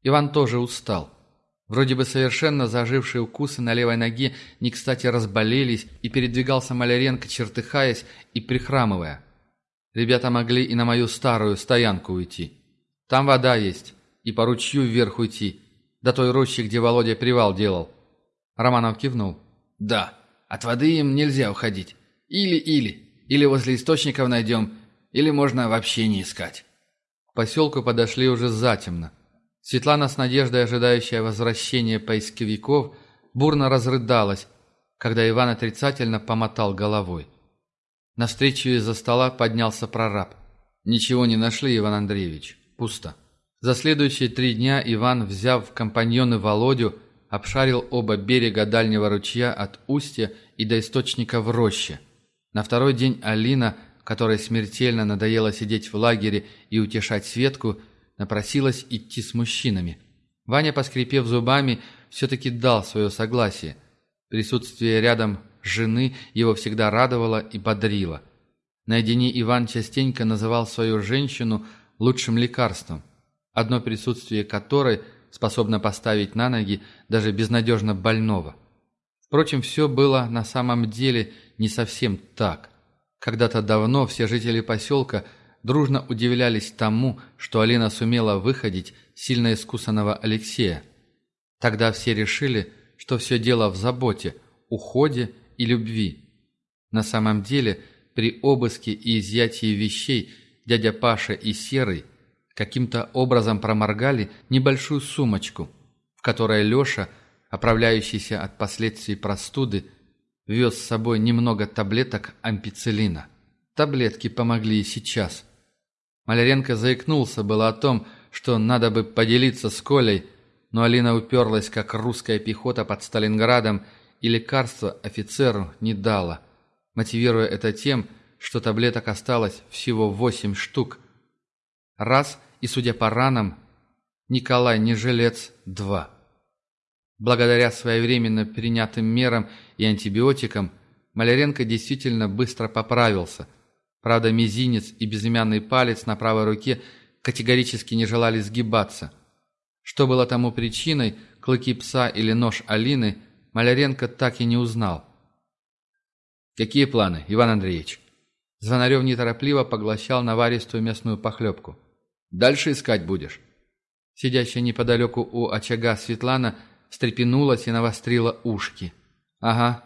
Иван тоже устал. Вроде бы совершенно зажившие укусы на левой ноге не кстати разболелись, и передвигался Маляренко, чертыхаясь и прихрамывая. Ребята могли и на мою старую стоянку уйти. Там вода есть, и по ручью вверх уйти, до той рощи, где Володя привал делал. Романов кивнул. «Да, от воды им нельзя уходить. Или-или. Или возле источников найдем, или можно вообще не искать». К поселку подошли уже затемно. Светлана с надеждой, ожидающая возвращения поисковиков, бурно разрыдалась, когда Иван отрицательно помотал головой. Навстречу из-за стола поднялся прораб. «Ничего не нашли, Иван Андреевич. Пусто». За следующие три дня Иван, взяв в компаньоны Володю, обшарил оба берега дальнего ручья от устья и до источника в роще. На второй день Алина, которой смертельно надоело сидеть в лагере и утешать Светку, напросилась идти с мужчинами. Ваня, поскрипев зубами, все-таки дал свое согласие. Присутствие рядом жены его всегда радовало и бодрило. Наедине Иван частенько называл свою женщину лучшим лекарством, одно присутствие которой способно поставить на ноги даже безнадежно больного. Впрочем, все было на самом деле не совсем так. Когда-то давно все жители поселка – дружно удивлялись тому, что Алина сумела выходить сильно искусанного Алексея. Тогда все решили, что все дело в заботе, уходе и любви. На самом деле, при обыске и изъятии вещей дядя Паша и Серый каким-то образом проморгали небольшую сумочку, в которой Леша, оправляющийся от последствий простуды, вез с собой немного таблеток ампицилина. Таблетки помогли и сейчас. Маляренко заикнулся было о том, что надо бы поделиться с Колей, но Алина уперлась, как русская пехота под Сталинградом, и лекарства офицеру не дала, мотивируя это тем, что таблеток осталось всего восемь штук. Раз, и, судя по ранам, Николай не жилец, два. Благодаря своевременно принятым мерам и антибиотикам, Маляренко действительно быстро поправился – Правда, мизинец и безымянный палец на правой руке категорически не желали сгибаться. Что было тому причиной, клыки пса или нож Алины, Маляренко так и не узнал. «Какие планы, Иван Андреевич?» Звонарев неторопливо поглощал наваристую мясную похлебку. «Дальше искать будешь?» Сидящая неподалеку у очага Светлана встрепенулась и навострила ушки. «Ага».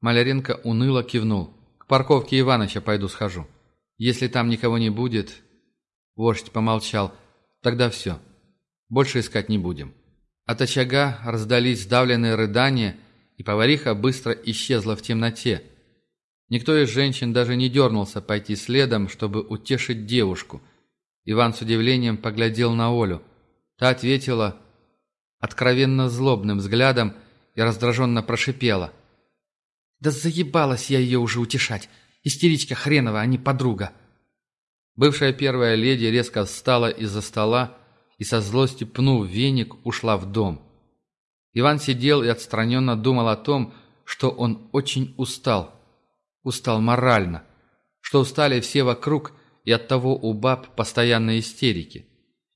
Маляренко уныло кивнул парковке Иваныча пойду схожу. Если там никого не будет...» Вождь помолчал. «Тогда все. Больше искать не будем». От очага раздались сдавленные рыдания, и повариха быстро исчезла в темноте. Никто из женщин даже не дернулся пойти следом, чтобы утешить девушку. Иван с удивлением поглядел на Олю. Та ответила откровенно злобным взглядом и раздраженно прошипела – да заебалась я ее уже утешать. Истеричка хренова, а не подруга. Бывшая первая леди резко встала из-за стола и со злостью пнув веник, ушла в дом. Иван сидел и отстраненно думал о том, что он очень устал. Устал морально. Что устали все вокруг, и оттого у баб постоянные истерики.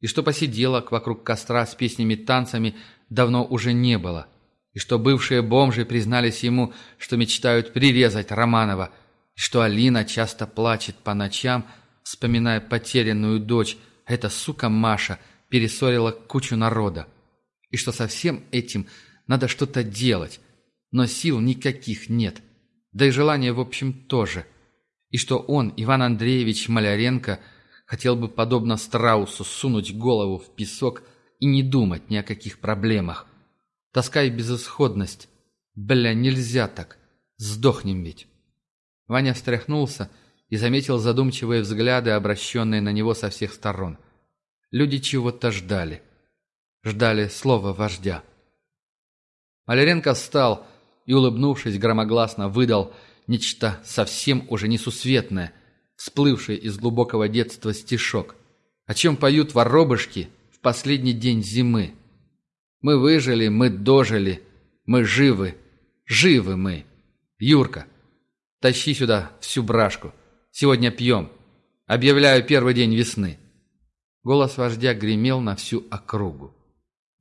И что посиделок вокруг костра с песнями-танцами давно уже не было. и что бывшие бомжи признались ему, что мечтают прирезать Романова, и что Алина часто плачет по ночам, вспоминая потерянную дочь, эта сука Маша перессорила кучу народа, и что со всем этим надо что-то делать, но сил никаких нет, да и желания, в общем, тоже, и что он, Иван Андреевич Маляренко, хотел бы, подобно страусу, сунуть голову в песок и не думать ни о каких проблемах. Тоска и безысходность. Бля, нельзя так. Сдохнем ведь. Ваня встряхнулся и заметил задумчивые взгляды, обращенные на него со всех сторон. Люди чего-то ждали. Ждали слова вождя. Маляренко встал и, улыбнувшись, громогласно выдал нечто совсем уже несусветное, всплывшее из глубокого детства стишок, о чем поют воробышки в последний день зимы. Мы выжили, мы дожили, мы живы, живы мы. Юрка, тащи сюда всю брашку. Сегодня пьем. Объявляю первый день весны. Голос вождя гремел на всю округу.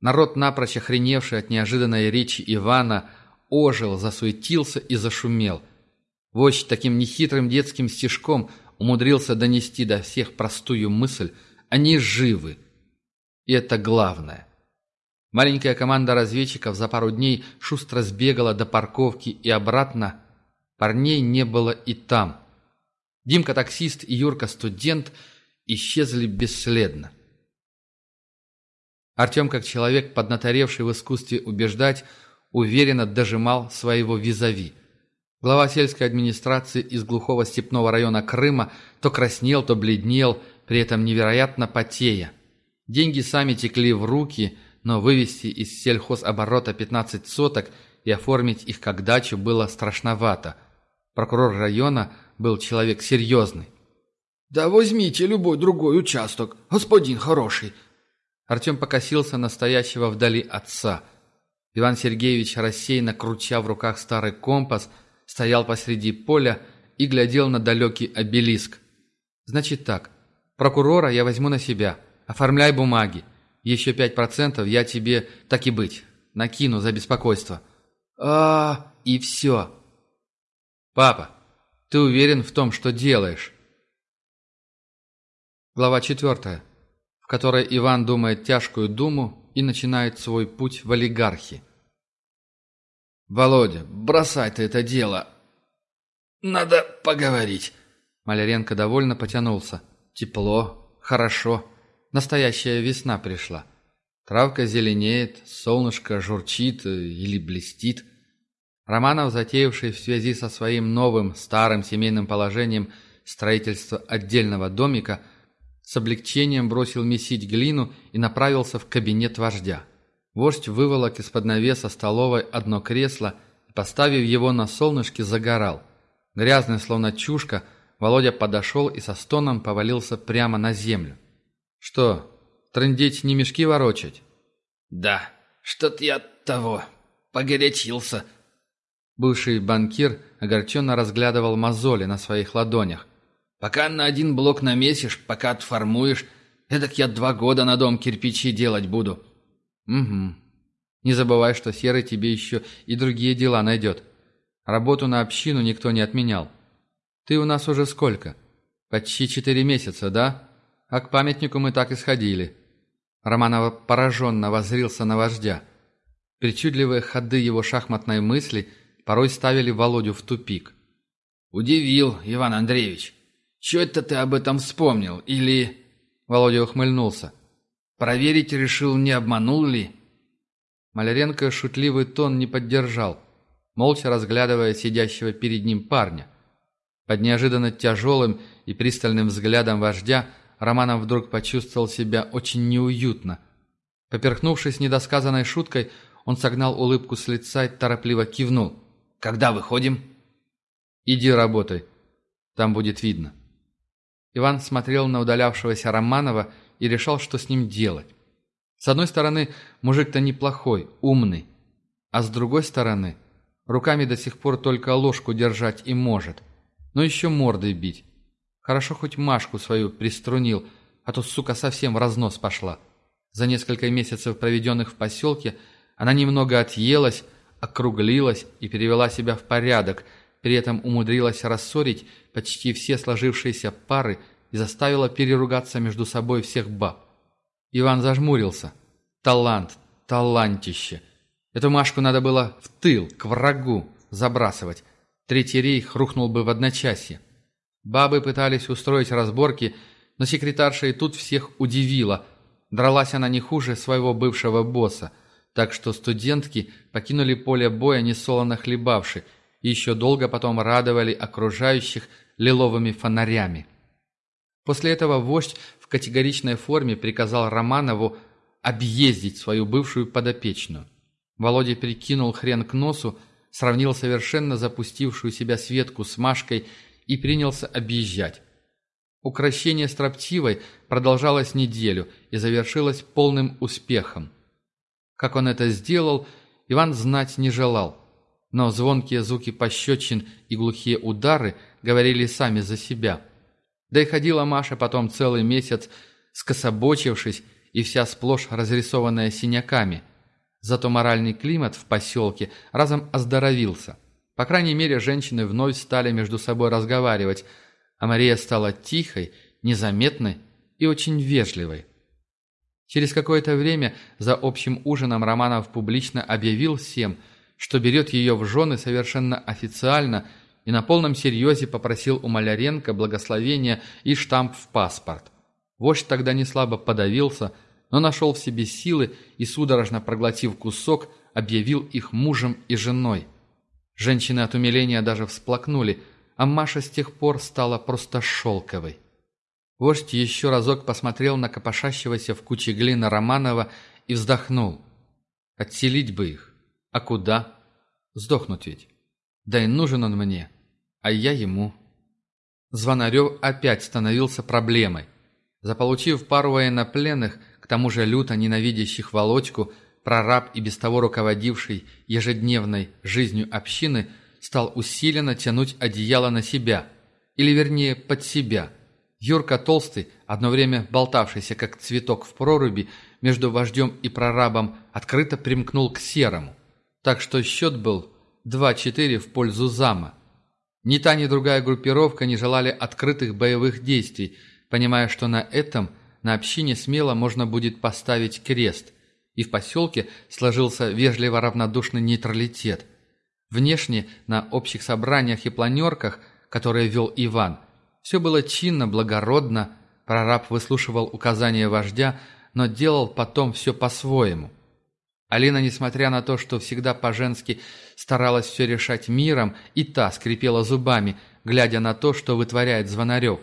Народ, напрочь охреневший от неожиданной речи Ивана, ожил, засуетился и зашумел. Вождь таким нехитрым детским стишком умудрился донести до всех простую мысль «они живы». И это главное. Маленькая команда разведчиков за пару дней шустро сбегала до парковки и обратно. Парней не было и там. Димка-таксист и Юрка-студент исчезли бесследно. Артем, как человек, поднаторевший в искусстве убеждать, уверенно дожимал своего визави. Глава сельской администрации из глухого степного района Крыма то краснел, то бледнел, при этом невероятно потея. Деньги сами текли в руки, но вывести из сельхозоборота 15 соток и оформить их как дачу было страшновато. Прокурор района был человек серьезный. «Да возьмите любой другой участок, господин хороший», Артем покосился на стоящего вдали отца. Иван Сергеевич, рассеянно крутя в руках старый компас, стоял посреди поля и глядел на далекий обелиск. «Значит так, прокурора я возьму на себя. Оформляй бумаги. Еще пять процентов я тебе, так и быть, накину за беспокойство. а И все. Папа, ты уверен в том, что делаешь?» Глава четвертая в которой Иван думает тяжкую думу и начинает свой путь в олигархи. «Володя, бросай ты это дело! Надо поговорить!» Маляренко довольно потянулся. «Тепло, хорошо. Настоящая весна пришла. Травка зеленеет, солнышко журчит или блестит». Романов, затеявший в связи со своим новым старым семейным положением строительство отдельного домика – с облегчением бросил месить глину и направился в кабинет вождя. Вождь выволок из-под навеса столовой одно кресло и, поставив его на солнышке, загорал. Грязный, словно чушка, Володя подошел и со стоном повалился прямо на землю. «Что, трындеть не мешки ворочать?» «Да, что-то я того, погорячился». Бывший банкир огорченно разглядывал мозоли на своих ладонях. Пока на один блок намесишь, пока отформуешь, эдак я два года на дом кирпичи делать буду». «Угу. Не забывай, что Серый тебе еще и другие дела найдет. Работу на общину никто не отменял. Ты у нас уже сколько? Почти четыре месяца, да? А к памятнику мы так и сходили». Романова пораженно воззрился на вождя. Причудливые ходы его шахматной мысли порой ставили Володю в тупик. «Удивил, Иван Андреевич. Чего это ты об этом вспомнил? Или...» Володя ухмыльнулся. «Проверить решил, не обманул ли?» Маляренко шутливый тон не поддержал, молча разглядывая сидящего перед ним парня. Под неожиданно тяжелым и пристальным взглядом вождя Романов вдруг почувствовал себя очень неуютно. Поперхнувшись недосказанной шуткой, он согнал улыбку с лица и торопливо кивнул. «Когда выходим?» «Иди работай. Там будет видно». Иван смотрел на удалявшегося Романова и решал, что с ним делать. С одной стороны, мужик-то неплохой, умный, а с другой стороны, руками до сих пор только ложку держать и может, но еще мордой бить. Хорошо хоть Машку свою приструнил, а то, сука, совсем в разнос пошла. За несколько месяцев, проведенных в поселке, она немного отъелась, округлилась и перевела себя в порядок, при этом умудрилась рассорить почти все сложившиеся пары и заставила переругаться между собой всех баб. Иван зажмурился. Талант, талантище. Эту Машку надо было в тыл, к врагу, забрасывать. Третий рейх рухнул бы в одночасье. Бабы пытались устроить разборки, но секретарша и тут всех удивила. Дралась она не хуже своего бывшего босса, так что студентки покинули поле боя несолоно хлебавши и еще долго потом радовали окружающих лиловыми фонарями. После этого вождь в категоричной форме приказал Романову объездить свою бывшую подопечную. Володя перекинул хрен к носу, сравнил совершенно запустившую себя Светку с Машкой и принялся объезжать. Укращение строптивой продолжалось неделю и завершилось полным успехом. Как он это сделал, Иван знать не желал, но звонкие звуки пощечин и глухие удары говорили сами за себя – да и ходила Маша потом целый месяц, скособочившись и вся сплошь разрисованная синяками. Зато моральный климат в поселке разом оздоровился. По крайней мере, женщины вновь стали между собой разговаривать, а Мария стала тихой, незаметной и очень вежливой. Через какое-то время за общим ужином Романов публично объявил всем, что берет ее в жены совершенно официально – и на полном серьезе попросил у Маляренко благословения и штамп в паспорт. Вождь тогда не слабо подавился, но нашел в себе силы и, судорожно проглотив кусок, объявил их мужем и женой. Женщины от умиления даже всплакнули, а Маша с тех пор стала просто шелковой. Вождь еще разок посмотрел на копошащегося в куче глины Романова и вздохнул. Отселить бы их. А куда? Сдохнуть ведь. Да и нужен он мне а я ему. Звонарев опять становился проблемой. Заполучив пару военнопленных, к тому же люто ненавидящих Володьку, прораб и без того руководивший ежедневной жизнью общины, стал усиленно тянуть одеяло на себя, или вернее под себя. Юрка Толстый, одно время болтавшийся как цветок в проруби, между вождем и прорабом открыто примкнул к серому. Так что счет был 2-4 в пользу зама. Ни та, ни другая группировка не желали открытых боевых действий, понимая, что на этом, на общине смело можно будет поставить крест. И в поселке сложился вежливо равнодушный нейтралитет. Внешне, на общих собраниях и планерках, которые вел Иван, все было чинно, благородно, прораб выслушивал указания вождя, но делал потом все по-своему. Алина, несмотря на то, что всегда по-женски старалась все решать миром, и та скрипела зубами, глядя на то, что вытворяет Звонарев.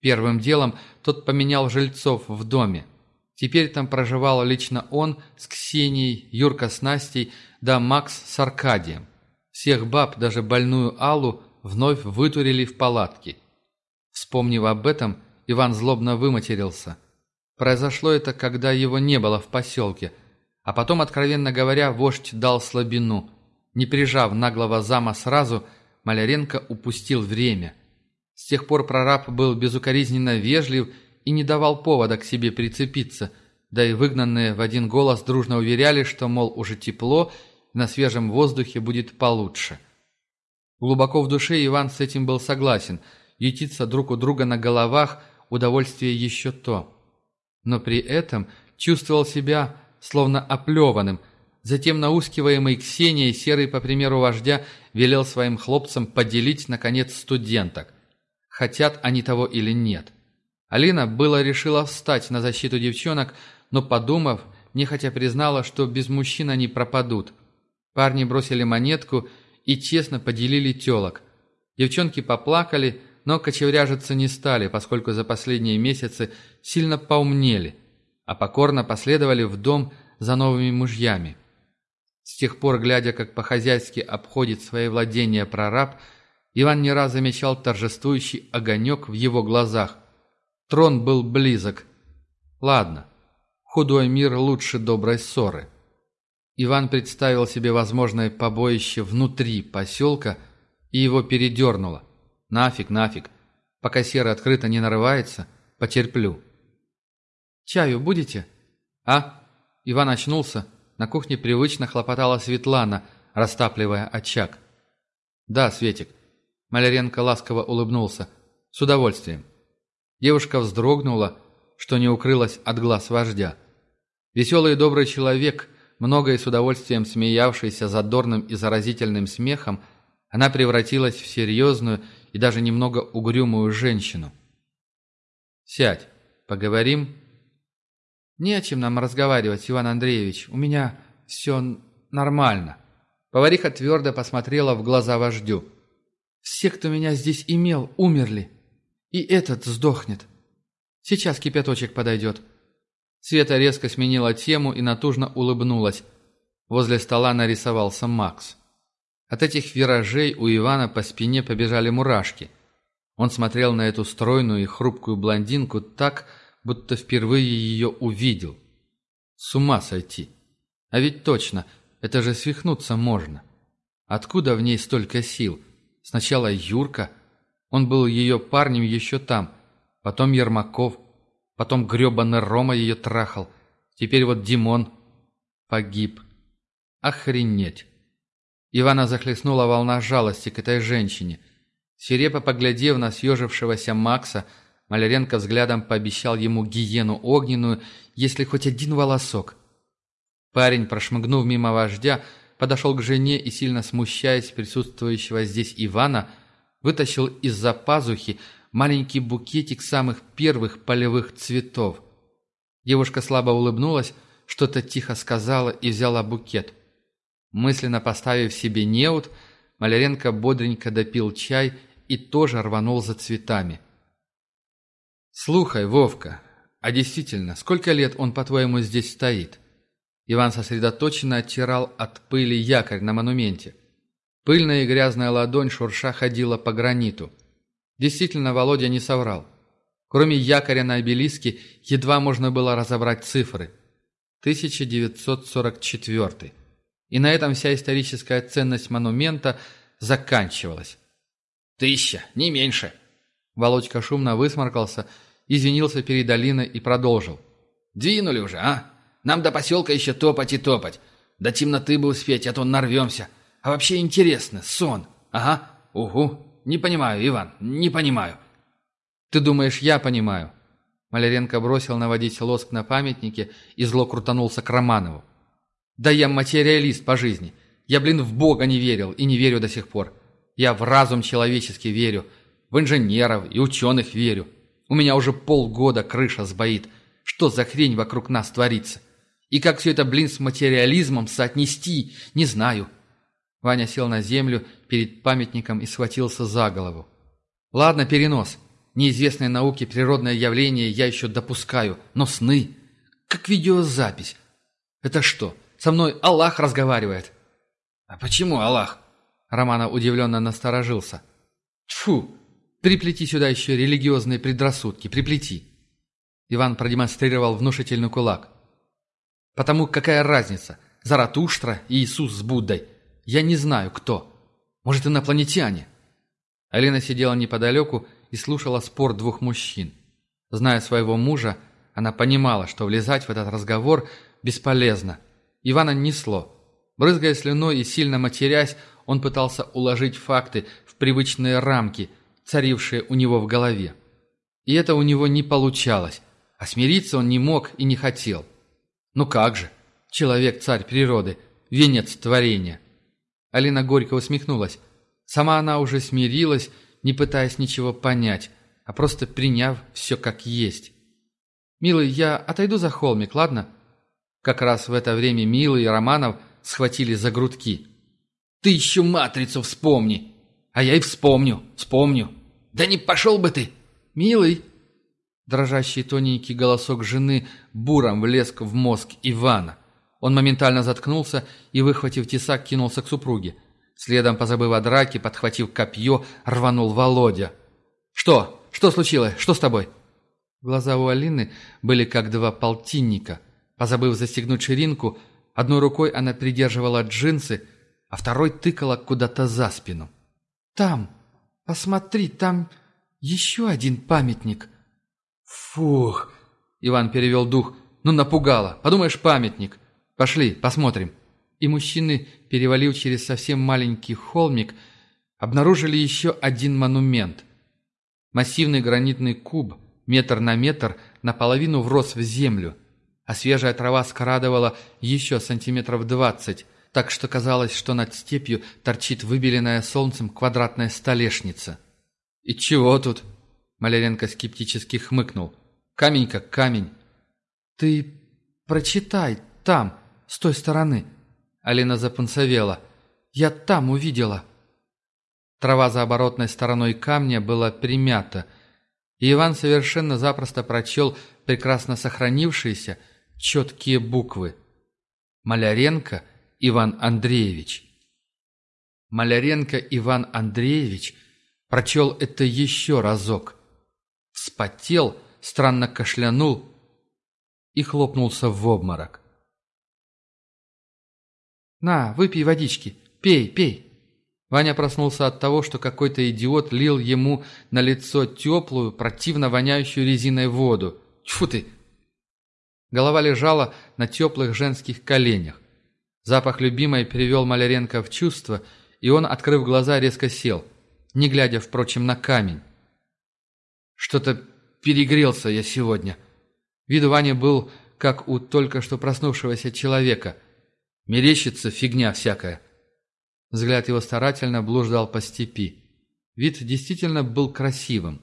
Первым делом тот поменял жильцов в доме. Теперь там проживал лично он с Ксенией, Юрка с Настей, да Макс с Аркадием. Всех баб, даже больную Аллу, вновь вытурили в палатки. Вспомнив об этом, Иван злобно выматерился. Произошло это, когда его не было в поселке – а потом, откровенно говоря, вождь дал слабину. Не прижав наглого зама сразу, Маляренко упустил время. С тех пор прораб был безукоризненно вежлив и не давал повода к себе прицепиться, да и выгнанные в один голос дружно уверяли, что, мол, уже тепло, на свежем воздухе будет получше. Глубоко в душе Иван с этим был согласен. Ютиться друг у друга на головах – удовольствие еще то. Но при этом чувствовал себя словно оплеванным. Затем наускиваемый Ксенией Серый, по примеру вождя, велел своим хлопцам поделить, наконец, студенток. Хотят они того или нет. Алина было решила встать на защиту девчонок, но, подумав, нехотя признала, что без мужчин они пропадут. Парни бросили монетку и честно поделили телок. Девчонки поплакали, но кочевряжиться не стали, поскольку за последние месяцы сильно поумнели а покорно последовали в дом за новыми мужьями. С тех пор, глядя, как по-хозяйски обходит свои владения прораб, Иван не раз замечал торжествующий огонек в его глазах. Трон был близок. Ладно, худой мир лучше доброй ссоры. Иван представил себе возможное побоище внутри поселка, и его передернуло. Нафиг, нафиг. Пока серый открыто не нарывается, потерплю. «Чаю будете?» «А?» Иван очнулся. На кухне привычно хлопотала Светлана, растапливая очаг. «Да, Светик». Маляренко ласково улыбнулся. «С удовольствием». Девушка вздрогнула, что не укрылась от глаз вождя. Веселый и добрый человек, много и с удовольствием смеявшийся задорным и заразительным смехом, она превратилась в серьезную и даже немного угрюмую женщину. «Сядь, поговорим?» «Не о чем нам разговаривать, Иван Андреевич. У меня все нормально». Повариха твердо посмотрела в глаза вождю. «Все, кто меня здесь имел, умерли. И этот сдохнет. Сейчас кипяточек подойдет». Света резко сменила тему и натужно улыбнулась. Возле стола нарисовался Макс. От этих виражей у Ивана по спине побежали мурашки. Он смотрел на эту стройную и хрупкую блондинку так, будто впервые ее увидел. С ума сойти. А ведь точно, это же свихнуться можно. Откуда в ней столько сил? Сначала Юрка, он был ее парнем еще там, потом Ермаков, потом гребаный Рома ее трахал, теперь вот Димон погиб. Охренеть! Ивана захлестнула волна жалости к этой женщине. Свирепо поглядев на съежившегося Макса, Маляренко взглядом пообещал ему гиену огненную, если хоть один волосок. Парень, прошмыгнув мимо вождя, подошел к жене и, сильно смущаясь присутствующего здесь Ивана, вытащил из-за пазухи маленький букетик самых первых полевых цветов. Девушка слабо улыбнулась, что-то тихо сказала и взяла букет – Мысленно поставив себе неуд, Маляренко бодренько допил чай и тоже рванул за цветами. «Слухай, Вовка, а действительно, сколько лет он, по-твоему, здесь стоит?» Иван сосредоточенно оттирал от пыли якорь на монументе. Пыльная и грязная ладонь шурша ходила по граниту. Действительно, Володя не соврал. Кроме якоря на обелиске, едва можно было разобрать цифры. 1944. И на этом вся историческая ценность монумента заканчивалась. «Тысяча, не меньше!» Володька шумно высморкался, извинился перед Алиной и продолжил. «Двинули уже, а? Нам до поселка еще топать и топать. До темноты бы успеть, а то нарвемся. А вообще интересно, сон. Ага, угу. Не понимаю, Иван, не понимаю». «Ты думаешь, я понимаю?» Маляренко бросил наводить лоск на памятнике и зло крутанулся к Романову. Да я материалист по жизни. Я, блин, в Бога не верил и не верю до сих пор. Я в разум человеческий верю, в инженеров и ученых верю. У меня уже полгода крыша сбоит. Что за хрень вокруг нас творится? И как все это, блин, с материализмом соотнести, не знаю. Ваня сел на землю перед памятником и схватился за голову. Ладно, перенос. Неизвестные науке природное явление я еще допускаю, но сны, как видеозапись. Это что, со мной Аллах разговаривает». «А почему Аллах?» Романов удивленно насторожился. «Тьфу! Приплети сюда еще религиозные предрассудки, приплети!» Иван продемонстрировал внушительный кулак. «Потому какая разница, Заратуштра и Иисус с Буддой? Я не знаю, кто. Может, инопланетяне?» Алина сидела неподалеку и слушала спор двух мужчин. Зная своего мужа, она понимала, что влезать в этот разговор бесполезно – Ивана несло. Брызгая слюной и сильно матерясь, он пытался уложить факты в привычные рамки, царившие у него в голове. И это у него не получалось, а смириться он не мог и не хотел. Ну как же, человек царь природы, венец творения. Алина горько усмехнулась. Сама она уже смирилась, не пытаясь ничего понять, а просто приняв все как есть. «Милый, я отойду за холмик, ладно?» Как раз в это время Милый и Романов схватили за грудки. «Ты еще матрицу вспомни!» «А я и вспомню, вспомню!» «Да не пошел бы ты!» «Милый!» Дрожащий тоненький голосок жены буром влез в мозг Ивана. Он моментально заткнулся и, выхватив тесак, кинулся к супруге. Следом, позабыв о драке, подхватив копье, рванул Володя. «Что? Что случилось? Что с тобой?» Глаза у Алины были как два полтинника – Позабыв застегнуть ширинку, одной рукой она придерживала джинсы, а второй тыкала куда-то за спину. «Там! Посмотри, там еще один памятник!» «Фух!» Иван перевел дух. «Ну, напугало. Подумаешь, памятник. Пошли, посмотрим». и мужчины, перевалив через совсем маленький холмик, обнаружили еще один монумент. Массивный гранитный куб, метр на метр, наполовину врос в землю, а свежая трава скрадывала еще сантиметров двадцать, так что казалось, что над степью торчит выбеленная солнцем квадратная столешница. «И чего тут?» Маляренко скептически хмыкнул. «Камень как камень». «Ты прочитай там, с той стороны». Алина запунцовела. «Я там увидела». Трава за оборотной стороной камня была примята, и Иван совершенно запросто прочел прекрасно сохранившиеся четкие буквы. Маляренко Иван Андреевич. Маляренко Иван Андреевич прочел это еще разок. Вспотел, странно кашлянул и хлопнулся в обморок. «На, выпей водички, пей, пей!» Ваня проснулся от того, что какой-то идиот лил ему на лицо теплую, противно воняющую резиной воду. Тьфу ты! Голова лежала на теплых женских коленях. Запах любимой перевел Маляренко в чувство, и он, открыв глаза, резко сел, не глядя, впрочем, на камень. Что-то перегрелся я сегодня. Вид Вани был, как у только что проснувшегося человека. Мерещится фигня всякая. Взгляд его старательно блуждал по степи. Вид действительно был красивым.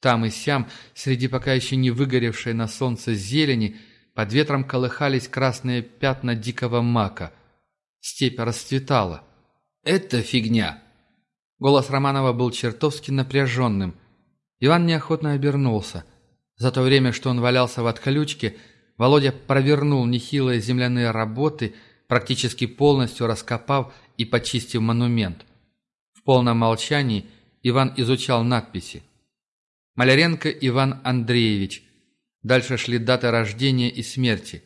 Там и сям, среди пока еще не выгоревшей на солнце зелени, под ветром колыхались красные пятна дикого мака. Степь расцветала. «Это фигня!» Голос Романова был чертовски напряженным. Иван неохотно обернулся. За то время, что он валялся в отключке, Володя провернул нехилые земляные работы, практически полностью раскопав и почистив монумент. В полном молчании Иван изучал надписи. Маляренко Иван Андреевич. Дальше шли даты рождения и смерти.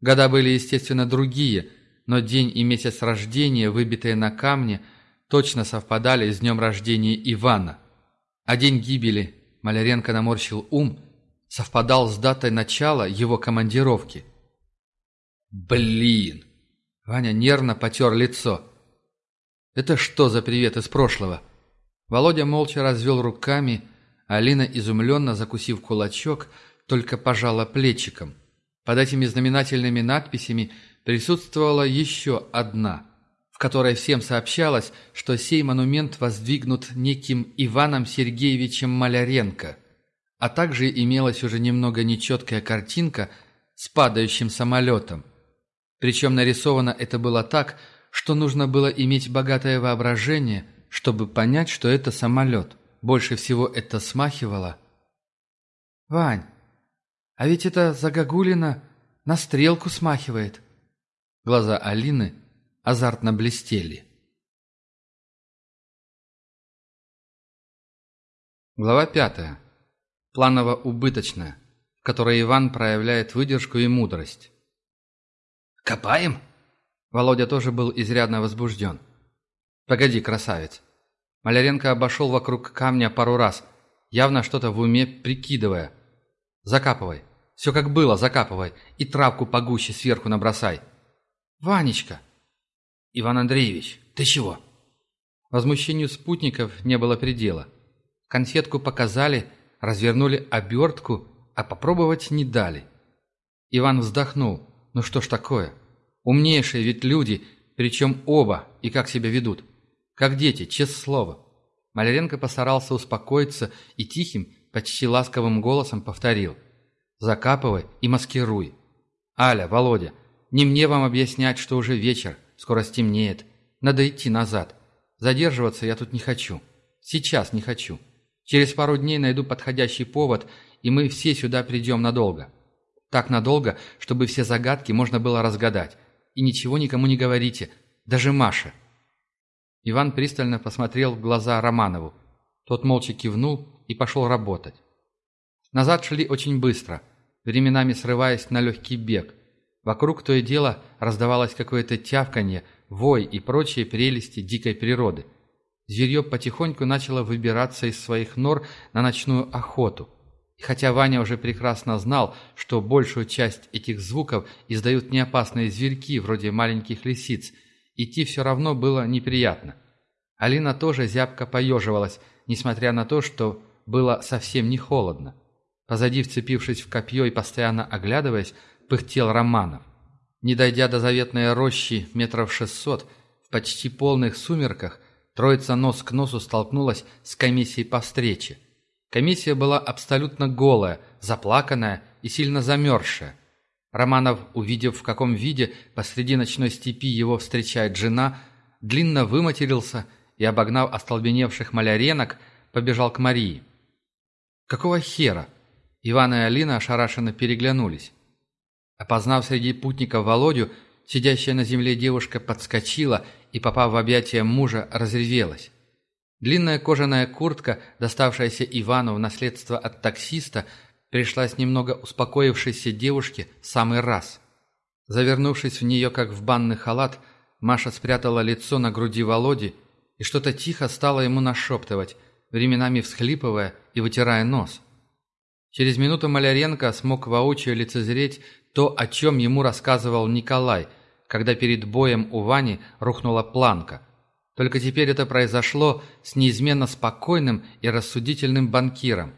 Года были, естественно, другие, но день и месяц рождения, выбитые на камне, точно совпадали с днем рождения Ивана. А день гибели, Маляренко наморщил ум, совпадал с датой начала его командировки. «Блин!» Ваня нервно потер лицо. «Это что за привет из прошлого?» Володя молча развел руками, Алина, изумленно закусив кулачок, только пожала плечиком. Под этими знаменательными надписями присутствовала еще одна, в которой всем сообщалось, что сей монумент воздвигнут неким Иваном Сергеевичем Маляренко, а также имелась уже немного нечеткая картинка с падающим самолетом. Причем нарисовано это было так, что нужно было иметь богатое воображение, чтобы понять, что это самолет. Больше всего это смахивало. «Вань, а ведь это Загогулина на стрелку смахивает». Глаза Алины азартно блестели. Глава пятая. Планово-убыточная, в которой Иван проявляет выдержку и мудрость. «Копаем?» Володя тоже был изрядно возбужден. «Погоди, красавец!» Маляренко обошел вокруг камня пару раз, явно что-то в уме прикидывая. «Закапывай. Все как было, закапывай. И травку погуще сверху набросай». «Ванечка!» «Иван Андреевич, ты чего?» Возмущению спутников не было предела. Конфетку показали, развернули обертку, а попробовать не дали. Иван вздохнул. «Ну что ж такое? Умнейшие ведь люди, причем оба, и как себя ведут. Как дети, честное слово. Маляренко постарался успокоиться и тихим, почти ласковым голосом повторил. «Закапывай и маскируй. Аля, Володя, не мне вам объяснять, что уже вечер, скоро стемнеет. Надо идти назад. Задерживаться я тут не хочу. Сейчас не хочу. Через пару дней найду подходящий повод, и мы все сюда придем надолго. Так надолго, чтобы все загадки можно было разгадать. И ничего никому не говорите, даже Маше». Иван пристально посмотрел в глаза Романову. Тот молча кивнул и пошел работать. Назад шли очень быстро, временами срываясь на легкий бег. Вокруг то и дело раздавалось какое-то тявканье, вой и прочие прелести дикой природы. Зверье потихоньку начало выбираться из своих нор на ночную охоту. И хотя Ваня уже прекрасно знал, что большую часть этих звуков издают неопасные зверьки, вроде маленьких лисиц, идти все равно было неприятно. Алина тоже зябко поеживалась, несмотря на то, что было совсем не холодно. Позади, вцепившись в копье и постоянно оглядываясь, пыхтел Романов. Не дойдя до заветной рощи метров шестьсот, в почти полных сумерках, троица нос к носу столкнулась с комиссией по встрече. Комиссия была абсолютно голая, заплаканная и сильно замерзшая. Романов, увидев, в каком виде посреди ночной степи его встречает жена, длинно выматерился и, обогнав остолбеневших маляренок, побежал к Марии. «Какого хера?» Иван и Алина ошарашенно переглянулись. Опознав среди путников Володю, сидящая на земле девушка подскочила и, попав в объятия мужа, разревелась. Длинная кожаная куртка, доставшаяся Ивану в наследство от таксиста, пришлась немного успокоившейся девушке в самый раз. Завернувшись в нее, как в банный халат, Маша спрятала лицо на груди Володи и что-то тихо стала ему нашептывать, временами всхлипывая и вытирая нос. Через минуту Маляренко смог воочию лицезреть то, о чем ему рассказывал Николай, когда перед боем у Вани рухнула планка. Только теперь это произошло с неизменно спокойным и рассудительным банкиром.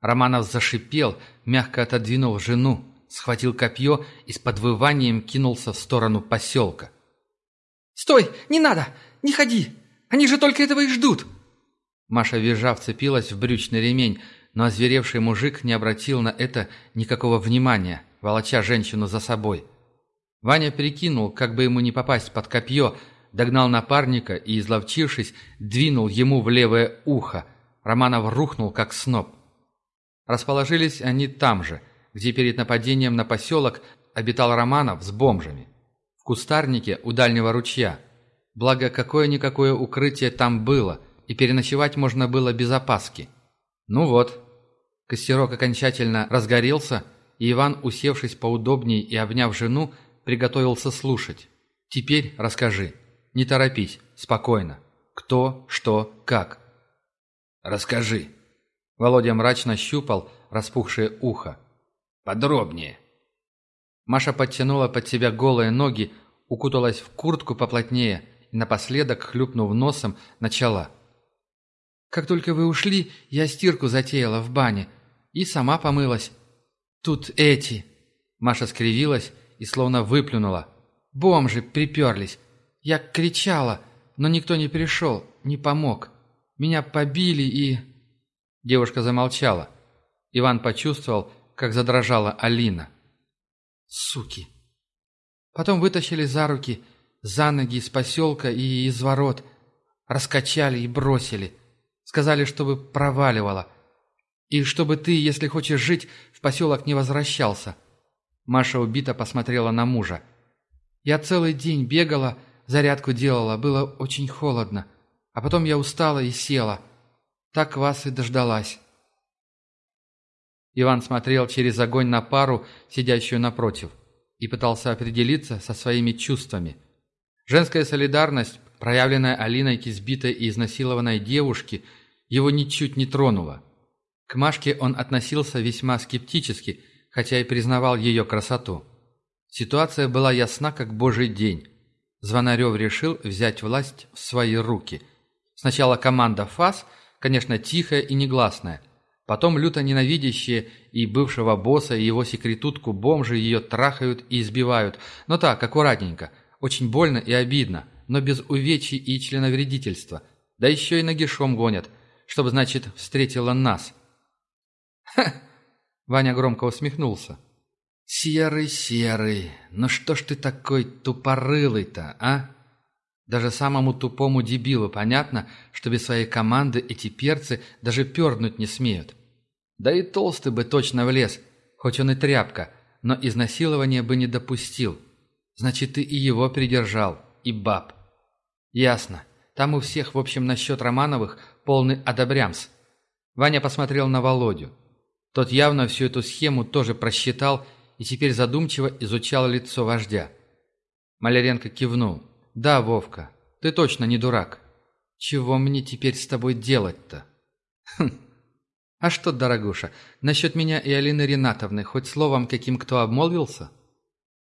Романов зашипел, мягко отодвинул жену, схватил копье и с подвыванием кинулся в сторону поселка. «Стой! Не надо! Не ходи! Они же только этого и ждут!» Маша визжа вцепилась в брючный ремень, но озверевший мужик не обратил на это никакого внимания, волоча женщину за собой. Ваня перекинул, как бы ему не попасть под копье, догнал напарника и, изловчившись, двинул ему в левое ухо. Романов рухнул, как сноп. Расположились они там же, где перед нападением на поселок обитал Романов с бомжами. В кустарнике у дальнего ручья. Благо, какое-никакое укрытие там было, и переночевать можно было без опаски. Ну вот, Костерок окончательно разгорелся, и Иван, усевшись поудобнее и обняв жену, приготовился слушать. «Теперь расскажи. Не торопись, спокойно. Кто, что, как?» «Расскажи». Володя мрачно щупал распухшее ухо. «Подробнее». Маша подтянула под себя голые ноги, укуталась в куртку поплотнее и напоследок, хлюпнув носом, начала. «Как только вы ушли, я стирку затеяла в бане и сама помылась. Тут эти...» Маша скривилась и словно выплюнула. «Бомжи приперлись. Я кричала, но никто не пришел, не помог. Меня побили и...» Девушка замолчала. Иван почувствовал, как задрожала Алина. «Суки!» Потом вытащили за руки, за ноги из поселка и из ворот. Раскачали и бросили. Сказали, чтобы проваливала. И чтобы ты, если хочешь жить, в поселок не возвращался». Маша убито посмотрела на мужа. «Я целый день бегала, зарядку делала, было очень холодно. А потом я устала и села. Так вас и дождалась». Иван смотрел через огонь на пару, сидящую напротив, и пытался определиться со своими чувствами. Женская солидарность, проявленная Алиной к избитой и изнасилованной девушке, его ничуть не тронула. К Машке он относился весьма скептически, хотя и признавал ее красоту. Ситуация была ясна, как божий день. Звонарев решил взять власть в свои руки. Сначала команда ФАС, конечно, тихая и негласная. Потом люто ненавидящие и бывшего босса, и его секретутку бомжи ее трахают и избивают. Но так, аккуратненько. Очень больно и обидно, но без увечий и членовредительства. Да еще и нагишом гонят, чтобы, значит, встретила нас. Ваня громко усмехнулся. «Серый, серый, ну что ж ты такой тупорылый-то, а? Даже самому тупому дебилу понятно, что без своей команды эти перцы даже пернуть не смеют. Да и толстый бы точно влез, хоть он и тряпка, но изнасилования бы не допустил. Значит, ты и его придержал, и баб. Ясно. Там у всех, в общем, насчет Романовых полный одобрямс. Ваня посмотрел на Володю. Тот явно всю эту схему тоже просчитал и теперь задумчиво изучал лицо вождя. Маляренко кивнул. «Да, Вовка, ты точно не дурак. Чего мне теперь с тобой делать-то?» «Хм, А что, дорогуша, насчет меня и Алины Ринатовны хоть словом каким кто обмолвился?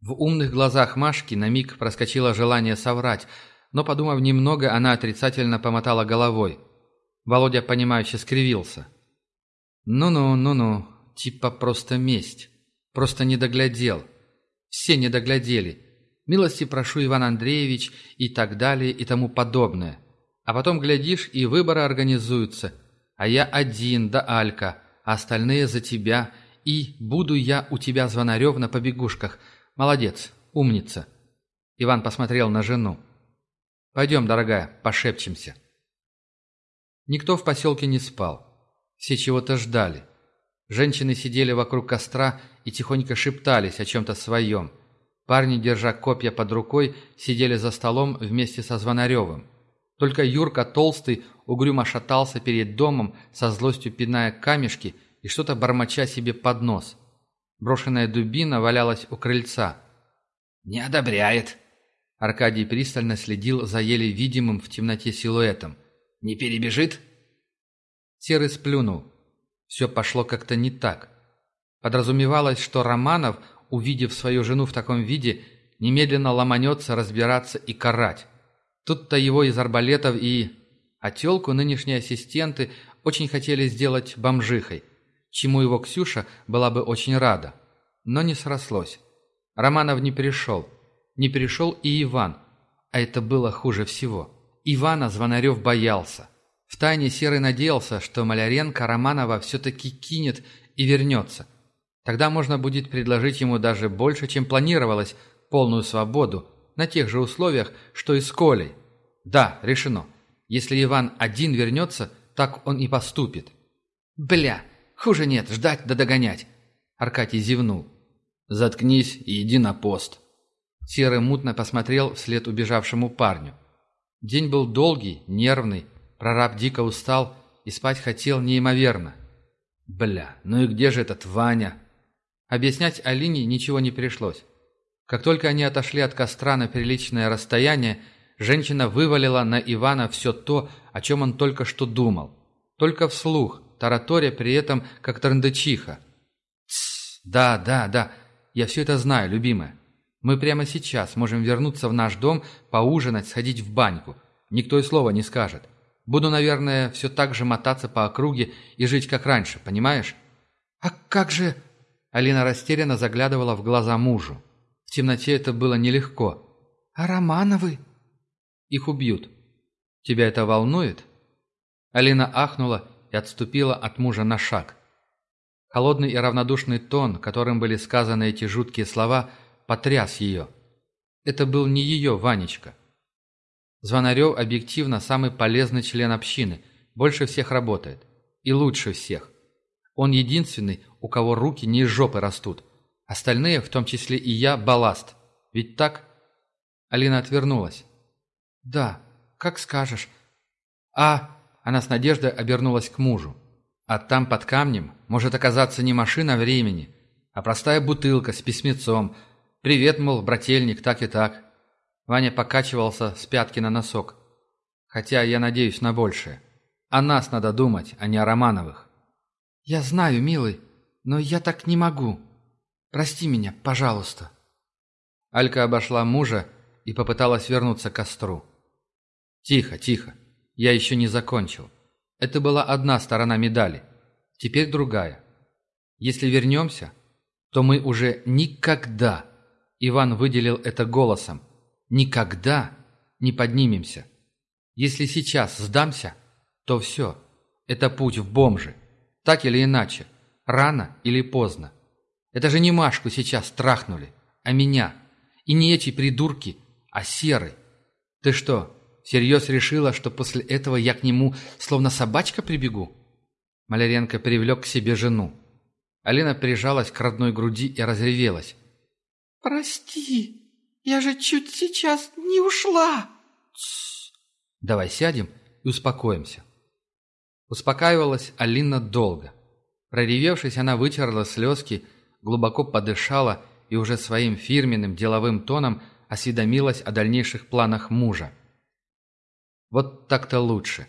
В умных глазах Машки на миг проскочило желание соврать, но, подумав немного, она отрицательно помотала головой. Володя, понимающе скривился. «Ну-ну, ну-ну, типа просто месть. Просто не доглядел. Все не доглядели. Милости прошу, Иван Андреевич, и так далее, и тому подобное. А потом, глядишь, и выборы организуются. А я один, да Алька, а остальные за тебя. И буду я у тебя, Звонарев, на побегушках. Молодец, умница». Иван посмотрел на жену. «Пойдем, дорогая, пошепчемся». Никто в поселке не спал. Все чего-то ждали. Женщины сидели вокруг костра и тихонько шептались о чем-то своем. Парни, держа копья под рукой, сидели за столом вместе со Звонаревым. Только Юрка Толстый угрюмо шатался перед домом, со злостью пиная камешки и что-то бормоча себе под нос. Брошенная дубина валялась у крыльца. «Не одобряет». Аркадий пристально следил за еле видимым в темноте силуэтом. «Не перебежит?» Серый сплюнул. Все пошло как-то не так. Подразумевалось, что Романов, увидев свою жену в таком виде, немедленно ломанется разбираться и карать. Тут-то его из арбалетов и... А телку нынешние ассистенты очень хотели сделать бомжихой, чему его Ксюша была бы очень рада. Но не срослось. Романов не пришел. Не пришел и Иван. А это было хуже всего. Ивана Звонарев боялся. Втайне Серый надеялся, что Маляренко Романова все-таки кинет и вернется. Тогда можно будет предложить ему даже больше, чем планировалось, полную свободу, на тех же условиях, что и с Колей. Да, решено. Если Иван один вернется, так он и поступит. «Бля, хуже нет, ждать да догонять!» Аркадий зевнул. «Заткнись и иди на пост». Серый мутно посмотрел вслед убежавшему парню. День был долгий, нервный, Прораб дико устал и спать хотел неимоверно. Бля, ну и где же этот Ваня? Объяснять Алине ничего не пришлось. Как только они отошли от костра на приличное расстояние, женщина вывалила на Ивана все то, о чем он только что думал. Только вслух, тараторя при этом как трындычиха. «Тссс, да, да, да, я все это знаю, любимая. Мы прямо сейчас можем вернуться в наш дом, поужинать, сходить в баньку. Никто и слова не скажет. Буду, наверное, все так же мотаться по округе и жить как раньше, понимаешь?» «А как же...» Алина растерянно заглядывала в глаза мужу. В темноте это было нелегко. «А Романовы?» «Их убьют. Тебя это волнует?» Алина ахнула и отступила от мужа на шаг. Холодный и равнодушный тон, которым были сказаны эти жуткие слова, потряс ее. Это был не ее Ванечка. Звонарев объективно самый полезный член общины, больше всех работает. И лучше всех. Он единственный, у кого руки не из жопы растут. Остальные, в том числе и я, балласт. Ведь так? Алина отвернулась. «Да, как скажешь. А...» Она с надеждой обернулась к мужу. А там под камнем может оказаться не машина времени, а простая бутылка с письмецом. «Привет, мол, брательник, так и так. Ваня покачивался с пятки на носок. Хотя я надеюсь на большее. О нас надо думать, а не о Романовых. «Я знаю, милый, но я так не могу. Прости меня, пожалуйста». Алька обошла мужа и попыталась вернуться к костру. «Тихо, тихо. Я еще не закончил. Это была одна сторона медали. Теперь другая. Если вернемся, то мы уже никогда...» Иван выделил это голосом – никогда не поднимемся. Если сейчас сдамся, то все. Это путь в бомжи. Так или иначе. Рано или поздно. Это же не Машку сейчас трахнули, а меня. И не эти придурки, а Серый. Ты что, всерьез решила, что после этого я к нему словно собачка прибегу?» Маляренко привлек к себе жену. Алина прижалась к родной груди и разревелась. «Прости», я же чуть сейчас не ушла!» Тссс. «Давай сядем и успокоимся». Успокаивалась Алина долго. Проревевшись, она вытерла слезки, глубоко подышала и уже своим фирменным деловым тоном осведомилась о дальнейших планах мужа. «Вот так-то лучше.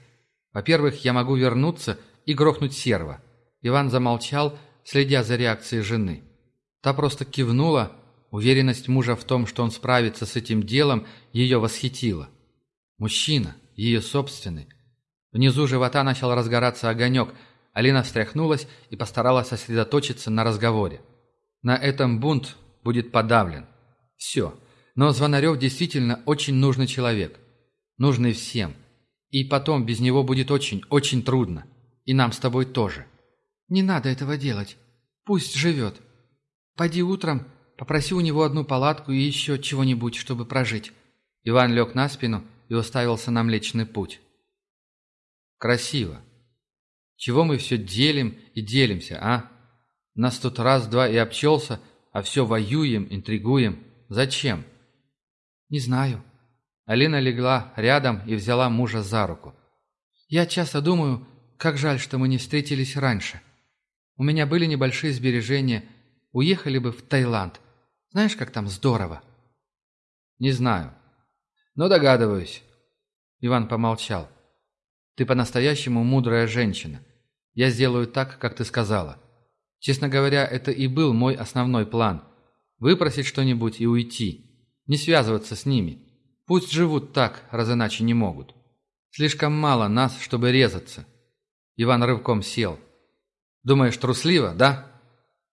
Во-первых, я могу вернуться и грохнуть серва. Иван замолчал, следя за реакцией жены. Та просто кивнула, уверенность мужа в том, что он справится с этим делом, ее восхитила. Мужчина, ее собственный. Внизу живота начал разгораться огонек, Алина встряхнулась и постаралась сосредоточиться на разговоре. На этом бунт будет подавлен. Все. Но Звонарев действительно очень нужный человек. Нужный всем. И потом без него будет очень, очень трудно. И нам с тобой тоже. Не надо этого делать. Пусть живет. Пойди утром, попроси у него одну палатку и еще чего-нибудь, чтобы прожить». Иван лег на спину и уставился на Млечный Путь. «Красиво. Чего мы все делим и делимся, а? Нас тут раз-два и обчелся, а все воюем, интригуем. Зачем?» «Не знаю». Алина легла рядом и взяла мужа за руку. «Я часто думаю, как жаль, что мы не встретились раньше. У меня были небольшие сбережения. Уехали бы в Таиланд. Знаешь, как там здорово?» «Не знаю. Но догадываюсь». Иван помолчал. «Ты по-настоящему мудрая женщина. Я сделаю так, как ты сказала. Честно говоря, это и был мой основной план. Выпросить что-нибудь и уйти. Не связываться с ними. Пусть живут так, раз иначе не могут. Слишком мало нас, чтобы резаться». Иван рывком сел. Думаешь, трусливо, да?»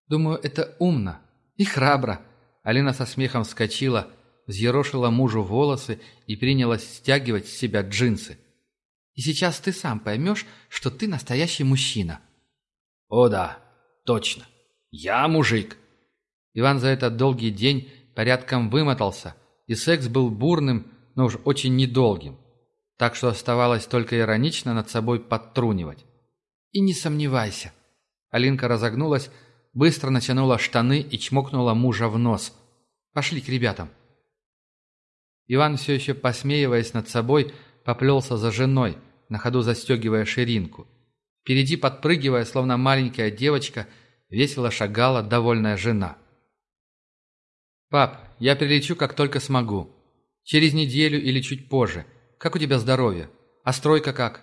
«Думаю, это умно и храбро». Алина со смехом вскочила, взъерошила мужу волосы и принялась стягивать с себя джинсы. «И сейчас ты сам поймешь, что ты настоящий мужчина». «О да, точно. Я мужик». Иван за этот долгий день порядком вымотался, и секс был бурным, но уж очень недолгим. Так что оставалось только иронично над собой подтрунивать. «И не сомневайся», Алинка разогнулась, быстро натянула штаны и чмокнула мужа в нос. «Пошли к ребятам». Иван, все еще посмеиваясь над собой, поплелся за женой, на ходу застегивая ширинку. Впереди, подпрыгивая, словно маленькая девочка, весело шагала довольная жена. «Пап, я прилечу, как только смогу. Через неделю или чуть позже. Как у тебя здоровье? А стройка как?»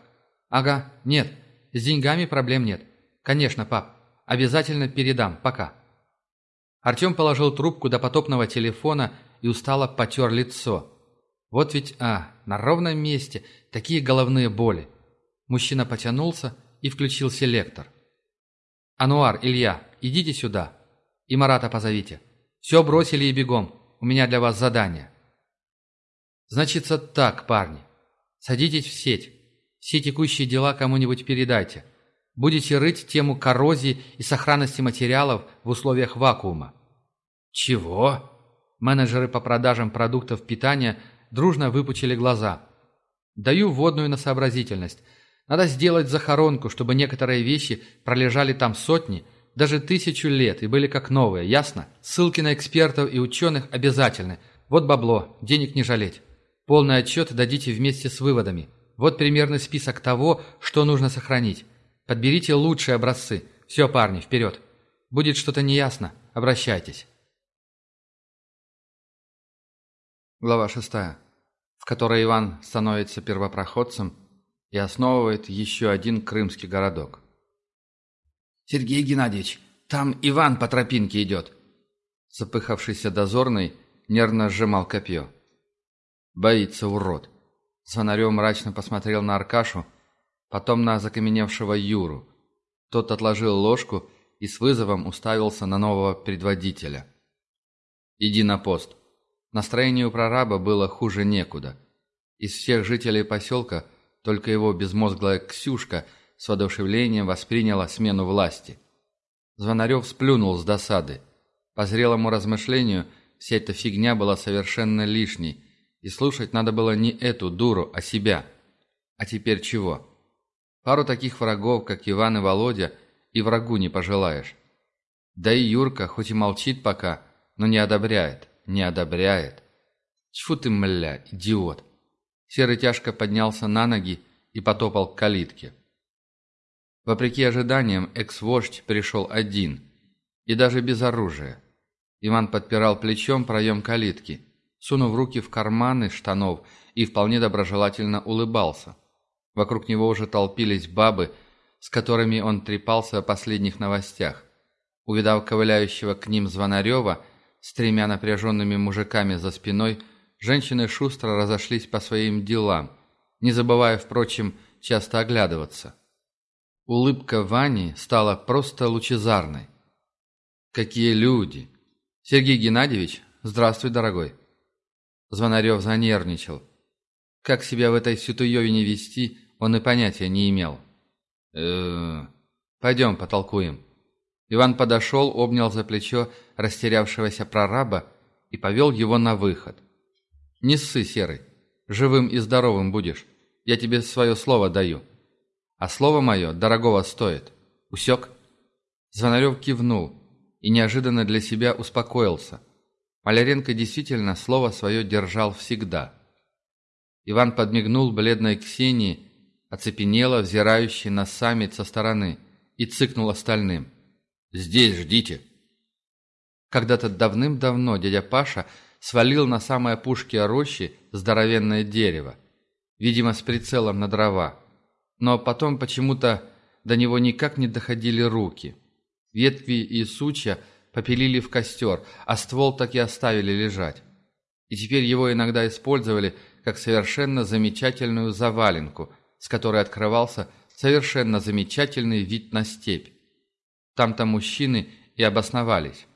«Ага, нет, с деньгами проблем нет. «Конечно, пап. Обязательно передам. Пока». Артем положил трубку до потопного телефона и устало потер лицо. Вот ведь, а, на ровном месте такие головные боли. Мужчина потянулся и включил селектор. «Ануар, Илья, идите сюда. И Марата позовите. Все бросили и бегом. У меня для вас задание». «Значится так, парни. Садитесь в сеть. Все текущие дела кому-нибудь передайте. Будете рыть тему коррозии и сохранности материалов в условиях вакуума. Чего? Менеджеры по продажам продуктов питания дружно выпучили глаза. Даю вводную на сообразительность. Надо сделать захоронку, чтобы некоторые вещи пролежали там сотни, даже тысячу лет и были как новые, ясно? Ссылки на экспертов и ученых обязательны. Вот бабло, денег не жалеть. Полный отчет дадите вместе с выводами. Вот примерный список того, что нужно сохранить. Подберите лучшие образцы. Все, парни, вперед. Будет что-то неясно, обращайтесь. Глава шестая, в которой Иван становится первопроходцем и основывает еще один крымский городок. «Сергей Геннадьевич, там Иван по тропинке идет!» Запыхавшийся дозорный нервно сжимал копье. «Боится, урод!» Звонарев мрачно посмотрел на Аркашу, потом на закаменевшего Юру. Тот отложил ложку и с вызовом уставился на нового предводителя. «Иди на пост». Настроение у прораба было хуже некуда. Из всех жителей поселка только его безмозглая Ксюшка с воодушевлением восприняла смену власти. Звонарев сплюнул с досады. По зрелому размышлению, вся эта фигня была совершенно лишней, и слушать надо было не эту дуру, а себя. А теперь чего? Пару таких врагов, как Иван и Володя, и врагу не пожелаешь. Да и Юрка, хоть и молчит пока, но не одобряет, не одобряет. Тьфу ты, мля, идиот. Серый тяжко поднялся на ноги и потопал к калитке. Вопреки ожиданиям, экс-вождь пришел один, и даже без оружия. Иван подпирал плечом проем калитки, сунув руки в карманы штанов и вполне доброжелательно улыбался. Вокруг него уже толпились бабы, с которыми он трепался о последних новостях. Увидав ковыляющего к ним Звонарева с тремя напряженными мужиками за спиной, женщины шустро разошлись по своим делам, не забывая, впрочем, часто оглядываться. Улыбка Вани стала просто лучезарной. «Какие люди!» «Сергей Геннадьевич, здравствуй, дорогой!» Звонарев занервничал. Как себя в этой ситуевине вести, он и понятия не имел. э Пойдем, потолкуем». Иван подошел, обнял за плечо растерявшегося прораба и повел его на выход. «Не ссы, Серый, живым и здоровым будешь, я тебе свое слово даю. А слово мое дорогого стоит. Усек?» Звонарев кивнул и неожиданно для себя успокоился. Маляренко действительно слово свое держал всегда. Иван подмигнул бледной Ксении, оцепенело взирающей на саммит со стороны, и цыкнул остальным. «Здесь ждите!» Когда-то давным-давно дядя Паша свалил на самой опушке рощи здоровенное дерево, видимо, с прицелом на дрова. Но потом почему-то до него никак не доходили руки. Ветви и сучья попилили в костер, а ствол так и оставили лежать. И теперь его иногда использовали как совершенно замечательную заваленку, с которой открывался совершенно замечательный вид на степь. Там-то мужчины и обосновались.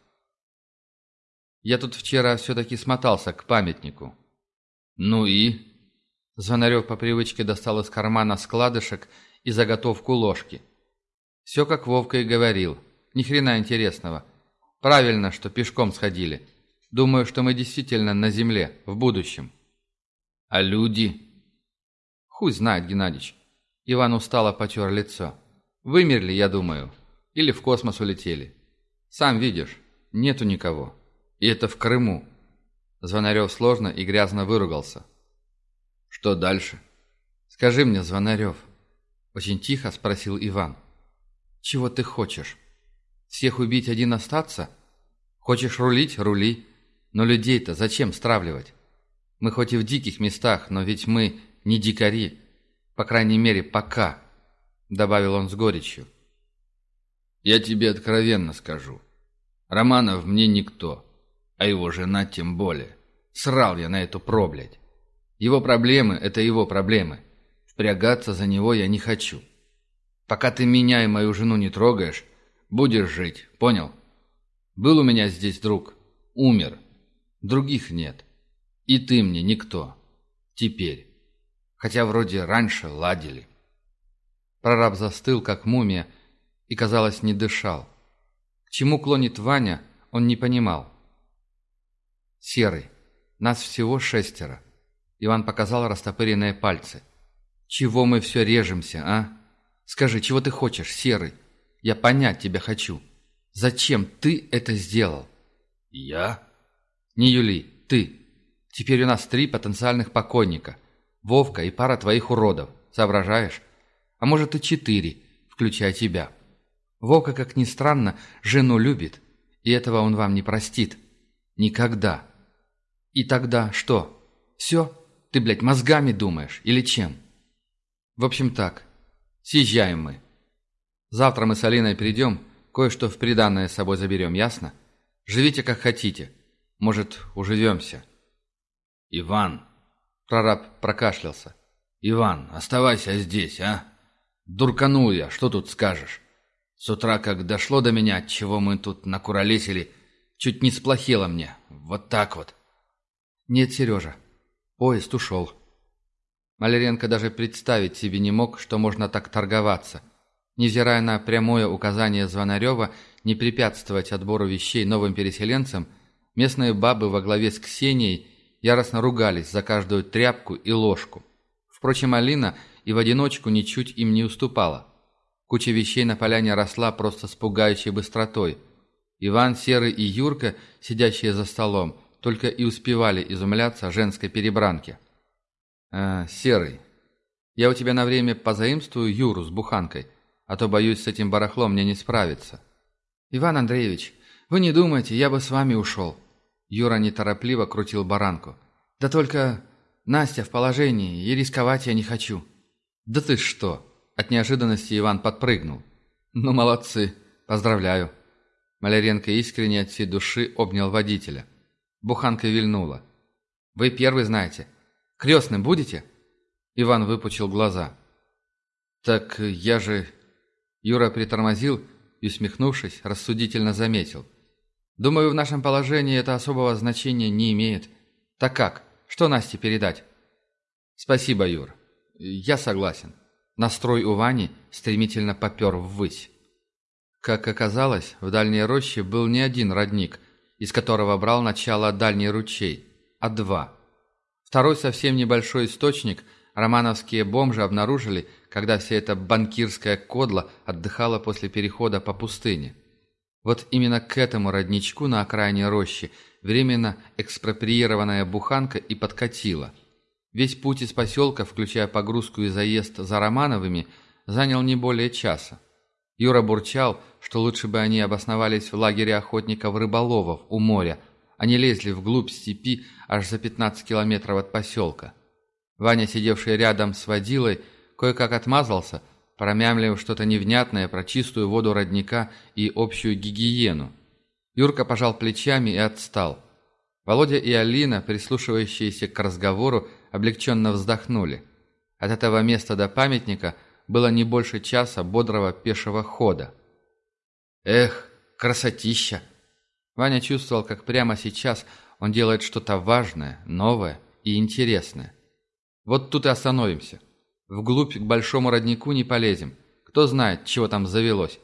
Я тут вчера все-таки смотался к памятнику. Ну и? Звонарев по привычке достал из кармана складышек и заготовку ложки. Все, как Вовка и говорил. Ни хрена интересного. Правильно, что пешком сходили. Думаю, что мы действительно на земле, в будущем. А люди? Хуй знает, Геннадьевич. Иван устало потер лицо. Вымерли, я думаю. Или в космос улетели. Сам видишь, нету никого. И это в Крыму. Звонарев сложно и грязно выругался. Что дальше? Скажи мне, Звонарев. Очень тихо спросил Иван. Чего ты хочешь? Всех убить, один остаться? Хочешь рулить – рули. Но людей-то зачем стравливать? Мы хоть и в диких местах, но ведь мы не дикари. По крайней мере, пока», — добавил он с горечью. «Я тебе откровенно скажу. Романов мне никто, а его жена тем более. Срал я на эту проблядь. Его проблемы — это его проблемы. Впрягаться за него я не хочу. Пока ты меня и мою жену не трогаешь, будешь жить, понял? Был у меня здесь друг, умер. Других нет. И ты мне никто. Теперь. Хотя вроде раньше ладили. Прораб застыл, как мумия, и, казалось, не дышал. К чему клонит Ваня, он не понимал. «Серый, нас всего шестеро». Иван показал растопыренные пальцы. «Чего мы все режемся, а? Скажи, чего ты хочешь, Серый? Я понять тебя хочу. Зачем ты это сделал?» «Я?» «Не Юли, ты. Теперь у нас три потенциальных покойника. Вовка и пара твоих уродов. Соображаешь? А может и четыре, включая тебя. Вовка, как ни странно, жену любит. И этого он вам не простит. Никогда. И тогда что? Все? Ты, блядь, мозгами думаешь? Или чем? В общем так. Съезжаем мы. Завтра мы с Алиной перейдем, кое-что в приданное с собой заберем, ясно? Живите как хотите. Может, уживемся. «Иван!» Прораб прокашлялся. «Иван, оставайся здесь, а? Дурканул я, что тут скажешь? С утра, как дошло до меня, чего мы тут накуролесили, чуть не сплохело мне. Вот так вот». «Нет, Сережа, поезд ушел». Маляренко даже представить себе не мог, что можно так торговаться. Невзирая на прямое указание Звонарева не препятствовать отбору вещей новым переселенцам, местные бабы во главе с Ксенией яростно ругались за каждую тряпку и ложку. Впрочем, Алина и в одиночку ничуть им не уступала. Куча вещей на поляне росла просто с пугающей быстротой. Иван, Серый и Юрка, сидящие за столом, только и успевали изумляться женской перебранке. «А, Серый, я у тебя на время позаимствую Юру с буханкой, а то, боюсь, с этим барахлом мне не справиться». «Иван Андреевич, вы не думайте, я бы с вами ушел. Юра неторопливо крутил баранку. «Да только Настя в положении, и рисковать я не хочу». «Да ты что? От неожиданности Иван подпрыгнул. «Ну, молодцы! Поздравляю!» Маляренко искренне от всей души обнял водителя. Буханка вильнула. «Вы первый знаете. Крестным будете?» Иван выпучил глаза. «Так я же...» Юра притормозил и, усмехнувшись, рассудительно заметил. «Думаю, в нашем положении это особого значения не имеет. Так как? Что Насте передать?» «Спасибо, Юр. Я согласен». Настрой у Вани стремительно попер ввысь. Как оказалось, в дальней роще был не один родник, из которого брал начало дальний ручей, а два. Второй совсем небольшой источник романовские бомжи обнаружили, когда вся эта банкирская кодла отдыхала после перехода по пустыне. Вот именно к этому родничку на окраине рощи временно экспроприированная буханка и подкатила – Весь путь из поселка, включая погрузку и заезд за Романовыми, занял не более часа. Юра бурчал, что лучше бы они обосновались в лагере охотников-рыболовов у моря, а не лезли вглубь степи аж за 15 километров от поселка. Ваня, сидевший рядом с водилой, кое-как отмазался, промямлив что-то невнятное про чистую воду родника и общую гигиену. Юрка пожал плечами и отстал. Володя и Алина, прислушивающиеся к разговору, облегченно вздохнули. От этого места до памятника было не больше часа бодрого пешего хода. «Эх, красотища!» Ваня чувствовал, как прямо сейчас он делает что-то важное, новое и интересное. «Вот тут и остановимся. Вглубь к большому роднику не полезем. Кто знает, чего там завелось».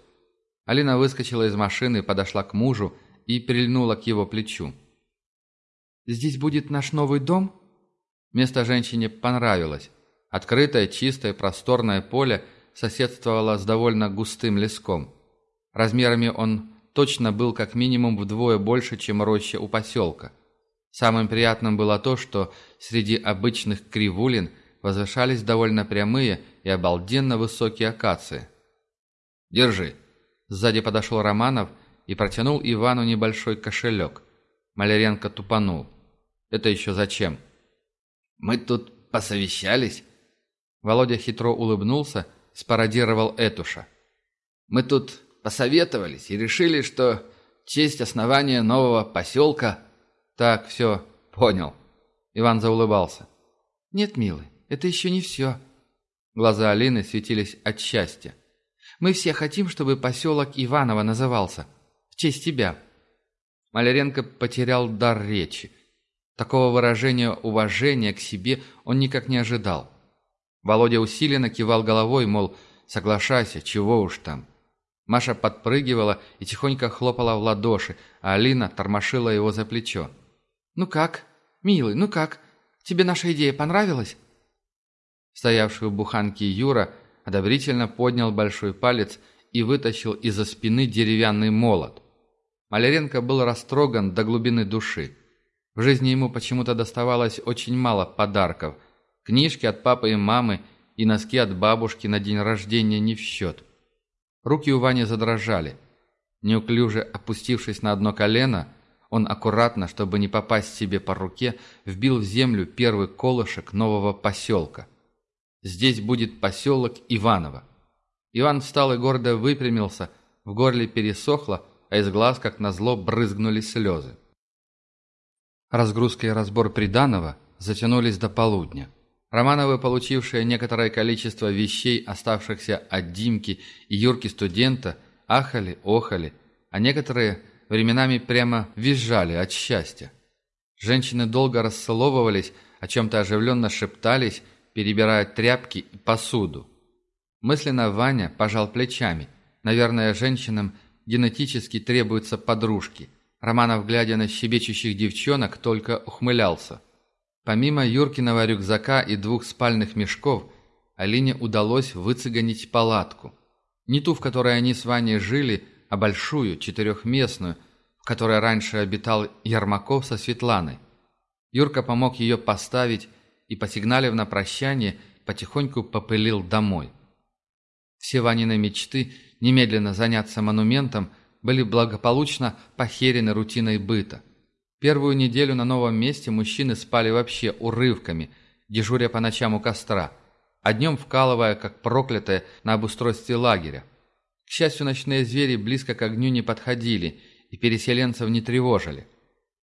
Алина выскочила из машины, подошла к мужу и прильнула к его плечу. «Здесь будет наш новый дом?» Место женщине понравилось. Открытое, чистое, просторное поле соседствовало с довольно густым леском. Размерами он точно был как минимум вдвое больше, чем роща у поселка. Самым приятным было то, что среди обычных кривулин возвышались довольно прямые и обалденно высокие акации. «Держи!» Сзади подошел Романов и протянул Ивану небольшой кошелек. Маляренко тупанул. «Это еще зачем?» Мы тут посовещались». Володя хитро улыбнулся, спародировал Этуша. «Мы тут посоветовались и решили, что честь основания нового поселка...» «Так, все, понял». Иван заулыбался. «Нет, милый, это еще не все». Глаза Алины светились от счастья. «Мы все хотим, чтобы поселок Иваново назывался. В честь тебя». Маляренко потерял дар речи. Такого выражения уважения к себе он никак не ожидал. Володя усиленно кивал головой, мол, соглашайся, чего уж там. Маша подпрыгивала и тихонько хлопала в ладоши, а Алина тормошила его за плечо. «Ну как? Милый, ну как? Тебе наша идея понравилась?» Стоявший у буханки Юра одобрительно поднял большой палец и вытащил из-за спины деревянный молот. Маляренко был растроган до глубины души. В жизни ему почему-то доставалось очень мало подарков. Книжки от папы и мамы и носки от бабушки на день рождения не в счет. Руки у Вани задрожали. Неуклюже опустившись на одно колено, он аккуратно, чтобы не попасть себе по руке, вбил в землю первый колышек нового поселка. Здесь будет поселок Иваново. Иван встал и гордо выпрямился, в горле пересохло, а из глаз, как назло, брызгнули слезы. Разгрузка и разбор приданого затянулись до полудня. Романовы, получившие некоторое количество вещей, оставшихся от Димки и Юрки-студента, ахали, охали, а некоторые временами прямо визжали от счастья. Женщины долго расцеловывались, о чем-то оживленно шептались, перебирая тряпки и посуду. Мысленно Ваня пожал плечами. Наверное, женщинам генетически требуются подружки – Романов, глядя на щебечущих девчонок, только ухмылялся. Помимо Юркиного рюкзака и двух спальных мешков, Алине удалось выцегонить палатку. Не ту, в которой они с Ваней жили, а большую, четырехместную, в которой раньше обитал Ермаков со Светланой. Юрка помог ее поставить и, посигналив на прощание, потихоньку попылил домой. Все Ванины мечты немедленно заняться монументом были благополучно похерены рутиной быта. Первую неделю на новом месте мужчины спали вообще урывками, дежуря по ночам у костра. а днем вкалывая, как проклятая, на обустройстве лагеря. К счастью, ночные звери близко к огню не подходили и переселенцев не тревожили.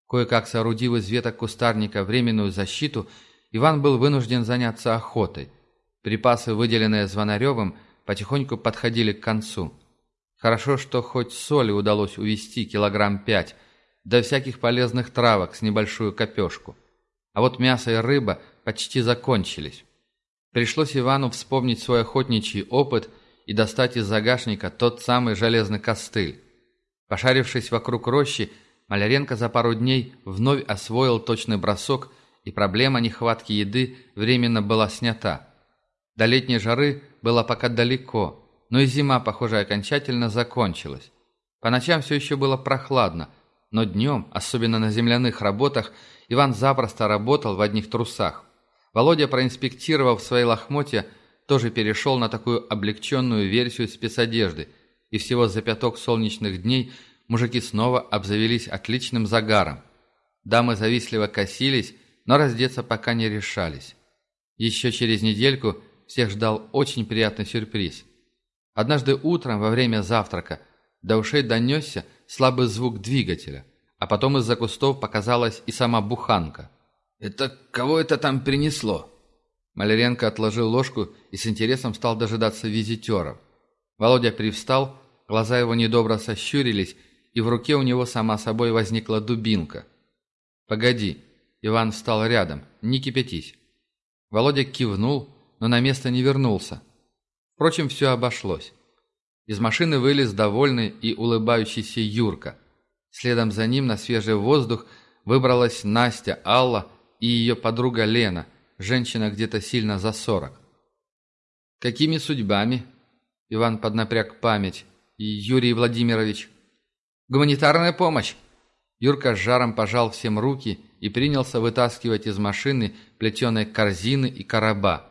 Кое-как соорудив из веток кустарника временную защиту, Иван был вынужден заняться охотой. Припасы, выделенные Звонаревым, потихоньку подходили к концу. Хорошо, что хоть соли удалось увести килограмм пять, да всяких полезных травок с небольшую копешку. А вот мясо и рыба почти закончились. Пришлось Ивану вспомнить свой охотничий опыт и достать из загашника тот самый железный костыль. Пошарившись вокруг рощи, Маляренко за пару дней вновь освоил точный бросок, и проблема нехватки еды временно была снята. До летней жары было пока далеко, но и зима, похоже, окончательно закончилась. По ночам все еще было прохладно, но днем, особенно на земляных работах, Иван запросто работал в одних трусах. Володя, проинспектировав свои лохмотья, тоже перешел на такую облегченную версию спецодежды, и всего за пяток солнечных дней мужики снова обзавелись отличным загаром. Дамы завистливо косились, но раздеться пока не решались. Еще через недельку всех ждал очень приятный сюрприз. Однажды утром во время завтрака до ушей донесся слабый звук двигателя, а потом из-за кустов показалась и сама буханка. «Это кого это там принесло?» Маляренко отложил ложку и с интересом стал дожидаться визитеров. Володя привстал, глаза его недобро сощурились, и в руке у него сама собой возникла дубинка. «Погоди», — Иван встал рядом, — «не кипятись». Володя кивнул, но на место не вернулся. Впрочем, все обошлось. Из машины вылез довольный и улыбающийся Юрка. Следом за ним на свежий воздух выбралась Настя, Алла и ее подруга Лена, женщина где-то сильно за сорок. «Какими судьбами?» Иван поднапряг память. «И Юрий Владимирович?» «Гуманитарная помощь!» Юрка с жаром пожал всем руки и принялся вытаскивать из машины плетеные корзины и короба.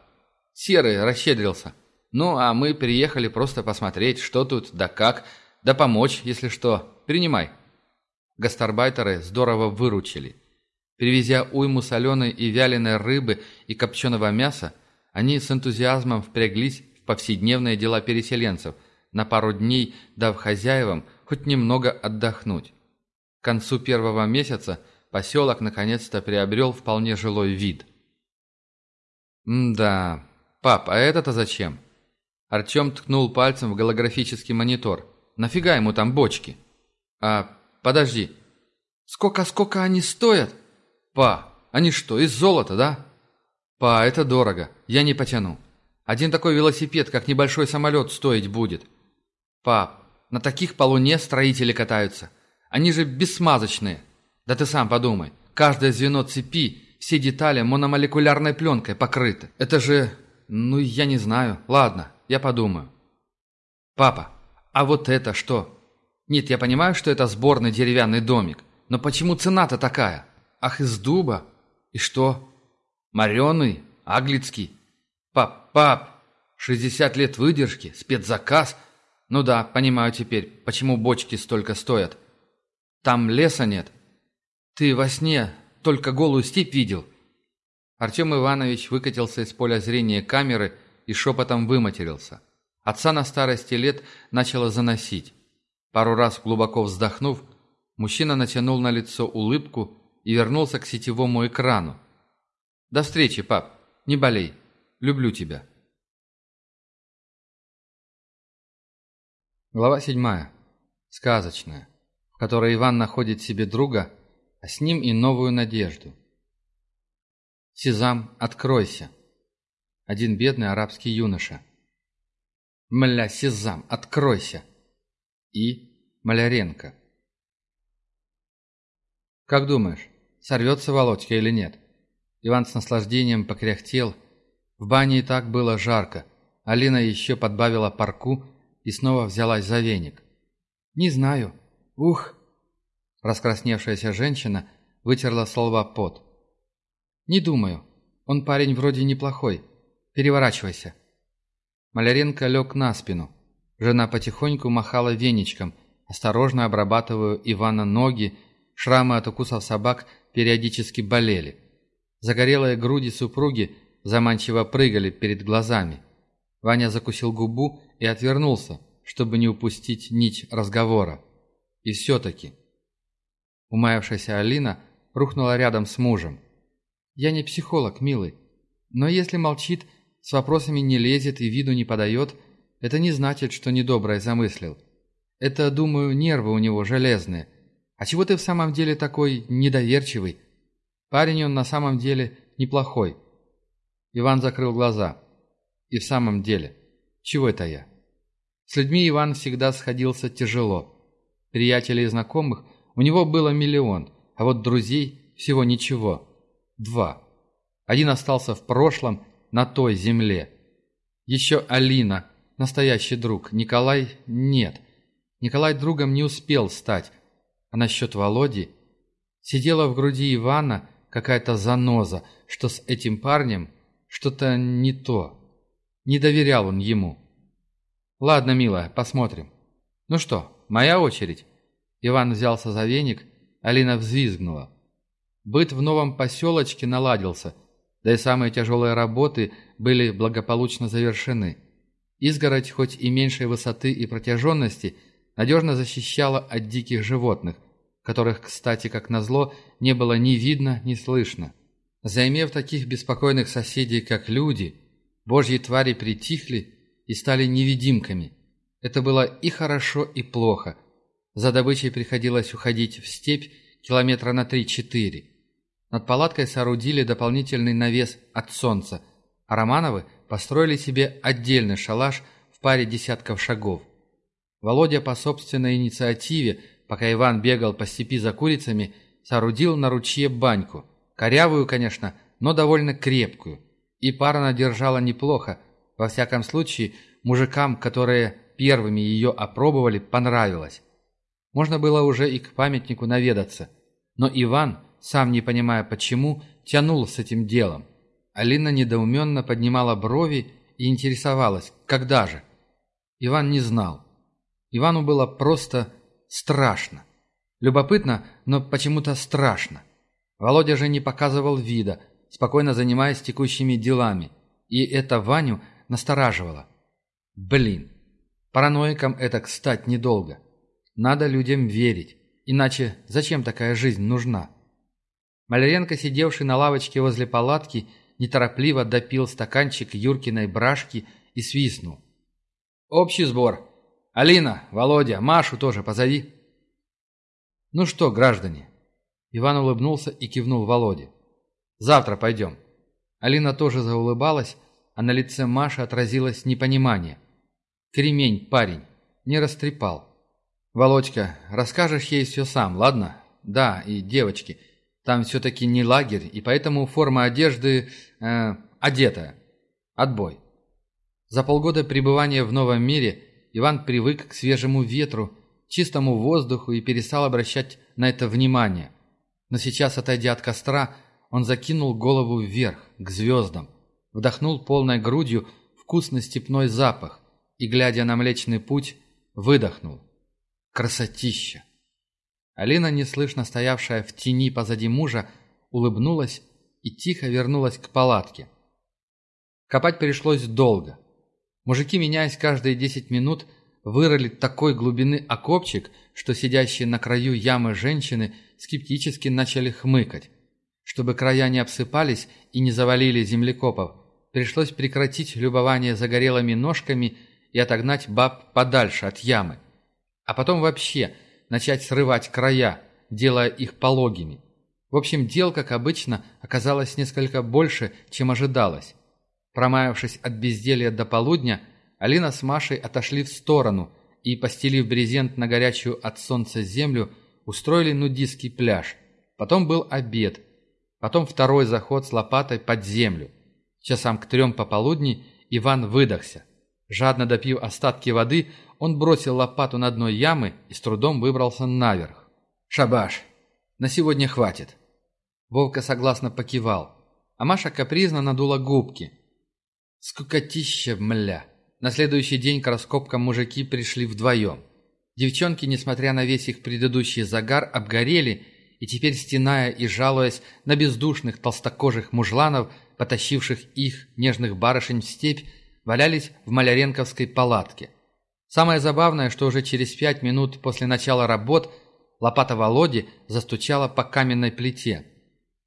Серый расщедрился. Ну, а мы приехали просто посмотреть, что тут, да как, да помочь, если что. Принимай. Гастарбайтеры здорово выручили. Привезя уйму соленой и вяленой рыбы и копченого мяса, они с энтузиазмом впряглись в повседневные дела переселенцев, на пару дней дав хозяевам хоть немного отдохнуть. К концу первого месяца поселок наконец-то приобрел вполне жилой вид. «Да, пап, а это-то зачем?» Артем ткнул пальцем в голографический монитор. «Нафига ему там бочки?» «А, подожди. Сколько-сколько они стоят?» «Па, они что, из золота, да?» «Па, это дорого. Я не потяну. Один такой велосипед, как небольшой самолет, стоить будет». «Пап, на таких по луне строители катаются. Они же бессмазочные. Да ты сам подумай. Каждое звено цепи, все детали мономолекулярной пленкой покрыты. Это же... Ну, я не знаю. Ладно, я подумаю. Папа, а вот это что? Нет, я понимаю, что это сборный деревянный домик. Но почему цена-то такая? Ах, из дуба? И что? Мореный? Аглицкий? Пап, пап, 60 лет выдержки, спецзаказ. Ну да, понимаю теперь, почему бочки столько стоят. Там леса нет. Ты во сне только голую степь видел. Артем Иванович выкатился из поля зрения камеры и шепотом выматерился. Отца на старости лет начало заносить. Пару раз глубоко вздохнув, мужчина натянул на лицо улыбку и вернулся к сетевому экрану. «До встречи, пап. Не болей. Люблю тебя». Глава седьмая. Сказочная, в которой Иван находит себе друга, а с ним и новую надежду. «Сезам, откройся!» Один бедный арабский юноша. «Мля, Сезам, откройся!» И Маляренко. «Как думаешь, сорвется Володька или нет?» Иван с наслаждением покряхтел. В бане и так было жарко. Алина еще подбавила парку и снова взялась за веник. «Не знаю. Ух!» Раскрасневшаяся женщина вытерла с лба пот. «Не думаю. Он парень вроде неплохой. Переворачивайся». Маляренко лег на спину. Жена потихоньку махала веничком, осторожно обрабатывая Ивана ноги, шрамы от укусов собак периодически болели. Загорелые груди супруги заманчиво прыгали перед глазами. Ваня закусил губу и отвернулся, чтобы не упустить нить разговора. И все-таки... Умаявшаяся Алина рухнула рядом с мужем. «Я не психолог, милый, но если молчит, с вопросами не лезет и виду не подает, это не значит, что недоброе замыслил. Это, думаю, нервы у него железные. А чего ты в самом деле такой недоверчивый? Парень он на самом деле неплохой». Иван закрыл глаза. «И в самом деле, чего это я?» С людьми Иван всегда сходился тяжело. Приятелей и знакомых у него было миллион, а вот друзей всего ничего. Два. Один остался в прошлом, на той земле. Еще Алина, настоящий друг. Николай – нет. Николай другом не успел стать. А насчет Володи? Сидела в груди Ивана какая-то заноза, что с этим парнем что-то не то. Не доверял он ему. «Ладно, милая, посмотрим». «Ну что, моя очередь?» Иван взялся за веник, Алина взвизгнула. Быт в новом поселочке наладился, да и самые тяжелые работы были благополучно завершены. Изгородь, хоть и меньшей высоты и протяженности, надежно защищала от диких животных, которых, кстати, как назло, не было ни видно, ни слышно. Займев таких беспокойных соседей, как люди, божьи твари притихли и стали невидимками. Это было и хорошо, и плохо. За добычей приходилось уходить в степь километра на три-четыре. Над палаткой соорудили дополнительный навес от солнца, а Романовы построили себе отдельный шалаш в паре десятков шагов. Володя по собственной инициативе, пока Иван бегал по степи за курицами, соорудил на ручье баньку. Корявую, конечно, но довольно крепкую. И пара надержала неплохо, во всяком случае, мужикам, которые первыми ее опробовали, понравилось. Можно было уже и к памятнику наведаться. Но Иван, сам не понимая почему, тянул с этим делом. Алина недоуменно поднимала брови и интересовалась, когда же. Иван не знал. Ивану было просто страшно. Любопытно, но почему-то страшно. Володя же не показывал вида, спокойно занимаясь текущими делами. И это Ваню настораживало. Блин, параноиком это, кстати, недолго. Надо людям верить, иначе зачем такая жизнь нужна? Маляренко, сидевший на лавочке возле палатки, неторопливо допил стаканчик Юркиной брашки и свистнул. «Общий сбор. Алина, Володя, Машу тоже позови». «Ну что, граждане?» Иван улыбнулся и кивнул Володе. «Завтра пойдем». Алина тоже заулыбалась, а на лице Маши отразилось непонимание. «Кремень, парень, не растрепал». «Володька, расскажешь ей все сам, ладно? Да, и девочки, там все-таки не лагерь, и поэтому форма одежды... Э, одетая. Отбой». За полгода пребывания в новом мире Иван привык к свежему ветру, чистому воздуху и перестал обращать на это внимание. Но сейчас, отойдя от костра, он закинул голову вверх, к звездам вдохнул полной грудью вкусный степной запах и, глядя на Млечный Путь, выдохнул. Красотища! Алина, неслышно стоявшая в тени позади мужа, улыбнулась и тихо вернулась к палатке. Копать пришлось долго. Мужики, меняясь каждые десять минут, вырыли такой глубины окопчик, что сидящие на краю ямы женщины скептически начали хмыкать. Чтобы края не обсыпались и не завалили землекопов, пришлось прекратить любование загорелыми ножками и отогнать баб подальше от ямы. А потом вообще начать срывать края, делая их пологими. В общем, дел, как обычно, оказалось несколько больше, чем ожидалось. Промаявшись от безделья до полудня, Алина с Машей отошли в сторону и, постелив брезент на горячую от солнца землю, устроили нудистский пляж. Потом был обед, потом второй заход с лопатой под землю. Часам к трем пополудни Иван выдохся. Жадно допив остатки воды, он бросил лопату на дно ямы и с трудом выбрался наверх. «Шабаш! На сегодня хватит!» Вовка согласно покивал, а Маша капризно надула губки. «Скукотища, мля!» На следующий день к раскопкам мужики пришли вдвоем. Девчонки, несмотря на весь их предыдущий загар, обгорели и теперь, стеная и жалуясь на бездушных толстокожих мужланов, потащивших их, нежных барышень, в степь, валялись в Маляренковской палатке. Самое забавное, что уже через пять минут после начала работ лопата Володи застучала по каменной плите.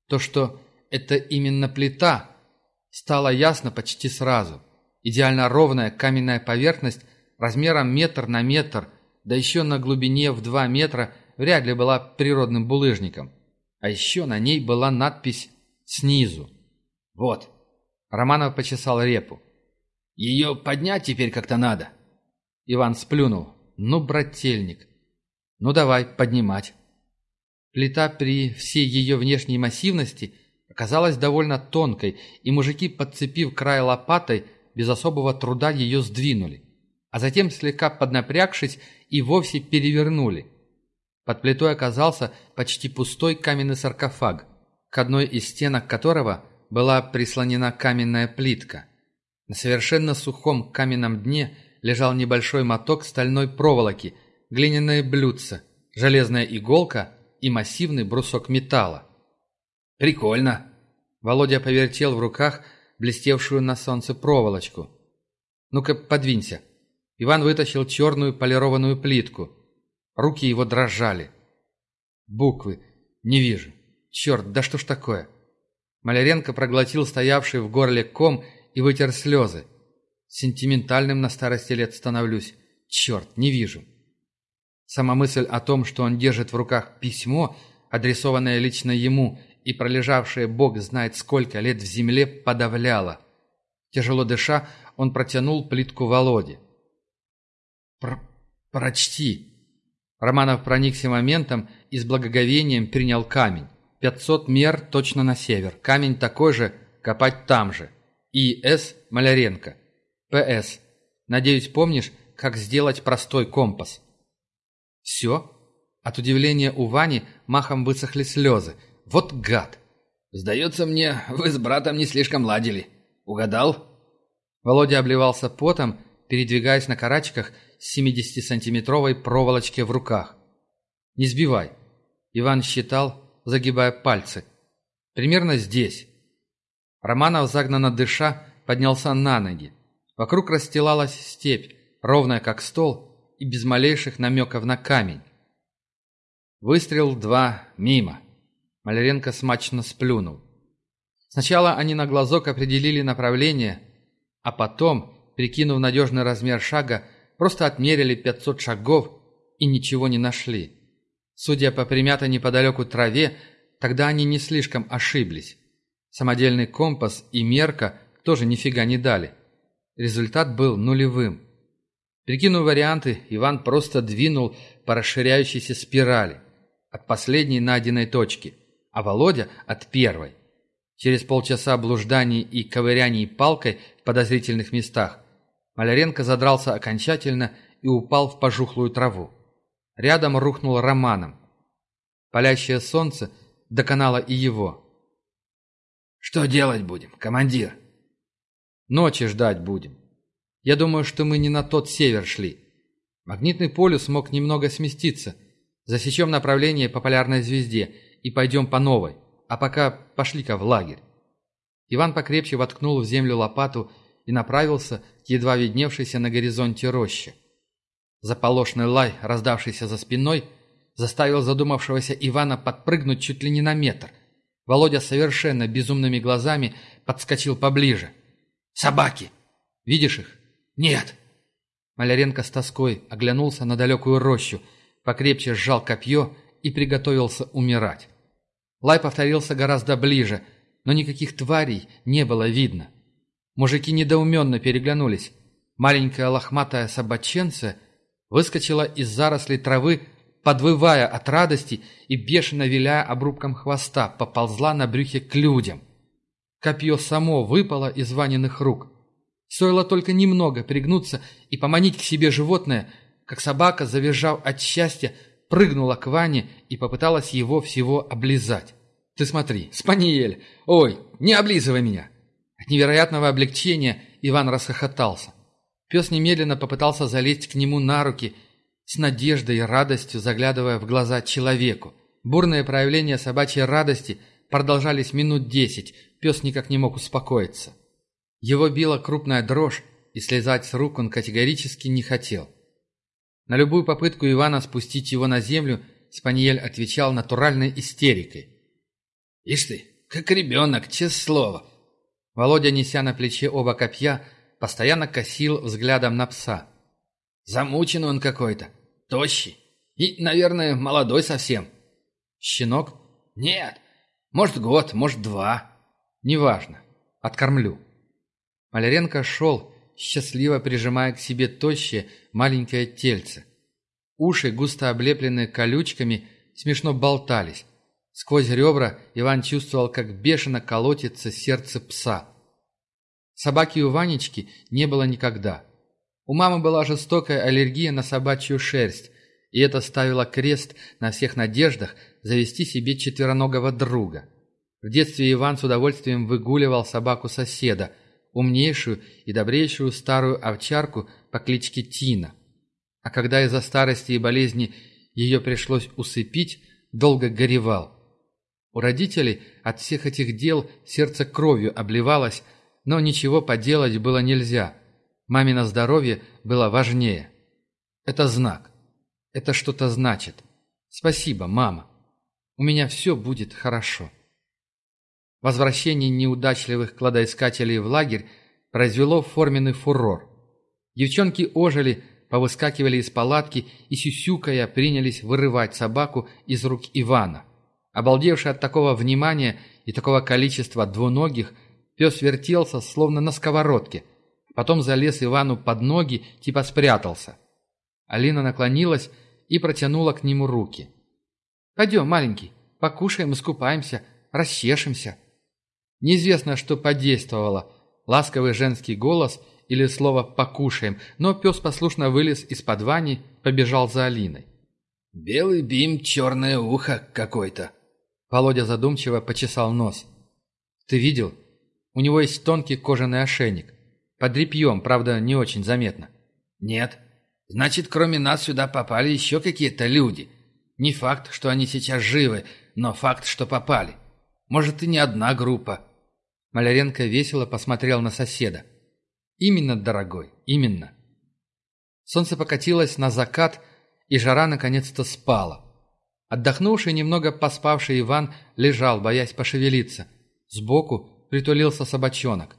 То, что это именно плита, стало ясно почти сразу. Идеально ровная каменная поверхность размером метр на метр, да еще на глубине в два метра, вряд ли была природным булыжником. А еще на ней была надпись «Снизу». «Вот». Романов почесал репу. «Ее поднять теперь как-то надо». Иван сплюнул. «Ну, брательник. Ну, давай, поднимать». Плита при всей ее внешней массивности оказалась довольно тонкой, и мужики, подцепив край лопатой, без особого труда ее сдвинули, а затем, слегка поднапрягшись, и вовсе перевернули. Под плитой оказался почти пустой каменный саркофаг, к одной из стенок которого была прислонена каменная плитка. На совершенно сухом каменном дне лежал небольшой моток стальной проволоки, глиняное блюдце, железная иголка и массивный брусок металла. «Прикольно!» Володя повертел в руках блестевшую на солнце проволочку. «Ну-ка, подвинься». Иван вытащил черную полированную плитку. Руки его дрожали. «Буквы. Не вижу. Черт, да что ж такое?» Маляренко проглотил стоявший в горле ком и вытер слезы. Сентиментальным на старости лет становлюсь. Черт, не вижу. Сама мысль о том, что он держит в руках письмо, адресованное лично ему и пролежавшее бог знает сколько лет в земле, подавляла. Тяжело дыша, он протянул плитку Володе. Про «Прочти!» Романов проникся моментом и с благоговением принял камень. Пятьсот мер точно на север. Камень такой же, копать там же. И.С. Маляренко. П.С. Надеюсь, помнишь, как сделать простой компас? Все? От удивления у Вани махом высохли слезы. Вот гад! Сдается мне, вы с братом не слишком ладили. Угадал? Володя обливался потом, передвигаясь на карачках с 70-сантиметровой проволочки в руках. «Не сбивай». Иван считал, загибая пальцы. «Примерно здесь». Романов, загнанно дыша, поднялся на ноги. Вокруг расстилалась степь, ровная как стол и без малейших намеков на камень. Выстрел два мимо. Маляренко смачно сплюнул. Сначала они на глазок определили направление, а потом, прикинув надежный размер шага, просто отмерили 500 шагов и ничего не нашли. Судя по примятой неподалеку траве, тогда они не слишком ошиблись. Самодельный компас и мерка тоже нифига не дали. Результат был нулевым. Прикинув варианты, Иван просто двинул по расширяющейся спирали от последней найденной точки, а Володя от первой. Через полчаса блужданий и ковыряний палкой в подозрительных местах Маляренко задрался окончательно и упал в пожухлую траву. Рядом рухнул Романом. Палящее солнце доконало и его. «Что делать будем, командир?» «Ночи ждать будем. Я думаю, что мы не на тот север шли. Магнитный полюс мог немного сместиться. Засечем направление по полярной звезде и пойдем по новой. А пока пошли-ка в лагерь». Иван покрепче воткнул в землю лопату и направился к едва видневшейся на горизонте роще. Заполошный лай, раздавшийся за спиной, заставил задумавшегося Ивана подпрыгнуть чуть ли не на метр. Володя совершенно безумными глазами подскочил поближе. «Собаки! Видишь их?» «Нет!» Маляренко с тоской оглянулся на далекую рощу, покрепче сжал копье и приготовился умирать. Лай повторился гораздо ближе, но никаких тварей не было видно. Мужики недоуменно переглянулись. Маленькая лохматая собаченца выскочила из зарослей травы, подвывая от радости и бешено виляя обрубком хвоста, поползла на брюхе к людям. Копье само выпало из Ваниных рук. Стоило только немного пригнуться и поманить к себе животное, как собака, завизжав от счастья, прыгнула к Ване и попыталась его всего облизать. «Ты смотри, Спаниель! Ой, не облизывай меня!» От невероятного облегчения Иван расхохотался. Пес немедленно попытался залезть к нему на руки, с надеждой и радостью заглядывая в глаза человеку. Бурное проявление собачьей радости продолжались минут десять, пес никак не мог успокоиться. Его била крупная дрожь, и слезать с рук он категорически не хотел. На любую попытку Ивана спустить его на землю Спаниель отвечал натуральной истерикой. «Ишь ты, как ребенок, честное слово!» Володя, неся на плече оба копья, постоянно косил взглядом на пса. «Замучен он какой-то, тощий и, наверное, молодой совсем». «Щенок?» «Нет, может, год, может, два». «Неважно. Откормлю». Маляренко шел, счастливо прижимая к себе тощее маленькое тельце. Уши, густо облепленные колючками, смешно болтались. Сквозь ребра Иван чувствовал, как бешено колотится сердце пса. Собаки у Ванечки не было никогда. У мамы была жестокая аллергия на собачью шерсть, и это ставило крест на всех надеждах завести себе четвероногого друга. В детстве Иван с удовольствием выгуливал собаку соседа – умнейшую и добрейшую старую овчарку по кличке Тина. А когда из-за старости и болезни ее пришлось усыпить, долго горевал. У родителей от всех этих дел сердце кровью обливалось, но ничего поделать было нельзя. Мамино здоровье было важнее. Это знак. Это что-то значит. Спасибо, мама. У меня все будет хорошо. Возвращение неудачливых кладоискателей в лагерь произвело форменный фурор. Девчонки ожили, повыскакивали из палатки и, сюсюкая, принялись вырывать собаку из рук Ивана. Обалдевший от такого внимания и такого количества двуногих, пес вертелся, словно на сковородке. Потом залез Ивану под ноги, типа спрятался. Алина наклонилась и протянула к нему руки. «Пойдем, маленький, покушаем, искупаемся, расчешемся». Неизвестно, что подействовало, ласковый женский голос или слово «покушаем», но пес послушно вылез из-под вани, побежал за Алиной. «Белый бим, черное ухо какой-то». Володя задумчиво почесал нос. «Ты видел? У него есть тонкий кожаный ошейник. Под репьем, правда, не очень заметно». «Нет. Значит, кроме нас сюда попали еще какие-то люди. Не факт, что они сейчас живы, но факт, что попали. Может, и не одна группа. Маляренко весело посмотрел на соседа. «Именно, дорогой, именно». Солнце покатилось на закат, и жара наконец-то спала. Отдохнувший, немного поспавший Иван лежал, боясь пошевелиться. Сбоку притулился собачонок.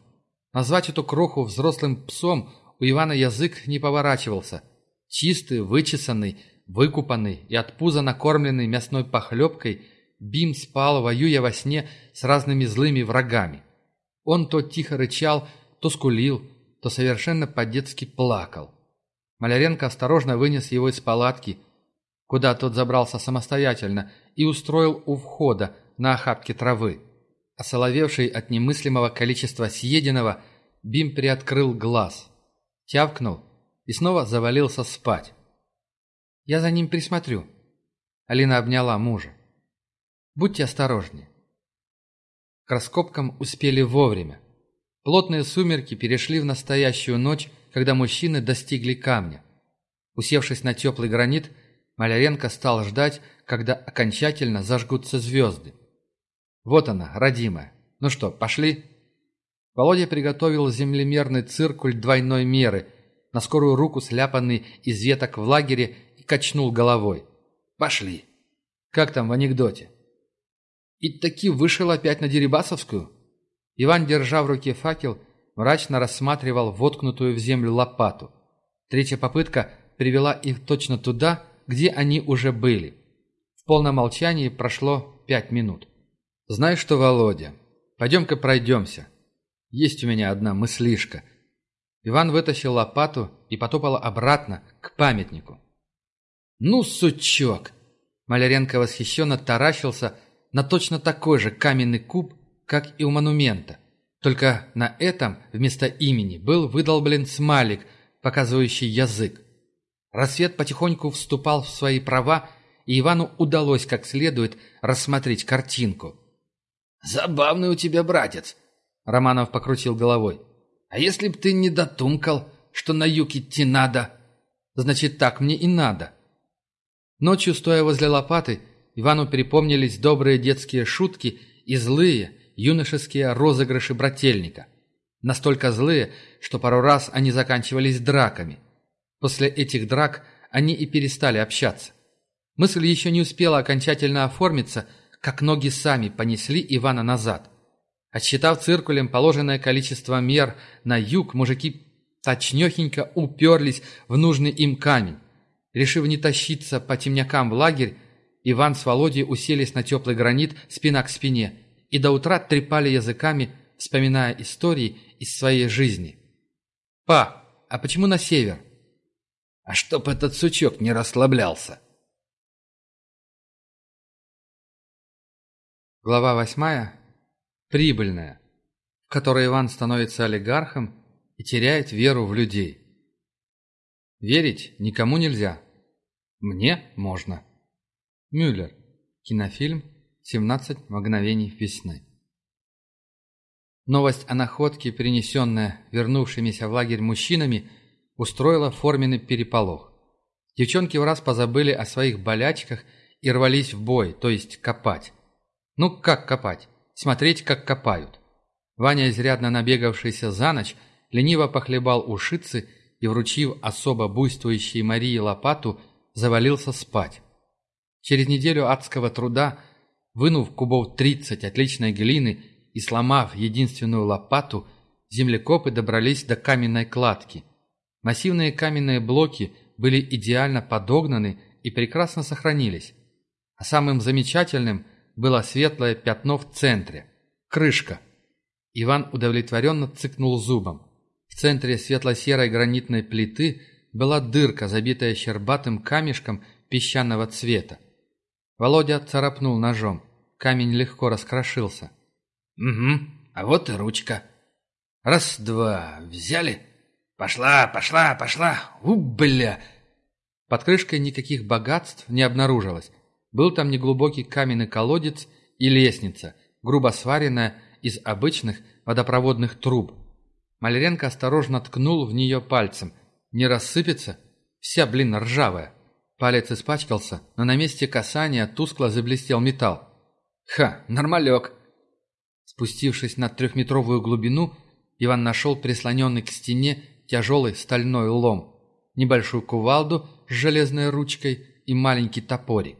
Назвать эту кроху взрослым псом у Ивана язык не поворачивался. Чистый, вычесанный, выкупанный и от пуза накормленный мясной похлебкой, Бим спал, воюя во сне с разными злыми врагами. Он то тихо рычал, то скулил, то совершенно по-детски плакал. Маляренко осторожно вынес его из палатки, куда тот забрался самостоятельно, и устроил у входа на охапке травы. Осоловевший от немыслимого количества съеденного, Бим приоткрыл глаз, тявкнул и снова завалился спать. «Я за ним присмотрю». Алина обняла мужа. «Будьте осторожнее. К раскопкам успели вовремя. Плотные сумерки перешли в настоящую ночь, когда мужчины достигли камня. Усевшись на теплый гранит, Маляренко стал ждать, когда окончательно зажгутся звезды. Вот она, родимая. Ну что, пошли? Володя приготовил землемерный циркуль двойной меры, на скорую руку сляпанный из веток в лагере и качнул головой. Пошли. Как там в анекдоте? И таки вышел опять на Дерибасовскую. Иван, держа в руке факел, мрачно рассматривал воткнутую в землю лопату. Третья попытка привела их точно туда, где они уже были. В полном молчании прошло пять минут. «Знаешь что, Володя, пойдем-ка пройдемся. Есть у меня одна мыслишка». Иван вытащил лопату и потопал обратно к памятнику. «Ну, сучок!» Маляренко восхищенно таращился, на точно такой же каменный куб, как и у монумента. Только на этом вместо имени был выдолблен смайлик, показывающий язык. Рассвет потихоньку вступал в свои права, и Ивану удалось как следует рассмотреть картинку. «Забавный у тебя братец», — Романов покрутил головой. «А если б ты не дотумкал, что на юг идти надо?» «Значит, так мне и надо». Ночью, стоя возле лопаты, Ивану припомнились добрые детские шутки и злые юношеские розыгрыши брательника. Настолько злые, что пару раз они заканчивались драками. После этих драк они и перестали общаться. Мысль еще не успела окончательно оформиться, как ноги сами понесли Ивана назад. Отсчитав циркулем положенное количество мер на юг, мужики точнёхенько уперлись в нужный им камень. Решив не тащиться по темнякам в лагерь, Иван с Володей уселись на теплый гранит спина к спине и до утра трепали языками, вспоминая истории из своей жизни. «Па, а почему на север?» «А чтоб этот сучок не расслаблялся!» Глава восьмая. Прибыльная, в которой Иван становится олигархом и теряет веру в людей. Верить никому нельзя. Мне можно. Мюллер. Кинофильм «17 мгновений весны». Новость о находке, принесенная вернувшимися в лагерь мужчинами, устроила форменный переполох. Девчонки в раз позабыли о своих болячках и рвались в бой, то есть копать. Ну, как копать? Смотреть, как копают. Ваня, изрядно набегавшийся за ночь, лениво похлебал ушицы и, вручив особо буйствующей Марии лопату, завалился спать. Через неделю адского труда, вынув кубов тридцать отличной глины и сломав единственную лопату, землекопы добрались до каменной кладки. Массивные каменные блоки были идеально подогнаны и прекрасно сохранились. А самым замечательным было светлое пятно в центре – крышка. Иван удовлетворенно цыкнул зубом. В центре светло-серой гранитной плиты была дырка, забитая щербатым камешком песчаного цвета. Володя царапнул ножом. Камень легко раскрошился. «Угу, а вот и ручка. Раз-два, взяли? Пошла, пошла, пошла! У, бля!» Под крышкой никаких богатств не обнаружилось. Был там неглубокий каменный колодец и лестница, грубо сваренная из обычных водопроводных труб. Маляренко осторожно ткнул в нее пальцем. Не рассыпется? Вся, блин, ржавая. Палец испачкался, но на месте касания тускло заблестел металл. Ха, нормалек. Спустившись на трехметровую глубину, Иван нашел прислоненный к стене тяжелый стальной лом, небольшую кувалду с железной ручкой и маленький топорик.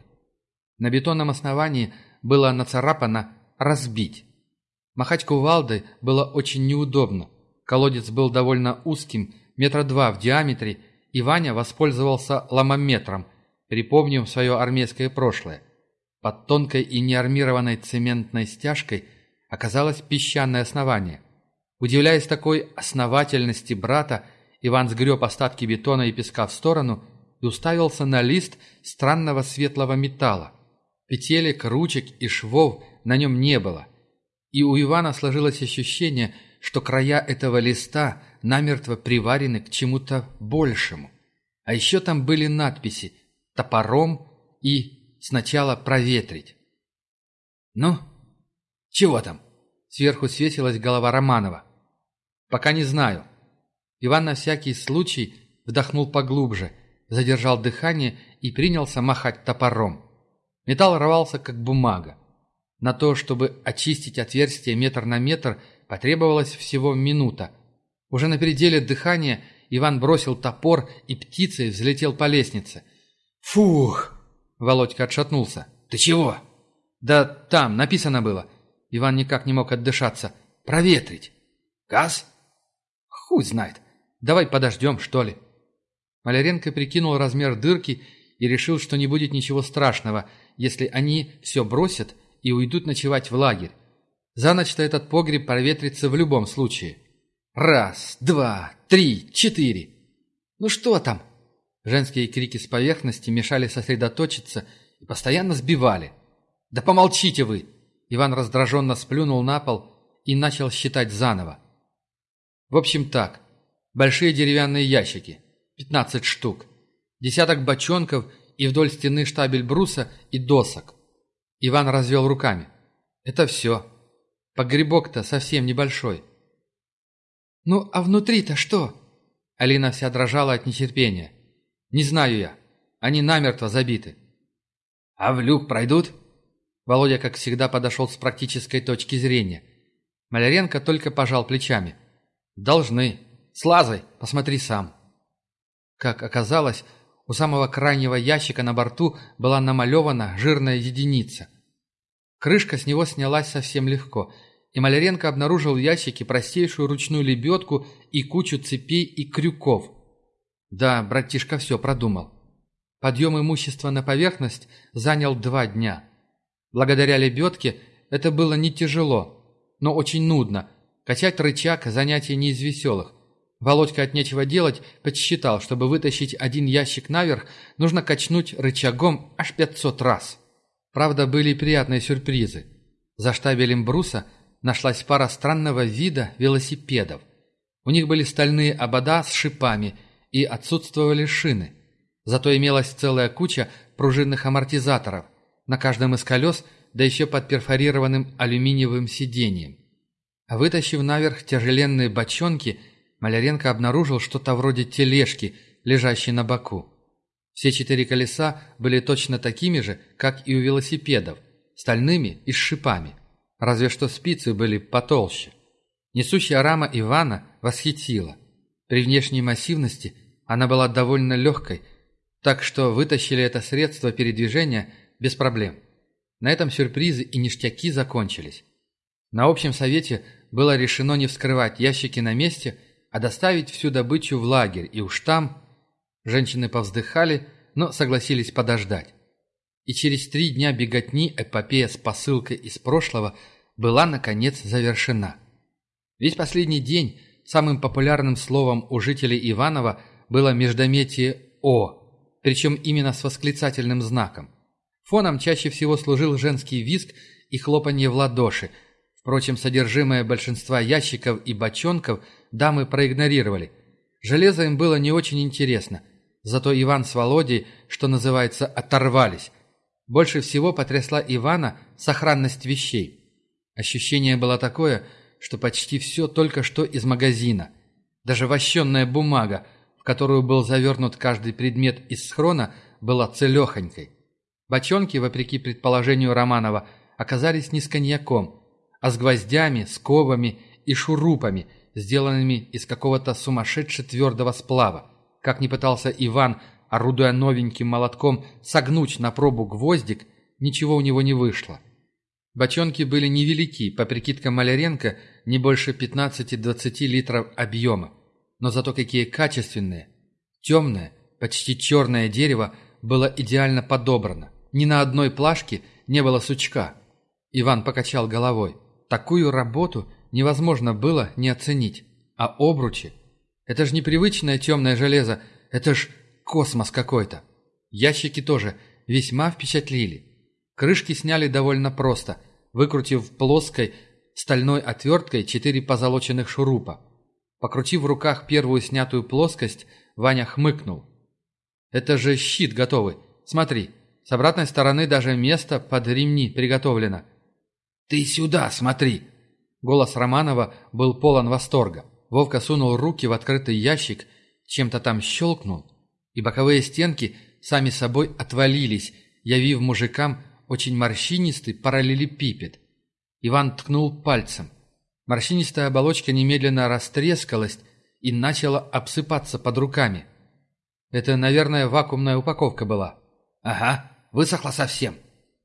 На бетонном основании было нацарапано «разбить». Махать кувалдой было очень неудобно. Колодец был довольно узким, метра два в диаметре и Ваня воспользовался ломометром, припомнив свое армейское прошлое. Под тонкой и неармированной цементной стяжкой оказалось песчаное основание. Удивляясь такой основательности брата, Иван сгреб остатки бетона и песка в сторону и уставился на лист странного светлого металла. Петелек, ручек и швов на нем не было. И у Ивана сложилось ощущение, что края этого листа намертво приварены к чему-то большему. А еще там были надписи «топором» и «сначала проветрить». «Ну, чего там?» Сверху свесилась голова Романова. «Пока не знаю». Иван на всякий случай вдохнул поглубже, задержал дыхание и принялся махать топором. Металл рвался, как бумага. На то, чтобы очистить отверстие метр на метр, потребовалось всего минута, уже на пределе дыхания Иван бросил топор и птицей взлетел по лестнице. «Фух!» Володька отшатнулся. «Ты чего?» «Да там написано было». Иван никак не мог отдышаться. «Проветрить». «Газ?» «Хуй знает. Давай подождем, что ли». Маляренко прикинул размер дырки и решил, что не будет ничего страшного, если они все бросят и уйдут ночевать в лагерь. За ночь-то этот погреб проветрится в любом случае. Раз, два, три, четыре. Ну что там? Женские крики с поверхности мешали сосредоточиться и постоянно сбивали. Да помолчите вы! Иван раздраженно сплюнул на пол и начал считать заново. В общем так, большие деревянные ящики, пятнадцать штук, десяток бочонков и вдоль стены штабель бруса и досок. Иван развел руками. Это все. Погребок-то совсем небольшой. «Ну, а внутри-то что?» Алина вся дрожала от нетерпения. «Не знаю я. Они намертво забиты». «А в люк пройдут?» Володя, как всегда, подошел с практической точки зрения. Маляренко только пожал плечами. «Должны. Слазай, посмотри сам». Как оказалось, у самого крайнего ящика на борту была намалевана жирная единица. Крышка с него снялась совсем легко, и Маляренко обнаружил в ящике простейшую ручную лебедку и кучу цепей и крюков. Да, братишка все продумал. Подъем имущества на поверхность занял два дня. Благодаря лебедке это было не тяжело, но очень нудно. Качать рычаг – занятие не из веселых. Володька от нечего делать подсчитал, чтобы вытащить один ящик наверх, нужно качнуть рычагом аж 500 раз. Правда, были приятные сюрпризы. За штабелем бруса нашлась пара странного вида велосипедов. У них были стальные обода с шипами и отсутствовали шины. Зато имелась целая куча пружинных амортизаторов, на каждом из колес, да еще под перфорированным алюминиевым сиденьем. Вытащив наверх тяжеленные бочонки – Маляренко обнаружил что-то вроде тележки, лежащей на боку. Все четыре колеса были точно такими же, как и у велосипедов, стальными и с шипами. Разве что спицы были потолще. Несущая рама Ивана восхитила. При внешней массивности она была довольно легкой, так что вытащили это средство передвижения без проблем. На этом сюрпризы и ништяки закончились. На общем совете было решено не вскрывать ящики на месте – а доставить всю добычу в лагерь, и уж там... Женщины повздыхали, но согласились подождать. И через три дня беготни эпопея с посылкой из прошлого была, наконец, завершена. Весь последний день самым популярным словом у жителей Иванова было междометие «О», причем именно с восклицательным знаком. Фоном чаще всего служил женский визг и хлопанье в ладоши. Впрочем, содержимое большинства ящиков и бочонков – дамы проигнорировали. Железо им было не очень интересно. Зато Иван с Володей, что называется, оторвались. Больше всего потрясла Ивана сохранность вещей. Ощущение было такое, что почти все только что из магазина. Даже вощенная бумага, в которую был завернут каждый предмет из схрона, была целехонькой. Бочонки, вопреки предположению Романова, оказались не с коньяком, а с гвоздями, скобами и шурупами – сделанными из какого-то сумасшедше твердого сплава. Как ни пытался Иван, орудуя новеньким молотком, согнуть на пробу гвоздик, ничего у него не вышло. Бочонки были невелики, по прикидкам Маляренко, не больше 15-20 литров объема. Но зато какие качественные. Темное, почти черное дерево было идеально подобрано. Ни на одной плашке не было сучка. Иван покачал головой. Такую работу невозможно было не оценить. А обручи? Это ж непривычное темное железо, это ж космос какой-то. Ящики тоже весьма впечатлили. Крышки сняли довольно просто, выкрутив плоской стальной отверткой четыре позолоченных шурупа. Покрутив в руках первую снятую плоскость, Ваня хмыкнул. «Это же щит готовый. Смотри, с обратной стороны даже место под ремни приготовлено». «Ты сюда смотри!» Голос Романова был полон восторга. Вовка сунул руки в открытый ящик, чем-то там щелкнул, и боковые стенки сами собой отвалились, явив мужикам очень морщинистый параллелепипед. Иван ткнул пальцем. Морщинистая оболочка немедленно растрескалась и начала обсыпаться под руками. Это, наверное, вакуумная упаковка была. «Ага, высохла совсем.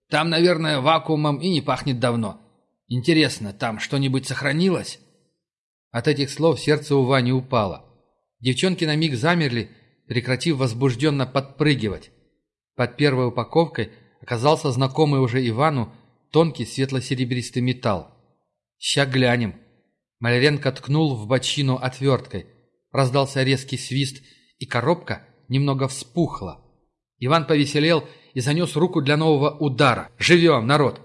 Там, наверное, вакуумом и не пахнет давно. Интересно, там что-нибудь сохранилось?» От этих слов сердце у Вани упало. Девчонки на миг замерли, прекратив возбужденно подпрыгивать. Под первой упаковкой оказался знакомый уже Ивану тонкий светло-серебристый металл. «Ща глянем». Маляренко ткнул в бочину отверткой. Раздался резкий свист, и коробка немного вспухла. Иван повеселел и занес руку для нового удара. «Живем, народ!»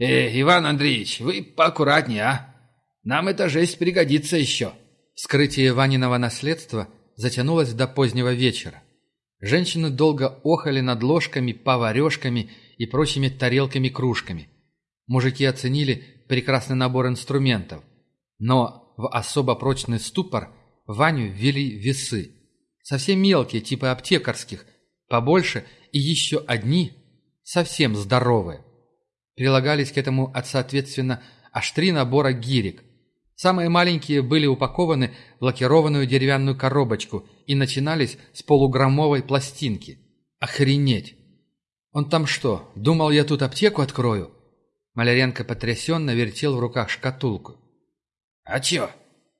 «Э, Иван Андреевич, вы поаккуратнее, а? Нам эта жесть пригодится еще». Скрытие Ваниного наследства затянулось до позднего вечера. Женщины долго охали над ложками, поварешками и прочими тарелками-кружками. Мужики оценили прекрасный набор инструментов. Но в особо прочный ступор Ваню ввели весы. Совсем мелкие, типа аптекарских, побольше и еще одни, совсем здоровые. Прилагались к этому от, соответственно, аж три набора гирек. Самые маленькие были упакованы в лакированную деревянную коробочку и начинались с полуграммовой пластинки. Охренеть! Он там что, думал, я тут аптеку открою? Маляренко потрясенно вертел в руках шкатулку. «А чё?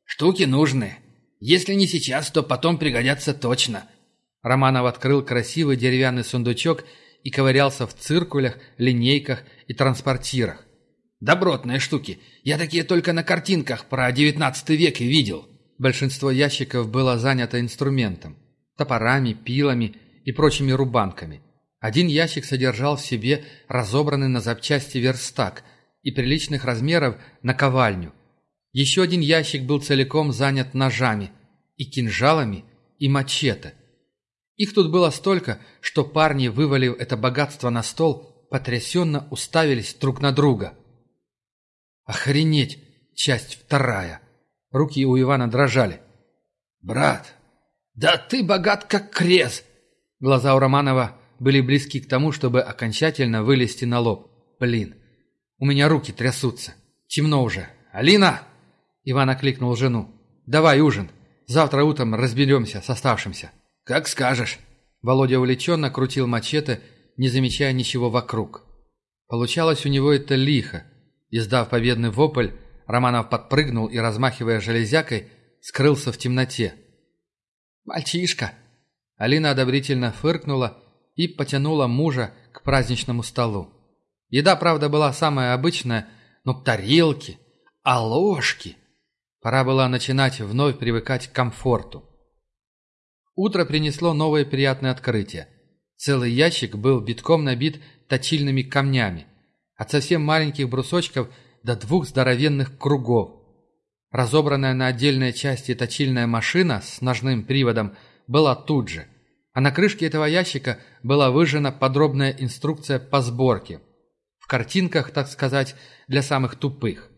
Штуки нужные. Если не сейчас, то потом пригодятся точно». Романов открыл красивый деревянный сундучок и ковырялся в циркулях, линейках и транспортирах. «Добротные штуки. Я такие только на картинках про девятнадцатый век и видел». Большинство ящиков было занято инструментом – топорами, пилами и прочими рубанками. Один ящик содержал в себе разобранный на запчасти верстак и приличных размеров наковальню. Еще один ящик был целиком занят ножами и кинжалами и мачете. Их тут было столько, что парни, вывалив это богатство на стол, потрясенно уставились друг на друга. «Охренеть! Часть вторая!» Руки у Ивана дрожали. «Брат, да ты богат как крез!» Глаза у Романова были близки к тому, чтобы окончательно вылезти на лоб. «Блин, у меня руки трясутся. Темно уже. Алина!» Иван окликнул жену. «Давай ужин. Завтра утром разберемся с оставшимся». «Как скажешь». Володя увлеченно крутил мачете, не замечая ничего вокруг. Получалось у него это лихо. Издав победный вопль, Романов подпрыгнул и, размахивая железякой, скрылся в темноте. «Мальчишка!» Алина одобрительно фыркнула и потянула мужа к праздничному столу. Еда, правда, была самая обычная, но тарелки, а ложки... Пора было начинать вновь привыкать к комфорту. Утро принесло новое приятное открытие. Целый ящик был битком набит точильными камнями, от совсем маленьких брусочков до двух здоровенных кругов. Разобранная на отдельные части точильная машина с ножным приводом была тут же, а на крышке этого ящика была выжжена подробная инструкция по сборке. В картинках, так сказать, для самых тупых.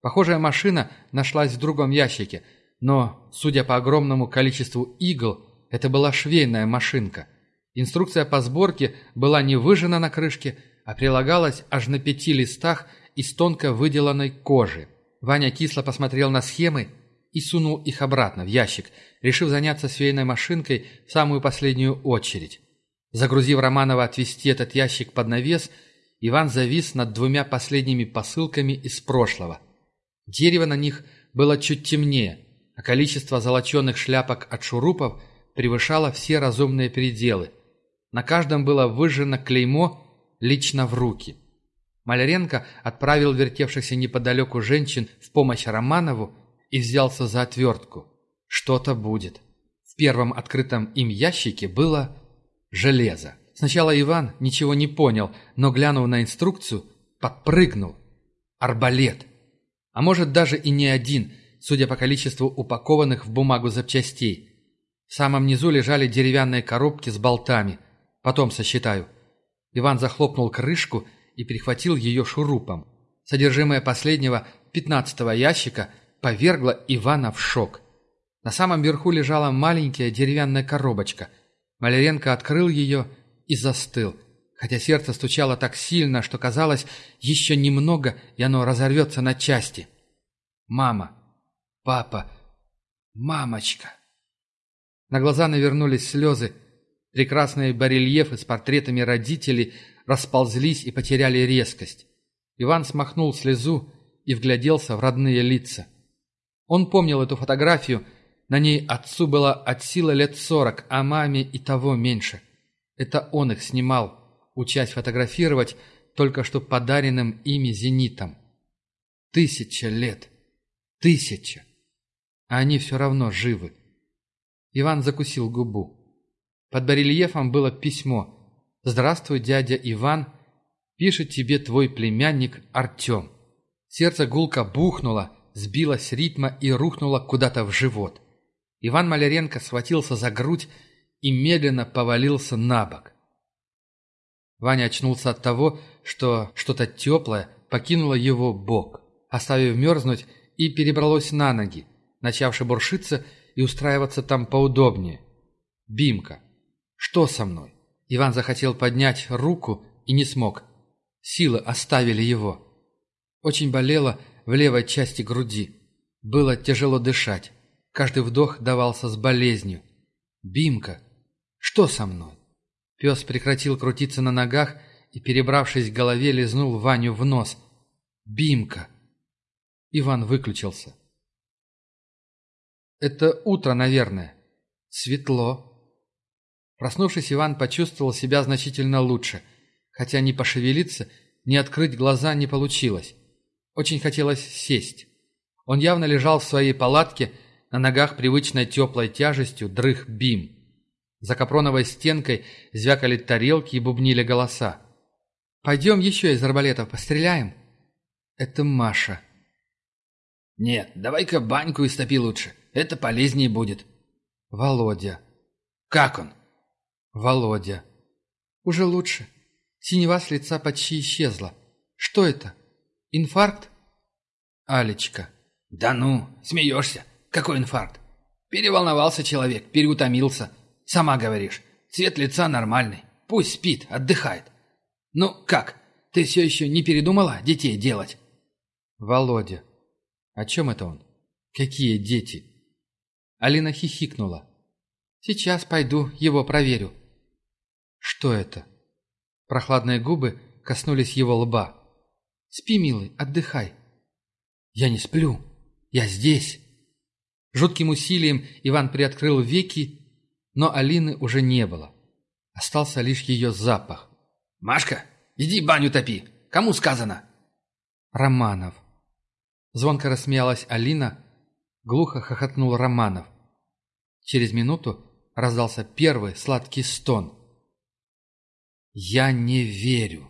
Похожая машина нашлась в другом ящике, но, судя по огромному количеству игл, это была швейная машинка. Инструкция по сборке была не выжжена на крышке, а прилагалась аж на пяти листах из тонко выделанной кожи. Ваня кисло посмотрел на схемы и сунул их обратно в ящик, решив заняться швейной машинкой в самую последнюю очередь. Загрузив Романова отвезти этот ящик под навес, Иван завис над двумя последними посылками из прошлого. Дерево на них было чуть темнее, а количество золоченых шляпок от шурупов превышало все разумные пределы. На каждом было выжжено клеймо «Лично в руки». Маляренко отправил вертевшихся неподалеку женщин в помощь Романову и взялся за отвертку. Что-то будет. В первом открытом им ящике было железо. Сначала Иван ничего не понял, но, глянув на инструкцию, подпрыгнул. Арбалет. А может, даже и не один, судя по количеству упакованных в бумагу запчастей. В самом низу лежали деревянные коробки с болтами. Потом сосчитаю. Иван захлопнул крышку и перехватил ее шурупом. Содержимое последнего, пятнадцатого ящика, повергло Ивана в шок. На самом верху лежала маленькая деревянная коробочка. Маляренко открыл ее и застыл, хотя сердце стучало так сильно, что казалось, еще немного, и оно разорвется на части. «Мама! Папа! Мамочка!» На глаза навернулись слезы. Прекрасные барельефы с портретами родителей расползлись и потеряли резкость. Иван смахнул слезу и вгляделся в родные лица. Он помнил эту фотографию. На ней отцу было от силы лет сорок, а маме и того меньше. Это он их снимал, учась фотографировать только что подаренным ими зенитом. Тысяча лет. Тысяча. А они все равно живы. Иван закусил губу. Под барельефом было письмо. «Здравствуй, дядя Иван. Пишет тебе твой племянник Артем». Сердце гулко бухнуло, сбилось с ритма и рухнуло куда-то в живот. Иван Маляренко схватился за грудь и медленно повалился на бок. Ваня очнулся от того, что что-то теплое покинуло его бок, оставив мерзнуть и перебралось на ноги, начав шебуршиться и устраиваться там поудобнее. Бимка. Что со мной? Иван захотел поднять руку и не смог. Силы оставили его. Очень болело в левой части груди. Было тяжело дышать. Каждый вдох давался с болезнью. «Бимка! Что со мной?» Пес прекратил крутиться на ногах и, перебравшись к голове, лизнул Ваню в нос. «Бимка!» Иван выключился. «Это утро, наверное. Светло». Проснувшись, Иван почувствовал себя значительно лучше, хотя ни пошевелиться, ни открыть глаза не получилось. Очень хотелось сесть. Он явно лежал в своей палатке, на ногах привычной теплой тяжестью дрых бим. За капроновой стенкой звякали тарелки и бубнили голоса. «Пойдем еще из арбалетов постреляем?» «Это Маша». «Нет, давай-ка баньку истопи лучше. Это полезнее будет». «Володя». «Как он?» «Володя». «Уже лучше. Синева с лица почти исчезла. Что это? Инфаркт?» «Алечка». «Да ну, смеешься. Какой инфаркт? Переволновался человек, переутомился. Сама говоришь, цвет лица нормальный. Пусть спит, отдыхает. Ну, как? Ты все еще не передумала детей делать? Володя. О чем это он? Какие дети? Алина хихикнула. Сейчас пойду, его проверю. Что это? Прохладные губы коснулись его лба. Спи, милый, отдыхай. Я не сплю. Я здесь. Жутким усилием Иван приоткрыл веки, но Алины уже не было. Остался лишь ее запах. «Машка, иди баню топи! Кому сказано?» «Романов». Звонко рассмеялась Алина, глухо хохотнул Романов. Через минуту раздался первый сладкий стон. «Я не верю».